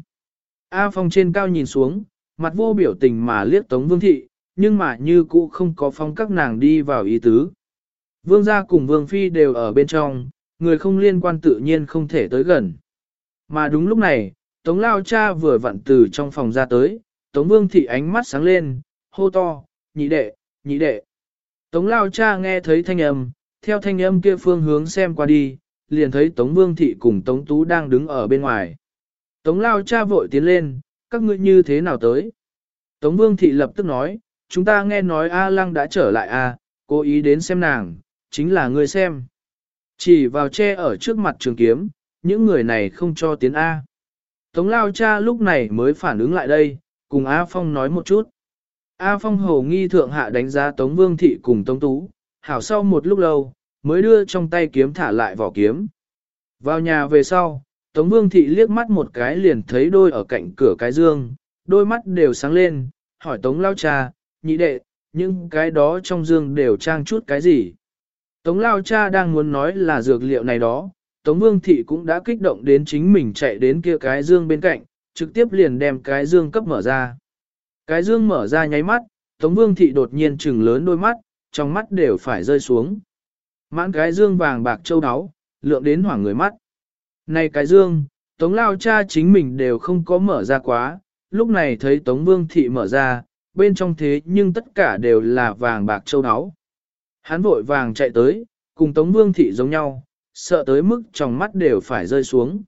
A Phong trên cao nhìn xuống, mặt vô biểu tình mà liếc Tống Vương Thị, nhưng mà như cũ không có phong các nàng đi vào ý tứ. Vương gia cùng Vương Phi đều ở bên trong, người không liên quan tự nhiên không thể tới gần. Mà đúng lúc này, Tống Lao Cha vừa vặn từ trong phòng ra tới, Tống Vương Thị ánh mắt sáng lên, hô to, nhị đệ, nhị đệ. Tống Lao Cha nghe thấy thanh âm, theo thanh âm kia phương hướng xem qua đi, liền thấy Tống Vương Thị cùng Tống Tú đang đứng ở bên ngoài. Tống Lao Cha vội tiến lên, các ngươi như thế nào tới? Tống Vương Thị lập tức nói, chúng ta nghe nói A Lăng đã trở lại A, cố ý đến xem nàng, chính là ngươi xem. Chỉ vào che ở trước mặt trường kiếm, những người này không cho tiến A. Tống Lao Cha lúc này mới phản ứng lại đây, cùng A Phong nói một chút. A Phong hầu nghi thượng hạ đánh giá Tống Vương Thị cùng Tống Tú, hảo sau một lúc lâu, mới đưa trong tay kiếm thả lại vỏ kiếm. Vào nhà về sau, Tống Vương Thị liếc mắt một cái liền thấy đôi ở cạnh cửa cái dương, đôi mắt đều sáng lên, hỏi Tống Lao Cha, nhị đệ, những cái đó trong dương đều trang chút cái gì. Tống Lao Cha đang muốn nói là dược liệu này đó, Tống Vương Thị cũng đã kích động đến chính mình chạy đến kia cái dương bên cạnh, trực tiếp liền đem cái dương cấp mở ra. Cái dương mở ra nháy mắt, Tống Vương Thị đột nhiên trừng lớn đôi mắt, trong mắt đều phải rơi xuống. Mãn cái dương vàng bạc châu áo, lượng đến hoảng người mắt. Này cái dương, Tống Lao cha chính mình đều không có mở ra quá, lúc này thấy Tống Vương Thị mở ra, bên trong thế nhưng tất cả đều là vàng bạc châu áo. Hắn vội vàng chạy tới, cùng Tống Vương Thị giống nhau, sợ tới mức trong mắt đều phải rơi xuống.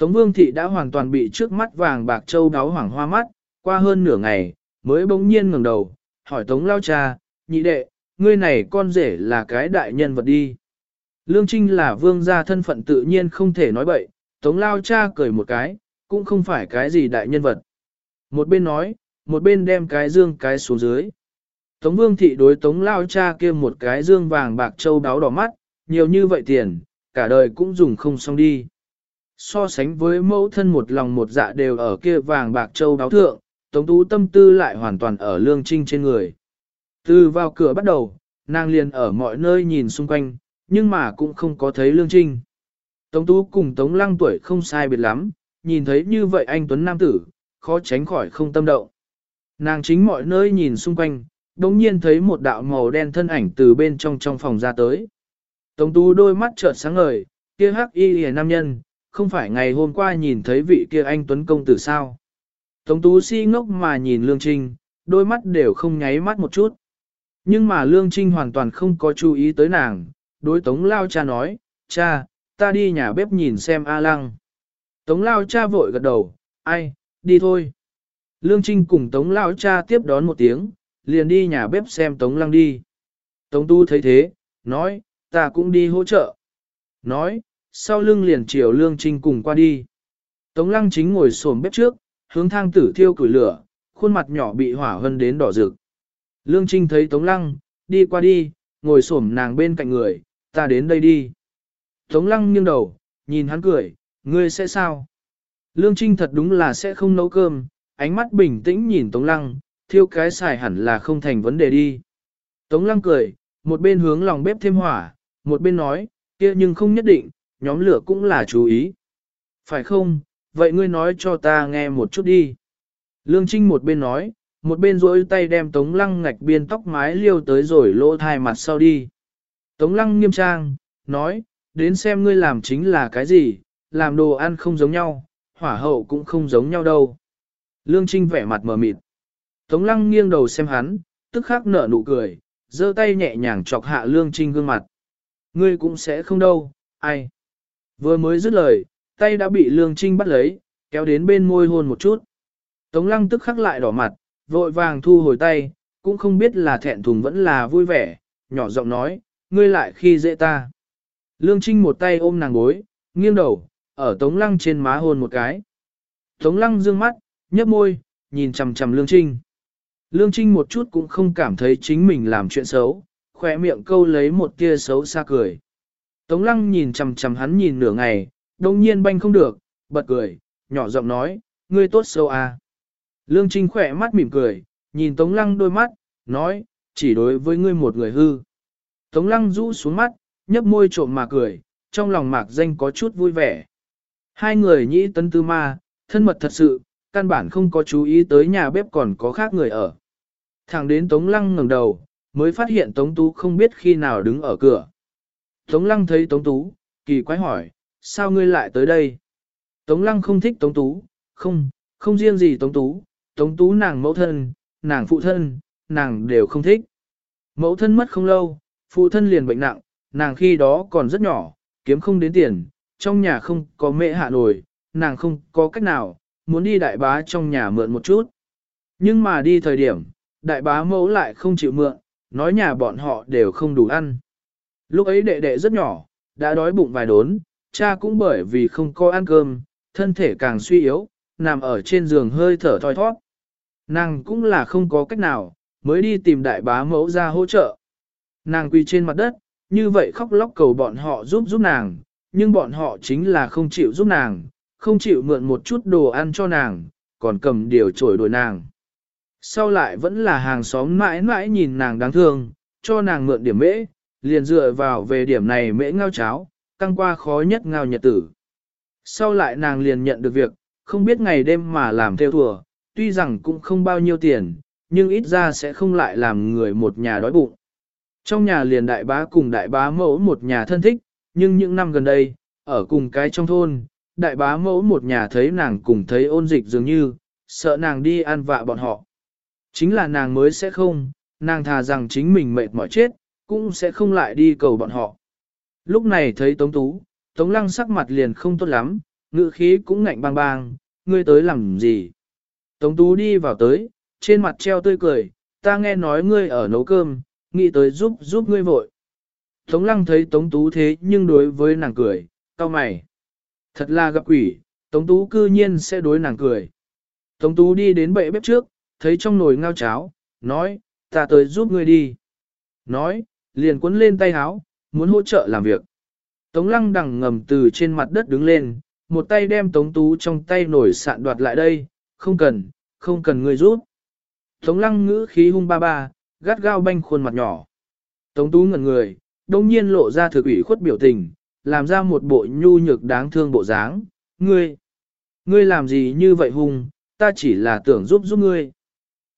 Tống Vương Thị đã hoàn toàn bị trước mắt vàng bạc châu đáo hoảng hoa mắt, qua hơn nửa ngày, mới bỗng nhiên ngẩng đầu, hỏi Tống Lao Cha, nhị đệ, ngươi này con rể là cái đại nhân vật đi. Lương Trinh là vương gia thân phận tự nhiên không thể nói bậy, Tống Lao Cha cười một cái, cũng không phải cái gì đại nhân vật. Một bên nói, một bên đem cái dương cái xuống dưới. Tống Vương Thị đối Tống Lao Cha kia một cái dương vàng bạc châu đáo đỏ mắt, nhiều như vậy tiền, cả đời cũng dùng không xong đi. So sánh với mẫu thân một lòng một dạ đều ở kia vàng bạc châu đáo thượng, Tống Tú tâm tư lại hoàn toàn ở lương trinh trên người. Từ vào cửa bắt đầu, nàng liền ở mọi nơi nhìn xung quanh, nhưng mà cũng không có thấy lương trinh. Tống Tú cùng Tống Lăng tuổi không sai biệt lắm, nhìn thấy như vậy anh Tuấn Nam Tử, khó tránh khỏi không tâm động. Nàng chính mọi nơi nhìn xung quanh, đồng nhiên thấy một đạo màu đen thân ảnh từ bên trong trong phòng ra tới. Tống Tú đôi mắt trợn sáng ngời, kia hắc y hề nam nhân, không phải ngày hôm qua nhìn thấy vị kia anh Tuấn Công tử sao. Tống Tú si ngốc mà nhìn Lương Trinh, đôi mắt đều không nháy mắt một chút. Nhưng mà Lương Trinh hoàn toàn không có chú ý tới nàng, đối Tống Lao cha nói, cha, ta đi nhà bếp nhìn xem A Lăng. Tống Lao cha vội gật đầu, ai, đi thôi. Lương Trinh cùng Tống Lao cha tiếp đón một tiếng, liền đi nhà bếp xem Tống Lăng đi. Tống Tu thấy thế, nói, ta cũng đi hỗ trợ. Nói, sau lưng liền chiều Lương Trinh cùng qua đi. Tống Lăng chính ngồi xổm bếp trước, hướng thang tử thiêu củi lửa, khuôn mặt nhỏ bị hỏa hơn đến đỏ rực. Lương Trinh thấy Tống Lăng, đi qua đi, ngồi xổm nàng bên cạnh người, ta đến đây đi. Tống Lăng nghiêng đầu, nhìn hắn cười, ngươi sẽ sao? Lương Trinh thật đúng là sẽ không nấu cơm, ánh mắt bình tĩnh nhìn Tống Lăng, thiêu cái xài hẳn là không thành vấn đề đi. Tống Lăng cười, một bên hướng lòng bếp thêm hỏa, một bên nói, kia nhưng không nhất định, nhóm lửa cũng là chú ý. Phải không, vậy ngươi nói cho ta nghe một chút đi. Lương Trinh một bên nói, một bên rỗi tay đem Tống Lăng ngạch biên tóc mái liêu tới rồi lỗ thai mặt sau đi. Tống Lăng nghiêm trang, nói, đến xem ngươi làm chính là cái gì, làm đồ ăn không giống nhau, hỏa hậu cũng không giống nhau đâu. Lương Trinh vẻ mặt mờ mịt. Tống Lăng nghiêng đầu xem hắn, tức khắc nở nụ cười, giơ tay nhẹ nhàng chọc hạ Lương Trinh gương mặt. Ngươi cũng sẽ không đâu, ai. Vừa mới dứt lời, tay đã bị Lương Trinh bắt lấy, kéo đến bên môi hôn một chút. Tống lăng tức khắc lại đỏ mặt, vội vàng thu hồi tay, cũng không biết là thẹn thùng vẫn là vui vẻ, nhỏ giọng nói, ngươi lại khi dễ ta. Lương Trinh một tay ôm nàng gối, nghiêng đầu, ở Tống lăng trên má hôn một cái. Tống lăng dương mắt, nhấp môi, nhìn chằm chằm Lương Trinh. Lương Trinh một chút cũng không cảm thấy chính mình làm chuyện xấu, khỏe miệng câu lấy một tia xấu xa cười. Tống lăng nhìn chằm chằm hắn nhìn nửa ngày, đông nhiên banh không được, bật cười, nhỏ giọng nói, ngươi tốt xấu à. Lương Trinh khỏe mắt mỉm cười, nhìn Tống lăng đôi mắt, nói, chỉ đối với ngươi một người hư. Tống lăng rũ xuống mắt, nhấp môi trộm mà cười, trong lòng mạc danh có chút vui vẻ. Hai người nhĩ tấn tư ma, thân mật thật sự, căn bản không có chú ý tới nhà bếp còn có khác người ở. Thẳng đến Tống Lăng ngẩng đầu, mới phát hiện Tống Tú không biết khi nào đứng ở cửa. Tống Lăng thấy Tống Tú, kỳ quái hỏi, sao ngươi lại tới đây? Tống Lăng không thích Tống Tú, không, không riêng gì Tống Tú, Tống Tú nàng mẫu thân, nàng phụ thân, nàng đều không thích. Mẫu thân mất không lâu, phụ thân liền bệnh nặng, nàng khi đó còn rất nhỏ, kiếm không đến tiền, trong nhà không có mẹ hạ nổi, nàng không có cách nào, muốn đi đại bá trong nhà mượn một chút. Nhưng mà đi thời điểm, đại bá mẫu lại không chịu mượn, nói nhà bọn họ đều không đủ ăn. Lúc ấy đệ đệ rất nhỏ, đã đói bụng vài đốn, cha cũng bởi vì không có ăn cơm, thân thể càng suy yếu, nằm ở trên giường hơi thở thoi thoát. Nàng cũng là không có cách nào, mới đi tìm đại bá mẫu ra hỗ trợ. Nàng quỳ trên mặt đất, như vậy khóc lóc cầu bọn họ giúp giúp nàng, nhưng bọn họ chính là không chịu giúp nàng, không chịu mượn một chút đồ ăn cho nàng, còn cầm điều trổi đuổi nàng. Sau lại vẫn là hàng xóm mãi mãi nhìn nàng đáng thương, cho nàng mượn điểm mễ, liền dựa vào về điểm này mễ ngao cháo, căng qua khó nhất ngao nhật tử. Sau lại nàng liền nhận được việc, không biết ngày đêm mà làm theo thùa, tuy rằng cũng không bao nhiêu tiền, nhưng ít ra sẽ không lại làm người một nhà đói bụng. Trong nhà liền đại bá cùng đại bá mẫu một nhà thân thích, nhưng những năm gần đây, ở cùng cái trong thôn, đại bá mẫu một nhà thấy nàng cùng thấy ôn dịch dường như, sợ nàng đi ăn vạ bọn họ. Chính là nàng mới sẽ không, nàng thà rằng chính mình mệt mỏi chết, cũng sẽ không lại đi cầu bọn họ. Lúc này thấy Tống Tú, Tống Lăng sắc mặt liền không tốt lắm, ngữ khí cũng ngạnh bang bang, ngươi tới làm gì? Tống Tú đi vào tới, trên mặt treo tươi cười, ta nghe nói ngươi ở nấu cơm, nghĩ tới giúp giúp ngươi vội. Tống Lăng thấy Tống Tú thế nhưng đối với nàng cười, cao mày. Thật là gặp quỷ, Tống Tú cư nhiên sẽ đối nàng cười. Tống Tú đi đến bệ bếp trước, thấy trong nồi ngao cháo, nói, ta tới giúp ngươi đi. Nói, liền cuốn lên tay háo, muốn hỗ trợ làm việc. Tống lăng đằng ngầm từ trên mặt đất đứng lên, một tay đem tống tú trong tay nổi sạn đoạt lại đây, không cần, không cần người giúp. Tống lăng ngữ khí hung ba ba, gắt gao banh khuôn mặt nhỏ. Tống tú ngẩn người, đông nhiên lộ ra thực ủy khuất biểu tình, làm ra một bộ nhu nhược đáng thương bộ dáng. Ngươi, ngươi làm gì như vậy hung, ta chỉ là tưởng giúp giúp ngươi.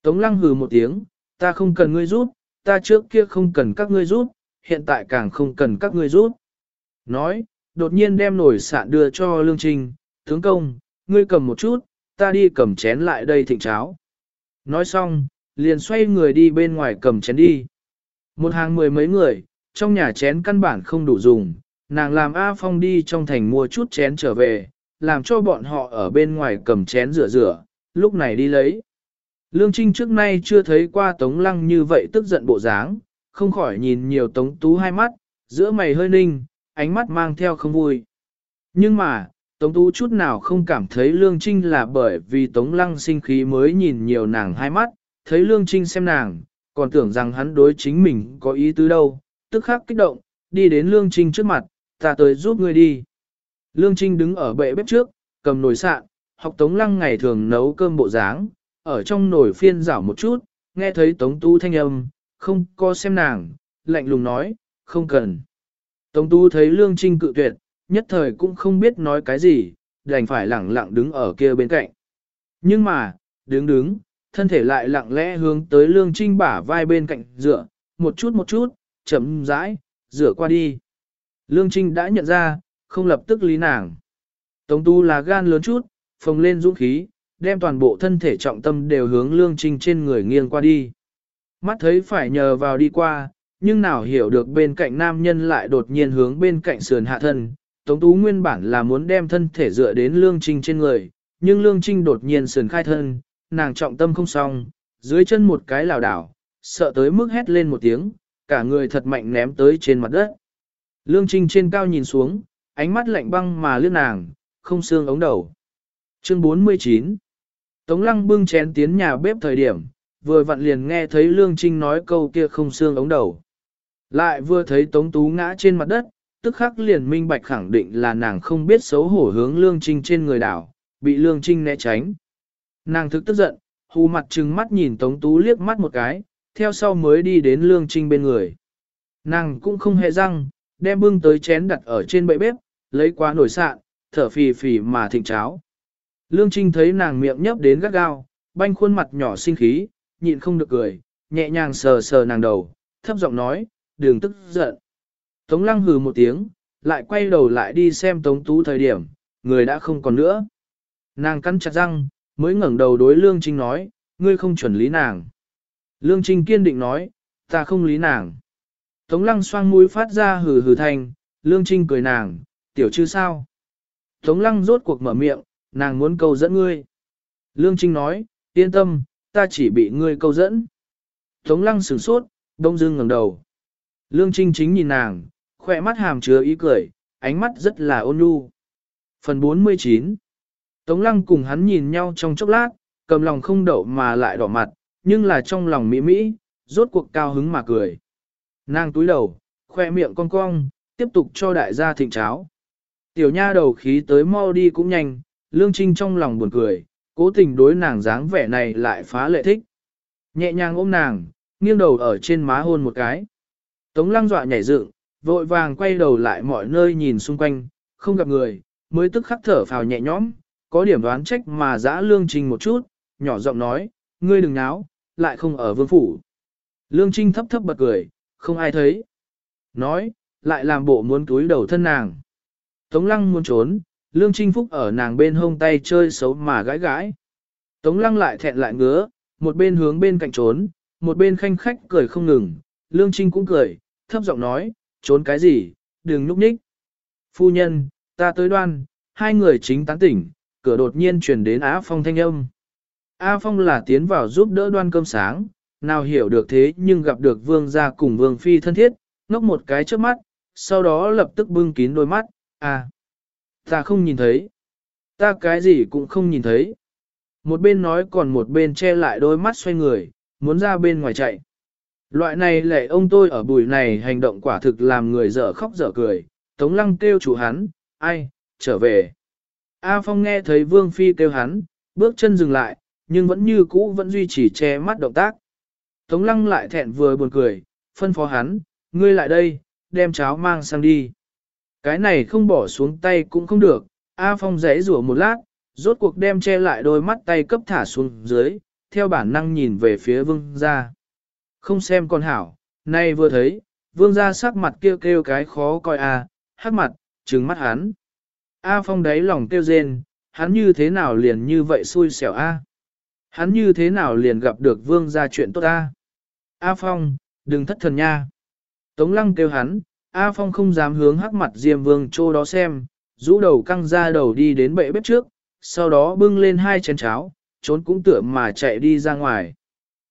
Tống lăng hừ một tiếng, ta không cần ngươi giúp, ta trước kia không cần các ngươi giúp, hiện tại càng không cần các ngươi giúp. Nói, đột nhiên đem nổi sạn đưa cho Lương Trinh, tướng công, ngươi cầm một chút, ta đi cầm chén lại đây thịnh cháo. Nói xong, liền xoay người đi bên ngoài cầm chén đi. Một hàng mười mấy người, trong nhà chén căn bản không đủ dùng, nàng làm A Phong đi trong thành mua chút chén trở về, làm cho bọn họ ở bên ngoài cầm chén rửa rửa, lúc này đi lấy. Lương Trinh trước nay chưa thấy qua Tống Lăng như vậy tức giận bộ dáng, không khỏi nhìn nhiều Tống Tú hai mắt, giữa mày hơi ninh, ánh mắt mang theo không vui. Nhưng mà, Tống Tú chút nào không cảm thấy Lương Trinh là bởi vì Tống Lăng sinh khí mới nhìn nhiều nàng hai mắt, thấy Lương Trinh xem nàng, còn tưởng rằng hắn đối chính mình có ý tứ đâu, tức khắc kích động, đi đến Lương Trinh trước mặt, ta tới giúp ngươi đi. Lương Trinh đứng ở bệ bếp trước, cầm nồi sạn, học Tống Lăng ngày thường nấu cơm bộ dáng, ở trong nồi phiên rảo một chút, nghe thấy Tống Tu thanh âm, không co xem nàng, lạnh lùng nói, không cần. Tống Tu thấy Lương Trinh cự tuyệt, nhất thời cũng không biết nói cái gì, đành phải lẳng lặng đứng ở kia bên cạnh. Nhưng mà, đứng đứng, thân thể lại lặng lẽ hướng tới Lương Trinh bả vai bên cạnh dựa, một chút một chút, chậm rãi, dựa qua đi. Lương Trinh đã nhận ra, không lập tức lý nàng. Tống Tu là gan lớn chút, phồng lên dũng khí, đem toàn bộ thân thể trọng tâm đều hướng lương trinh trên người nghiêng qua đi. Mắt thấy phải nhờ vào đi qua, nhưng nào hiểu được bên cạnh nam nhân lại đột nhiên hướng bên cạnh sườn hạ thân. Tống tú nguyên bản là muốn đem thân thể dựa đến lương trinh trên người, nhưng lương trinh đột nhiên sườn khai thân, nàng trọng tâm không xong, dưới chân một cái lảo đảo, sợ tới mức hét lên một tiếng, cả người thật mạnh ném tới trên mặt đất. Lương trinh trên cao nhìn xuống, ánh mắt lạnh băng mà lướt nàng, không xương ống đầu. Chương 49 Tống lăng bưng chén tiến nhà bếp thời điểm, vừa vặn liền nghe thấy Lương Trinh nói câu kia không xương ống đầu. Lại vừa thấy Tống Tú ngã trên mặt đất, tức khắc liền minh bạch khẳng định là nàng không biết xấu hổ hướng Lương Trinh trên người đảo, bị Lương Trinh né tránh. Nàng thực tức giận, hù mặt trừng mắt nhìn Tống Tú liếc mắt một cái, theo sau mới đi đến Lương Trinh bên người. Nàng cũng không hề răng, đem bưng tới chén đặt ở trên bệ bếp, lấy qua nổi sạn, thở phì phì mà thịnh cháo. Lương Trinh thấy nàng miệng nhấp đến gắt gao, banh khuôn mặt nhỏ sinh khí, nhịn không được cười, nhẹ nhàng sờ sờ nàng đầu, thấp giọng nói, đừng tức giận. Tống lăng hừ một tiếng, lại quay đầu lại đi xem Tống Tú thời điểm, người đã không còn nữa. Nàng cắn chặt răng, mới ngẩng đầu đối Lương Trinh nói, ngươi không chuẩn lý nàng. Lương Trinh kiên định nói, ta không lý nàng. Tống lăng xoang mũi phát ra hừ hừ thanh, Lương Trinh cười nàng, tiểu chư sao. Tống lăng rốt cuộc mở miệng, nàng muốn câu dẫn ngươi. Lương Trinh nói, yên tâm, ta chỉ bị ngươi câu dẫn. Tống lăng sửng sốt, đông dưng ngẩng đầu. Lương Trinh chính nhìn nàng, khỏe mắt hàm chứa ý cười, ánh mắt rất là ôn nhu. Phần 49 Tống lăng cùng hắn nhìn nhau trong chốc lát, cầm lòng không đậu mà lại đỏ mặt, nhưng là trong lòng mỹ mỹ, rốt cuộc cao hứng mà cười. Nàng túi đầu, khoe miệng cong cong, tiếp tục cho đại gia thịnh cháo. Tiểu nha đầu khí tới mau đi cũng nhanh, lương trinh trong lòng buồn cười, cố tình đối nàng dáng vẻ này lại phá lệ thích. Nhẹ nhàng ôm nàng, nghiêng đầu ở trên má hôn một cái. Tống lăng dọa nhảy dựng, vội vàng quay đầu lại mọi nơi nhìn xung quanh, không gặp người, mới tức khắc thở phào nhẹ nhõm, có điểm đoán trách mà dã lương trinh một chút, nhỏ giọng nói, ngươi đừng náo, lại không ở vương phủ. Lương trinh thấp thấp bật cười, không ai thấy. Nói, lại làm bộ muốn túi đầu thân nàng. Tống lăng muốn trốn, lương trinh phúc ở nàng bên hông tay chơi xấu mà gãi gãi. Tống lăng lại thẹn lại ngứa, một bên hướng bên cạnh trốn, một bên khanh khách cười không ngừng, lương trinh cũng cười, thấp giọng nói, trốn cái gì, đừng núp ních. Phu nhân, ta tới đoan, hai người chính tán tỉnh, cửa đột nhiên truyền đến Á Phong thanh âm. A Phong là tiến vào giúp đỡ đoan cơm sáng, nào hiểu được thế nhưng gặp được vương gia cùng vương phi thân thiết, ngốc một cái trước mắt, sau đó lập tức bưng kín đôi mắt, à, ta không nhìn thấy, ta cái gì cũng không nhìn thấy. Một bên nói còn một bên che lại đôi mắt xoay người, muốn ra bên ngoài chạy. Loại này lệ ông tôi ở bùi này hành động quả thực làm người dở khóc dở cười, Tống Lăng kêu chủ hắn, ai, trở về. A Phong nghe thấy Vương Phi kêu hắn, bước chân dừng lại, nhưng vẫn như cũ vẫn duy trì che mắt động tác. Tống Lăng lại thẹn vừa buồn cười, phân phó hắn, ngươi lại đây, đem cháo mang sang đi. Cái này không bỏ xuống tay cũng không được, A Phong rẽ rủa một lát, rốt cuộc đem che lại đôi mắt tay cấp thả xuống dưới, theo bản năng nhìn về phía vương gia. Không xem con hảo, nay vừa thấy, vương gia sắc mặt kêu kêu cái khó coi a, à, hát mặt, trừng mắt hắn. A Phong đáy lòng kêu rên, hắn như thế nào liền như vậy xui xẻo a? Hắn như thế nào liền gặp được vương gia chuyện tốt a? A Phong, đừng thất thần nha. Tống lăng kêu hắn, A Phong không dám hướng hắc mặt Diêm Vương chỗ đó xem, rũ đầu căng ra đầu đi đến bệ bếp trước, sau đó bưng lên hai chén cháo, trốn cũng tựa mà chạy đi ra ngoài.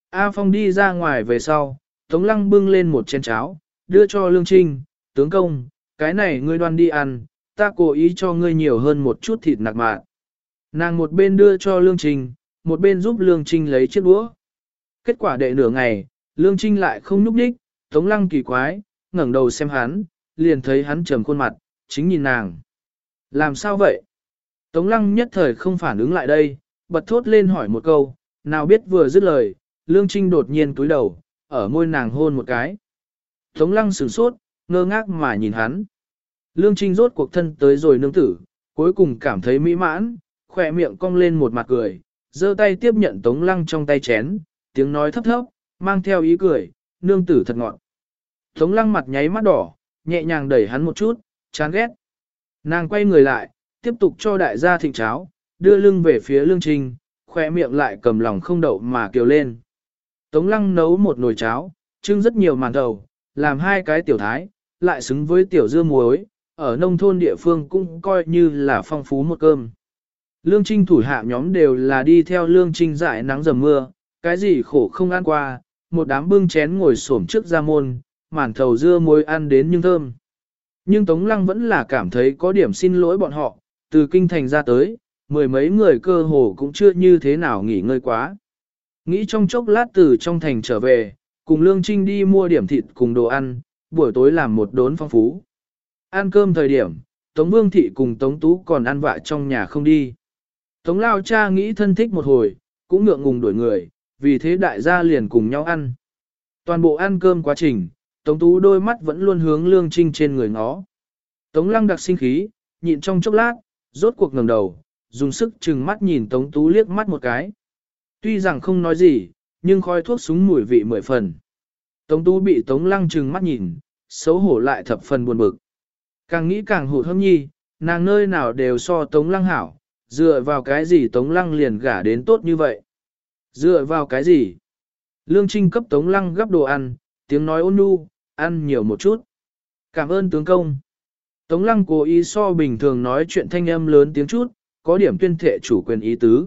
A Phong đi ra ngoài về sau, Tống Lăng bưng lên một chén cháo, đưa cho Lương Trinh, tướng công, cái này ngươi đoan đi ăn, ta cố ý cho ngươi nhiều hơn một chút thịt nạc mạ. Nàng một bên đưa cho Lương Trinh, một bên giúp Lương Trinh lấy chiếc đũa. Kết quả đệ nửa ngày, Lương Trinh lại không núp đích, Tống Lăng kỳ quái, ngẩng đầu xem hắn, liền thấy hắn trầm khuôn mặt, chính nhìn nàng. Làm sao vậy? Tống Lăng nhất thời không phản ứng lại đây, bật thốt lên hỏi một câu, nào biết vừa dứt lời, Lương Trinh đột nhiên cúi đầu, ở môi nàng hôn một cái. Tống Lăng sửng sốt, ngơ ngác mà nhìn hắn. Lương Trinh rốt cuộc thân tới rồi nương tử, cuối cùng cảm thấy mỹ mãn, khỏe miệng cong lên một mặt cười, giơ tay tiếp nhận Tống Lăng trong tay chén, tiếng nói thấp thấp, mang theo ý cười, nương tử thật ngọt. Tống Lăng mặt nháy mắt đỏ, nhẹ nhàng đẩy hắn một chút, chán ghét. Nàng quay người lại, tiếp tục cho đại gia thịnh cháo, đưa lưng về phía Lương Trinh, khỏe miệng lại cầm lòng không đậu mà kiều lên. Tống Lăng nấu một nồi cháo, trưng rất nhiều màn đầu, làm hai cái tiểu thái, lại xứng với tiểu dưa muối, ở nông thôn địa phương cũng coi như là phong phú một cơm. Lương Trinh thủ hạ nhóm đều là đi theo Lương Trinh dại nắng dầm mưa, cái gì khổ không ăn qua, một đám bưng chén ngồi xổm trước ra môn, màn thầu dưa muối ăn đến nhưng thơm. Nhưng Tống Lăng vẫn là cảm thấy có điểm xin lỗi bọn họ, từ kinh thành ra tới, mười mấy người cơ hồ cũng chưa như thế nào nghỉ ngơi quá. Nghĩ trong chốc lát từ trong thành trở về, cùng Lương Trinh đi mua điểm thịt cùng đồ ăn, buổi tối làm một đốn phong phú. Ăn cơm thời điểm, Tống Vương Thị cùng Tống Tú còn ăn vạ trong nhà không đi. Tống Lao cha nghĩ thân thích một hồi, cũng ngượng ngùng đuổi người, vì thế đại gia liền cùng nhau ăn. Toàn bộ ăn cơm quá trình, Tống Tú đôi mắt vẫn luôn hướng Lương Trinh trên người ngó. Tống Lăng đặc sinh khí, nhịn trong chốc lát, rốt cuộc ngẩng đầu, dùng sức chừng mắt nhìn Tống Tú liếc mắt một cái. Tuy rằng không nói gì, nhưng khói thuốc súng mùi vị mười phần. Tống Tú bị Tống Lăng chừng mắt nhìn, xấu hổ lại thập phần buồn bực. Càng nghĩ càng hụt hâm nhi, nàng nơi nào đều so Tống Lăng hảo, dựa vào cái gì Tống Lăng liền gả đến tốt như vậy. Dựa vào cái gì? Lương Trinh cấp Tống Lăng gấp đồ ăn, tiếng nói ôn nhu, ăn nhiều một chút. Cảm ơn tướng công. Tống Lăng cố ý so bình thường nói chuyện thanh âm lớn tiếng chút, có điểm tuyên thệ chủ quyền ý tứ.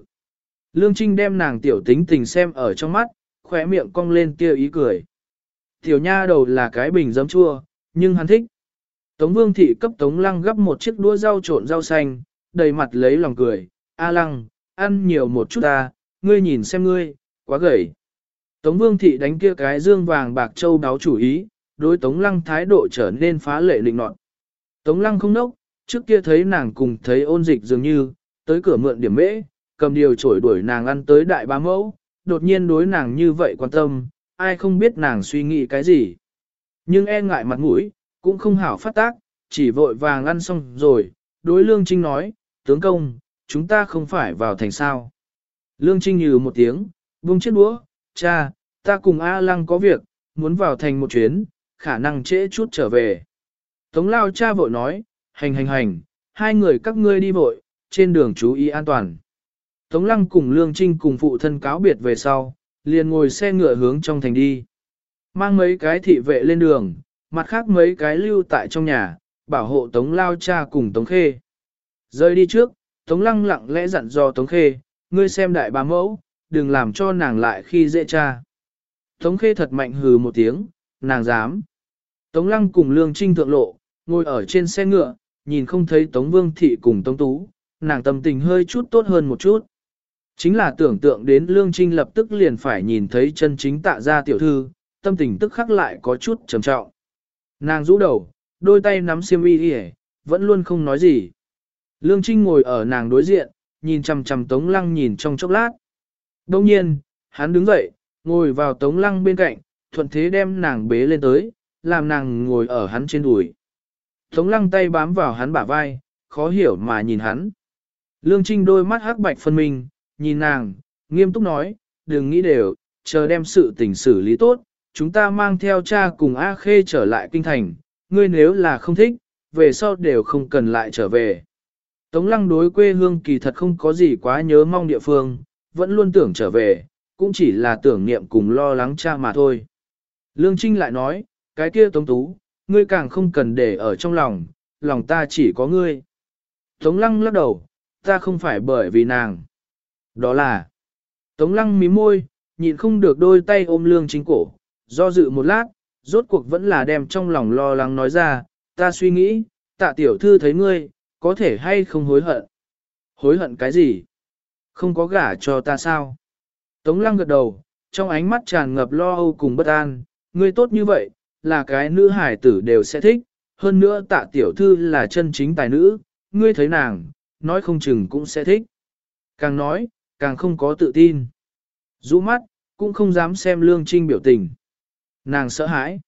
Lương Trinh đem nàng tiểu tính tình xem ở trong mắt, khỏe miệng cong lên kia ý cười. Tiểu nha đầu là cái bình giấm chua, nhưng hắn thích. Tống Vương Thị cấp Tống Lăng gấp một chiếc đũa rau trộn rau xanh, đầy mặt lấy lòng cười. A Lăng, ăn nhiều một chút ta, ngươi nhìn xem ngươi, quá gầy. Tống Vương Thị đánh kia cái dương vàng bạc châu đáo chủ ý, đối Tống Lăng thái độ trở nên phá lệ lịnh nọt. Tống Lăng không nốc, trước kia thấy nàng cùng thấy ôn dịch dường như, tới cửa mượn điểm mễ, cầm điều chổi đuổi nàng ăn tới đại bá mẫu, đột nhiên đối nàng như vậy quan tâm, ai không biết nàng suy nghĩ cái gì. Nhưng e ngại mặt mũi, cũng không hảo phát tác, chỉ vội vàng ăn xong rồi, đối Lương Trinh nói, tướng công, chúng ta không phải vào thành sao. Lương Trinh nhừ một tiếng, buông chiếc đũa, cha, ta cùng A Lăng có việc, muốn vào thành một chuyến, khả năng trễ chút trở về. Tống lao cha vội nói, hành hành hành, hai người các ngươi đi vội, trên đường chú ý an toàn. Tống lăng cùng Lương Trinh cùng phụ thân cáo biệt về sau, liền ngồi xe ngựa hướng trong thành đi. Mang mấy cái thị vệ lên đường, mặt khác mấy cái lưu tại trong nhà, bảo hộ Tống lao cha cùng Tống khê. Rơi đi trước, Tống lăng lặng lẽ dặn dò Tống khê, ngươi xem đại bá mẫu, đừng làm cho nàng lại khi dễ cha. Tống khê thật mạnh hừ một tiếng, nàng dám. Tống lăng cùng Lương Trinh thượng lộ, ngồi ở trên xe ngựa, nhìn không thấy Tống Vương Thị cùng Tống Tú, nàng tâm tình hơi chút tốt hơn một chút. Chính là tưởng tượng đến Lương Trinh lập tức liền phải nhìn thấy chân chính tạ ra tiểu thư, tâm tình tức khắc lại có chút trầm trọng. Nàng rũ đầu, đôi tay nắm xiêm y đi vẫn luôn không nói gì. Lương Trinh ngồi ở nàng đối diện, nhìn chằm chằm Tống Lăng nhìn trong chốc lát. Đông nhiên, hắn đứng dậy, ngồi vào Tống Lăng bên cạnh, thuận thế đem nàng bế lên tới, làm nàng ngồi ở hắn trên đùi. Tống Lăng tay bám vào hắn bả vai, khó hiểu mà nhìn hắn. Lương Trinh đôi mắt hắc bạch phân minh, nhìn nàng, nghiêm túc nói, đừng nghĩ đều, chờ đem sự tình xử lý tốt, chúng ta mang theo cha cùng A Khê trở lại kinh thành, ngươi nếu là không thích, về sau đều không cần lại trở về. Tống lăng đối quê hương kỳ thật không có gì quá nhớ mong địa phương, vẫn luôn tưởng trở về, cũng chỉ là tưởng niệm cùng lo lắng cha mà thôi. Lương Trinh lại nói, cái kia Tống Tú, ngươi càng không cần để ở trong lòng, lòng ta chỉ có ngươi. Tống lăng lắc đầu, ta không phải bởi vì nàng. Đó là, Tống lăng mím môi, nhịn không được đôi tay ôm lương chính cổ, do dự một lát, rốt cuộc vẫn là đem trong lòng lo lắng nói ra, ta suy nghĩ, tạ tiểu thư thấy ngươi, có thể hay không hối hận. Hối hận cái gì? Không có gả cho ta sao? Tống lăng gật đầu, trong ánh mắt tràn ngập lo âu cùng bất an, ngươi tốt như vậy, là cái nữ hải tử đều sẽ thích, hơn nữa tạ tiểu thư là chân chính tài nữ, ngươi thấy nàng, nói không chừng cũng sẽ thích. Càng nói, càng không có tự tin. Rũ mắt, cũng không dám xem Lương Trinh biểu tình. Nàng sợ hãi.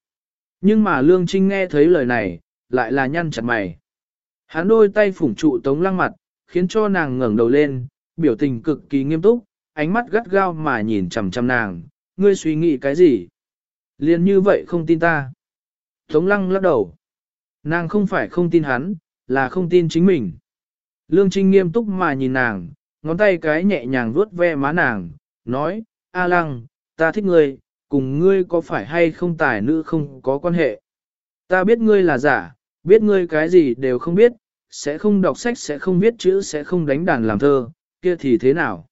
Nhưng mà Lương Trinh nghe thấy lời này, lại là nhăn chặt mày. Hắn đôi tay phủng trụ tống lăng mặt, khiến cho nàng ngẩng đầu lên, biểu tình cực kỳ nghiêm túc, ánh mắt gắt gao mà nhìn chằm chằm nàng, ngươi suy nghĩ cái gì? Liên như vậy không tin ta. Tống lăng lắc đầu. Nàng không phải không tin hắn, là không tin chính mình. Lương Trinh nghiêm túc mà nhìn nàng, ngón tay cái nhẹ nhàng vuốt ve má nàng, nói, A lăng, ta thích ngươi, cùng ngươi có phải hay không tài nữ không có quan hệ. Ta biết ngươi là giả, biết ngươi cái gì đều không biết, sẽ không đọc sách sẽ không viết chữ sẽ không đánh đàn làm thơ, kia thì thế nào?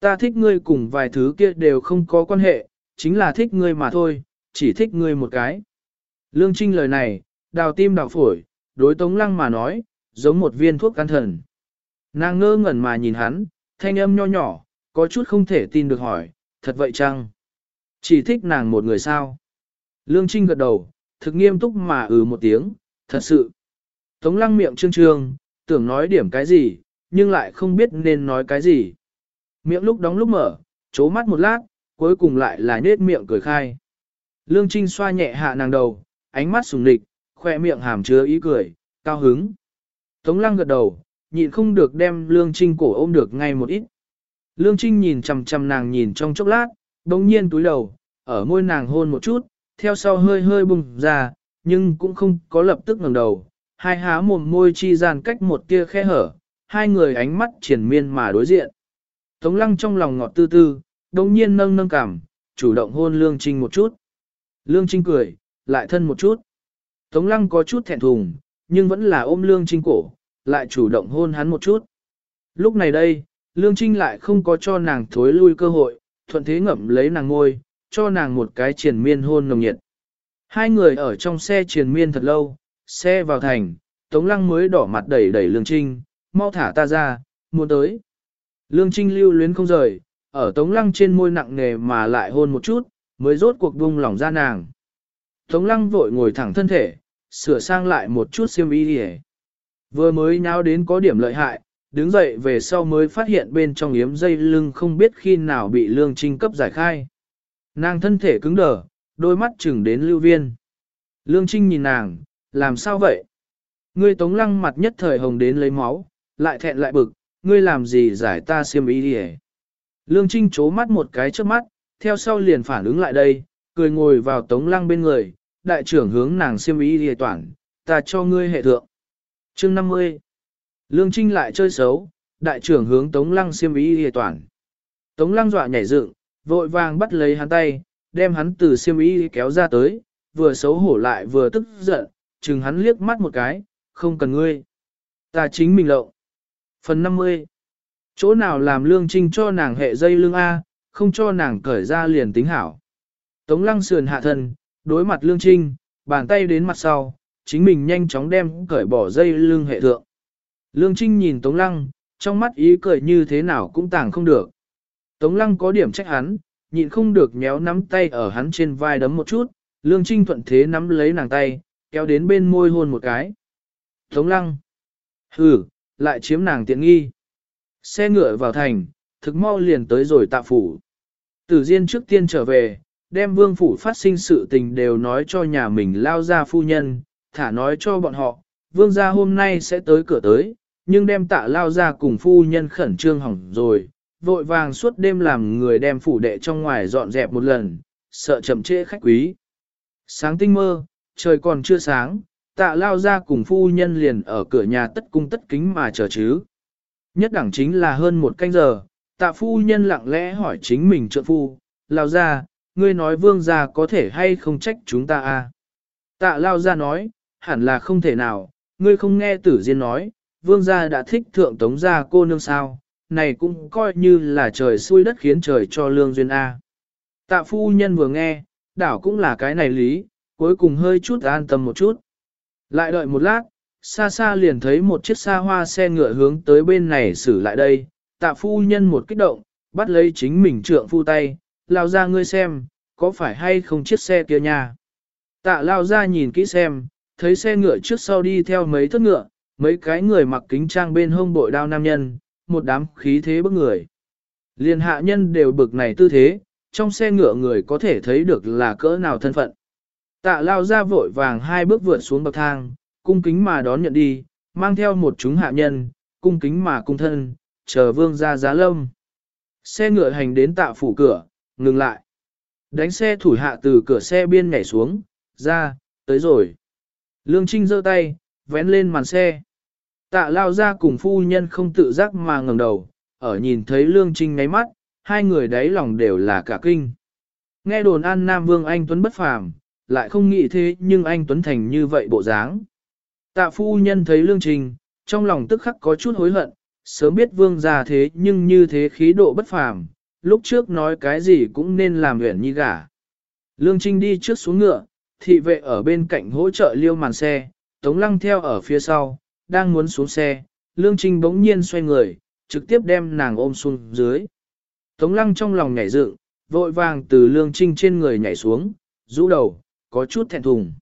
Ta thích ngươi cùng vài thứ kia đều không có quan hệ, chính là thích ngươi mà thôi, chỉ thích ngươi một cái. Lương Trinh lời này, đào tim đào phổi, đối Tống Lăng mà nói, giống một viên thuốc can thần. Nàng ngơ ngẩn mà nhìn hắn, thanh âm nho nhỏ, có chút không thể tin được hỏi, thật vậy chăng? Chỉ thích nàng một người sao? Lương Trinh gật đầu, thực nghiêm túc mà ừ một tiếng, thật sự. Tống lăng miệng trương trương, tưởng nói điểm cái gì, nhưng lại không biết nên nói cái gì. Miệng lúc đóng lúc mở, chố mắt một lát, cuối cùng lại là nết miệng cười khai. Lương Trinh xoa nhẹ hạ nàng đầu, ánh mắt sùng địch, khoe miệng hàm chứa ý cười, cao hứng. Tống lăng gật đầu, nhịn không được đem Lương Trinh cổ ôm được ngay một ít. Lương Trinh nhìn chằm chằm nàng nhìn trong chốc lát, đồng nhiên túi đầu, ở môi nàng hôn một chút, theo sau hơi hơi bùng ra, nhưng cũng không có lập tức ngẩng đầu, hai há mồm môi chi gian cách một tia khe hở, hai người ánh mắt triển miên mà đối diện. Tống lăng trong lòng ngọt tư tư, đồng nhiên nâng nâng cảm, chủ động hôn Lương Trinh một chút. Lương Trinh cười, lại thân một chút. Tống lăng có chút thẹn thùng, nhưng vẫn là ôm Lương Trinh cổ, lại chủ động hôn hắn một chút. Lúc này đây, Lương Trinh lại không có cho nàng thối lui cơ hội, thuận thế ngậm lấy nàng ngôi, cho nàng một cái triền miên hôn nồng nhiệt. Hai người ở trong xe triền miên thật lâu, xe vào thành, Tống Lăng mới đỏ mặt đẩy đẩy Lương Trinh, mau thả ta ra, muốn tới. Lương Trinh lưu luyến không rời, ở Tống Lăng trên môi nặng nề mà lại hôn một chút, mới rốt cuộc buông lỏng ra nàng. Tống Lăng vội ngồi thẳng thân thể, sửa sang lại một chút xiêm y đi Vừa mới nháo đến có điểm lợi hại, đứng dậy về sau mới phát hiện bên trong yếm dây lưng không biết khi nào bị lương trinh cấp giải khai. Nàng thân thể cứng đờ, đôi mắt chừng đến lưu viên. Lương trinh nhìn nàng, làm sao vậy? Ngươi tống lăng mặt nhất thời hồng đến lấy máu, lại thẹn lại bực, ngươi làm gì giải ta xiêm ý đi Lương trinh chố mắt một cái trước mắt, theo sau liền phản ứng lại đây, cười ngồi vào tống lăng bên người, đại trưởng hướng nàng xiêm ý hề toàn, ta cho ngươi hệ thượng. Chương 50 Lương Trinh lại chơi xấu, đại trưởng hướng Tống Lăng xiêm ý hề toàn. Tống Lăng dọa nhảy dựng, vội vàng bắt lấy hắn tay, đem hắn từ xiêm ý kéo ra tới, vừa xấu hổ lại vừa tức giận, chừng hắn liếc mắt một cái, không cần ngươi. Ta chính mình lộ Phần 50 Chỗ nào làm Lương Trinh cho nàng hệ dây lưng A, không cho nàng cởi ra liền tính hảo. Tống Lăng sườn hạ thân, đối mặt Lương Trinh, bàn tay đến mặt sau, chính mình nhanh chóng đem cởi bỏ dây lưng hệ thượng. Lương Trinh nhìn Tống Lăng, trong mắt ý cười như thế nào cũng tàng không được. Tống Lăng có điểm trách hắn, nhịn không được nhéo nắm tay ở hắn trên vai đấm một chút, Lương Trinh thuận thế nắm lấy nàng tay, kéo đến bên môi hôn một cái. Tống Lăng. Hừ, lại chiếm nàng tiện nghi. Xe ngựa vào thành, thực mau liền tới rồi tạ phủ. Tử Diên trước tiên trở về, đem vương phủ phát sinh sự tình đều nói cho nhà mình lao ra phu nhân, thả nói cho bọn họ, vương gia hôm nay sẽ tới cửa tới, nhưng đem tạ lao ra cùng phu nhân khẩn trương hỏng rồi, vội vàng suốt đêm làm người đem phủ đệ trong ngoài dọn dẹp một lần, sợ chậm trễ khách quý. Sáng tinh mơ, trời còn chưa sáng, tạ lao ra cùng phu nhân liền ở cửa nhà tất cung tất kính mà chờ chứ. Nhất đẳng chính là hơn một canh giờ, tạ phu nhân lặng lẽ hỏi chính mình trợ phu, lao ra, ngươi nói vương gia có thể hay không trách chúng ta a? À? Tạ lao ra nói, hẳn là không thể nào, ngươi không nghe tử diên nói, vương gia đã thích thượng tống gia cô nương sao, này cũng coi như là trời xui đất khiến trời cho lương duyên A. Tạ phu nhân vừa nghe, đảo cũng là cái này lý, cuối cùng hơi chút an tâm một chút. Lại đợi một lát, xa xa liền thấy một chiếc xa hoa xe ngựa hướng tới bên này xử lại đây, tạ phu nhân một kích động, bắt lấy chính mình trượng phu tay, lao ra ngươi xem, có phải hay không chiếc xe kia nha. Tạ lao ra nhìn kỹ xem, thấy xe ngựa trước sau đi theo mấy thất ngựa, mấy cái người mặc kính trang bên hông bội đao nam nhân, một đám khí thế bức người. Liên hạ nhân đều bực này tư thế, trong xe ngựa người có thể thấy được là cỡ nào thân phận. Tạ lao ra vội vàng hai bước vượt xuống bậc thang, cung kính mà đón nhận đi, mang theo một chúng hạ nhân, cung kính mà cung thân, chờ vương ra giá lâm. Xe ngựa hành đến tạ phủ cửa, ngừng lại. Đánh xe thủ hạ từ cửa xe biên nhảy xuống, ra, tới rồi. Lương Trinh giơ tay, vén lên màn xe. Tạ lao ra cùng phu nhân không tự giác mà ngẩng đầu, ở nhìn thấy Lương Trinh ngáy mắt, hai người đáy lòng đều là cả kinh. Nghe đồn an Nam Vương Anh Tuấn bất phàm, lại không nghĩ thế nhưng anh Tuấn thành như vậy bộ dáng. Tạ phu nhân thấy Lương Trinh, trong lòng tức khắc có chút hối hận, sớm biết Vương gia thế nhưng như thế khí độ bất phàm, lúc trước nói cái gì cũng nên làm nguyện như gả. Lương Trinh đi trước xuống ngựa, thị vệ ở bên cạnh hỗ trợ liêu màn xe, Tống Lăng theo ở phía sau, đang muốn xuống xe, Lương Trinh bỗng nhiên xoay người, trực tiếp đem nàng ôm xuống dưới. Tống Lăng trong lòng nhảy dựng, vội vàng từ Lương Trinh trên người nhảy xuống, rũ đầu, có chút thẹn thùng.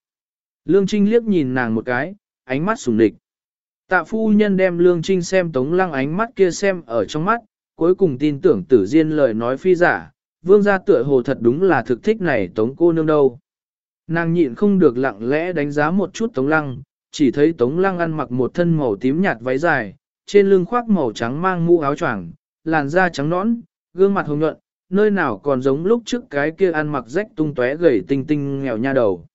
Lương Trinh liếc nhìn nàng một cái, ánh mắt sùng địch. Tạ phu nhân đem Lương Trinh xem Tống Lăng ánh mắt kia xem ở trong mắt, cuối cùng tin tưởng tử diên lời nói phi giả, vương gia tựa hồ thật đúng là thực thích này Tống cô nương đâu. Nàng nhịn không được lặng lẽ đánh giá một chút Tống Lăng, chỉ thấy Tống Lăng ăn mặc một thân màu tím nhạt váy dài, trên lưng khoác màu trắng mang mũ áo choàng, làn da trắng nõn, gương mặt hồng nhuận, nơi nào còn giống lúc trước cái kia ăn mặc rách tung tóe gầy tinh tinh nghèo nha đầu.